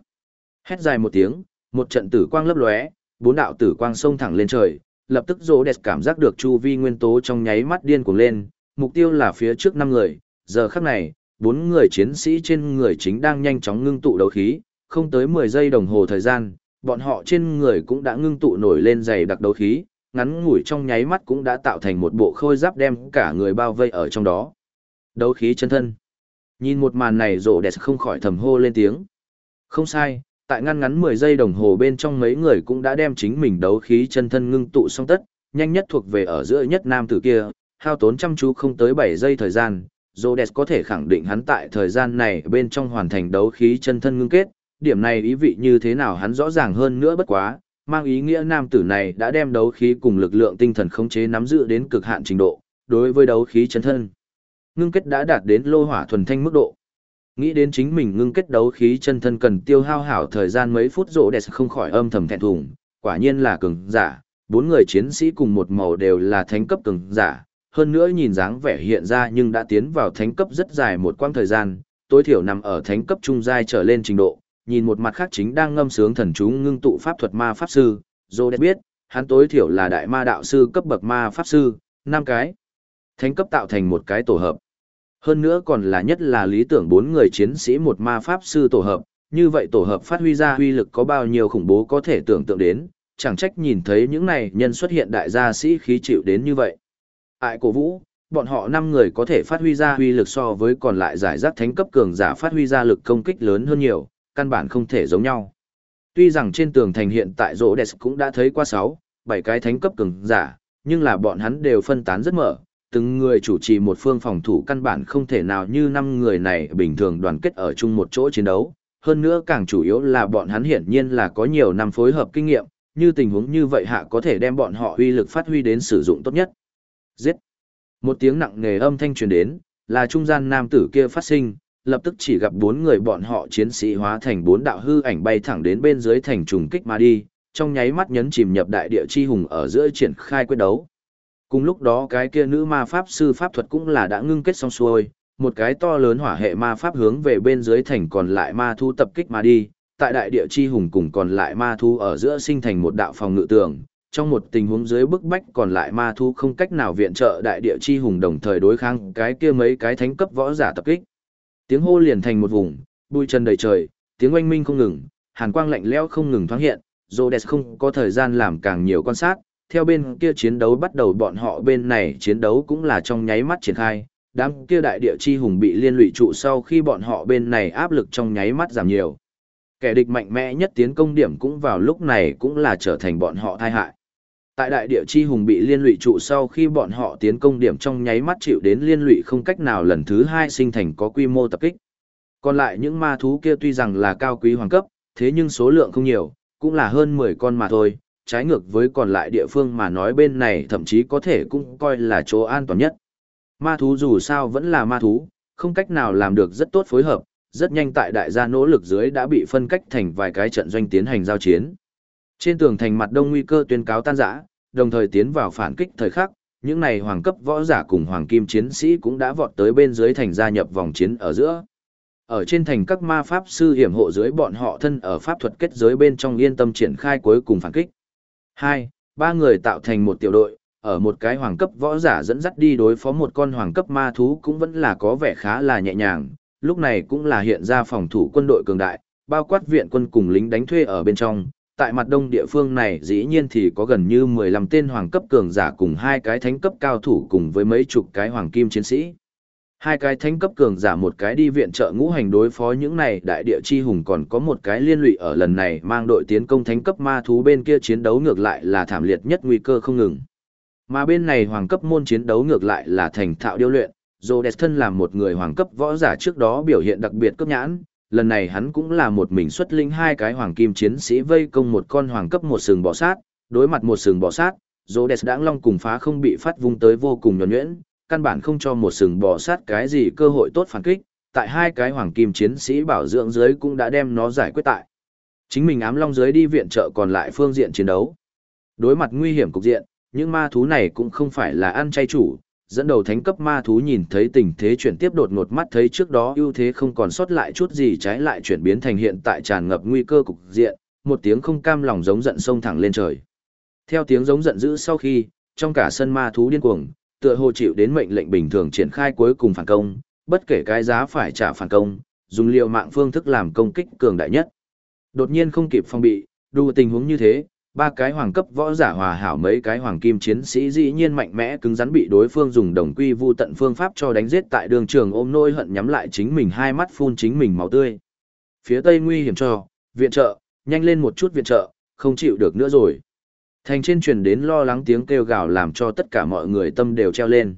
Hét dài một tiếng, một trận tử quang lấp lóe, bốn đạo tử quang xông thẳng lên trời, lập tức rỗ đẹp cảm giác được chu vi nguyên tố trong nháy mắt điên cuồng lên, mục tiêu là phía trước năm người, giờ khắc này, bốn người chiến sĩ trên người chính đang nhanh chóng ngưng tụ đấu khí, không tới 10 giây đồng hồ thời gian, bọn họ trên người cũng đã ngưng tụ nổi lên dày đặc đấu khí, ngắn ngủi trong nháy mắt cũng đã tạo thành một bộ khôi giáp đem cả người bao vây ở trong đó. Đấu khí chân thân. Nhìn một màn này rộ đẹp không khỏi thầm hô lên tiếng. Không sai, tại ngăn ngắn 10 giây đồng hồ bên trong mấy người cũng đã đem chính mình đấu khí chân thân ngưng tụ xong tất, nhanh nhất thuộc về ở giữa nhất nam tử kia, hao tốn chăm chú không tới 7 giây thời gian. Rhodes có thể khẳng định hắn tại thời gian này bên trong hoàn thành đấu khí chân thân ngưng kết, điểm này ý vị như thế nào hắn rõ ràng hơn nữa bất quá, mang ý nghĩa nam tử này đã đem đấu khí cùng lực lượng tinh thần khống chế nắm giữ đến cực hạn trình độ, đối với đấu khí chân thân. Ngưng kết đã đạt đến lô hỏa thuần thanh mức độ. Nghĩ đến chính mình ngưng kết đấu khí chân thân cần tiêu hao hảo thời gian mấy phút rỗ đẹp không khỏi âm thầm thẹn thùng, quả nhiên là cường giả, bốn người chiến sĩ cùng một màu đều là thánh cấp cường giả, hơn nữa nhìn dáng vẻ hiện ra nhưng đã tiến vào thánh cấp rất dài một quãng thời gian, tối thiểu nằm ở thánh cấp trung giai trở lên trình độ, nhìn một mặt khác chính đang ngâm sướng thần chú ngưng tụ pháp thuật ma pháp sư, Rhodes biết, hắn tối thiểu là đại ma đạo sư cấp bậc ma pháp sư, năm cái. Thánh cấp tạo thành một cái tổ hợp. Hơn nữa còn là nhất là lý tưởng bốn người chiến sĩ một ma pháp sư tổ hợp, như vậy tổ hợp phát huy ra huy lực có bao nhiêu khủng bố có thể tưởng tượng đến, chẳng trách nhìn thấy những này nhân xuất hiện đại gia sĩ khí chịu đến như vậy. Ai cổ vũ, bọn họ năm người có thể phát huy ra huy lực so với còn lại giải rác thánh cấp cường giả phát huy ra lực công kích lớn hơn nhiều, căn bản không thể giống nhau. Tuy rằng trên tường thành hiện tại rỗ đẹp cũng đã thấy qua 6, 7 cái thánh cấp cường giả, nhưng là bọn hắn đều phân tán rất mở, từng người chủ trì một phương phòng thủ căn bản không thể nào như năm người này bình thường đoàn kết ở chung một chỗ chiến đấu. Hơn nữa càng chủ yếu là bọn hắn hiển nhiên là có nhiều năm phối hợp kinh nghiệm, như tình huống như vậy hạ có thể đem bọn họ uy lực phát huy đến sử dụng tốt nhất. Giết! Một tiếng nặng nề âm thanh truyền đến, là trung gian nam tử kia phát sinh, lập tức chỉ gặp bốn người bọn họ chiến sĩ hóa thành bốn đạo hư ảnh bay thẳng đến bên dưới thành trùng kích mà đi, trong nháy mắt nhấn chìm nhập đại địa chi hùng ở giữa triển khai quyết đấu. Cùng lúc đó cái kia nữ ma pháp sư pháp thuật cũng là đã ngưng kết xong xuôi, một cái to lớn hỏa hệ ma pháp hướng về bên dưới thành còn lại ma thu tập kích mà đi, tại đại địa chi hùng cùng còn lại ma thu ở giữa sinh thành một đạo phòng ngự tường. Trong một tình huống dưới bức bách còn lại ma thu không cách nào viện trợ đại địa chi hùng đồng thời đối kháng cái kia mấy cái thánh cấp võ giả tập kích. Tiếng hô liền thành một vùng, bụi chân đầy trời, tiếng oanh minh không ngừng, hàn quang lạnh lẽo không ngừng thoáng hiện, Rhodes không có thời gian làm càng nhiều quan sát, theo bên kia chiến đấu bắt đầu bọn họ bên này chiến đấu cũng là trong nháy mắt triển khai, đám kia đại địa chi hùng bị liên lụy trụ sau khi bọn họ bên này áp lực trong nháy mắt giảm nhiều. Kẻ địch mạnh mẽ nhất tiến công điểm cũng vào lúc này cũng là trở thành bọn họ tai hại. Tại đại địa chi hùng bị liên lụy trụ sau khi bọn họ tiến công điểm trong nháy mắt chịu đến liên lụy không cách nào lần thứ hai sinh thành có quy mô tập kích. Còn lại những ma thú kia tuy rằng là cao quý hoàng cấp, thế nhưng số lượng không nhiều, cũng là hơn 10 con mà thôi, trái ngược với còn lại địa phương mà nói bên này thậm chí có thể cũng coi là chỗ an toàn nhất. Ma thú dù sao vẫn là ma thú, không cách nào làm được rất tốt phối hợp, rất nhanh tại đại gia nỗ lực dưới đã bị phân cách thành vài cái trận doanh tiến hành giao chiến. Trên tường thành mặt đông nguy cơ tuyên cáo tan rã, đồng thời tiến vào phản kích thời khắc, những này hoàng cấp võ giả cùng hoàng kim chiến sĩ cũng đã vọt tới bên dưới thành gia nhập vòng chiến ở giữa. Ở trên thành các ma pháp sư hiểm hộ dưới bọn họ thân ở pháp thuật kết giới bên trong yên tâm triển khai cuối cùng phản kích. Hai, ba người tạo thành một tiểu đội, ở một cái hoàng cấp võ giả dẫn dắt đi đối phó một con hoàng cấp ma thú cũng vẫn là có vẻ khá là nhẹ nhàng, lúc này cũng là hiện ra phòng thủ quân đội cường đại, bao quát viện quân cùng lính đánh thuê ở bên trong. Tại mặt đông địa phương này dĩ nhiên thì có gần như 15 tên hoàng cấp cường giả cùng hai cái thánh cấp cao thủ cùng với mấy chục cái hoàng kim chiến sĩ. Hai cái thánh cấp cường giả một cái đi viện trợ ngũ hành đối phó những này đại địa chi hùng còn có một cái liên lụy ở lần này mang đội tiến công thánh cấp ma thú bên kia chiến đấu ngược lại là thảm liệt nhất nguy cơ không ngừng. Mà bên này hoàng cấp môn chiến đấu ngược lại là thành thạo điêu luyện, Rhodes thân làm một người hoàng cấp võ giả trước đó biểu hiện đặc biệt cấp nhãn, lần này hắn cũng là một mình xuất linh hai cái hoàng kim chiến sĩ vây công một con hoàng cấp một sừng bò sát, đối mặt một sừng bò sát, Rhodes đãng long cùng phá không bị phát vung tới vô cùng nhuần nhuyễn, căn bản không cho một sừng bò sát cái gì cơ hội tốt phản kích, tại hai cái hoàng kim chiến sĩ bảo dưỡng dưới cũng đã đem nó giải quyết tại. Chính mình ám long dưới đi viện trợ còn lại phương diện chiến đấu. Đối mặt nguy hiểm cục diện, những ma thú này cũng không phải là ăn chay chủ, dẫn đầu thánh cấp ma thú nhìn thấy tình thế chuyển tiếp đột ngột mắt thấy trước đó ưu thế không còn sót lại chút gì trái lại chuyển biến thành hiện tại tràn ngập nguy cơ cục diện, một tiếng không cam lòng giống giận sông thẳng lên trời. Theo tiếng giống giận dữ sau khi, trong cả sân ma thú điên cuồng, tựa hồ chịu đến mệnh lệnh bình thường triển khai cuối cùng phản công, bất kể cái giá phải trả phản công, dùng liều mạng phương thức làm công kích cường đại nhất. Đột nhiên không kịp phòng bị, đủ tình huống như thế, ba cái hoàng cấp võ giả hòa hảo mấy cái hoàng kim chiến sĩ dĩ nhiên mạnh mẽ cứng rắn bị đối phương dùng đồng quy vu tận phương pháp cho đánh giết tại đường trường ôm nôi hận nhắm lại chính mình hai mắt phun chính mình máu tươi. Phía tây nguy hiểm cho, viện trợ, nhanh lên một chút viện trợ, không chịu được nữa rồi. Thành trên truyền đến lo lắng tiếng kêu gào làm cho tất cả mọi người tâm đều treo lên.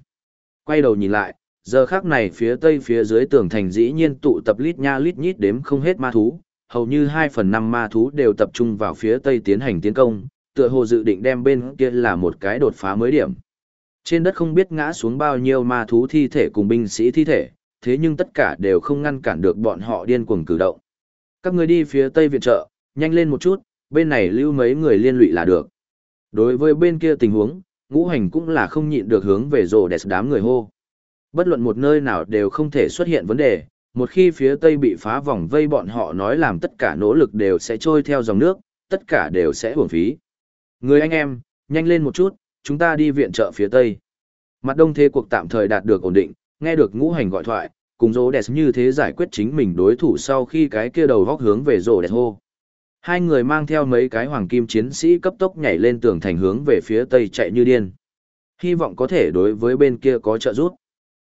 Quay đầu nhìn lại, giờ khác này phía tây phía dưới tường thành dĩ nhiên tụ tập lít nha lít nhít đếm không hết ma thú, hầu như 2 phần 5 ma thú đều tập trung vào phía tây tiến hành tiến công, tựa hồ dự định đem bên kia là một cái đột phá mới điểm. Trên đất không biết ngã xuống bao nhiêu ma thú thi thể cùng binh sĩ thi thể, thế nhưng tất cả đều không ngăn cản được bọn họ điên cuồng cử động. Các người đi phía tây viện trợ, nhanh lên một chút, bên này lưu mấy người liên lụy là được. Đối với bên kia tình huống, ngũ hành cũng là không nhịn được hướng về rồ đẹp đám người hô. Bất luận một nơi nào đều không thể xuất hiện vấn đề, một khi phía tây bị phá vòng vây bọn họ nói làm tất cả nỗ lực đều sẽ trôi theo dòng nước, tất cả đều sẽ hưởng phí. Người anh em, nhanh lên một chút, chúng ta đi viện trợ phía tây. Mặt đông thế cuộc tạm thời đạt được ổn định, nghe được ngũ hành gọi thoại, cùng rô đẹp như thế giải quyết chính mình đối thủ sau khi cái kia đầu góc hướng về rô đẹp hô. Hai người mang theo mấy cái hoàng kim chiến sĩ cấp tốc nhảy lên tường thành hướng về phía tây chạy như điên. Hy vọng có thể đối với bên kia có trợ giúp.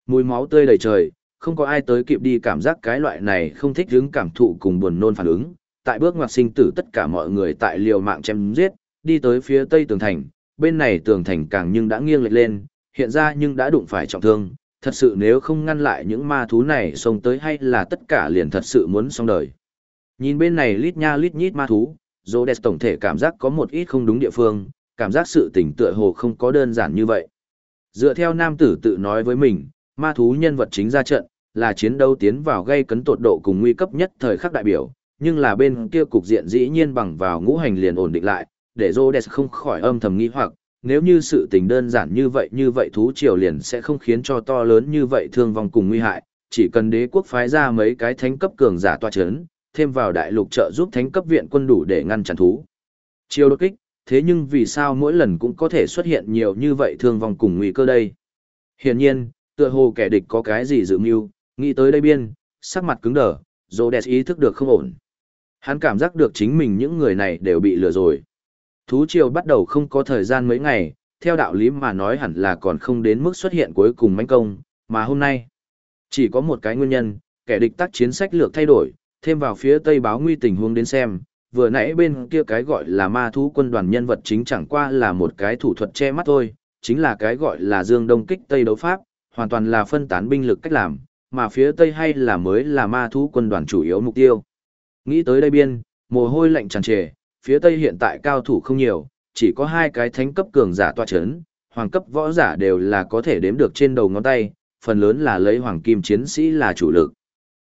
Mùi máu tươi đầy trời, không có ai tới kịp đi cảm giác cái loại này không thích hứng cảm thụ cùng buồn nôn phản ứng. Tại bước ngoặt sinh tử tất cả mọi người tại liều mạng chém giết, đi tới phía tây tường thành, bên này tường thành càng nhưng đã nghiêng lệch lên, hiện ra nhưng đã đụng phải trọng thương, thật sự nếu không ngăn lại những ma thú này xông tới hay là tất cả liền thật sự muốn xong đời. Nhìn bên này lít nha lít nhít ma thú, Rhodes tổng thể cảm giác có một ít không đúng địa phương, cảm giác sự tình tựa hồ không có đơn giản như vậy. Dựa theo nam tử tự nói với mình, ma thú nhân vật chính ra trận, là chiến đấu tiến vào gây cấn tột độ cùng nguy cấp nhất thời khắc đại biểu, nhưng là bên kia cục diện dĩ nhiên bằng vào ngũ hành liền ổn định lại, để Rhodes không khỏi âm thầm nghi hoặc, nếu như sự tình đơn giản như vậy như vậy thú triều liền sẽ không khiến cho to lớn như vậy thương vong cùng nguy hại, chỉ cần đế quốc phái ra mấy cái thánh cấp cường giả tọa chấn, thêm vào đại lục trợ giúp thánh cấp viện quân đủ để ngăn chặn thú. Chiêu đột kích, thế nhưng vì sao mỗi lần cũng có thể xuất hiện nhiều như vậy thương vong cùng nguy cơ đây? Hiển nhiên, tựa hồ kẻ địch có cái gì dự mưu, nghĩ tới đây biên, sắc mặt cứng đờ, Rhodes ý thức được không ổn. Hắn cảm giác được chính mình những người này đều bị lừa rồi. Thú triều bắt đầu không có thời gian mấy ngày, theo đạo lý mà nói hẳn là còn không đến mức xuất hiện cuối cùng manh công, mà hôm nay, chỉ có một cái nguyên nhân, kẻ địch tác chiến sách lược thay đổi, thêm vào phía Tây báo nguy tình huống đến xem, vừa nãy bên kia cái gọi là ma thú quân đoàn nhân vật chính chẳng qua là một cái thủ thuật che mắt thôi, chính là cái gọi là dương đông kích Tây đấu pháp, hoàn toàn là phân tán binh lực cách làm, mà phía Tây hay là mới là ma thú quân đoàn chủ yếu mục tiêu. Nghĩ tới đây biên, mồ hôi lạnh tràn trề, phía Tây hiện tại cao thủ không nhiều, chỉ có hai cái thánh cấp cường giả tọa chấn, hoàng cấp võ giả đều là có thể đếm được trên đầu ngón tay, phần lớn là lấy hoàng kim chiến sĩ là chủ lực.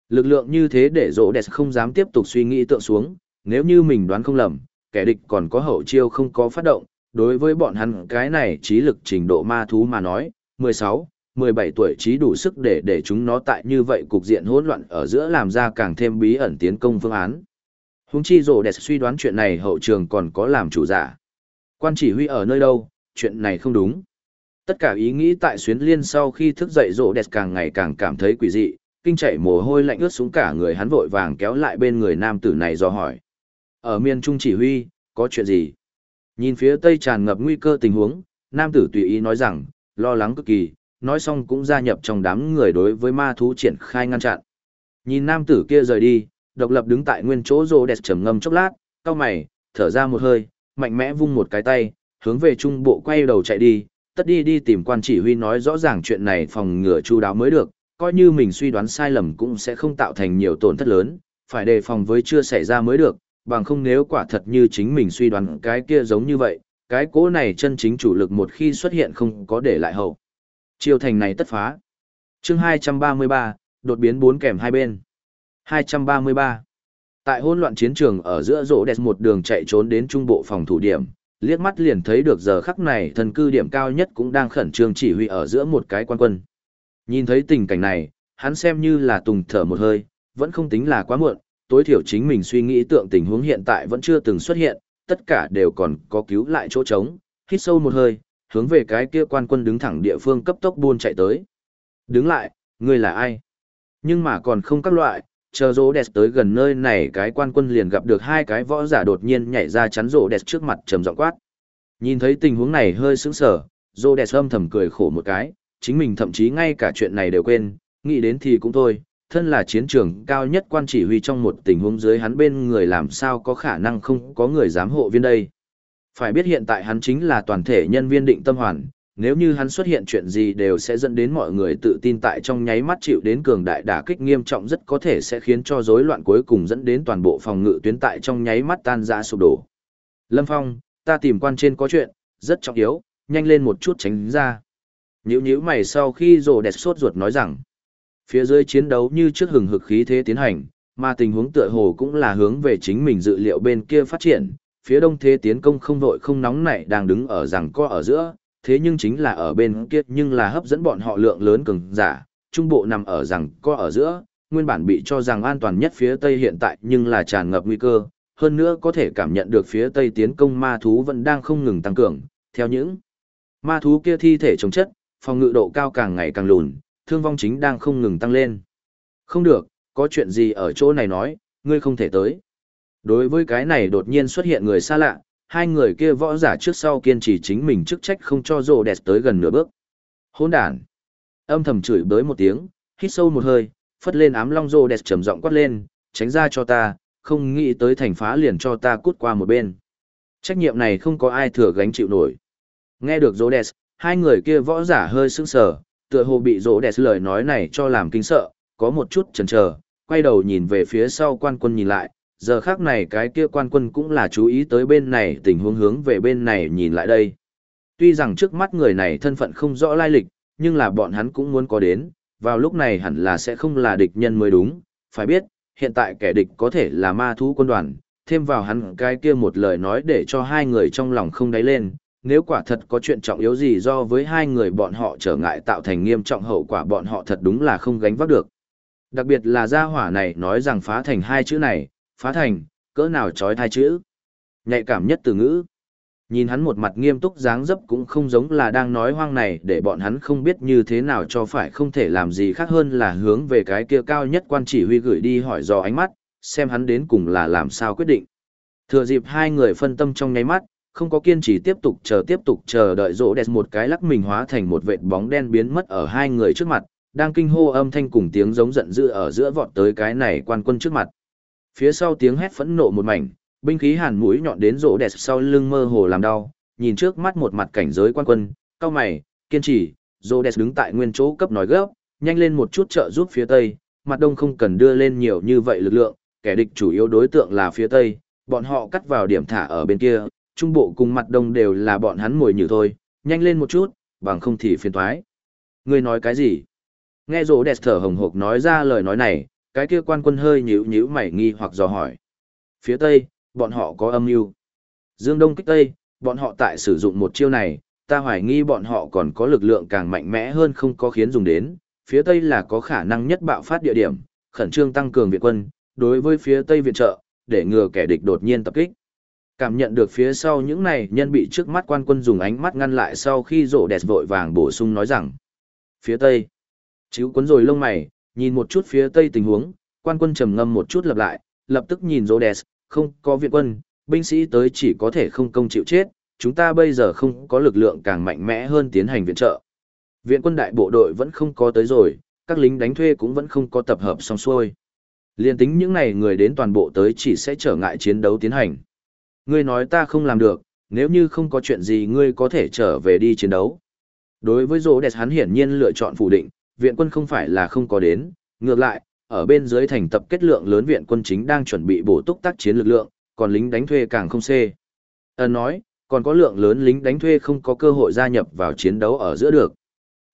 Lực lượng như thế để rỗ đẹp không dám tiếp tục suy nghĩ tượng xuống, nếu như mình đoán không lầm, kẻ địch còn có hậu chiêu không có phát động, đối với bọn hắn cái này trí lực trình độ ma thú mà nói, 16, 17 tuổi trí đủ sức để để chúng nó tại như vậy cục diện hỗn loạn ở giữa làm ra càng thêm bí ẩn tiến công phương án. Húng chi rổ đẹp suy đoán chuyện này hậu trường còn có làm chủ giả. Quan chỉ huy ở nơi đâu, chuyện này không đúng. Tất cả ý nghĩ tại xuyến liên sau khi thức dậy rổ đẹp càng ngày càng cảm thấy quỷ dị, kinh chạy mồ hôi lạnh ướt xuống cả người hắn vội vàng kéo lại bên người nam tử này do hỏi. Ở miền trung chỉ huy, có chuyện gì? Nhìn phía tây tràn ngập nguy cơ tình huống, nam tử tùy ý nói rằng, lo lắng cực kỳ, nói xong cũng gia nhập trong đám người đối với ma thú triển khai ngăn chặn. Nhìn nam tử kia rời đi, độc lập đứng tại nguyên chỗ rồ đẹp trầm ngâm chốc lát, cao mày, thở ra một hơi, mạnh mẽ vung một cái tay, hướng về trung bộ quay đầu chạy đi, tất đi đi tìm quan chỉ huy nói rõ ràng chuyện này phòng ngừa chu đáo mới được, coi như mình suy đoán sai lầm cũng sẽ không tạo thành nhiều tổn thất lớn, phải đề phòng với chưa xảy ra mới được, bằng không nếu quả thật như chính mình suy đoán cái kia giống như vậy, cái cố này chân chính chủ lực một khi xuất hiện không có để lại hậu. Chiêu thành này tất phá. chương 233, đột biến bốn kèm hai bên. 233. Tại hỗn loạn chiến trường ở giữa rỗ đẹp một đường chạy trốn đến trung bộ phòng thủ điểm, liếc mắt liền thấy được giờ khắc này thần cư điểm cao nhất cũng đang khẩn trương chỉ huy ở giữa một cái quan quân. Nhìn thấy tình cảnh này, hắn xem như là tùng thở một hơi, vẫn không tính là quá muộn, tối thiểu chính mình suy nghĩ tượng tình huống hiện tại vẫn chưa từng xuất hiện, tất cả đều còn có cứu lại chỗ trống, hít sâu một hơi, hướng về cái kia quan quân đứng thẳng địa phương cấp tốc buôn chạy tới. Đứng lại, ngươi là ai? Nhưng mà còn không các loại, chờ rỗ đẹp tới gần nơi này cái quan quân liền gặp được hai cái võ giả đột nhiên nhảy ra chắn rỗ đẹp trước mặt trầm giọng quát. Nhìn thấy tình huống này hơi sững sờ, rỗ đẹp âm thầm cười khổ một cái, chính mình thậm chí ngay cả chuyện này đều quên, nghĩ đến thì cũng thôi, thân là chiến trường cao nhất quan chỉ huy trong một tình huống dưới hắn bên người làm sao có khả năng không có người giám hộ viên đây. Phải biết hiện tại hắn chính là toàn thể nhân viên định tâm hoàn, nếu như hắn xuất hiện chuyện gì đều sẽ dẫn đến mọi người tự tin tại trong nháy mắt chịu đến cường đại đả kích nghiêm trọng rất có thể sẽ khiến cho rối loạn cuối cùng dẫn đến toàn bộ phòng ngự tuyến tại trong nháy mắt tan rã sụp đổ. Lâm Phong, ta tìm quan trên có chuyện, rất trọng yếu, nhanh lên một chút tránh ra. Nhữ nhữ mày sau khi rồ đẹp sốt ruột nói rằng, phía dưới chiến đấu như trước hừng hực khí thế tiến hành, mà tình huống tựa hồ cũng là hướng về chính mình dự liệu bên kia phát triển, phía đông thế tiến công không vội không nóng nảy đang đứng ở rằng co ở giữa, thế nhưng chính là ở bên kia nhưng là hấp dẫn bọn họ lượng lớn cường giả, trung bộ nằm ở rằng co ở giữa, nguyên bản bị cho rằng an toàn nhất phía tây hiện tại nhưng là tràn ngập nguy cơ, hơn nữa có thể cảm nhận được phía tây tiến công ma thú vẫn đang không ngừng tăng cường, theo những ma thú kia thi thể chống chất, phòng ngự độ cao càng ngày càng lùn, thương vong chính đang không ngừng tăng lên. Không được, có chuyện gì ở chỗ này nói, ngươi không thể tới. Đối với cái này đột nhiên xuất hiện người xa lạ, hai người kia võ giả trước sau kiên trì chính mình chức trách không cho rồ đẹp tới gần nửa bước. Hôn đàn. Âm thầm chửi bới một tiếng, hít sâu một hơi, phất lên ám long rồ đẹp trầm giọng quát lên, tránh ra cho ta, không nghĩ tới thành phá liền cho ta cút qua một bên. Trách nhiệm này không có ai thừa gánh chịu nổi. Nghe được rồ đẹp, hai người kia võ giả hơi sững sờ, tựa hồ bị rồ đẹp lời nói này cho làm kinh sợ, có một chút chần chờ, quay đầu nhìn về phía sau quan quân nhìn lại, giờ khác này cái kia quan quân cũng là chú ý tới bên này tình huống hướng về bên này nhìn lại đây. Tuy rằng trước mắt người này thân phận không rõ lai lịch, nhưng là bọn hắn cũng muốn có đến, vào lúc này hẳn là sẽ không là địch nhân mới đúng, phải biết, hiện tại kẻ địch có thể là ma thú quân đoàn, thêm vào hắn cái kia một lời nói để cho hai người trong lòng không đáy lên, nếu quả thật có chuyện trọng yếu gì do với hai người bọn họ trở ngại tạo thành nghiêm trọng hậu quả bọn họ thật đúng là không gánh vác được. Đặc biệt là gia hỏa này nói rằng phá thành hai chữ này, phá thành, cỡ nào trói thai chữ. Nhạy cảm nhất từ ngữ. Nhìn hắn một mặt nghiêm túc dáng dấp cũng không giống là đang nói hoang này để bọn hắn không biết như thế nào cho phải không thể làm gì khác hơn là hướng về cái kia cao nhất quan chỉ huy gửi đi hỏi dò ánh mắt, xem hắn đến cùng là làm sao quyết định. Thừa dịp hai người phân tâm trong nháy mắt, không có kiên trì tiếp tục chờ tiếp tục chờ đợi rỗ đẹp một cái lắc mình hóa thành một vệt bóng đen biến mất ở hai người trước mặt, đang kinh hô âm thanh cùng tiếng giống giận dữ ở giữa vọt tới cái này quan quân trước mặt. Phía sau tiếng hét phẫn nộ một mảnh, binh khí hàn mũi nhọn đến rỗ đẹp sau lưng mơ hồ làm đau, nhìn trước mắt một mặt cảnh giới quan quân, cao mày, kiên trì, rỗ đẹp đứng tại nguyên chỗ cấp nói gấp, nhanh lên một chút trợ giúp phía tây, mặt đông không cần đưa lên nhiều như vậy lực lượng, kẻ địch chủ yếu đối tượng là phía tây, bọn họ cắt vào điểm thả ở bên kia, trung bộ cùng mặt đông đều là bọn hắn mồi nhử thôi, nhanh lên một chút, bằng không thì phiền toái. Ngươi nói cái gì? Nghe rỗ đẹp thở hồng hộc nói ra lời nói này, cái kia quan quân hơi nhíu nhíu mày nghi hoặc dò hỏi. Phía tây, bọn họ có âm mưu. Dương Đông kích tây, bọn họ tại sử dụng một chiêu này, ta hoài nghi bọn họ còn có lực lượng càng mạnh mẽ hơn không có khiến dùng đến. Phía tây là có khả năng nhất bạo phát địa điểm, khẩn trương tăng cường viện quân, đối với phía tây viện trợ, để ngừa kẻ địch đột nhiên tập kích. Cảm nhận được phía sau những này nhân bị trước mắt quan quân dùng ánh mắt ngăn lại sau khi rổ đẹp vội vàng bổ sung nói rằng. Phía tây. Chíu cuốn rồi lông mày, nhìn một chút phía tây tình huống, quan quân trầm ngâm một chút lập lại, lập tức nhìn Rhodes, không có viện quân, binh sĩ tới chỉ có thể không công chịu chết, chúng ta bây giờ không có lực lượng càng mạnh mẽ hơn tiến hành viện trợ. Viện quân đại bộ đội vẫn không có tới rồi, các lính đánh thuê cũng vẫn không có tập hợp xong xuôi. Liên tính những này người đến toàn bộ tới chỉ sẽ trở ngại chiến đấu tiến hành. Ngươi nói ta không làm được, nếu như không có chuyện gì ngươi có thể trở về đi chiến đấu. Đối với Rhodes hắn hiển nhiên lựa chọn phủ định, viện quân không phải là không có đến, ngược lại, ở bên dưới thành tập kết lượng lớn viện quân chính đang chuẩn bị bổ túc tác chiến lực lượng, còn lính đánh thuê càng không xê. Ân nói, còn có lượng lớn lính đánh thuê không có cơ hội gia nhập vào chiến đấu ở giữa được.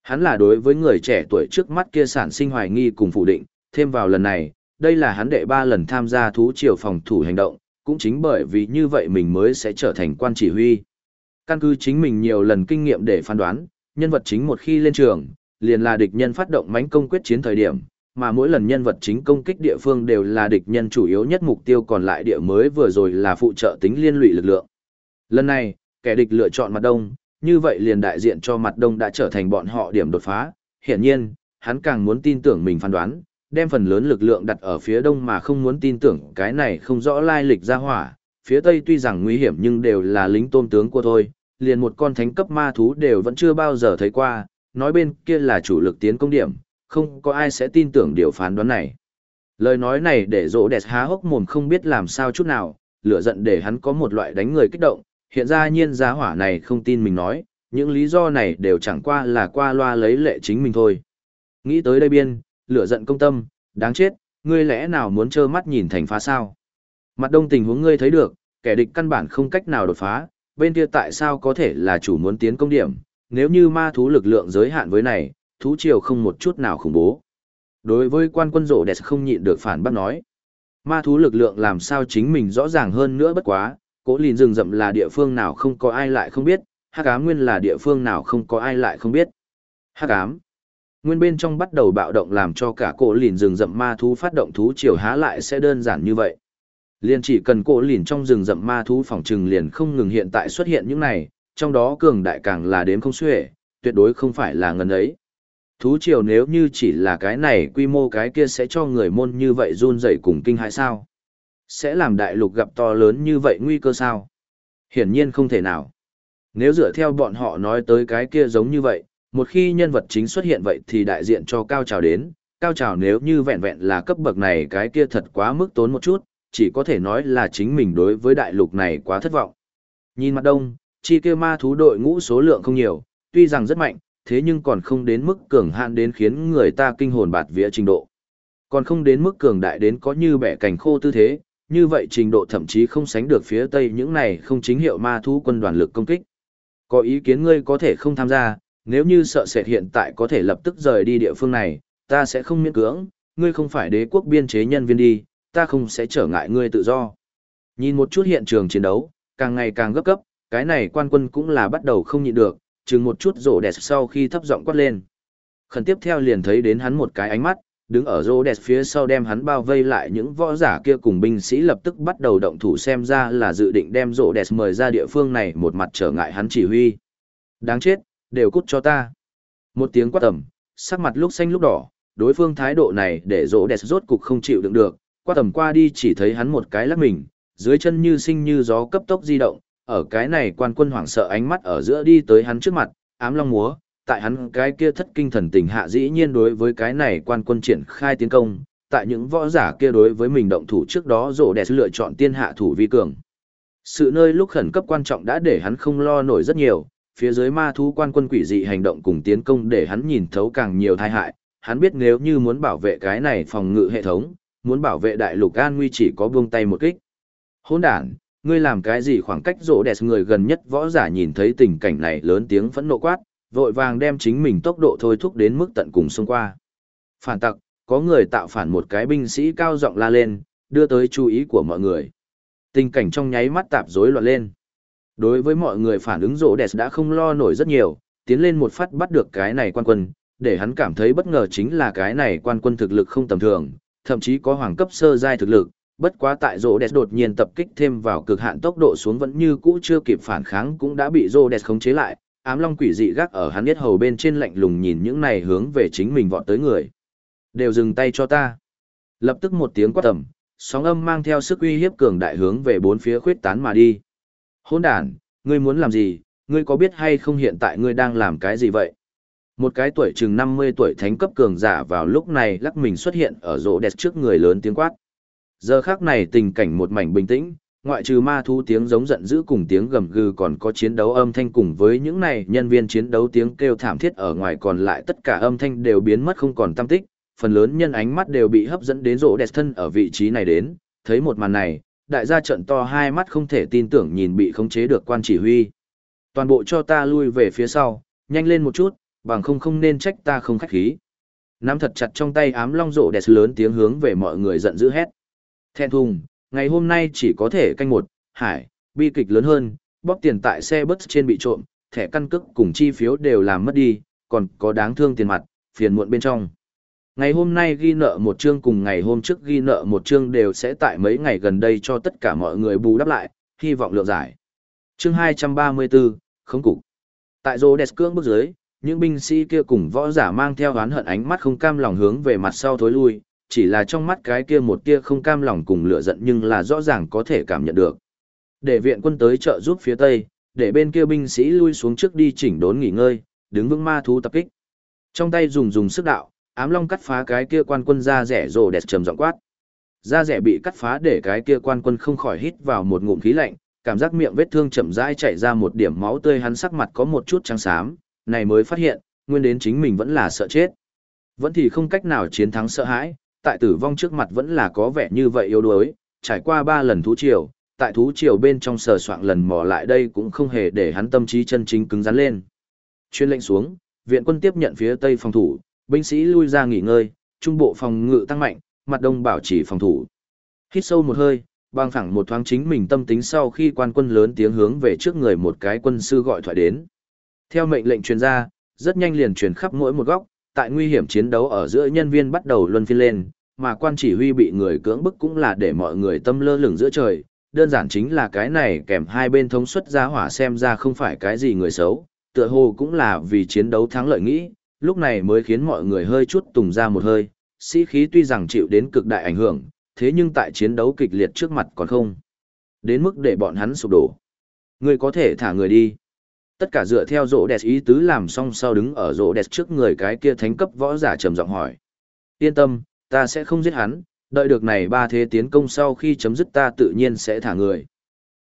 Hắn là đối với người trẻ tuổi trước mắt kia sản sinh hoài nghi cùng phủ định, thêm vào lần này, đây là hắn đệ ba lần tham gia thú triều phòng thủ hành động, cũng chính bởi vì như vậy mình mới sẽ trở thành quan chỉ huy. Căn cứ chính mình nhiều lần kinh nghiệm để phán đoán, nhân vật chính một khi lên trường, liền là địch nhân phát động mánh công quyết chiến thời điểm, mà mỗi lần nhân vật chính công kích địa phương đều là địch nhân chủ yếu nhất mục tiêu còn lại địa mới vừa rồi là phụ trợ tính liên lụy lực lượng. Lần này, kẻ địch lựa chọn mặt đông, như vậy liền đại diện cho mặt đông đã trở thành bọn họ điểm đột phá. Hiển nhiên, hắn càng muốn tin tưởng mình phán đoán, đem phần lớn lực lượng đặt ở phía đông mà không muốn tin tưởng cái này không rõ lai lịch ra hỏa. Phía tây tuy rằng nguy hiểm nhưng đều là lính tôn tướng của thôi, liền một con thánh cấp ma thú đều vẫn chưa bao giờ thấy qua, nói bên kia là chủ lực tiến công điểm, không có ai sẽ tin tưởng điều phán đoán này. Lời nói này để rỗ đẹp há hốc mồm không biết làm sao chút nào, lửa giận để hắn có một loại đánh người kích động, hiện ra nhiên giá hỏa này không tin mình nói, những lý do này đều chẳng qua là qua loa lấy lệ chính mình thôi. Nghĩ tới đây biên, lửa giận công tâm, đáng chết, ngươi lẽ nào muốn trơ mắt nhìn thành phá sao? Mặt đông tình huống ngươi thấy được, kẻ địch căn bản không cách nào đột phá, bên kia tại sao có thể là chủ muốn tiến công điểm, nếu như ma thú lực lượng giới hạn với này, thú triều không một chút nào khủng bố. Đối với quan quân rộ đẹp không nhịn được phản bác nói. Ma thú lực lượng làm sao chính mình rõ ràng hơn nữa bất quá, cố lìn rừng rậm là địa phương nào không có ai lại không biết, hắc ám nguyên là địa phương nào không có ai lại không biết. Hắc ám. Nguyên bên trong bắt đầu bạo động làm cho cả cổ lìn rừng rậm ma thú phát động thú triều há lại sẽ đơn giản như vậy. Liền chỉ cần cổ lìn trong rừng rậm ma thú phòng trừng liền không ngừng hiện tại xuất hiện những này, trong đó cường đại càng là đếm không xuể, tuyệt đối không phải là ngần ấy. Thú triều nếu như chỉ là cái này quy mô cái kia sẽ cho người môn như vậy run rẩy cùng kinh hãi sao? Sẽ làm đại lục gặp to lớn như vậy nguy cơ sao? Hiển nhiên không thể nào. Nếu dựa theo bọn họ nói tới cái kia giống như vậy, một khi nhân vật chính xuất hiện vậy thì đại diện cho cao trào đến, cao trào nếu như vẹn vẹn là cấp bậc này cái kia thật quá mức tốn một chút, chỉ có thể nói là chính mình đối với đại lục này quá thất vọng. Nhìn mặt đông, chi kia ma thú đội ngũ số lượng không nhiều, tuy rằng rất mạnh, thế nhưng còn không đến mức cường hạn đến khiến người ta kinh hồn bạt vía trình độ. Còn không đến mức cường đại đến có như bẻ cành khô tư thế, như vậy trình độ thậm chí không sánh được phía tây những này không chính hiệu ma thú quân đoàn lực công kích. Có ý kiến ngươi có thể không tham gia, nếu như sợ sệt hiện tại có thể lập tức rời đi địa phương này, ta sẽ không miễn cưỡng, ngươi không phải đế quốc biên chế nhân viên đi, ta không sẽ trở ngại ngươi tự do. Nhìn một chút hiện trường chiến đấu, càng ngày càng gấp cấp, cái này quan quân cũng là bắt đầu không nhịn được, chừng một chút rổ đẹp sau khi thấp giọng quát lên. Khẩn tiếp theo liền thấy đến hắn một cái ánh mắt, đứng ở rô đẹp phía sau đem hắn bao vây lại những võ giả kia cùng binh sĩ lập tức bắt đầu động thủ xem ra là dự định đem rô đẹp mời ra địa phương này một mặt trở ngại hắn chỉ huy. Đáng chết, đều cút cho ta. Một tiếng quát tầm, sắc mặt lúc xanh lúc đỏ, đối phương thái độ này để rô đẹp rốt cục không chịu đựng được, quát tầm qua đi chỉ thấy hắn một cái lắc mình, dưới chân như sinh như gió cấp tốc di động, ở cái này quan quân hoảng sợ ánh mắt ở giữa đi tới hắn trước mặt, ám long múa, tại hắn cái kia thất kinh thần tình hạ dĩ nhiên đối với cái này quan quân triển khai tiến công, tại những võ giả kia đối với mình động thủ trước đó rổ đẹp lựa chọn tiên hạ thủ vi cường. Sự nơi lúc khẩn cấp quan trọng đã để hắn không lo nổi rất nhiều, phía dưới ma thú quan quân quỷ dị hành động cùng tiến công để hắn nhìn thấu càng nhiều tai hại, hắn biết nếu như muốn bảo vệ cái này phòng ngự hệ thống, muốn bảo vệ đại lục an nguy chỉ có buông tay một kích. Hỗn đản, ngươi làm cái gì khoảng cách rỗ đẹp người gần nhất võ giả nhìn thấy tình cảnh này lớn tiếng phẫn nộ quát, vội vàng đem chính mình tốc độ thôi thúc đến mức tận cùng xông qua. Phản tặc, có người tạo phản một cái binh sĩ cao giọng la lên, đưa tới chú ý của mọi người. Tình cảnh trong nháy mắt tạp rối loạn lên. Đối với mọi người phản ứng rỗ đẹp đã không lo nổi rất nhiều, tiến lên một phát bắt được cái này quan quân, để hắn cảm thấy bất ngờ chính là cái này quan quân thực lực không tầm thường, thậm chí có hoàng cấp sơ giai thực lực, bất quá tại rỗ đès đột nhiên tập kích thêm vào cực hạn tốc độ xuống vẫn như cũ chưa kịp phản kháng cũng đã bị rỗ đès khống chế lại, ám long quỷ dị gác ở hắn biết hầu bên trên lạnh lùng nhìn những này hướng về chính mình vọt tới người. Đều dừng tay cho ta. Lập tức một tiếng quát tầm, sóng âm mang theo sức uy hiếp cường đại hướng về bốn phía khuyết tán mà đi. Hỗn đàn, ngươi muốn làm gì, ngươi có biết hay không hiện tại ngươi đang làm cái gì vậy? Một cái tuổi chừng 50 tuổi thánh cấp cường giả vào lúc này lắc mình xuất hiện ở rỗ đẹp trước người lớn tiếng quát. Giờ khác này tình cảnh một mảnh bình tĩnh, ngoại trừ ma thú tiếng giống giận dữ cùng tiếng gầm gừ còn có chiến đấu âm thanh cùng với những này nhân viên chiến đấu tiếng kêu thảm thiết ở ngoài còn lại tất cả âm thanh đều biến mất không còn tâm tích, phần lớn nhân ánh mắt đều bị hấp dẫn đến rỗ đẹp thân ở vị trí này đến, thấy một màn này, đại gia trận to hai mắt không thể tin tưởng nhìn bị khống chế được quan chỉ huy. Toàn bộ cho ta lui về phía sau, nhanh lên một chút, bằng không không nên trách ta không khách khí. Nắm thật chặt trong tay ám long rộ đẹp lớn tiếng hướng về mọi người giận dữ hét. Thẹn thùng, ngày hôm nay chỉ có thể canh một, hải, bi kịch lớn hơn, bóp tiền tại xe bus trên bị trộm, thẻ căn cước cùng chi phiếu đều làm mất đi, còn có đáng thương tiền mặt, phiền muộn bên trong. Ngày hôm nay ghi nợ một chương cùng ngày hôm trước ghi nợ một chương đều sẽ tại mấy ngày gần đây cho tất cả mọi người bù đắp lại, hy vọng lượng giải. Chương 234, không cục. Tại rô đẹp cưỡng bước dưới, những binh sĩ kia cùng võ giả mang theo oán hận ánh mắt không cam lòng hướng về mặt sau thối lui, chỉ là trong mắt cái kia một tia không cam lòng cùng lửa giận nhưng là rõ ràng có thể cảm nhận được. Để viện quân tới trợ giúp phía tây, để bên kia binh sĩ lui xuống trước đi chỉnh đốn nghỉ ngơi, đứng vững ma thú tập kích. Trong tay dùng dùng sức đạo, ám long cắt phá cái kia quan quân ra rẻ rồ đẹp trầm giọng quát. Da rẻ bị cắt phá để cái kia quan quân không khỏi hít vào một ngụm khí lạnh, cảm giác miệng vết thương chậm rãi chảy ra một điểm máu tươi hắn sắc mặt có một chút trắng xám, này mới phát hiện, nguyên đến chính mình vẫn là sợ chết. Vẫn thì không cách nào chiến thắng sợ hãi, tại tử vong trước mặt vẫn là có vẻ như vậy yếu đuối, trải qua ba lần thú triều, tại thú triều bên trong sờ soạn lần mò lại đây cũng không hề để hắn tâm trí chân chính cứng rắn lên. Chuyên lệnh xuống, viện quân tiếp nhận phía tây phòng thủ, binh sĩ lui ra nghỉ ngơi, trung bộ phòng ngự tăng mạnh, mặt đông bảo trì phòng thủ. Hít sâu một hơi, băng phẳng một thoáng chính mình tâm tính sau khi quan quân lớn tiếng hướng về trước người một cái quân sư gọi thoại đến. Theo mệnh lệnh truyền ra, rất nhanh liền truyền khắp mỗi một góc, tại nguy hiểm chiến đấu ở giữa nhân viên bắt đầu luân phiên lên, mà quan chỉ huy bị người cưỡng bức cũng là để mọi người tâm lơ lửng giữa trời, đơn giản chính là cái này kèm hai bên thống suất ra hỏa xem ra không phải cái gì người xấu, tựa hồ cũng là vì chiến đấu thắng lợi nghĩ, lúc này mới khiến mọi người hơi chút tùng ra một hơi, sĩ khí tuy rằng chịu đến cực đại ảnh hưởng, thế nhưng tại chiến đấu kịch liệt trước mặt còn không. Đến mức để bọn hắn sụp đổ. Người có thể thả người đi. Tất cả dựa theo rỗ đẹp ý tứ làm xong sau đứng ở rỗ đẹp trước người cái kia thánh cấp võ giả trầm giọng hỏi. Yên tâm, ta sẽ không giết hắn, đợi được này ba thế tiến công sau khi chấm dứt ta tự nhiên sẽ thả người.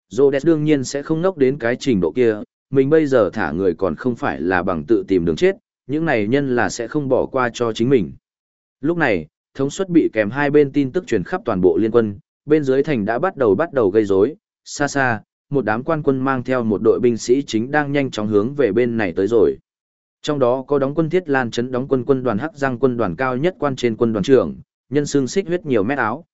Rỗ đẹp đương nhiên sẽ không nốc đến cái trình độ kia, mình bây giờ thả người còn không phải là bằng tự tìm đường chết, những này nhân là sẽ không bỏ qua cho chính mình. Lúc này, thống suất bị kèm hai bên tin tức truyền khắp toàn bộ liên quân, bên dưới thành đã bắt đầu bắt đầu gây rối, xa xa, một đám quan quân mang theo một đội binh sĩ chính đang nhanh chóng hướng về bên này tới rồi. Trong đó có đóng quân thiết lan chấn đóng quân quân đoàn hắc giang quân đoàn cao nhất quan trên quân đoàn trưởng, nhân xương xích huyết nhiều mét áo.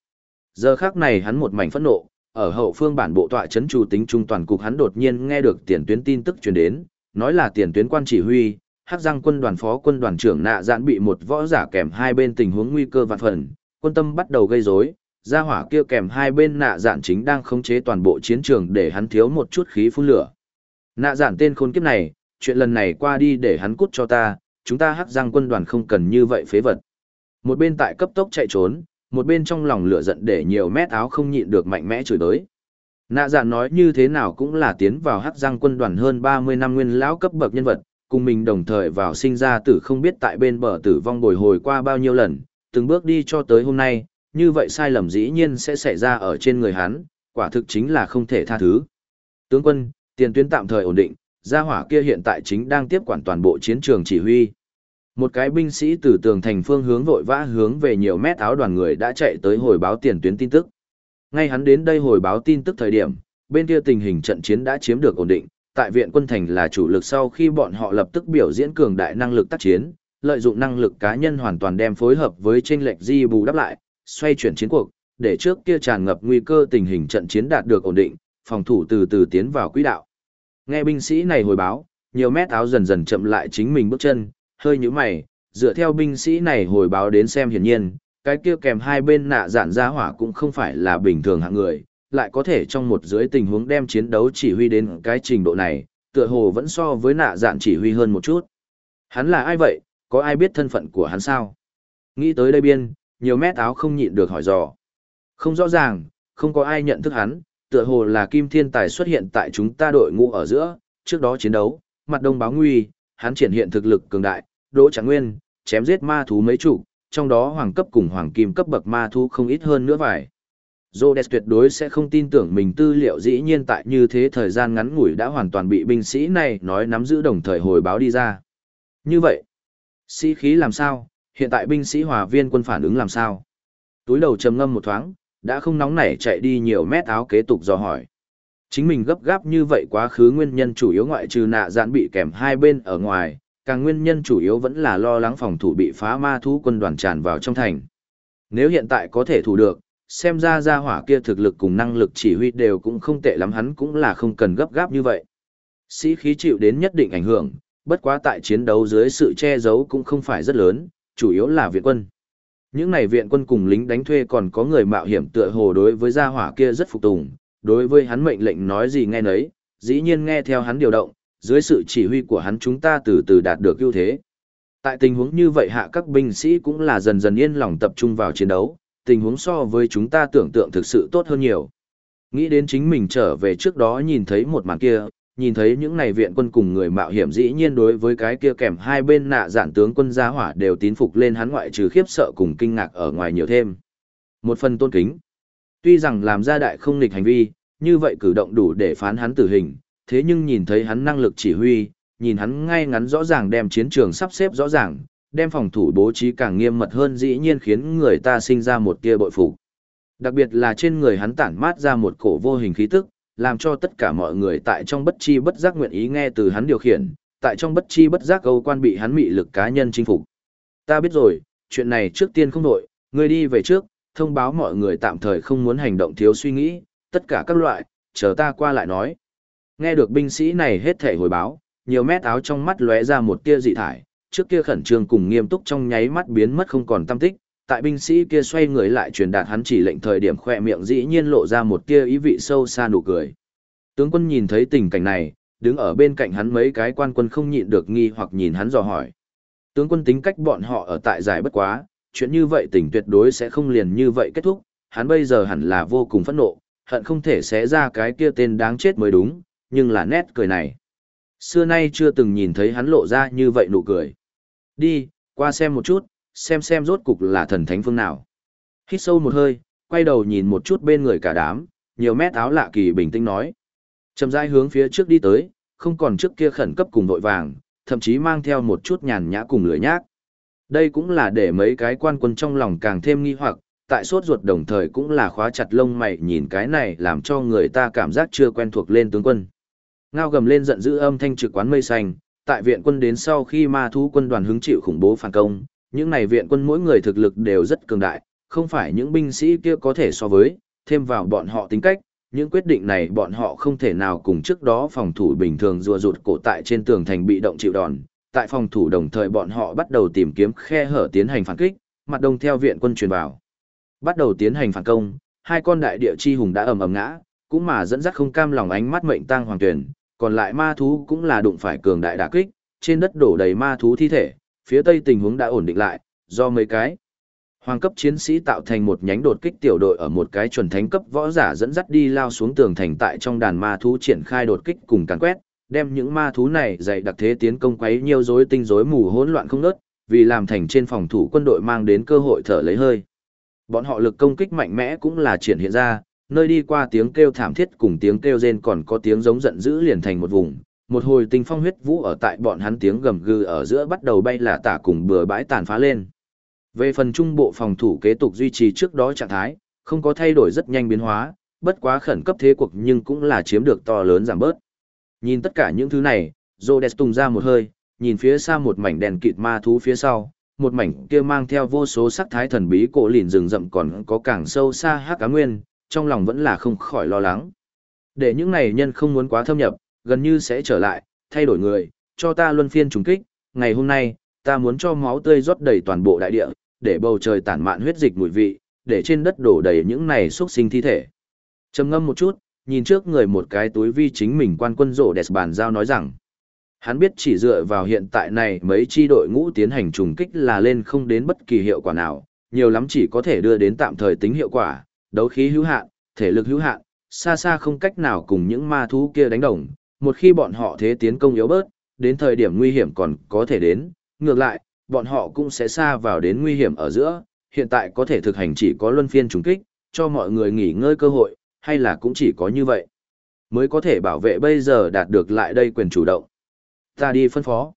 Giờ khác này hắn một mảnh phẫn nộ, ở hậu phương bản bộ tọa chấn chủ tính trung toàn cục hắn đột nhiên nghe được tiền tuyến tin tức truyền đến, nói là tiền tuyến quan chỉ huy, hắc giang quân đoàn phó quân đoàn trưởng nạ dạn bị một võ giả kèm hai bên tình huống nguy cơ vạn phần, quân tâm bắt đầu gây rối, gia hỏa kia kèm hai bên nạ dạn chính đang khống chế toàn bộ chiến trường để hắn thiếu một chút khí phun lửa. Nạ dạn tên khốn kiếp này, chuyện lần này qua đi để hắn cút cho ta, chúng ta hắc giang quân đoàn không cần như vậy phế vật. Một bên tại cấp tốc chạy trốn, một bên trong lòng lửa giận để nhiều mét áo không nhịn được mạnh mẽ chửi tới. Nạ giản nói như thế nào cũng là tiến vào hắc giang quân đoàn hơn 30 năm nguyên lão cấp bậc nhân vật, cùng mình đồng thời vào sinh ra tử không biết tại bên bờ tử vong bồi hồi qua bao nhiêu lần, từng bước đi cho tới hôm nay, như vậy sai lầm dĩ nhiên sẽ xảy ra ở trên người hắn, quả thực chính là không thể tha thứ. Tướng quân, tiền tuyến tạm thời ổn định, gia hỏa kia hiện tại chính đang tiếp quản toàn bộ chiến trường chỉ huy. Một cái binh sĩ từ tường thành phương hướng vội vã hướng về nhiều mét áo đoàn người đã chạy tới hồi báo tiền tuyến tin tức. Ngay hắn đến đây hồi báo tin tức thời điểm, bên kia tình hình trận chiến đã chiếm được ổn định, tại viện quân thành là chủ lực sau khi bọn họ lập tức biểu diễn cường đại năng lực tác chiến, lợi dụng năng lực cá nhân hoàn toàn đem phối hợp với chênh lệch di bù đắp lại, xoay chuyển chiến cuộc, để trước kia tràn ngập nguy cơ tình hình trận chiến đạt được ổn định, phòng thủ từ từ tiến vào quỹ đạo. Nghe binh sĩ này hồi báo, nhiều mét áo dần dần chậm lại chính mình bước chân, hơi nhíu mày, dựa theo binh sĩ này hồi báo đến xem hiển nhiên, cái kia kèm hai bên nạ dạn ra hỏa cũng không phải là bình thường hạng người, lại có thể trong một dưới tình huống đem chiến đấu chỉ huy đến cái trình độ này, tựa hồ vẫn so với nạ dạn chỉ huy hơn một chút. Hắn là ai vậy, có ai biết thân phận của hắn sao? Nghĩ tới đây biên, nhiều mét áo không nhịn được hỏi dò. Không rõ ràng, không có ai nhận thức hắn, tựa hồ là Kim Thiên Tài xuất hiện tại chúng ta đội ngũ ở giữa, trước đó chiến đấu, mặt đông báo nguy, hắn triển hiện thực lực cường đại, đỗ trạng nguyên, chém giết ma thú mấy chủ, trong đó hoàng cấp cùng hoàng kim cấp bậc ma thú không ít hơn nữa vài. Rhodes tuyệt đối sẽ không tin tưởng mình tư liệu dĩ nhiên tại như thế thời gian ngắn ngủi đã hoàn toàn bị binh sĩ này nói nắm giữ đồng thời hồi báo đi ra. Như vậy, sĩ khí làm sao, hiện tại binh sĩ hòa viên quân phản ứng làm sao? Túi đầu trầm ngâm một thoáng, đã không nóng nảy chạy đi nhiều mét áo kế tục dò hỏi. Chính mình gấp gáp như vậy quá khứ nguyên nhân chủ yếu ngoại trừ nạ dạn bị kèm hai bên ở ngoài, càng nguyên nhân chủ yếu vẫn là lo lắng phòng thủ bị phá ma thú quân đoàn tràn vào trong thành. Nếu hiện tại có thể thủ được, xem ra ra hỏa kia thực lực cùng năng lực chỉ huy đều cũng không tệ lắm hắn cũng là không cần gấp gáp như vậy. Sĩ khí chịu đến nhất định ảnh hưởng, bất quá tại chiến đấu dưới sự che giấu cũng không phải rất lớn, chủ yếu là viện quân. Những này viện quân cùng lính đánh thuê còn có người mạo hiểm tựa hồ đối với gia hỏa kia rất phục tùng, đối với hắn mệnh lệnh nói gì nghe nấy, dĩ nhiên nghe theo hắn điều động, dưới sự chỉ huy của hắn chúng ta từ từ đạt được ưu thế. Tại tình huống như vậy hạ các binh sĩ cũng là dần dần yên lòng tập trung vào chiến đấu, tình huống so với chúng ta tưởng tượng thực sự tốt hơn nhiều. Nghĩ đến chính mình trở về trước đó nhìn thấy một màn kia, nhìn thấy những này viện quân cùng người mạo hiểm dĩ nhiên đối với cái kia kèm hai bên nạ giản tướng quân gia hỏa đều tín phục lên hắn ngoại trừ khiếp sợ cùng kinh ngạc ở ngoài nhiều thêm. Một phần tôn kính. Tuy rằng làm ra đại không nghịch hành vi, như vậy cử động đủ để phán hắn tử hình, thế nhưng nhìn thấy hắn năng lực chỉ huy, nhìn hắn ngay ngắn rõ ràng đem chiến trường sắp xếp rõ ràng, đem phòng thủ bố trí càng nghiêm mật hơn dĩ nhiên khiến người ta sinh ra một tia bội phục. Đặc biệt là trên người hắn tản mát ra một cổ vô hình khí tức, làm cho tất cả mọi người tại trong bất chi bất giác nguyện ý nghe từ hắn điều khiển, tại trong bất chi bất giác câu quan bị hắn mị lực cá nhân chinh phục. Ta biết rồi, chuyện này trước tiên không đổi, ngươi đi về trước, thông báo mọi người tạm thời không muốn hành động thiếu suy nghĩ, tất cả các loại, chờ ta qua lại nói. Nghe được binh sĩ này hết thể hồi báo, nhiều mét áo trong mắt lóe ra một tia dị thải, trước kia khẩn trương cùng nghiêm túc trong nháy mắt biến mất không còn tâm tích, tại binh sĩ kia xoay người lại truyền đạt hắn chỉ lệnh thời điểm khỏe miệng dĩ nhiên lộ ra một tia ý vị sâu xa nụ cười. Tướng quân nhìn thấy tình cảnh này, đứng ở bên cạnh hắn mấy cái quan quân không nhịn được nghi hoặc nhìn hắn dò hỏi. Tướng quân tính cách bọn họ ở tại giải bất quá, chuyện như vậy tình tuyệt đối sẽ không liền như vậy kết thúc, hắn bây giờ hẳn là vô cùng phẫn nộ, hận không thể xé ra cái kia tên đáng chết mới đúng, nhưng là nét cười này. Xưa nay chưa từng nhìn thấy hắn lộ ra như vậy nụ cười. Đi, qua xem một chút, xem xem rốt cục là thần thánh phương nào. Hít sâu một hơi, quay đầu nhìn một chút bên người cả đám, nhiều mét áo lạ kỳ bình tĩnh nói. Chầm rãi hướng phía trước đi tới, không còn trước kia khẩn cấp cùng vội vàng, thậm chí mang theo một chút nhàn nhã cùng lười nhác. Đây cũng là để mấy cái quan quân trong lòng càng thêm nghi hoặc, tại sốt ruột đồng thời cũng là khóa chặt lông mày nhìn cái này làm cho người ta cảm giác chưa quen thuộc lên tướng quân. Ngao gầm lên giận dữ âm thanh trực quán mây xanh, tại viện quân đến sau khi ma thú quân đoàn hứng chịu khủng bố phản công, những này viện quân mỗi người thực lực đều rất cường đại, không phải những binh sĩ kia có thể so với, thêm vào bọn họ tính cách, những quyết định này bọn họ không thể nào cùng trước đó phòng thủ bình thường rùa rụt cổ tại trên tường thành bị động chịu đòn. Tại phòng thủ đồng thời bọn họ bắt đầu tìm kiếm khe hở tiến hành phản kích, mặt đông theo viện quân truyền vào. Bắt đầu tiến hành phản công, hai con đại địa chi hùng đã ầm ầm ngã, cũng mà dẫn dắt không cam lòng ánh mắt mệnh tăng hoàng tuyển, còn lại ma thú cũng là đụng phải cường đại đả kích, trên đất đổ đầy ma thú thi thể, phía tây tình huống đã ổn định lại, do mấy cái hoàng cấp chiến sĩ tạo thành một nhánh đột kích tiểu đội ở một cái chuẩn thánh cấp võ giả dẫn dắt đi lao xuống tường thành tại trong đàn ma thú triển khai đột kích cùng càn quét, đem những ma thú này dày đặc thế tiến công quấy nhiều rối tinh rối mù hỗn loạn không ngớt, vì làm thành trên phòng thủ quân đội mang đến cơ hội thở lấy hơi. Bọn họ lực công kích mạnh mẽ cũng là triển hiện ra, nơi đi qua tiếng kêu thảm thiết cùng tiếng kêu rên còn có tiếng giống giận dữ liền thành một vùng. Một hồi tinh phong huyết vũ ở tại bọn hắn tiếng gầm gừ ở giữa bắt đầu bay là tả cùng bừa bãi tàn phá lên. Về phần trung bộ phòng thủ kế tục duy trì trước đó trạng thái, không có thay đổi rất nhanh biến hóa, bất quá khẩn cấp thế cuộc nhưng cũng là chiếm được to lớn giảm bớt. Nhìn tất cả những thứ này, Rhodes tung ra một hơi, nhìn phía xa một mảnh đèn kịt ma thú phía sau, một mảnh kia mang theo vô số sắc thái thần bí cổ lìn rừng rậm còn có càng sâu xa hắc cá nguyên, trong lòng vẫn là không khỏi lo lắng. Để những này nhân không muốn quá thâm nhập, gần như sẽ trở lại, thay đổi người, cho ta luân phiên trùng kích, ngày hôm nay, ta muốn cho máu tươi rót đầy toàn bộ đại địa, để bầu trời tản mạn huyết dịch mùi vị, để trên đất đổ đầy những này xuất sinh thi thể. Trầm ngâm một chút, nhìn trước người một cái túi vi chính mình quan quân rộ đẹp bàn giao nói rằng, hắn biết chỉ dựa vào hiện tại này mấy chi đội ngũ tiến hành trùng kích là lên không đến bất kỳ hiệu quả nào, nhiều lắm chỉ có thể đưa đến tạm thời tính hiệu quả, đấu khí hữu hạn, thể lực hữu hạn, xa xa không cách nào cùng những ma thú kia đánh đồng, một khi bọn họ thế tiến công yếu bớt, đến thời điểm nguy hiểm còn có thể đến, ngược lại, bọn họ cũng sẽ xa vào đến nguy hiểm ở giữa, hiện tại có thể thực hành chỉ có luân phiên trùng kích, cho mọi người nghỉ ngơi cơ hội, hay là cũng chỉ có như vậy, mới có thể bảo vệ bây giờ đạt được lại đây quyền chủ động. Ta đi phân phó.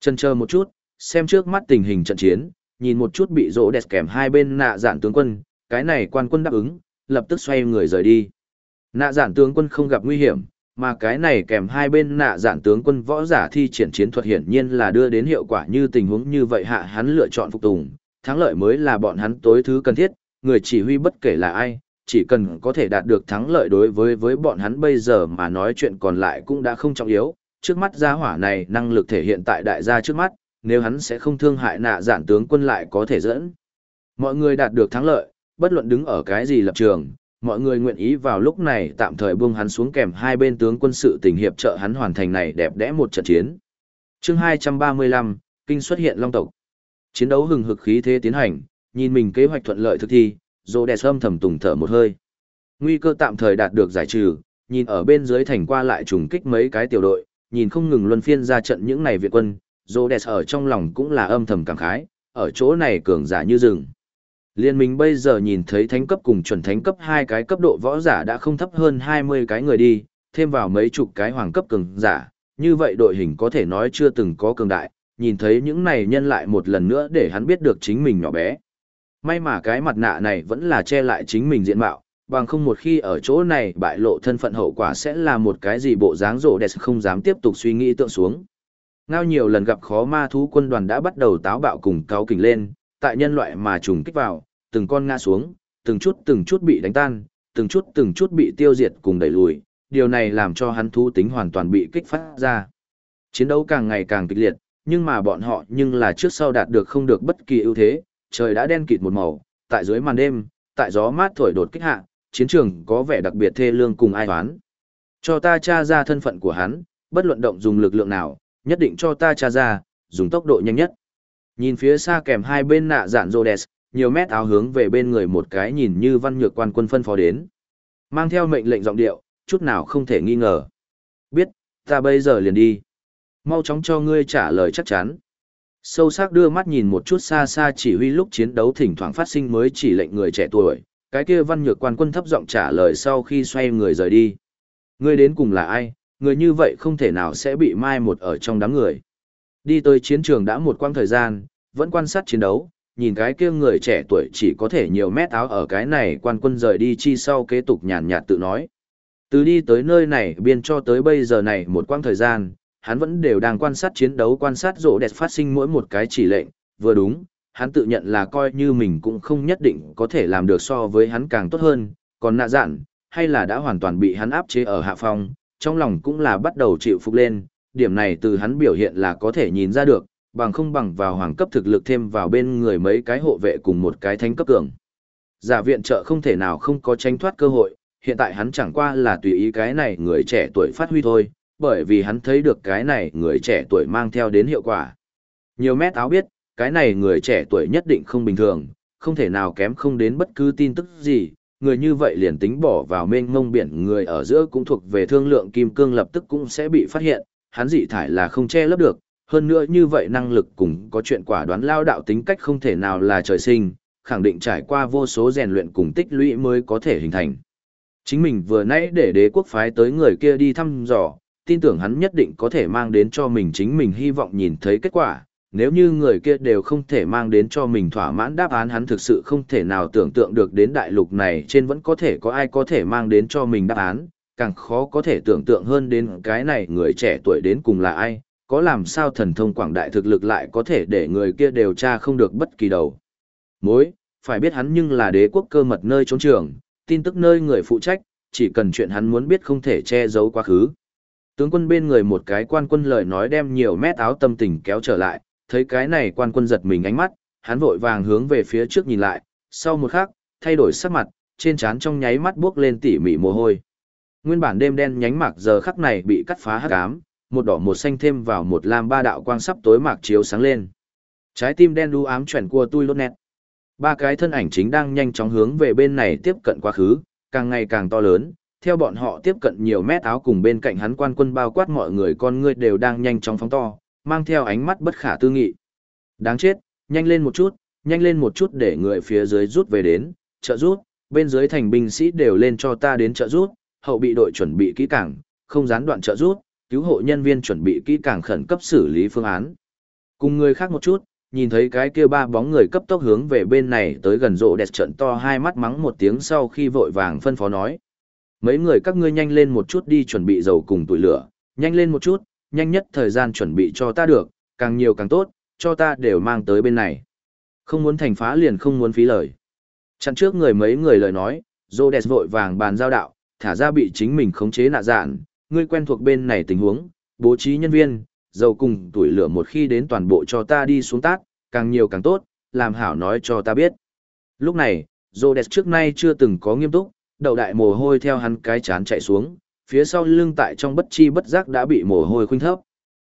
Chân chờ một chút, xem trước mắt tình hình trận chiến, nhìn một chút bị rỗ đẹp kèm hai bên nạ giản tướng quân, cái này quan quân đáp ứng, lập tức xoay người rời đi. Nạ giản tướng quân không gặp nguy hiểm, mà cái này kèm hai bên nạ giản tướng quân võ giả thi triển chiến thuật hiển nhiên là đưa đến hiệu quả như tình huống như vậy hạ hắn lựa chọn phục tùng, thắng lợi mới là bọn hắn tối thứ cần thiết, người chỉ huy bất kể là ai, chỉ cần có thể đạt được thắng lợi đối với với bọn hắn bây giờ mà nói chuyện còn lại cũng đã không trọng yếu, trước mắt gia hỏa này năng lực thể hiện tại đại gia trước mắt, nếu hắn sẽ không thương hại nạ giản tướng quân lại có thể dẫn. Mọi người đạt được thắng lợi, bất luận đứng ở cái gì lập trường, mọi người nguyện ý vào lúc này tạm thời buông hắn xuống kèm hai bên tướng quân sự tình hiệp trợ hắn hoàn thành này đẹp đẽ một trận chiến. Chương 235, kinh xuất hiện long tộc. Chiến đấu hừng hực khí thế tiến hành, nhìn mình kế hoạch thuận lợi thực thi, Rhodes âm thầm tùng thở một hơi. Nguy cơ tạm thời đạt được giải trừ, nhìn ở bên dưới thành qua lại trùng kích mấy cái tiểu đội, nhìn không ngừng luân phiên ra trận những này viện quân, Rhodes ở trong lòng cũng là âm thầm cảm khái, ở chỗ này cường giả như rừng. Liên minh bây giờ nhìn thấy thánh cấp cùng chuẩn thánh cấp hai cái cấp độ võ giả đã không thấp hơn 20 cái người đi, thêm vào mấy chục cái hoàng cấp cường giả, như vậy đội hình có thể nói chưa từng có cường đại, nhìn thấy những này nhân lại một lần nữa để hắn biết được chính mình nhỏ bé. May mà cái mặt nạ này vẫn là che lại chính mình diện mạo, bằng không một khi ở chỗ này bại lộ thân phận hậu quả sẽ là một cái gì bộ dáng rộ đẹp không dám tiếp tục suy nghĩ tượng xuống. Ngao nhiều lần gặp khó ma thú quân đoàn đã bắt đầu táo bạo cùng cáo kình lên, tại nhân loại mà trùng kích vào, từng con ngã xuống, từng chút từng chút bị đánh tan, từng chút từng chút bị tiêu diệt cùng đẩy lùi, điều này làm cho hắn thú tính hoàn toàn bị kích phát ra. Chiến đấu càng ngày càng kịch liệt, nhưng mà bọn họ nhưng là trước sau đạt được không được bất kỳ ưu thế, trời đã đen kịt một màu, tại dưới màn đêm, tại gió mát thổi đột kích hạ, chiến trường có vẻ đặc biệt thê lương cùng ai toán. Cho ta tra ra thân phận của hắn, bất luận động dùng lực lượng nào, nhất định cho ta tra ra, dùng tốc độ nhanh nhất. Nhìn phía xa kèm hai bên nạ dò đẹp, nhiều mét áo hướng về bên người một cái nhìn như văn nhược quan quân phân phó đến. Mang theo mệnh lệnh giọng điệu, chút nào không thể nghi ngờ. Biết, ta bây giờ liền đi. Mau chóng cho ngươi trả lời chắc chắn. Sâu sắc đưa mắt nhìn một chút xa xa chỉ huy lúc chiến đấu thỉnh thoảng phát sinh mới chỉ lệnh người trẻ tuổi, cái kia văn nhược quan quân thấp giọng trả lời sau khi xoay người rời đi. Ngươi đến cùng là ai, người như vậy không thể nào sẽ bị mai một ở trong đám người. Đi tới chiến trường đã một quãng thời gian, vẫn quan sát chiến đấu, nhìn cái kia người trẻ tuổi chỉ có thể nhiều mét áo ở cái này quan quân rời đi chi sau kế tục nhàn nhạt tự nói. Từ đi tới nơi này biên cho tới bây giờ này một quãng thời gian, hắn vẫn đều đang quan sát chiến đấu quan sát rộ đẹp phát sinh mỗi một cái chỉ lệnh, vừa đúng, hắn tự nhận là coi như mình cũng không nhất định có thể làm được so với hắn càng tốt hơn, còn nạ dạn, hay là đã hoàn toàn bị hắn áp chế ở hạ phong, trong lòng cũng là bắt đầu chịu phục lên, điểm này từ hắn biểu hiện là có thể nhìn ra được, bằng không bằng vào hoàng cấp thực lực thêm vào bên người mấy cái hộ vệ cùng một cái thánh cấp cường. Giả viện trợ không thể nào không có tranh thoát cơ hội, hiện tại hắn chẳng qua là tùy ý cái này người trẻ tuổi phát huy thôi, bởi vì hắn thấy được cái này người trẻ tuổi mang theo đến hiệu quả. Nhiều mét áo biết, cái này người trẻ tuổi nhất định không bình thường, không thể nào kém không đến bất cứ tin tức gì, người như vậy liền tính bỏ vào mênh mông biển người ở giữa cũng thuộc về thương lượng kim cương lập tức cũng sẽ bị phát hiện, hắn dị thải là không che lấp được, hơn nữa như vậy năng lực cùng có chuyện quả đoán lao đạo tính cách không thể nào là trời sinh, khẳng định trải qua vô số rèn luyện cùng tích lũy mới có thể hình thành. Chính mình vừa nãy để đế quốc phái tới người kia đi thăm dò, tin tưởng hắn nhất định có thể mang đến cho mình chính mình hy vọng nhìn thấy kết quả. Nếu như người kia đều không thể mang đến cho mình thỏa mãn đáp án hắn thực sự không thể nào tưởng tượng được đến đại lục này trên vẫn có thể có ai có thể mang đến cho mình đáp án, càng khó có thể tưởng tượng hơn đến cái này người trẻ tuổi đến cùng là ai, có làm sao thần thông quảng đại thực lực lại có thể để người kia điều tra không được bất kỳ đầu. Mối, phải biết hắn nhưng là đế quốc cơ mật nơi trốn trường, tin tức nơi người phụ trách, chỉ cần chuyện hắn muốn biết không thể che giấu quá khứ. Tướng quân bên người một cái quan quân lời nói đem nhiều mét áo tâm tình kéo trở lại, thấy cái này quan quân giật mình ánh mắt, hắn vội vàng hướng về phía trước nhìn lại, sau một khắc, thay đổi sắc mặt, trên trán trong nháy mắt bước lên tỉ mỉ mồ hôi. Nguyên bản đêm đen nhánh mạc giờ khắc này bị cắt phá hắc ám, một đỏ một xanh thêm vào một lam ba đạo quang sắp tối mạc chiếu sáng lên. Trái tim đen đu ám chuyển qua tui lốt nét. Ba cái thân ảnh chính đang nhanh chóng hướng về bên này tiếp cận quá khứ, càng ngày càng to lớn, theo bọn họ tiếp cận nhiều mét áo cùng bên cạnh hắn quan quân bao quát mọi người con ngươi đều đang nhanh chóng phóng to, mang theo ánh mắt bất khả tư nghị. Đáng chết, nhanh lên một chút, nhanh lên một chút để người phía dưới rút về đến, trợ rút, bên dưới thành binh sĩ đều lên cho ta đến trợ rút, hậu bị đội chuẩn bị kỹ càng, không gián đoạn trợ rút, cứu hộ nhân viên chuẩn bị kỹ càng khẩn cấp xử lý phương án. Cùng người khác một chút, nhìn thấy cái kia ba bóng người cấp tốc hướng về bên này tới gần rộ đẹp trận to hai mắt mắng một tiếng sau khi vội vàng phân phó nói. Mấy người các ngươi nhanh lên một chút đi chuẩn bị dầu cùng tuổi lửa, nhanh lên một chút, nhanh nhất thời gian chuẩn bị cho ta được, càng nhiều càng tốt, cho ta đều mang tới bên này. Không muốn thành phá liền không muốn phí lời. Chặn trước người mấy người lời nói, Rhodes vội vàng bàn giao đạo, thả ra bị chính mình khống chế nạ dạn, ngươi quen thuộc bên này tình huống, bố trí nhân viên, dầu cùng tuổi lửa một khi đến toàn bộ cho ta đi xuống tác, càng nhiều càng tốt, làm hảo nói cho ta biết. Lúc này, Rhodes trước nay chưa từng có nghiêm túc, đầu đại mồ hôi theo hắn cái chán chạy xuống, phía sau lưng tại trong bất chi bất giác đã bị mồ hôi khuynh thấp.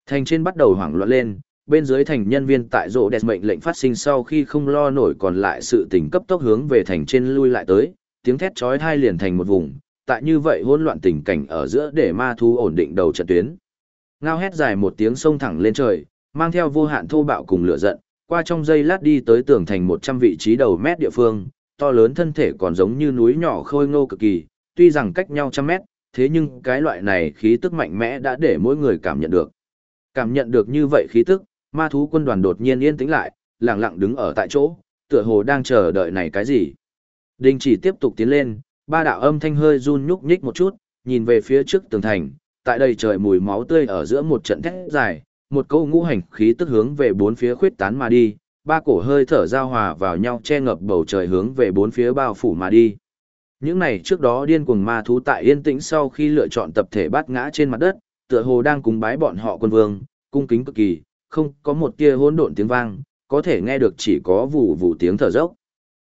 Thành trên bắt đầu hoảng loạn lên, bên dưới thành nhân viên tại rộ đẹp mệnh lệnh phát sinh sau khi không lo nổi còn lại sự tình cấp tốc hướng về thành trên lui lại tới, tiếng thét chói tai liền thành một vùng, tại như vậy hỗn loạn tình cảnh ở giữa để ma thú ổn định đầu trận tuyến. Ngao hét dài một tiếng sông thẳng lên trời, mang theo vô hạn thô bạo cùng lửa giận, qua trong giây lát đi tới tường thành 100 vị trí đầu mét địa phương, to lớn thân thể còn giống như núi nhỏ khôi ngô cực kỳ, tuy rằng cách nhau trăm mét, thế nhưng cái loại này khí tức mạnh mẽ đã để mỗi người cảm nhận được. Cảm nhận được như vậy khí tức, ma thú quân đoàn đột nhiên yên tĩnh lại, lặng lặng đứng ở tại chỗ, tựa hồ đang chờ đợi này cái gì. Đình chỉ tiếp tục tiến lên, ba đạo âm thanh hơi run nhúc nhích một chút, nhìn về phía trước tường thành, tại đây trời mùi máu tươi ở giữa một trận thét dài, một câu ngũ hành khí tức hướng về bốn phía khuyết tán mà đi, ba cổ hơi thở giao hòa vào nhau che ngập bầu trời hướng về bốn phía bao phủ mà đi. Những này trước đó điên cuồng ma thú tại yên tĩnh sau khi lựa chọn tập thể bát ngã trên mặt đất, tựa hồ đang cúng bái bọn họ quân vương, cung kính cực kỳ, không có một tia hỗn độn tiếng vang, có thể nghe được chỉ có vụ vụ tiếng thở dốc.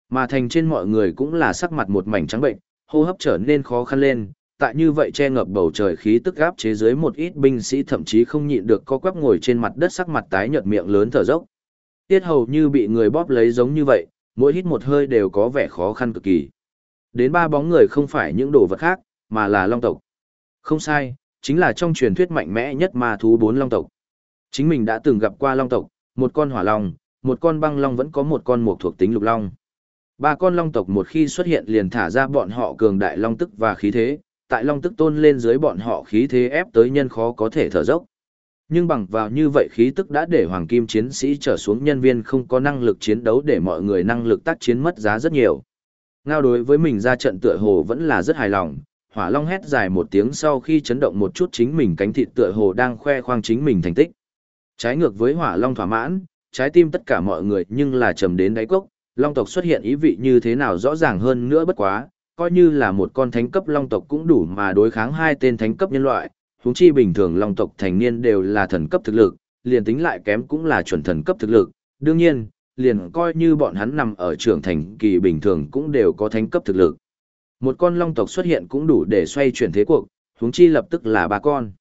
Mà thành trên mọi người cũng là sắc mặt một mảnh trắng bệnh, hô hấp trở nên khó khăn lên, tại như vậy che ngập bầu trời khí tức gáp chế dưới một ít binh sĩ thậm chí không nhịn được co quắp ngồi trên mặt đất sắc mặt tái nhợt miệng lớn thở dốc. Tiết hầu như bị người bóp lấy giống như vậy, mỗi hít một hơi đều có vẻ khó khăn cực kỳ. Đến ba bóng người không phải những đồ vật khác, mà là long tộc. Không sai, chính là trong truyền thuyết mạnh mẽ nhất ma thú bốn long tộc. Chính mình đã từng gặp qua long tộc, một con hỏa long, một con băng long vẫn có một con mục thuộc tính lục long. Ba con long tộc một khi xuất hiện liền thả ra bọn họ cường đại long tức và khí thế, tại long tức tôn lên dưới bọn họ khí thế ép tới nhân khó có thể thở dốc. Nhưng bằng vào như vậy khí tức đã để hoàng kim chiến sĩ trở xuống nhân viên không có năng lực chiến đấu để mọi người năng lực tác chiến mất giá rất nhiều. Ngao đối với mình ra trận tựa hồ vẫn là rất hài lòng, hỏa long hét dài một tiếng sau khi chấn động một chút chính mình cánh thịt tựa hồ đang khoe khoang chính mình thành tích. Trái ngược với hỏa long thỏa mãn, trái tim tất cả mọi người nhưng là trầm đến đáy cốc, long tộc xuất hiện ý vị như thế nào rõ ràng hơn nữa bất quá, coi như là một con thánh cấp long tộc cũng đủ mà đối kháng hai tên thánh cấp nhân loại, huống chi bình thường long tộc thành niên đều là thần cấp thực lực, liền tính lại kém cũng là chuẩn thần cấp thực lực, đương nhiên, liền coi như bọn hắn nằm ở trưởng thành kỳ bình thường cũng đều có thánh cấp thực lực. Một con long tộc xuất hiện cũng đủ để xoay chuyển thế cuộc, huống chi lập tức là ba con.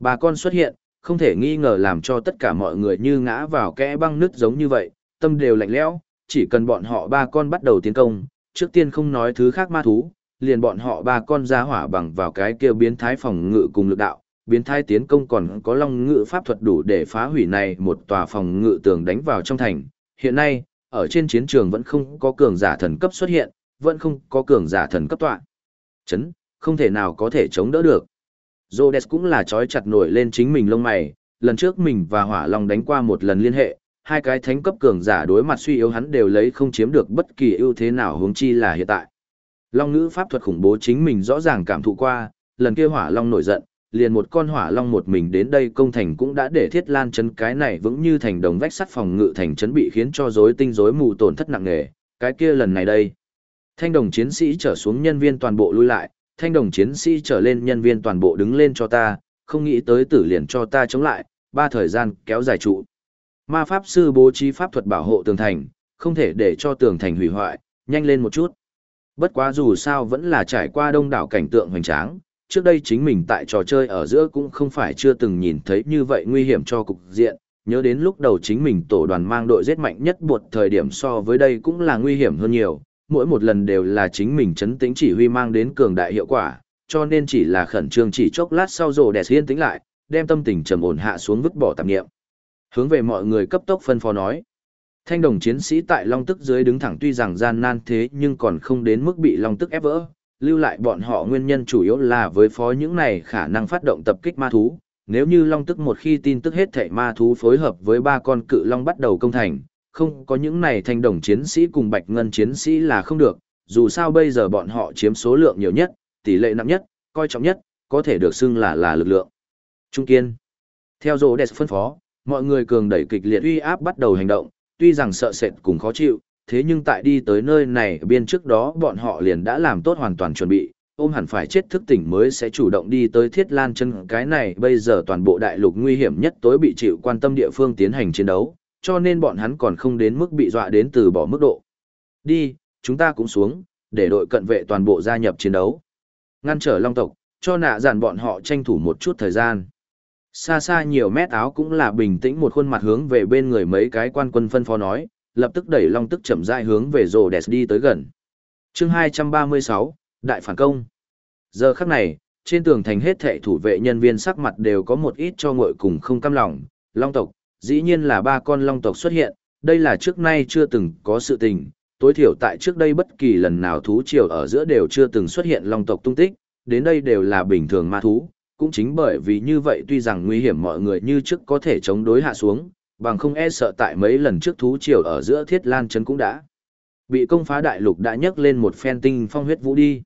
Ba con xuất hiện, không thể nghi ngờ làm cho tất cả mọi người như ngã vào kẽ băng nứt giống như vậy, tâm đều lạnh lẽo, chỉ cần bọn họ ba con bắt đầu tiến công, trước tiên không nói thứ khác ma thú, liền bọn họ ba con ra hỏa bằng vào cái kia biến thái phòng ngự cùng lực đạo, biến thái tiến công còn có long ngự pháp thuật đủ để phá hủy này một tòa phòng ngự tường đánh vào trong thành. Hiện nay, ở trên chiến trường vẫn không có cường giả thần cấp xuất hiện, vẫn không có cường giả thần cấp tọa. Chấn, không thể nào có thể chống đỡ được. Rhodes cũng là trói chặt nổi lên chính mình lông mày, lần trước mình và Hỏa Long đánh qua một lần liên hệ, hai cái thánh cấp cường giả đối mặt suy yếu hắn đều lấy không chiếm được bất kỳ ưu thế nào huống chi là hiện tại. Long ngữ pháp thuật khủng bố chính mình rõ ràng cảm thụ qua, lần kia Hỏa Long nổi giận, liền một con Hỏa Long một mình đến đây công thành cũng đã để Thiết Lan chấn cái này vững như thành đồng vách sắt phòng ngự thành chấn bị khiến cho rối tinh rối mù tổn thất nặng nề, cái kia lần này đây. Thanh đồng chiến sĩ trở xuống nhân viên toàn bộ lui lại, thanh đồng chiến sĩ trở lên nhân viên toàn bộ đứng lên cho ta, không nghĩ tới tử liền cho ta chống lại, ba thời gian kéo dài trụ. Ma pháp sư bố trí pháp thuật bảo hộ tường thành, không thể để cho tường thành hủy hoại, nhanh lên một chút. Bất quá dù sao vẫn là trải qua đông đảo cảnh tượng hoành tráng, trước đây chính mình tại trò chơi ở giữa cũng không phải chưa từng nhìn thấy như vậy nguy hiểm cho cục diện, nhớ đến lúc đầu chính mình tổ đoàn mang đội giết mạnh nhất buộc thời điểm so với đây cũng là nguy hiểm hơn nhiều, mỗi một lần đều là chính mình chấn tĩnh chỉ huy mang đến cường đại hiệu quả, cho nên chỉ là khẩn trương chỉ chốc lát sau rồ đẹp yên tĩnh lại, đem tâm tình trầm ổn hạ xuống vứt bỏ tạp nghiệm. Hướng về mọi người cấp tốc phân phó nói. Thanh đồng chiến sĩ tại Long Tức dưới đứng thẳng tuy rằng gian nan thế nhưng còn không đến mức bị Long Tức ép vỡ, lưu lại bọn họ nguyên nhân chủ yếu là với phó những này khả năng phát động tập kích ma thú. Nếu như Long Tức một khi tin tức hết thảy ma thú phối hợp với ba con cự Long bắt đầu công thành, không có những này thanh đồng chiến sĩ cùng bạch ngân chiến sĩ là không được, dù sao bây giờ bọn họ chiếm số lượng nhiều nhất, tỷ lệ nặng nhất, coi trọng nhất, có thể được xưng là là lực lượng. Trung kiên. Theo dỗ đẹp phân phó, mọi người cường đẩy kịch liệt uy áp bắt đầu hành động, tuy rằng sợ sệt cùng khó chịu, thế nhưng tại đi tới nơi này biên trước đó bọn họ liền đã làm tốt hoàn toàn chuẩn bị, ôm hẳn phải chết thức tỉnh mới sẽ chủ động đi tới thiết lan chân cái này bây giờ toàn bộ đại lục nguy hiểm nhất tối bị chịu quan tâm địa phương tiến hành chiến đấu, cho nên bọn hắn còn không đến mức bị dọa đến từ bỏ mức độ. Đi, chúng ta cũng xuống, để đội cận vệ toàn bộ gia nhập chiến đấu. Ngăn trở long tộc, cho nạ giản bọn họ tranh thủ một chút thời gian. Xa xa nhiều mét áo cũng là bình tĩnh một khuôn mặt hướng về bên người mấy cái quan quân phân phó nói, lập tức đẩy long tức chậm rãi hướng về rồ đẹp đi tới gần. chương 236, Đại phản công. Giờ khắc này, trên tường thành hết thệ thủ vệ nhân viên sắc mặt đều có một ít cho ngội cùng không cam lòng, long tộc, dĩ nhiên là ba con long tộc xuất hiện, đây là trước nay chưa từng có sự tình, tối thiểu tại trước đây bất kỳ lần nào thú triều ở giữa đều chưa từng xuất hiện long tộc tung tích, đến đây đều là bình thường ma thú, cũng chính bởi vì như vậy tuy rằng nguy hiểm mọi người như trước có thể chống đối hạ xuống, bằng không e sợ tại mấy lần trước thú triều ở giữa thiết lan chấn cũng đã bị công phá đại lục đã nhấc lên một phen tinh phong huyết vũ đi.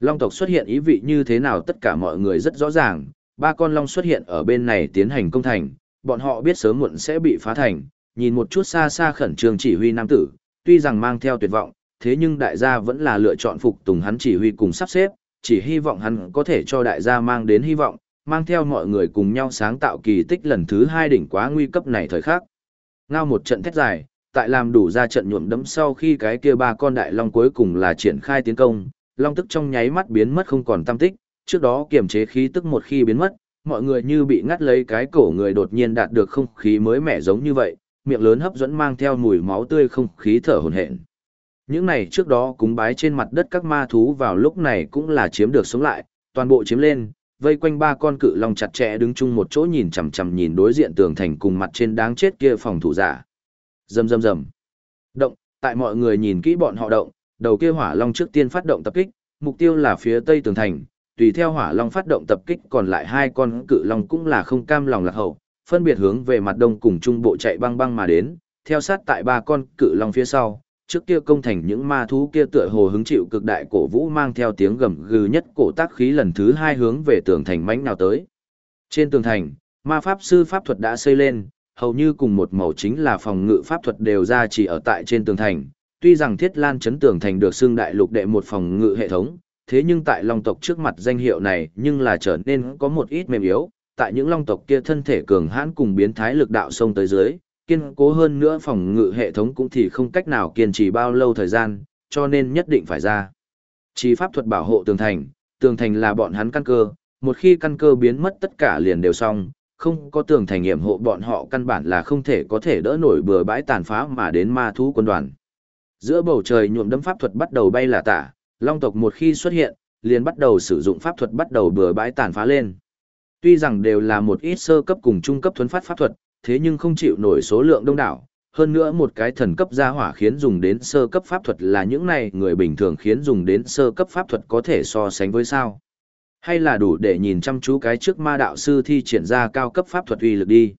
Long tộc xuất hiện ý vị như thế nào tất cả mọi người rất rõ ràng, ba con long xuất hiện ở bên này tiến hành công thành, bọn họ biết sớm muộn sẽ bị phá thành, nhìn một chút xa xa khẩn trương chỉ huy nam tử, tuy rằng mang theo tuyệt vọng, thế nhưng đại gia vẫn là lựa chọn phục tùng hắn chỉ huy cùng sắp xếp, chỉ hy vọng hắn có thể cho đại gia mang đến hy vọng, mang theo mọi người cùng nhau sáng tạo kỳ tích lần thứ hai đỉnh quá nguy cấp này thời khắc. Ngao một trận thét dài, tại làm đủ ra trận nhuộm đấm sau khi cái kia ba con đại long cuối cùng là triển khai tiến công, long tức trong nháy mắt biến mất không còn tâm tích, trước đó kiềm chế khí tức một khi biến mất, mọi người như bị ngắt lấy cái cổ người đột nhiên đạt được không khí mới mẻ giống như vậy, miệng lớn hấp dẫn mang theo mùi máu tươi không khí thở hổn hển. Những này trước đó cúng bái trên mặt đất các ma thú vào lúc này cũng là chiếm được sống lại, toàn bộ chiếm lên, vây quanh ba con cự long chặt chẽ đứng chung một chỗ nhìn chằm chằm nhìn đối diện tường thành cùng mặt trên đáng chết kia phòng thủ giả. Rầm rầm rầm. Động, tại mọi người nhìn kỹ bọn họ động, đầu kia hỏa long trước tiên phát động tập kích, mục tiêu là phía tây tường thành, tùy theo hỏa long phát động tập kích còn lại hai con cự long cũng là không cam lòng lạc hậu, phân biệt hướng về mặt đông cùng trung bộ chạy băng băng mà đến, theo sát tại ba con cự long phía sau, trước kia công thành những ma thú kia tựa hồ hứng chịu cực đại cổ vũ mang theo tiếng gầm gừ nhất cổ tác khí lần thứ hai hướng về tường thành mãnh nào tới. Trên tường thành, ma pháp sư pháp thuật đã xây lên, hầu như cùng một màu chính là phòng ngự pháp thuật đều ra chỉ ở tại trên tường thành. Tuy rằng Thiết Lan chấn tường thành được xưng đại lục đệ một phòng ngự hệ thống, thế nhưng tại long tộc trước mặt danh hiệu này nhưng là trở nên có một ít mềm yếu, tại những long tộc kia thân thể cường hãn cùng biến thái lực đạo sông tới dưới, kiên cố hơn nữa phòng ngự hệ thống cũng thì không cách nào kiên trì bao lâu thời gian, cho nên nhất định phải ra. Chỉ pháp thuật bảo hộ tường thành, tường thành là bọn hắn căn cơ, một khi căn cơ biến mất tất cả liền đều xong, không có tường thành nghiệm hộ bọn họ căn bản là không thể có thể đỡ nổi bừa bãi tàn phá mà đến ma thú quân đoàn. Giữa bầu trời nhuộm đấm pháp thuật bắt đầu bay là tả, long tộc một khi xuất hiện, liền bắt đầu sử dụng pháp thuật bắt đầu bừa bãi tàn phá lên. Tuy rằng đều là một ít sơ cấp cùng trung cấp thuấn phát pháp thuật, thế nhưng không chịu nổi số lượng đông đảo. Hơn nữa một cái thần cấp gia hỏa khiến dùng đến sơ cấp pháp thuật là những này người bình thường khiến dùng đến sơ cấp pháp thuật có thể so sánh với sao. Hay là đủ để nhìn chăm chú cái trước ma đạo sư thi triển ra cao cấp pháp thuật uy lực đi.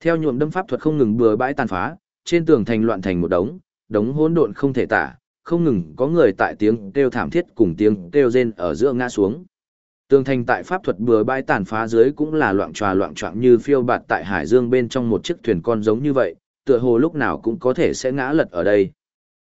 Theo nhuộm đâm pháp thuật không ngừng bừa bãi tàn phá, trên tường thành loạn thành một đống, đống hỗn độn không thể tả, không ngừng có người tại tiếng kêu thảm thiết cùng tiếng kêu rên ở giữa ngã xuống. Tường thành tại pháp thuật bừa bãi tàn phá dưới cũng là loạn tròa loạn trọng như phiêu bạt tại hải dương bên trong một chiếc thuyền con giống như vậy, tựa hồ lúc nào cũng có thể sẽ ngã lật ở đây.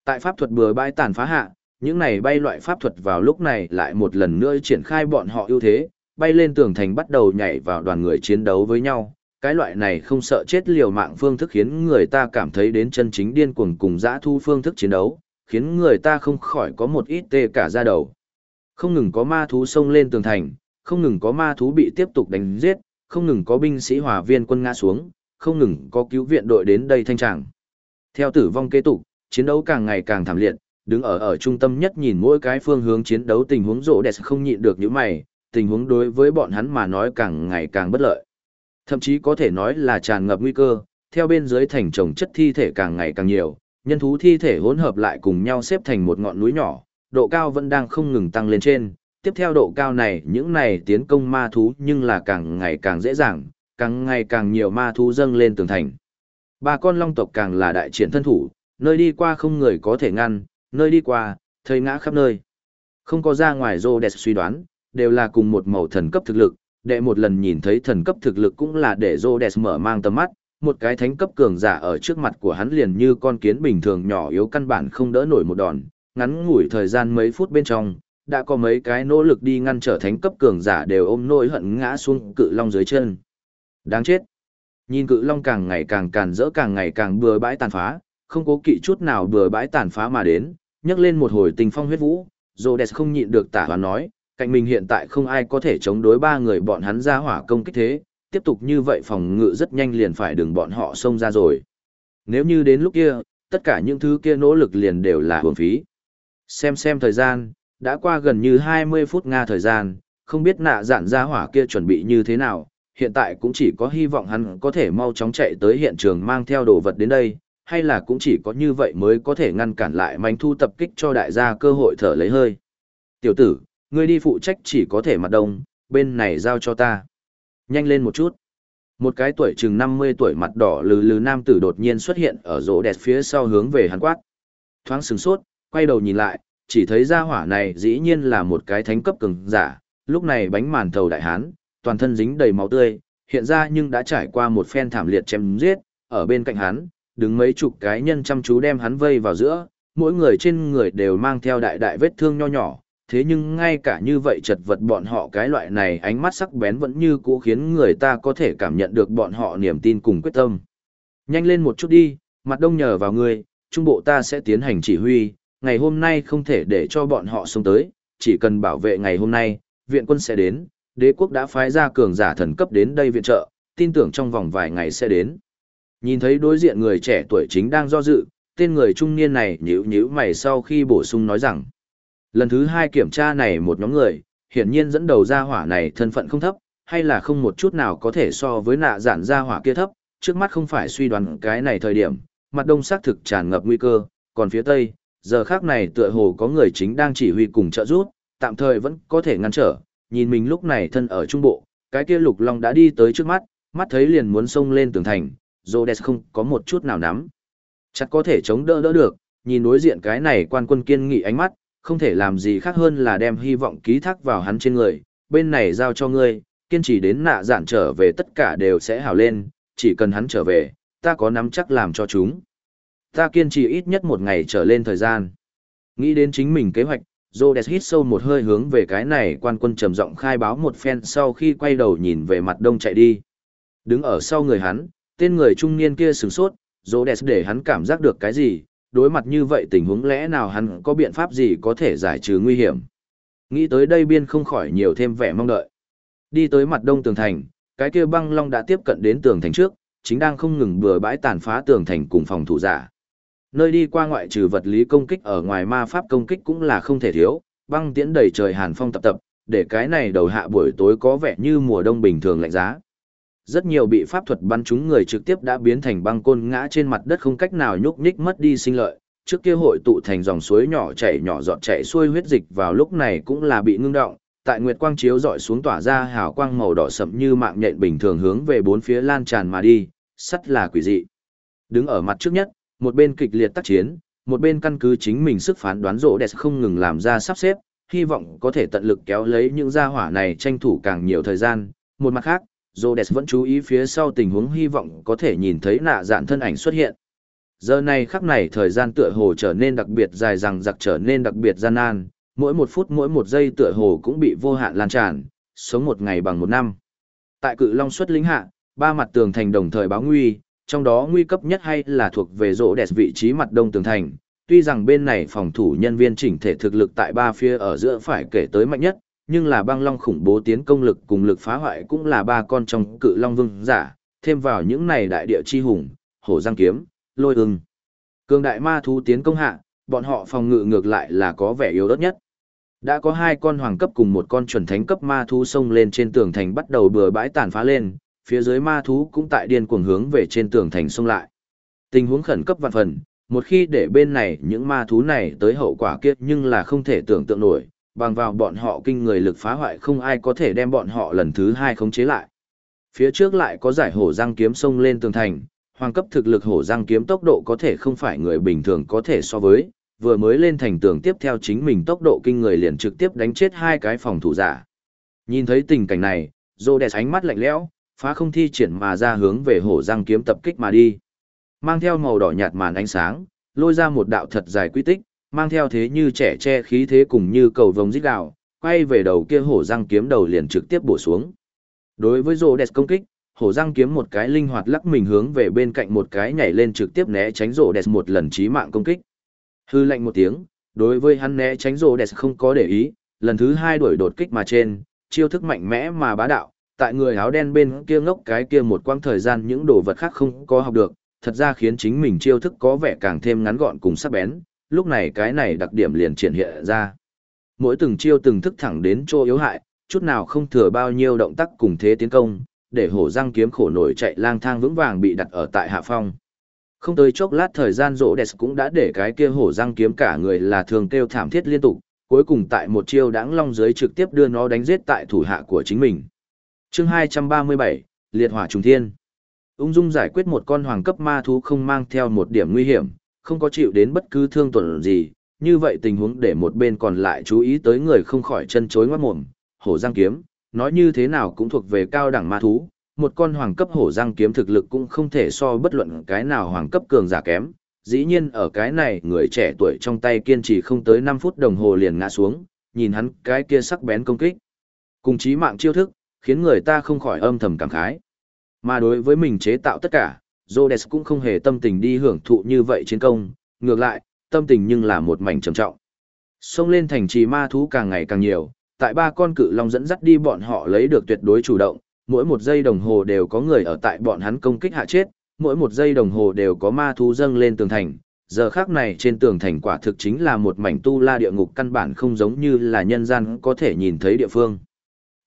Tại pháp thuật bừa bãi tàn phá hạ, những này bay loại pháp thuật vào lúc này lại một lần nữa triển khai bọn họ ưu thế, bay lên tường thành bắt đầu nhảy vào đoàn người chiến đấu với nhau. Cái loại này không sợ chết liều mạng phương thức khiến người ta cảm thấy đến chân chính điên cuồng cùng dã thu phương thức chiến đấu, khiến người ta không khỏi có một ít tê cả da đầu. Không ngừng có ma thú xông lên tường thành, không ngừng có ma thú bị tiếp tục đánh giết, không ngừng có binh sĩ hòa viên quân ngã xuống, không ngừng có cứu viện đội đến đây thanh tràng. Theo tử vong kế tục, chiến đấu càng ngày càng thảm liệt, đứng ở ở trung tâm nhất nhìn mỗi cái phương hướng chiến đấu tình huống rộ đẹp không nhịn được những mày, tình huống đối với bọn hắn mà nói càng ngày càng bất lợi. Thậm chí có thể nói là tràn ngập nguy cơ, theo bên dưới thành trồng chất thi thể càng ngày càng nhiều, nhân thú thi thể hỗn hợp lại cùng nhau xếp thành một ngọn núi nhỏ, độ cao vẫn đang không ngừng tăng lên trên. Tiếp theo độ cao này, những này tiến công ma thú nhưng là càng ngày càng dễ dàng, càng ngày càng nhiều ma thú dâng lên tường thành. Ba con long tộc càng là đại triển thân thủ, nơi đi qua không người có thể ngăn, nơi đi qua, thời ngã khắp nơi. Không có ra ngoài Rhodes suy đoán, đều là cùng một màu thần cấp thực lực, đệ một lần nhìn thấy thần cấp thực lực cũng là để Rhodes mở mang tầm mắt, một cái thánh cấp cường giả ở trước mặt của hắn liền như con kiến bình thường nhỏ yếu căn bản không đỡ nổi một đòn, ngắn ngủi thời gian mấy phút bên trong, đã có mấy cái nỗ lực đi ngăn trở thánh cấp cường giả đều ôm nỗi hận ngã xuống cự long dưới chân. Đáng chết. Nhìn cự long càng ngày càng càn rỡ càng ngày càng bừa bãi tàn phá, không cố kỵ chút nào bừa bãi tàn phá mà đến, nhấc lên một hồi tình phong huyết vũ, Rhodes không nhịn được tả hoán nói, cạnh mình hiện tại không ai có thể chống đối ba người bọn hắn ra hỏa công kích thế, tiếp tục như vậy phòng ngự rất nhanh liền phải đừng bọn họ xông ra rồi. Nếu như đến lúc kia, tất cả những thứ kia nỗ lực liền đều là hưởng phí. Xem xem thời gian, đã qua gần như 20 phút Nga thời gian, không biết nạ dạn ra hỏa kia chuẩn bị như thế nào, hiện tại cũng chỉ có hy vọng hắn có thể mau chóng chạy tới hiện trường mang theo đồ vật đến đây, hay là cũng chỉ có như vậy mới có thể ngăn cản lại manh thu tập kích cho đại gia cơ hội thở lấy hơi. Tiểu tử, ngươi đi phụ trách chỉ có thể mặt đông, bên này giao cho ta. Nhanh lên một chút. Một cái tuổi chừng 50 tuổi mặt đỏ lừ lừ nam tử đột nhiên xuất hiện ở rỗ đẹp phía sau hướng về hắn quát. Thoáng sừng sốt, quay đầu nhìn lại, chỉ thấy ra hỏa này dĩ nhiên là một cái thánh cấp cường giả, lúc này bánh màn thầu đại hán, toàn thân dính đầy máu tươi, hiện ra nhưng đã trải qua một phen thảm liệt chém giết, ở bên cạnh hắn, đứng mấy chục cái nhân chăm chú đem hắn vây vào giữa, mỗi người trên người đều mang theo đại đại vết thương nho nhỏ, thế nhưng ngay cả như vậy chật vật bọn họ cái loại này ánh mắt sắc bén vẫn như cũ khiến người ta có thể cảm nhận được bọn họ niềm tin cùng quyết tâm. Nhanh lên một chút đi, mặt đông nhờ vào ngươi, trung bộ ta sẽ tiến hành chỉ huy, ngày hôm nay không thể để cho bọn họ xuống tới, chỉ cần bảo vệ ngày hôm nay, viện quân sẽ đến, đế quốc đã phái ra cường giả thần cấp đến đây viện trợ, tin tưởng trong vòng vài ngày sẽ đến. Nhìn thấy đối diện người trẻ tuổi chính đang do dự, tên người trung niên này nhíu nhíu mày sau khi bổ sung nói rằng, lần thứ hai kiểm tra này một nhóm người, hiển nhiên dẫn đầu ra hỏa này thân phận không thấp, hay là không một chút nào có thể so với nạ giản ra hỏa kia thấp, trước mắt không phải suy đoán cái này thời điểm, mặt đông xác thực tràn ngập nguy cơ, còn phía tây, giờ khác này tựa hồ có người chính đang chỉ huy cùng trợ giúp, tạm thời vẫn có thể ngăn trở, nhìn mình lúc này thân ở trung bộ, cái kia lục long đã đi tới trước mắt, mắt thấy liền muốn xông lên tường thành, Rhodes không có một chút nào nắm. Chắc có thể chống đỡ đỡ được, nhìn đối diện cái này quan quân kiên nghị ánh mắt, không thể làm gì khác hơn là đem hy vọng ký thác vào hắn trên người, bên này giao cho ngươi, kiên trì đến nạ giản trở về tất cả đều sẽ hào lên, chỉ cần hắn trở về, ta có nắm chắc làm cho chúng. Ta kiên trì ít nhất một ngày trở lên thời gian. Nghĩ đến chính mình kế hoạch, Rhodes hít sâu một hơi hướng về cái này quan quân trầm giọng khai báo một phen sau khi quay đầu nhìn về mặt đông chạy đi. Đứng ở sau người hắn, tên người trung niên kia sửng sốt, Rhodes để hắn cảm giác được cái gì, đối mặt như vậy tình huống lẽ nào hắn có biện pháp gì có thể giải trừ nguy hiểm. Nghĩ tới đây biên không khỏi nhiều thêm vẻ mong đợi. Đi tới mặt đông tường thành, cái kia băng long đã tiếp cận đến tường thành trước, chính đang không ngừng bừa bãi tàn phá tường thành cùng phòng thủ giả. Nơi đi qua ngoại trừ vật lý công kích ở ngoài ma pháp công kích cũng là không thể thiếu, băng tiễn đầy trời hàn phong tập tập, để cái này đầu hạ buổi tối có vẻ như mùa đông bình thường lạnh giá. Rất nhiều bị pháp thuật bắn trúng người trực tiếp đã biến thành băng côn ngã trên mặt đất không cách nào nhúc nhích mất đi sinh lợi, trước kia hội tụ thành dòng suối nhỏ chảy nhỏ giọt chảy xuôi huyết dịch vào lúc này cũng là bị ngưng động, tại nguyệt quang chiếu dọi xuống tỏa ra hào quang màu đỏ sậm như mạng nhện bình thường hướng về bốn phía lan tràn mà đi, sắt là quỷ dị. Đứng ở mặt trước nhất, một bên kịch liệt tác chiến, một bên căn cứ chính mình sức phán đoán rộ đẹp không ngừng làm ra sắp xếp, hy vọng có thể tận lực kéo lấy những gia hỏa này tranh thủ càng nhiều thời gian. Một mặt khác, Rhodes vẫn chú ý phía sau tình huống hy vọng có thể nhìn thấy nạ dạn thân ảnh xuất hiện. Giờ này khắc này thời gian tựa hồ trở nên đặc biệt dài rằng giặc trở nên đặc biệt gian nan, mỗi một phút mỗi một giây tựa hồ cũng bị vô hạn lan tràn, sống một ngày bằng một năm. Tại cự long xuất lính hạ, ba mặt tường thành đồng thời báo nguy, trong đó nguy cấp nhất hay là thuộc về rỗ đẹp vị trí mặt đông tường thành. Tuy rằng bên này phòng thủ nhân viên chỉnh thể thực lực tại ba phía ở giữa phải kể tới mạnh nhất, nhưng là băng long khủng bố tiến công lực cùng lực phá hoại cũng là ba con trong cự long vương giả, thêm vào những này đại địa chi hùng, hổ giang kiếm, lôi ưng. Cường đại ma thú tiến công hạ, bọn họ phòng ngự ngược lại là có vẻ yếu đất nhất. Đã có hai con hoàng cấp cùng một con chuẩn thánh cấp ma thú xông lên trên tường thành bắt đầu bừa bãi tàn phá lên, phía dưới ma thú cũng tại điên cuồng hướng về trên tường thành xông lại. Tình huống khẩn cấp vạn phần, một khi để bên này những ma thú này tới hậu quả kiếp nhưng là không thể tưởng tượng nổi, bằng vào bọn họ kinh người lực phá hoại không ai có thể đem bọn họ lần thứ hai khống chế lại. Phía trước lại có giải hổ răng kiếm xông lên tường thành, hoàng cấp thực lực hổ răng kiếm tốc độ có thể không phải người bình thường có thể so với, vừa mới lên thành tường tiếp theo chính mình tốc độ kinh người liền trực tiếp đánh chết hai cái phòng thủ giả. Nhìn thấy tình cảnh này, Rhodes ánh mắt lạnh lẽo, phá không thi triển mà ra hướng về hổ răng kiếm tập kích mà đi. Mang theo màu đỏ nhạt màn ánh sáng, lôi ra một đạo thật dài quy tích, mang theo thế như trẻ che khí thế cùng như cầu vồng rít gạo, quay về đầu kia hổ răng kiếm đầu liền trực tiếp bổ xuống. Đối với rồ đẹp công kích, hổ răng kiếm một cái linh hoạt lắc mình hướng về bên cạnh một cái nhảy lên trực tiếp né tránh rồ đẹp một lần chí mạng công kích. Hư lạnh một tiếng, đối với hắn né tránh rồ đẹp không có để ý, lần thứ hai đuổi đột kích mà trên, chiêu thức mạnh mẽ mà bá đạo, tại người áo đen bên kia ngốc cái kia một quãng thời gian những đồ vật khác không có học được, thật ra khiến chính mình chiêu thức có vẻ càng thêm ngắn gọn cùng sắc bén, lúc này cái này đặc điểm liền triển hiện ra. Mỗi từng chiêu từng thức thẳng đến chỗ yếu hại, chút nào không thừa bao nhiêu động tác cùng thế tiến công, để hổ răng kiếm khổ nổi chạy lang thang vững vàng bị đặt ở tại hạ phong. Không tới chốc lát thời gian rỗ đẹp cũng đã để cái kia hổ răng kiếm cả người là thường kêu thảm thiết liên tục, cuối cùng tại một chiêu đãng long dưới trực tiếp đưa nó đánh giết tại thủ hạ của chính mình chương 237, liệt hỏa trùng thiên. Ung dung giải quyết một con hoàng cấp ma thú không mang theo một điểm nguy hiểm không có chịu đến bất cứ thương tổn gì như vậy tình huống để một bên còn lại chú ý tới người không khỏi chân chối ngoắt mồm hổ giang kiếm. Nói như thế nào cũng thuộc về cao đẳng ma thú một con hoàng cấp hổ giang kiếm thực lực cũng không thể so bất luận cái nào hoàng cấp cường giả kém. Dĩ nhiên ở cái này người trẻ tuổi trong tay kiên trì không tới năm phút đồng hồ liền ngã xuống nhìn hắn cái kia sắc bén công kích. Cùng chí mạng chiêu thức khiến người ta không khỏi âm thầm cảm khái. Mà đối với mình chế tạo tất cả, Rhodes cũng không hề tâm tình đi hưởng thụ như vậy chiến công, ngược lại, tâm tình nhưng là một mảnh trầm trọng. Xông lên thành trì ma thú càng ngày càng nhiều, tại ba con cự long dẫn dắt đi bọn họ lấy được tuyệt đối chủ động, mỗi một giây đồng hồ đều có người ở tại bọn hắn công kích hạ chết, mỗi một giây đồng hồ đều có ma thú dâng lên tường thành. Giờ khác này trên tường thành quả thực chính là một mảnh tu la địa ngục căn bản không giống như là nhân gian có thể nhìn thấy địa phương.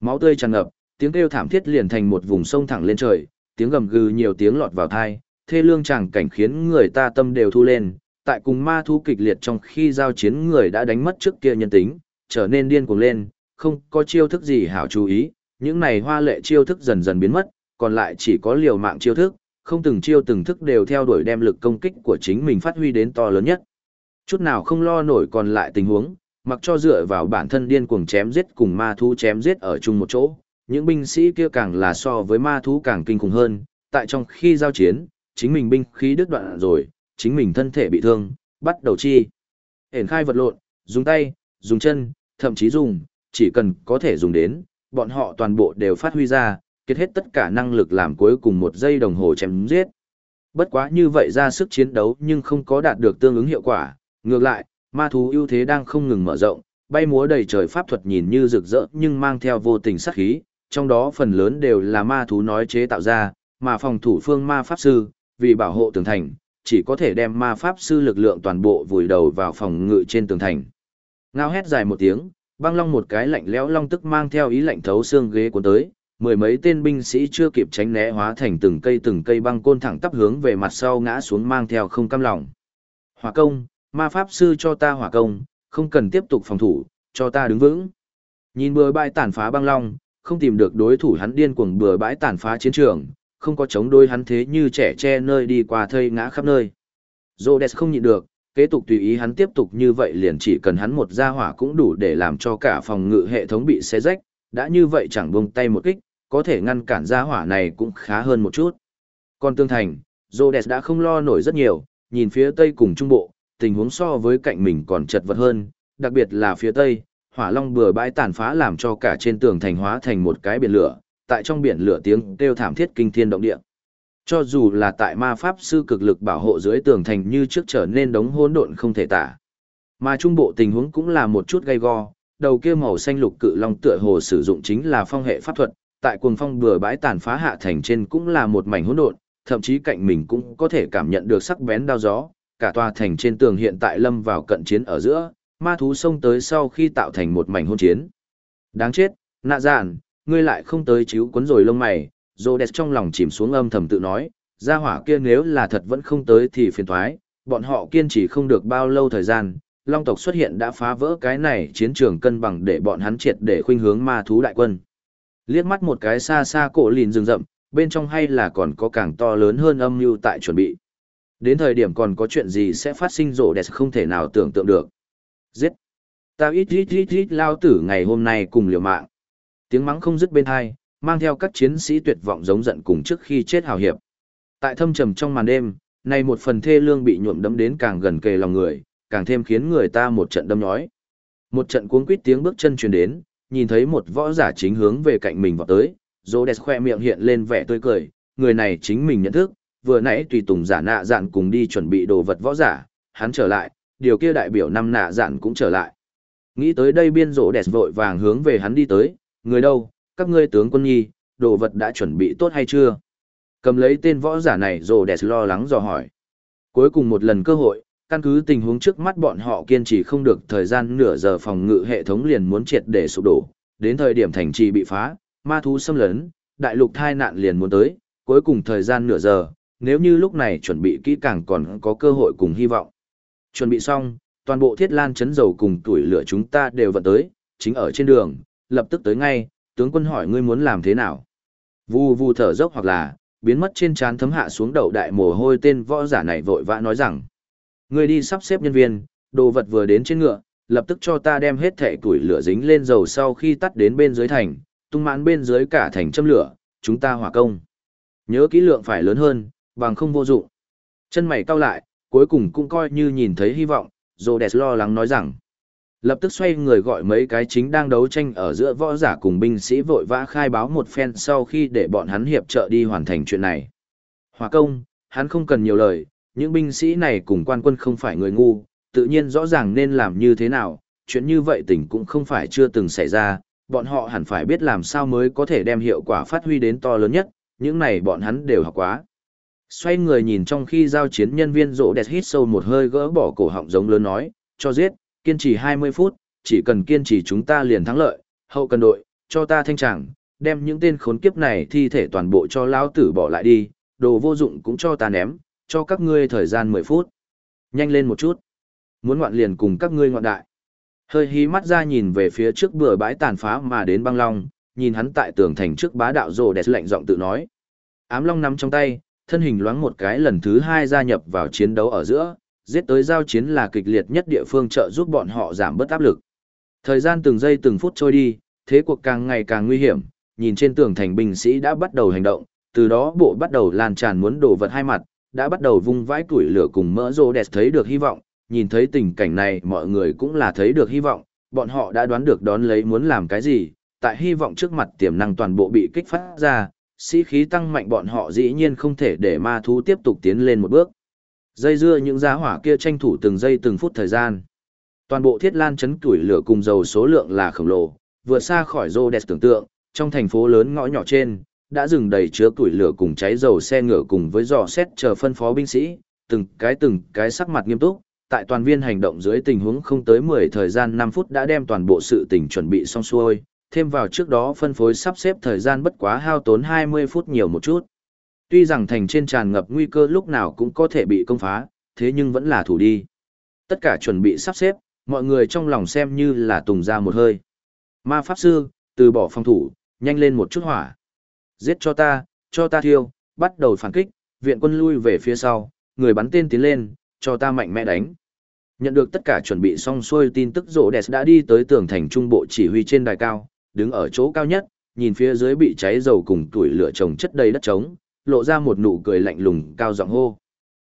Máu tươi tràn ngập, tiếng kêu thảm thiết liền thành một vùng sông thẳng lên trời, tiếng gầm gừ nhiều tiếng lọt vào tai, thê lương chẳng cảnh khiến người ta tâm đều thu lên, tại cùng ma thu kịch liệt trong khi giao chiến người đã đánh mất trước kia nhân tính, trở nên điên cuồng lên, không có chiêu thức gì hảo chú ý, những này hoa lệ chiêu thức dần dần biến mất, còn lại chỉ có liều mạng chiêu thức, không từng chiêu từng thức đều theo đuổi đem lực công kích của chính mình phát huy đến to lớn nhất. Chút nào không lo nổi còn lại tình huống, mặc cho dựa vào bản thân điên cuồng chém giết cùng ma thú chém giết ở chung một chỗ, những binh sĩ kia càng là so với ma thú càng kinh khủng hơn, tại trong khi giao chiến, chính mình binh khí đứt đoạn rồi, chính mình thân thể bị thương, bắt đầu chi. Hển khai vật lộn, dùng tay, dùng chân, thậm chí dùng, chỉ cần có thể dùng đến, bọn họ toàn bộ đều phát huy ra, kết hết tất cả năng lực làm cuối cùng một giây đồng hồ chém giết. Bất quá như vậy ra sức chiến đấu nhưng không có đạt được tương ứng hiệu quả, ngược lại, ma thú ưu thế đang không ngừng mở rộng, bay múa đầy trời pháp thuật nhìn như rực rỡ nhưng mang theo vô tình sát khí, trong đó phần lớn đều là ma thú nói chế tạo ra, mà phòng thủ phương ma pháp sư, vì bảo hộ tường thành, chỉ có thể đem ma pháp sư lực lượng toàn bộ vùi đầu vào phòng ngự trên tường thành. Ngao hét dài một tiếng, băng long một cái lạnh lẽo long tức mang theo ý lạnh thấu xương ghế cuốn tới, mười mấy tên binh sĩ chưa kịp tránh né hóa thành từng cây từng cây băng côn thẳng tắp hướng về mặt sau ngã xuống mang theo không cam lòng. Hỏa công, ma pháp sư cho ta hỏa công, không cần tiếp tục phòng thủ, cho ta đứng vững. Nhìn bừa bãi tàn phá băng long, không tìm được đối thủ hắn điên cuồng bừa bãi tàn phá chiến trường, không có chống đối hắn thế như trẻ che nơi đi qua thây ngã khắp nơi. Rhodes không nhịn được, kế tục tùy ý hắn tiếp tục như vậy liền chỉ cần hắn một gia hỏa cũng đủ để làm cho cả phòng ngự hệ thống bị xé rách, đã như vậy chẳng buông tay một kích, có thể ngăn cản gia hỏa này cũng khá hơn một chút. Còn tương thành, Rhodes đã không lo nổi rất nhiều, nhìn phía tây cùng trung bộ, tình huống so với cạnh mình còn chật vật hơn, đặc biệt là phía tây, hỏa long bừa bãi tàn phá làm cho cả trên tường thành hóa thành một cái biển lửa, tại trong biển lửa tiếng kêu thảm thiết kinh thiên động địa. Cho dù là tại ma pháp sư cực lực bảo hộ dưới tường thành như trước trở nên đống hỗn độn không thể tả. Mà trung bộ tình huống cũng là một chút gay go, đầu kia màu xanh lục cự long tựa hồ sử dụng chính là phong hệ pháp thuật, tại cuồng phong bừa bãi tàn phá hạ thành trên cũng là một mảnh hỗn độn, thậm chí cạnh mình cũng có thể cảm nhận được sắc bén đao gió, cả tòa thành trên tường hiện tại lâm vào cận chiến ở giữa, ma thú xông tới sau khi tạo thành một mảnh hôn chiến. Đáng chết, nạ dạn, ngươi lại không tới chiếu cuốn rồi lông mày, rô đẹp trong lòng chìm xuống âm thầm tự nói, gia hỏa kia nếu là thật vẫn không tới thì phiền thoái, bọn họ kiên trì không được bao lâu thời gian, long tộc xuất hiện đã phá vỡ cái này chiến trường cân bằng để bọn hắn triệt để khuynh hướng ma thú đại quân. Liếc mắt một cái xa xa cổ lìn rừng rậm, bên trong hay là còn có càng to lớn hơn âm mưu tại chuẩn bị. Đến thời điểm còn có chuyện gì sẽ phát sinh rộ đẹp không thể nào tưởng tượng được. Giết! Tao ít ít ít ít lao tử ngày hôm nay cùng liều mạng. Tiếng mắng không dứt bên hai, mang theo các chiến sĩ tuyệt vọng giống giận cùng trước khi chết hào hiệp. Tại thâm trầm trong màn đêm, nay một phần thê lương bị nhuộm đấm đến càng gần kề lòng người, càng thêm khiến người ta một trận đâm nhói. Một trận cuống quýt tiếng bước chân truyền đến, nhìn thấy một võ giả chính hướng về cạnh mình vào tới, Rhodes khoe miệng hiện lên vẻ tươi cười, người này chính mình nhận thức, vừa nãy tùy tùng giả nạ dạn cùng đi chuẩn bị đồ vật võ giả, hắn trở lại, điều kia đại biểu năm nạ dạn cũng trở lại. Nghĩ tới đây biên rộ đẹp vội vàng hướng về hắn đi tới, người đâu, các ngươi tướng quân nhi, đồ vật đã chuẩn bị tốt hay chưa? Cầm lấy tên võ giả này rộ đẹp lo lắng dò hỏi. Cuối cùng một lần cơ hội, căn cứ tình huống trước mắt bọn họ kiên trì không được thời gian nửa giờ phòng ngự hệ thống liền muốn triệt để sụp đổ, đến thời điểm thành trì bị phá, ma thú xâm lấn, đại lục thai nạn liền muốn tới, cuối cùng thời gian nửa giờ, nếu như lúc này chuẩn bị kỹ càng còn có cơ hội cùng hy vọng. Chuẩn bị xong, toàn bộ thiết lan chấn dầu cùng tuổi lửa chúng ta đều vận tới, chính ở trên đường, lập tức tới ngay, tướng quân hỏi ngươi muốn làm thế nào. Vù vù thở dốc hoặc là, biến mất trên trán thấm hạ xuống đầu đại mồ hôi tên võ giả này vội vã nói rằng. Ngươi đi sắp xếp nhân viên, đồ vật vừa đến trên ngựa, lập tức cho ta đem hết thẻ tuổi lửa dính lên dầu sau khi tắt đến bên dưới thành, tung mãn bên dưới cả thành châm lửa, chúng ta hỏa công. Nhớ kỹ lượng phải lớn hơn, bằng không vô dụng. Chân mày cau lại, cuối cùng cũng coi như nhìn thấy hy vọng, Rhodes lo lắng nói rằng. Lập tức xoay người gọi mấy cái chính đang đấu tranh ở giữa võ giả cùng binh sĩ vội vã khai báo một phen sau khi để bọn hắn hiệp trợ đi hoàn thành chuyện này. Hòa công, hắn không cần nhiều lời, những binh sĩ này cùng quan quân không phải người ngu, tự nhiên rõ ràng nên làm như thế nào, chuyện như vậy tình cũng không phải chưa từng xảy ra, bọn họ hẳn phải biết làm sao mới có thể đem hiệu quả phát huy đến to lớn nhất, những này bọn hắn đều học quá. Xoay người nhìn trong khi giao chiến nhân viên rộ đẹp hít sâu một hơi gỡ bỏ cổ họng giống lớn nói, cho giết, kiên trì 20 phút, chỉ cần kiên trì chúng ta liền thắng lợi, hậu cần đội, cho ta thanh tràng, đem những tên khốn kiếp này thi thể toàn bộ cho lão tử bỏ lại đi, đồ vô dụng cũng cho ta ném, cho các ngươi thời gian 10 phút. Nhanh lên một chút. Muốn ngoạn liền cùng các ngươi ngoạn đại. Hơi hí mắt ra nhìn về phía trước bừa bãi tàn phá mà đến băng long, nhìn hắn tại tường thành trước bá đạo rồ đẹp lạnh giọng tự nói. Ám long nắm trong tay, thân hình loáng một cái lần thứ hai gia nhập vào chiến đấu ở giữa, giết tới giao chiến là kịch liệt nhất địa phương trợ giúp bọn họ giảm bớt áp lực. Thời gian từng giây từng phút trôi đi, thế cuộc càng ngày càng nguy hiểm, nhìn trên tường thành binh sĩ đã bắt đầu hành động, từ đó bộ bắt đầu lan tràn muốn đổ vật hai mặt, đã bắt đầu vung vãi tuổi lửa cùng mỡ rô đẹp thấy được hy vọng, nhìn thấy tình cảnh này mọi người cũng là thấy được hy vọng, bọn họ đã đoán được đón lấy muốn làm cái gì, tại hy vọng trước mặt tiềm năng toàn bộ bị kích phát ra, sĩ khí tăng mạnh bọn họ dĩ nhiên không thể để ma thú tiếp tục tiến lên một bước. Dây dưa những giá hỏa kia tranh thủ từng giây từng phút thời gian. Toàn bộ thiết lan chấn tuổi lửa cùng dầu số lượng là khổng lồ, vượt xa khỏi rô đẹp tưởng tượng, trong thành phố lớn ngõ nhỏ trên, đã dừng đầy chứa tuổi lửa cùng cháy dầu xe ngựa cùng với dò xét chờ phân phó binh sĩ, từng cái từng cái sắc mặt nghiêm túc, tại toàn viên hành động dưới tình huống không tới 10 thời gian 5 phút đã đem toàn bộ sự tình chuẩn bị xong xuôi, thêm vào trước đó phân phối sắp xếp thời gian bất quá hao tốn 20 phút nhiều một chút. Tuy rằng thành trên tràn ngập nguy cơ lúc nào cũng có thể bị công phá, thế nhưng vẫn là thủ đi. Tất cả chuẩn bị sắp xếp, mọi người trong lòng xem như là tùng ra một hơi. Ma Pháp Sư, từ bỏ phòng thủ, nhanh lên một chút hỏa. Giết cho ta, cho ta thiêu, bắt đầu phản kích, viện quân lui về phía sau, người bắn tên tiến lên, cho ta mạnh mẽ đánh. Nhận được tất cả chuẩn bị xong xuôi tin tức rổ đẹp đã đi tới tường thành trung bộ chỉ huy trên đài cao, đứng ở chỗ cao nhất, nhìn phía dưới bị cháy dầu cùng tuổi lửa trồng chất đầy đất trống, lộ ra một nụ cười lạnh lùng cao giọng hô.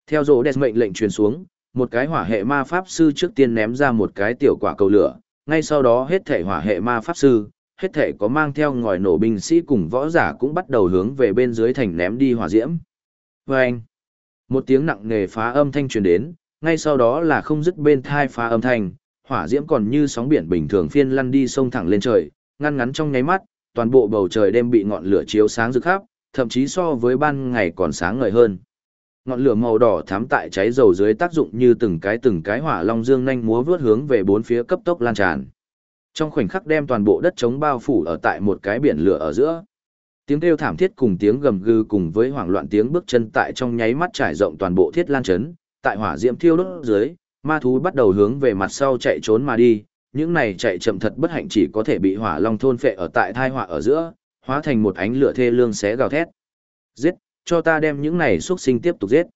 Theo rồ đẹp mệnh lệnh truyền xuống, một cái hỏa hệ ma pháp sư trước tiên ném ra một cái tiểu quả cầu lửa, ngay sau đó hết thể hỏa hệ ma pháp sư, hết thể có mang theo ngòi nổ binh sĩ cùng võ giả cũng bắt đầu hướng về bên dưới thành ném đi hỏa diễm. Và anh, một tiếng nặng nề phá âm thanh truyền đến, ngay sau đó là không dứt bên thai phá âm thanh, hỏa diễm còn như sóng biển bình thường phiên lăn đi sông thẳng lên trời, ngăn ngắn trong nháy mắt, toàn bộ bầu trời đêm bị ngọn lửa chiếu sáng rực khắp, thậm chí so với ban ngày còn sáng ngời hơn. Ngọn lửa màu đỏ thắm tại cháy dầu dưới tác dụng như từng cái từng cái hỏa long dương nhanh múa vút hướng về bốn phía cấp tốc lan tràn. Trong khoảnh khắc đem toàn bộ đất trống bao phủ ở tại một cái biển lửa ở giữa. Tiếng kêu thảm thiết cùng tiếng gầm gừ cùng với hoảng loạn tiếng bước chân tại trong nháy mắt trải rộng toàn bộ thiết lan chấn, tại hỏa diễm thiêu đốt dưới, ma thú bắt đầu hướng về mặt sau chạy trốn mà đi, những này chạy chậm thật bất hạnh chỉ có thể bị hỏa long thôn phệ ở tại thai họa ở giữa, hóa thành một ánh lửa thê lương xé gào thét. Giết, cho ta đem những này xuất sinh tiếp tục giết.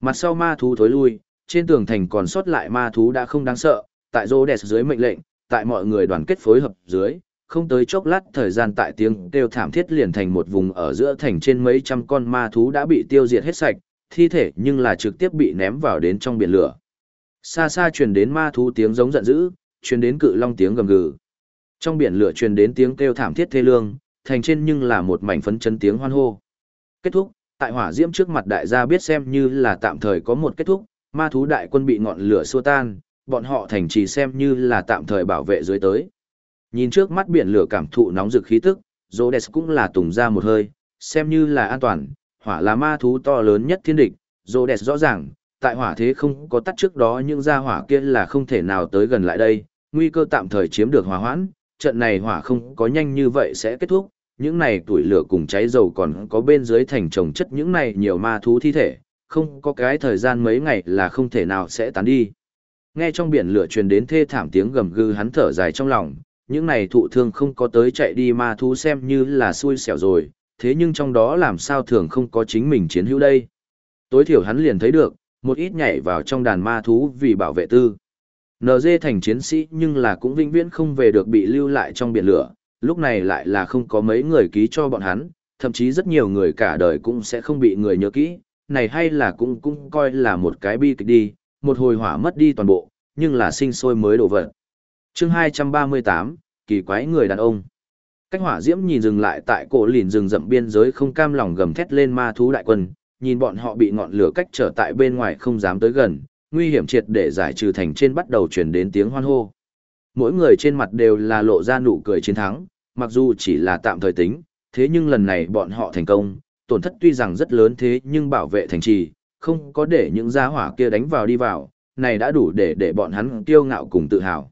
Mặt sau ma thú thối lui, trên tường thành còn sót lại ma thú đã không đáng sợ, tại rô đẹp dưới mệnh lệnh, tại mọi người đoàn kết phối hợp dưới, không tới chốc lát thời gian tại tiếng kêu thảm thiết liền thành một vùng ở giữa thành trên mấy trăm con ma thú đã bị tiêu diệt hết sạch, thi thể nhưng là trực tiếp bị ném vào đến trong biển lửa. Xa xa truyền đến ma thú tiếng giống giận dữ, truyền đến cự long tiếng gầm gừ. Trong biển lửa truyền đến tiếng kêu thảm thiết thê lương, thành trên nhưng là một mảnh phấn chấn tiếng hoan hô. Kết thúc, tại hỏa diễm trước mặt đại gia biết xem như là tạm thời có một kết thúc, ma thú đại quân bị ngọn lửa xua tan, bọn họ thành trì xem như là tạm thời bảo vệ dưới tới. Nhìn trước mắt biển lửa cảm thụ nóng rực khí tức, Rhodes cũng là tùng ra một hơi, xem như là an toàn, hỏa là ma thú to lớn nhất thiên địch, Rhodes rõ ràng, tại hỏa thế không có tắt trước đó những gia hỏa kia là không thể nào tới gần lại đây, nguy cơ tạm thời chiếm được hòa hoãn, trận này hỏa không có nhanh như vậy sẽ kết thúc, những này tuổi lửa cùng cháy dầu còn có bên dưới thành trồng chất những này nhiều ma thú thi thể, không có cái thời gian mấy ngày là không thể nào sẽ tán đi. Nghe trong biển lửa truyền đến thê thảm tiếng gầm gừ hắn thở dài trong lòng, những này thụ thương không có tới chạy đi ma thú xem như là xui xẻo rồi, thế nhưng trong đó làm sao thường không có chính mình chiến hữu đây. Tối thiểu hắn liền thấy được, một ít nhảy vào trong đàn ma thú vì bảo vệ tư. NG thành chiến sĩ nhưng là cũng vĩnh viễn không về được bị lưu lại trong biển lửa, lúc này lại là không có mấy người ký cho bọn hắn, thậm chí rất nhiều người cả đời cũng sẽ không bị người nhớ kỹ, này hay là cũng cũng coi là một cái bi kịch đi, một hồi hỏa mất đi toàn bộ, nhưng là sinh sôi mới đổ vật. chương 238, kỳ quái người đàn ông. Cách hỏa diễm nhìn dừng lại tại cổ lìn rừng rậm biên giới không cam lòng gầm thét lên ma thú đại quân, nhìn bọn họ bị ngọn lửa cách trở tại bên ngoài không dám tới gần, nguy hiểm triệt để giải trừ thành trên bắt đầu chuyển đến tiếng hoan hô. Mỗi người trên mặt đều là lộ ra nụ cười chiến thắng, mặc dù chỉ là tạm thời tính, thế nhưng lần này bọn họ thành công, tổn thất tuy rằng rất lớn thế nhưng bảo vệ thành trì, không có để những gia hỏa kia đánh vào đi vào, này đã đủ để để bọn hắn kiêu ngạo cùng tự hào.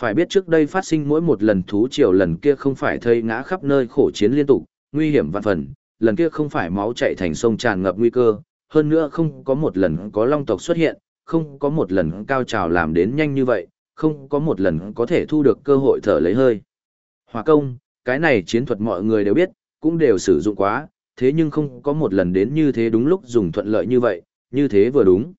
Phải biết trước đây phát sinh mỗi một lần thú triều lần kia không phải thây ngã khắp nơi khổ chiến liên tục, nguy hiểm vạn phần, lần kia không phải máu chạy thành sông tràn ngập nguy cơ, hơn nữa không có một lần có long tộc xuất hiện, không có một lần cao trào làm đến nhanh như vậy, không có một lần có thể thu được cơ hội thở lấy hơi. Hòa công, cái này chiến thuật mọi người đều biết, cũng đều sử dụng quá, thế nhưng không có một lần đến như thế đúng lúc dùng thuận lợi như vậy, như thế vừa đúng.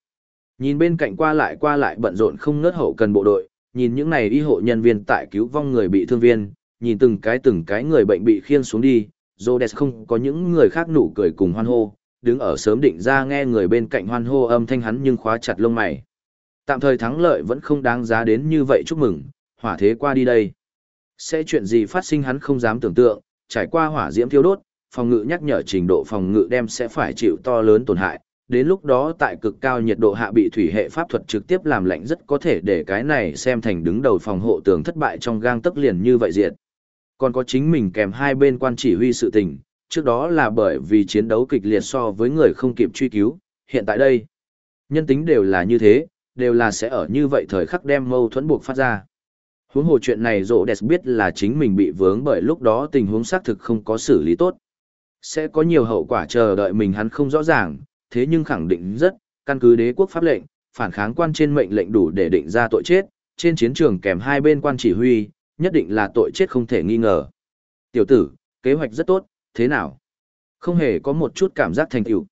Nhìn bên cạnh qua lại qua lại bận rộn không ngớt hậu cần bộ đội, nhìn những này y hộ nhân viên tại cứu vong người bị thương viên, nhìn từng cái từng cái người bệnh bị khiêng xuống đi, Rhodes không có những người khác nụ cười cùng hoan hô, đứng ở sớm định ra nghe người bên cạnh hoan hô âm thanh hắn nhưng khóa chặt lông mày. Tạm thời thắng lợi vẫn không đáng giá đến như vậy chúc mừng, hỏa thế qua đi đây. Sẽ chuyện gì phát sinh hắn không dám tưởng tượng, trải qua hỏa diễm thiêu đốt, phòng ngự nhắc nhở trình độ phòng ngự đem sẽ phải chịu to lớn tổn hại. Đến lúc đó tại cực cao nhiệt độ hạ bị thủy hệ pháp thuật trực tiếp làm lạnh rất có thể để cái này xem thành đứng đầu phòng hộ tường thất bại trong gang tấc liền như vậy diệt. Còn có chính mình kèm hai bên quan chỉ huy sự tình, trước đó là bởi vì chiến đấu kịch liệt so với người không kịp truy cứu, hiện tại đây. Nhân tính đều là như thế, đều là sẽ ở như vậy thời khắc đem mâu thuẫn buộc phát ra. Huống hồ chuyện này rộ đẹp biết là chính mình bị vướng bởi lúc đó tình huống xác thực không có xử lý tốt. Sẽ có nhiều hậu quả chờ đợi mình hắn không rõ ràng, thế nhưng khẳng định rất, căn cứ đế quốc pháp lệnh, phản kháng quan trên mệnh lệnh đủ để định ra tội chết, trên chiến trường kèm hai bên quan chỉ huy, nhất định là tội chết không thể nghi ngờ. Tiểu tử, kế hoạch rất tốt, thế nào? Không hề có một chút cảm giác thành tựu.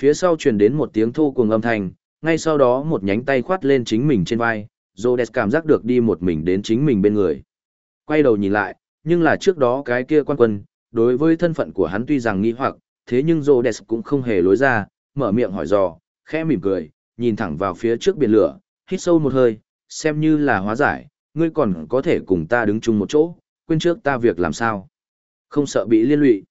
Phía sau truyền đến một tiếng thô cuồng âm thanh, ngay sau đó một nhánh tay khoát lên chính mình trên vai, Rhodes cảm giác được đi một mình đến chính mình bên người. Quay đầu nhìn lại, nhưng là trước đó cái kia quan quân, đối với thân phận của hắn tuy rằng nghi hoặc, thế nhưng Rhodes cũng không hề lối ra, mở miệng hỏi dò, khẽ mỉm cười, nhìn thẳng vào phía trước biển lửa, hít sâu một hơi, xem như là hóa giải, ngươi còn có thể cùng ta đứng chung một chỗ, quên trước ta việc làm sao. Không sợ bị liên lụy.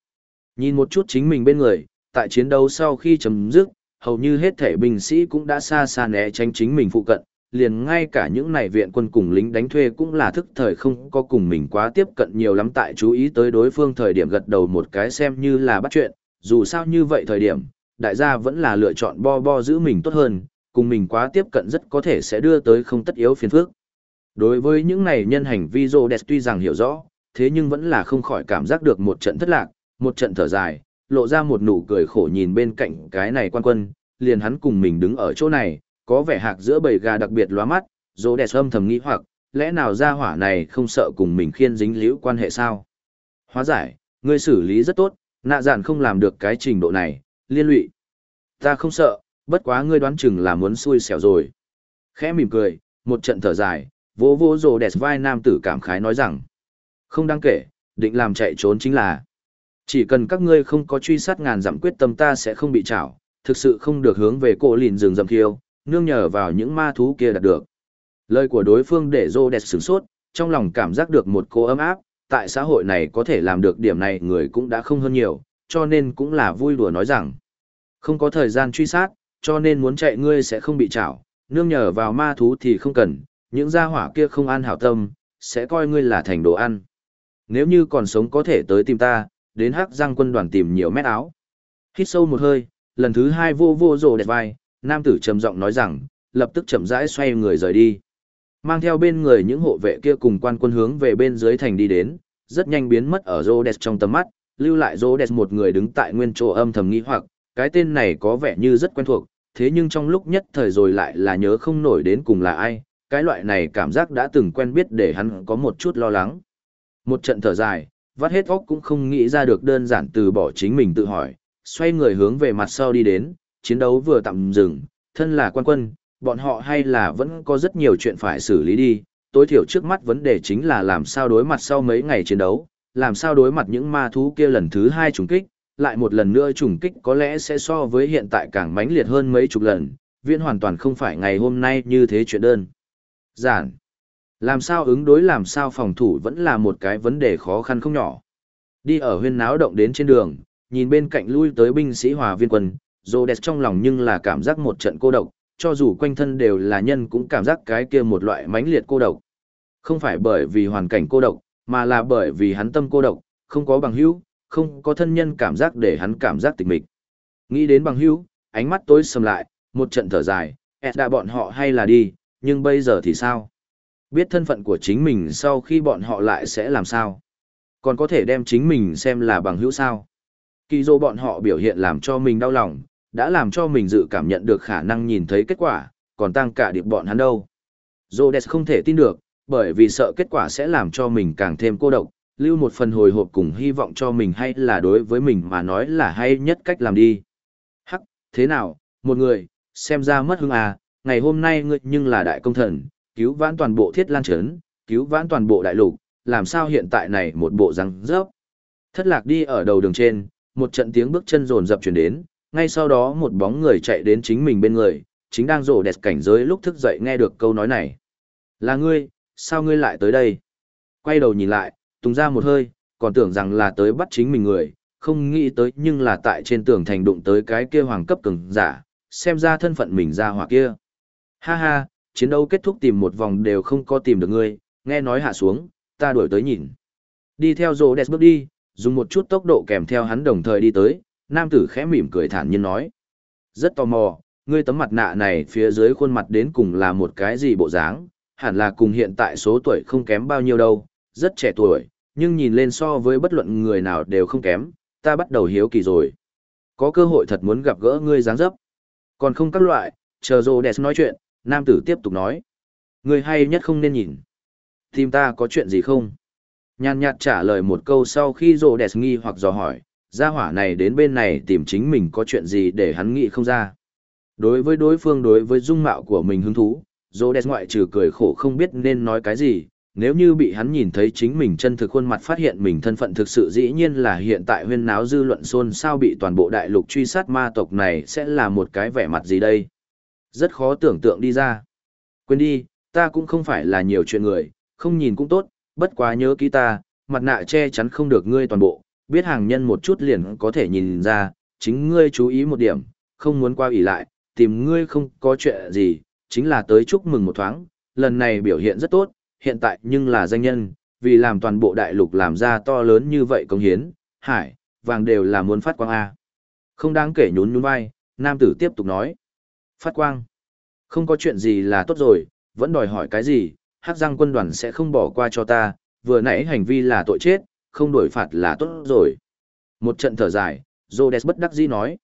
Nhìn một chút chính mình bên người, tại chiến đấu sau khi chấm dứt, hầu như hết thể binh sĩ cũng đã xa xa né tránh chính mình phụ cận, liền ngay cả những này viện quân cùng lính đánh thuê cũng là thức thời không có cùng mình quá tiếp cận nhiều lắm tại chú ý tới đối phương thời điểm gật đầu một cái xem như là bắt chuyện, dù sao như vậy thời điểm, đại gia vẫn là lựa chọn bo bo giữ mình tốt hơn, cùng mình quá tiếp cận rất có thể sẽ đưa tới không tất yếu phiền phức. Đối với những này nhân hành vi rô đẹp tuy rằng hiểu rõ, thế nhưng vẫn là không khỏi cảm giác được một trận thất lạc, một trận thở dài, lộ ra một nụ cười khổ nhìn bên cạnh cái này quan quân, liền hắn cùng mình đứng ở chỗ này, có vẻ hạc giữa bầy gà đặc biệt lóa mắt, dỗ đẹp âm thầm nghĩ hoặc, lẽ nào ra hỏa này không sợ cùng mình khiên dính liễu quan hệ sao? Hóa giải, ngươi xử lý rất tốt, nạ giản không làm được cái trình độ này, liên lụy. Ta không sợ, bất quá ngươi đoán chừng là muốn xui xẻo rồi. Khẽ mỉm cười, một trận thở dài, vỗ vỗ rồ đẹp vai nam tử cảm khái nói rằng không đáng kể định làm chạy trốn chính là chỉ cần các ngươi không có truy sát ngàn dặm quyết tâm ta sẽ không bị chảo thực sự không được hướng về cổ lìn rừng rậm thiêu nương nhờ vào những ma thú kia đạt được lời của đối phương để rô đẹp sửng sốt trong lòng cảm giác được một cô ấm áp tại xã hội này có thể làm được điểm này người cũng đã không hơn nhiều cho nên cũng là vui đùa nói rằng không có thời gian truy sát cho nên muốn chạy ngươi sẽ không bị chảo nương nhờ vào ma thú thì không cần những gia hỏa kia không an hảo tâm, sẽ coi ngươi là thành đồ ăn. Nếu như còn sống có thể tới tìm ta, đến hắc giang quân đoàn tìm nhiều mét áo. Hít sâu một hơi, lần thứ hai vô vô rồ đẹp vai, nam tử trầm giọng nói rằng, lập tức chậm rãi xoay người rời đi. Mang theo bên người những hộ vệ kia cùng quan quân hướng về bên dưới thành đi đến, rất nhanh biến mất ở Rhodes trong tầm mắt, lưu lại Rhodes một người đứng tại nguyên chỗ âm thầm nghi hoặc, cái tên này có vẻ như rất quen thuộc, thế nhưng trong lúc nhất thời rồi lại là nhớ không nổi đến cùng là ai, cái loại này cảm giác đã từng quen biết để hắn có một chút lo lắng. Một trận thở dài, vắt hết óc cũng không nghĩ ra được đơn giản từ bỏ chính mình tự hỏi, xoay người hướng về mặt sau đi đến, chiến đấu vừa tạm dừng, thân là quan quân, bọn họ hay là vẫn có rất nhiều chuyện phải xử lý đi, tối thiểu trước mắt vấn đề chính là làm sao đối mặt sau mấy ngày chiến đấu, làm sao đối mặt những ma thú kia lần thứ hai trùng kích, lại một lần nữa trùng kích có lẽ sẽ so với hiện tại càng mãnh liệt hơn mấy chục lần, viên hoàn toàn không phải ngày hôm nay như thế chuyện đơn giản. Làm sao ứng đối làm sao phòng thủ vẫn là một cái vấn đề khó khăn không nhỏ. Đi ở huyên náo động đến trên đường, nhìn bên cạnh lui tới binh sĩ hòa viên quân, rô đẹp trong lòng nhưng là cảm giác một trận cô độc, cho dù quanh thân đều là nhân cũng cảm giác cái kia một loại mãnh liệt cô độc. Không phải bởi vì hoàn cảnh cô độc, mà là bởi vì hắn tâm cô độc, không có bằng hữu, không có thân nhân cảm giác để hắn cảm giác tịch mịch. Nghĩ đến bằng hữu, ánh mắt tối sầm lại, một trận thở dài, ẹt đã bọn họ hay là đi, nhưng bây giờ thì sao? Biết thân phận của chính mình sau khi bọn họ lại sẽ làm sao? Còn có thể đem chính mình xem là bằng hữu sao? Kỳ dô bọn họ biểu hiện làm cho mình đau lòng, đã làm cho mình dự cảm nhận được khả năng nhìn thấy kết quả, còn tăng cả điệp bọn hắn đâu. Rhodes không thể tin được, bởi vì sợ kết quả sẽ làm cho mình càng thêm cô độc, lưu một phần hồi hộp cùng hy vọng cho mình hay là đối với mình mà nói là hay nhất cách làm đi. Hắc, thế nào, một người, xem ra mất hứng à, ngày hôm nay ngươi nhưng là đại công thần, cứu vãn toàn bộ thiết lan trấn, cứu vãn toàn bộ đại lục, làm sao hiện tại này một bộ răng rớp. Thất lạc đi ở đầu đường trên, một trận tiếng bước chân rồn rập chuyển đến, ngay sau đó một bóng người chạy đến chính mình bên người, chính đang rổ đẹp cảnh giới lúc thức dậy nghe được câu nói này. Là ngươi, sao ngươi lại tới đây? Quay đầu nhìn lại, tung ra một hơi, còn tưởng rằng là tới bắt chính mình người, không nghĩ tới nhưng là tại trên tường thành đụng tới cái kia hoàng cấp cường giả, xem ra thân phận mình ra hỏa kia. Ha ha, chiến đấu kết thúc tìm một vòng đều không có tìm được ngươi, nghe nói hạ xuống, ta đuổi tới nhìn. Đi theo rồ đẹp bước đi, dùng một chút tốc độ kèm theo hắn đồng thời đi tới, nam tử khẽ mỉm cười thản nhiên nói. Rất tò mò, ngươi tấm mặt nạ này phía dưới khuôn mặt đến cùng là một cái gì bộ dáng, hẳn là cùng hiện tại số tuổi không kém bao nhiêu đâu, rất trẻ tuổi, nhưng nhìn lên so với bất luận người nào đều không kém, ta bắt đầu hiếu kỳ rồi. Có cơ hội thật muốn gặp gỡ ngươi dáng dấp. Còn không các loại, chờ rô đẹp nói chuyện, nam tử tiếp tục nói. Ngươi hay nhất không nên nhìn. Tìm ta có chuyện gì không? Nhàn nhạt trả lời một câu sau khi rồ đẹp nghi hoặc dò hỏi, gia hỏa này đến bên này tìm chính mình có chuyện gì để hắn nghĩ không ra. Đối với đối phương đối với dung mạo của mình hứng thú, rồ đẹp ngoại trừ cười khổ không biết nên nói cái gì, nếu như bị hắn nhìn thấy chính mình chân thực khuôn mặt phát hiện mình thân phận thực sự dĩ nhiên là hiện tại huyên náo dư luận xôn xao bị toàn bộ đại lục truy sát ma tộc này sẽ là một cái vẻ mặt gì đây? Rất khó tưởng tượng đi ra. Quên đi, ta cũng không phải là nhiều chuyện người, không nhìn cũng tốt, bất quá nhớ kỹ ta, mặt nạ che chắn không được ngươi toàn bộ, biết hàng nhân một chút liền có thể nhìn ra, chính ngươi chú ý một điểm, không muốn qua ủy lại, tìm ngươi không có chuyện gì, chính là tới chúc mừng một thoáng, lần này biểu hiện rất tốt, hiện tại nhưng là danh nhân, vì làm toàn bộ đại lục làm ra to lớn như vậy công hiến, hải, vàng đều là muốn phát quang A. Không đáng kể nhún nhún vai, nam tử tiếp tục nói. Phát quang. Không có chuyện gì là tốt rồi, vẫn đòi hỏi cái gì, hắc răng quân đoàn sẽ không bỏ qua cho ta, vừa nãy hành vi là tội chết, không đổi phạt là tốt rồi. Một trận thở dài, Rhodes bất đắc dĩ nói.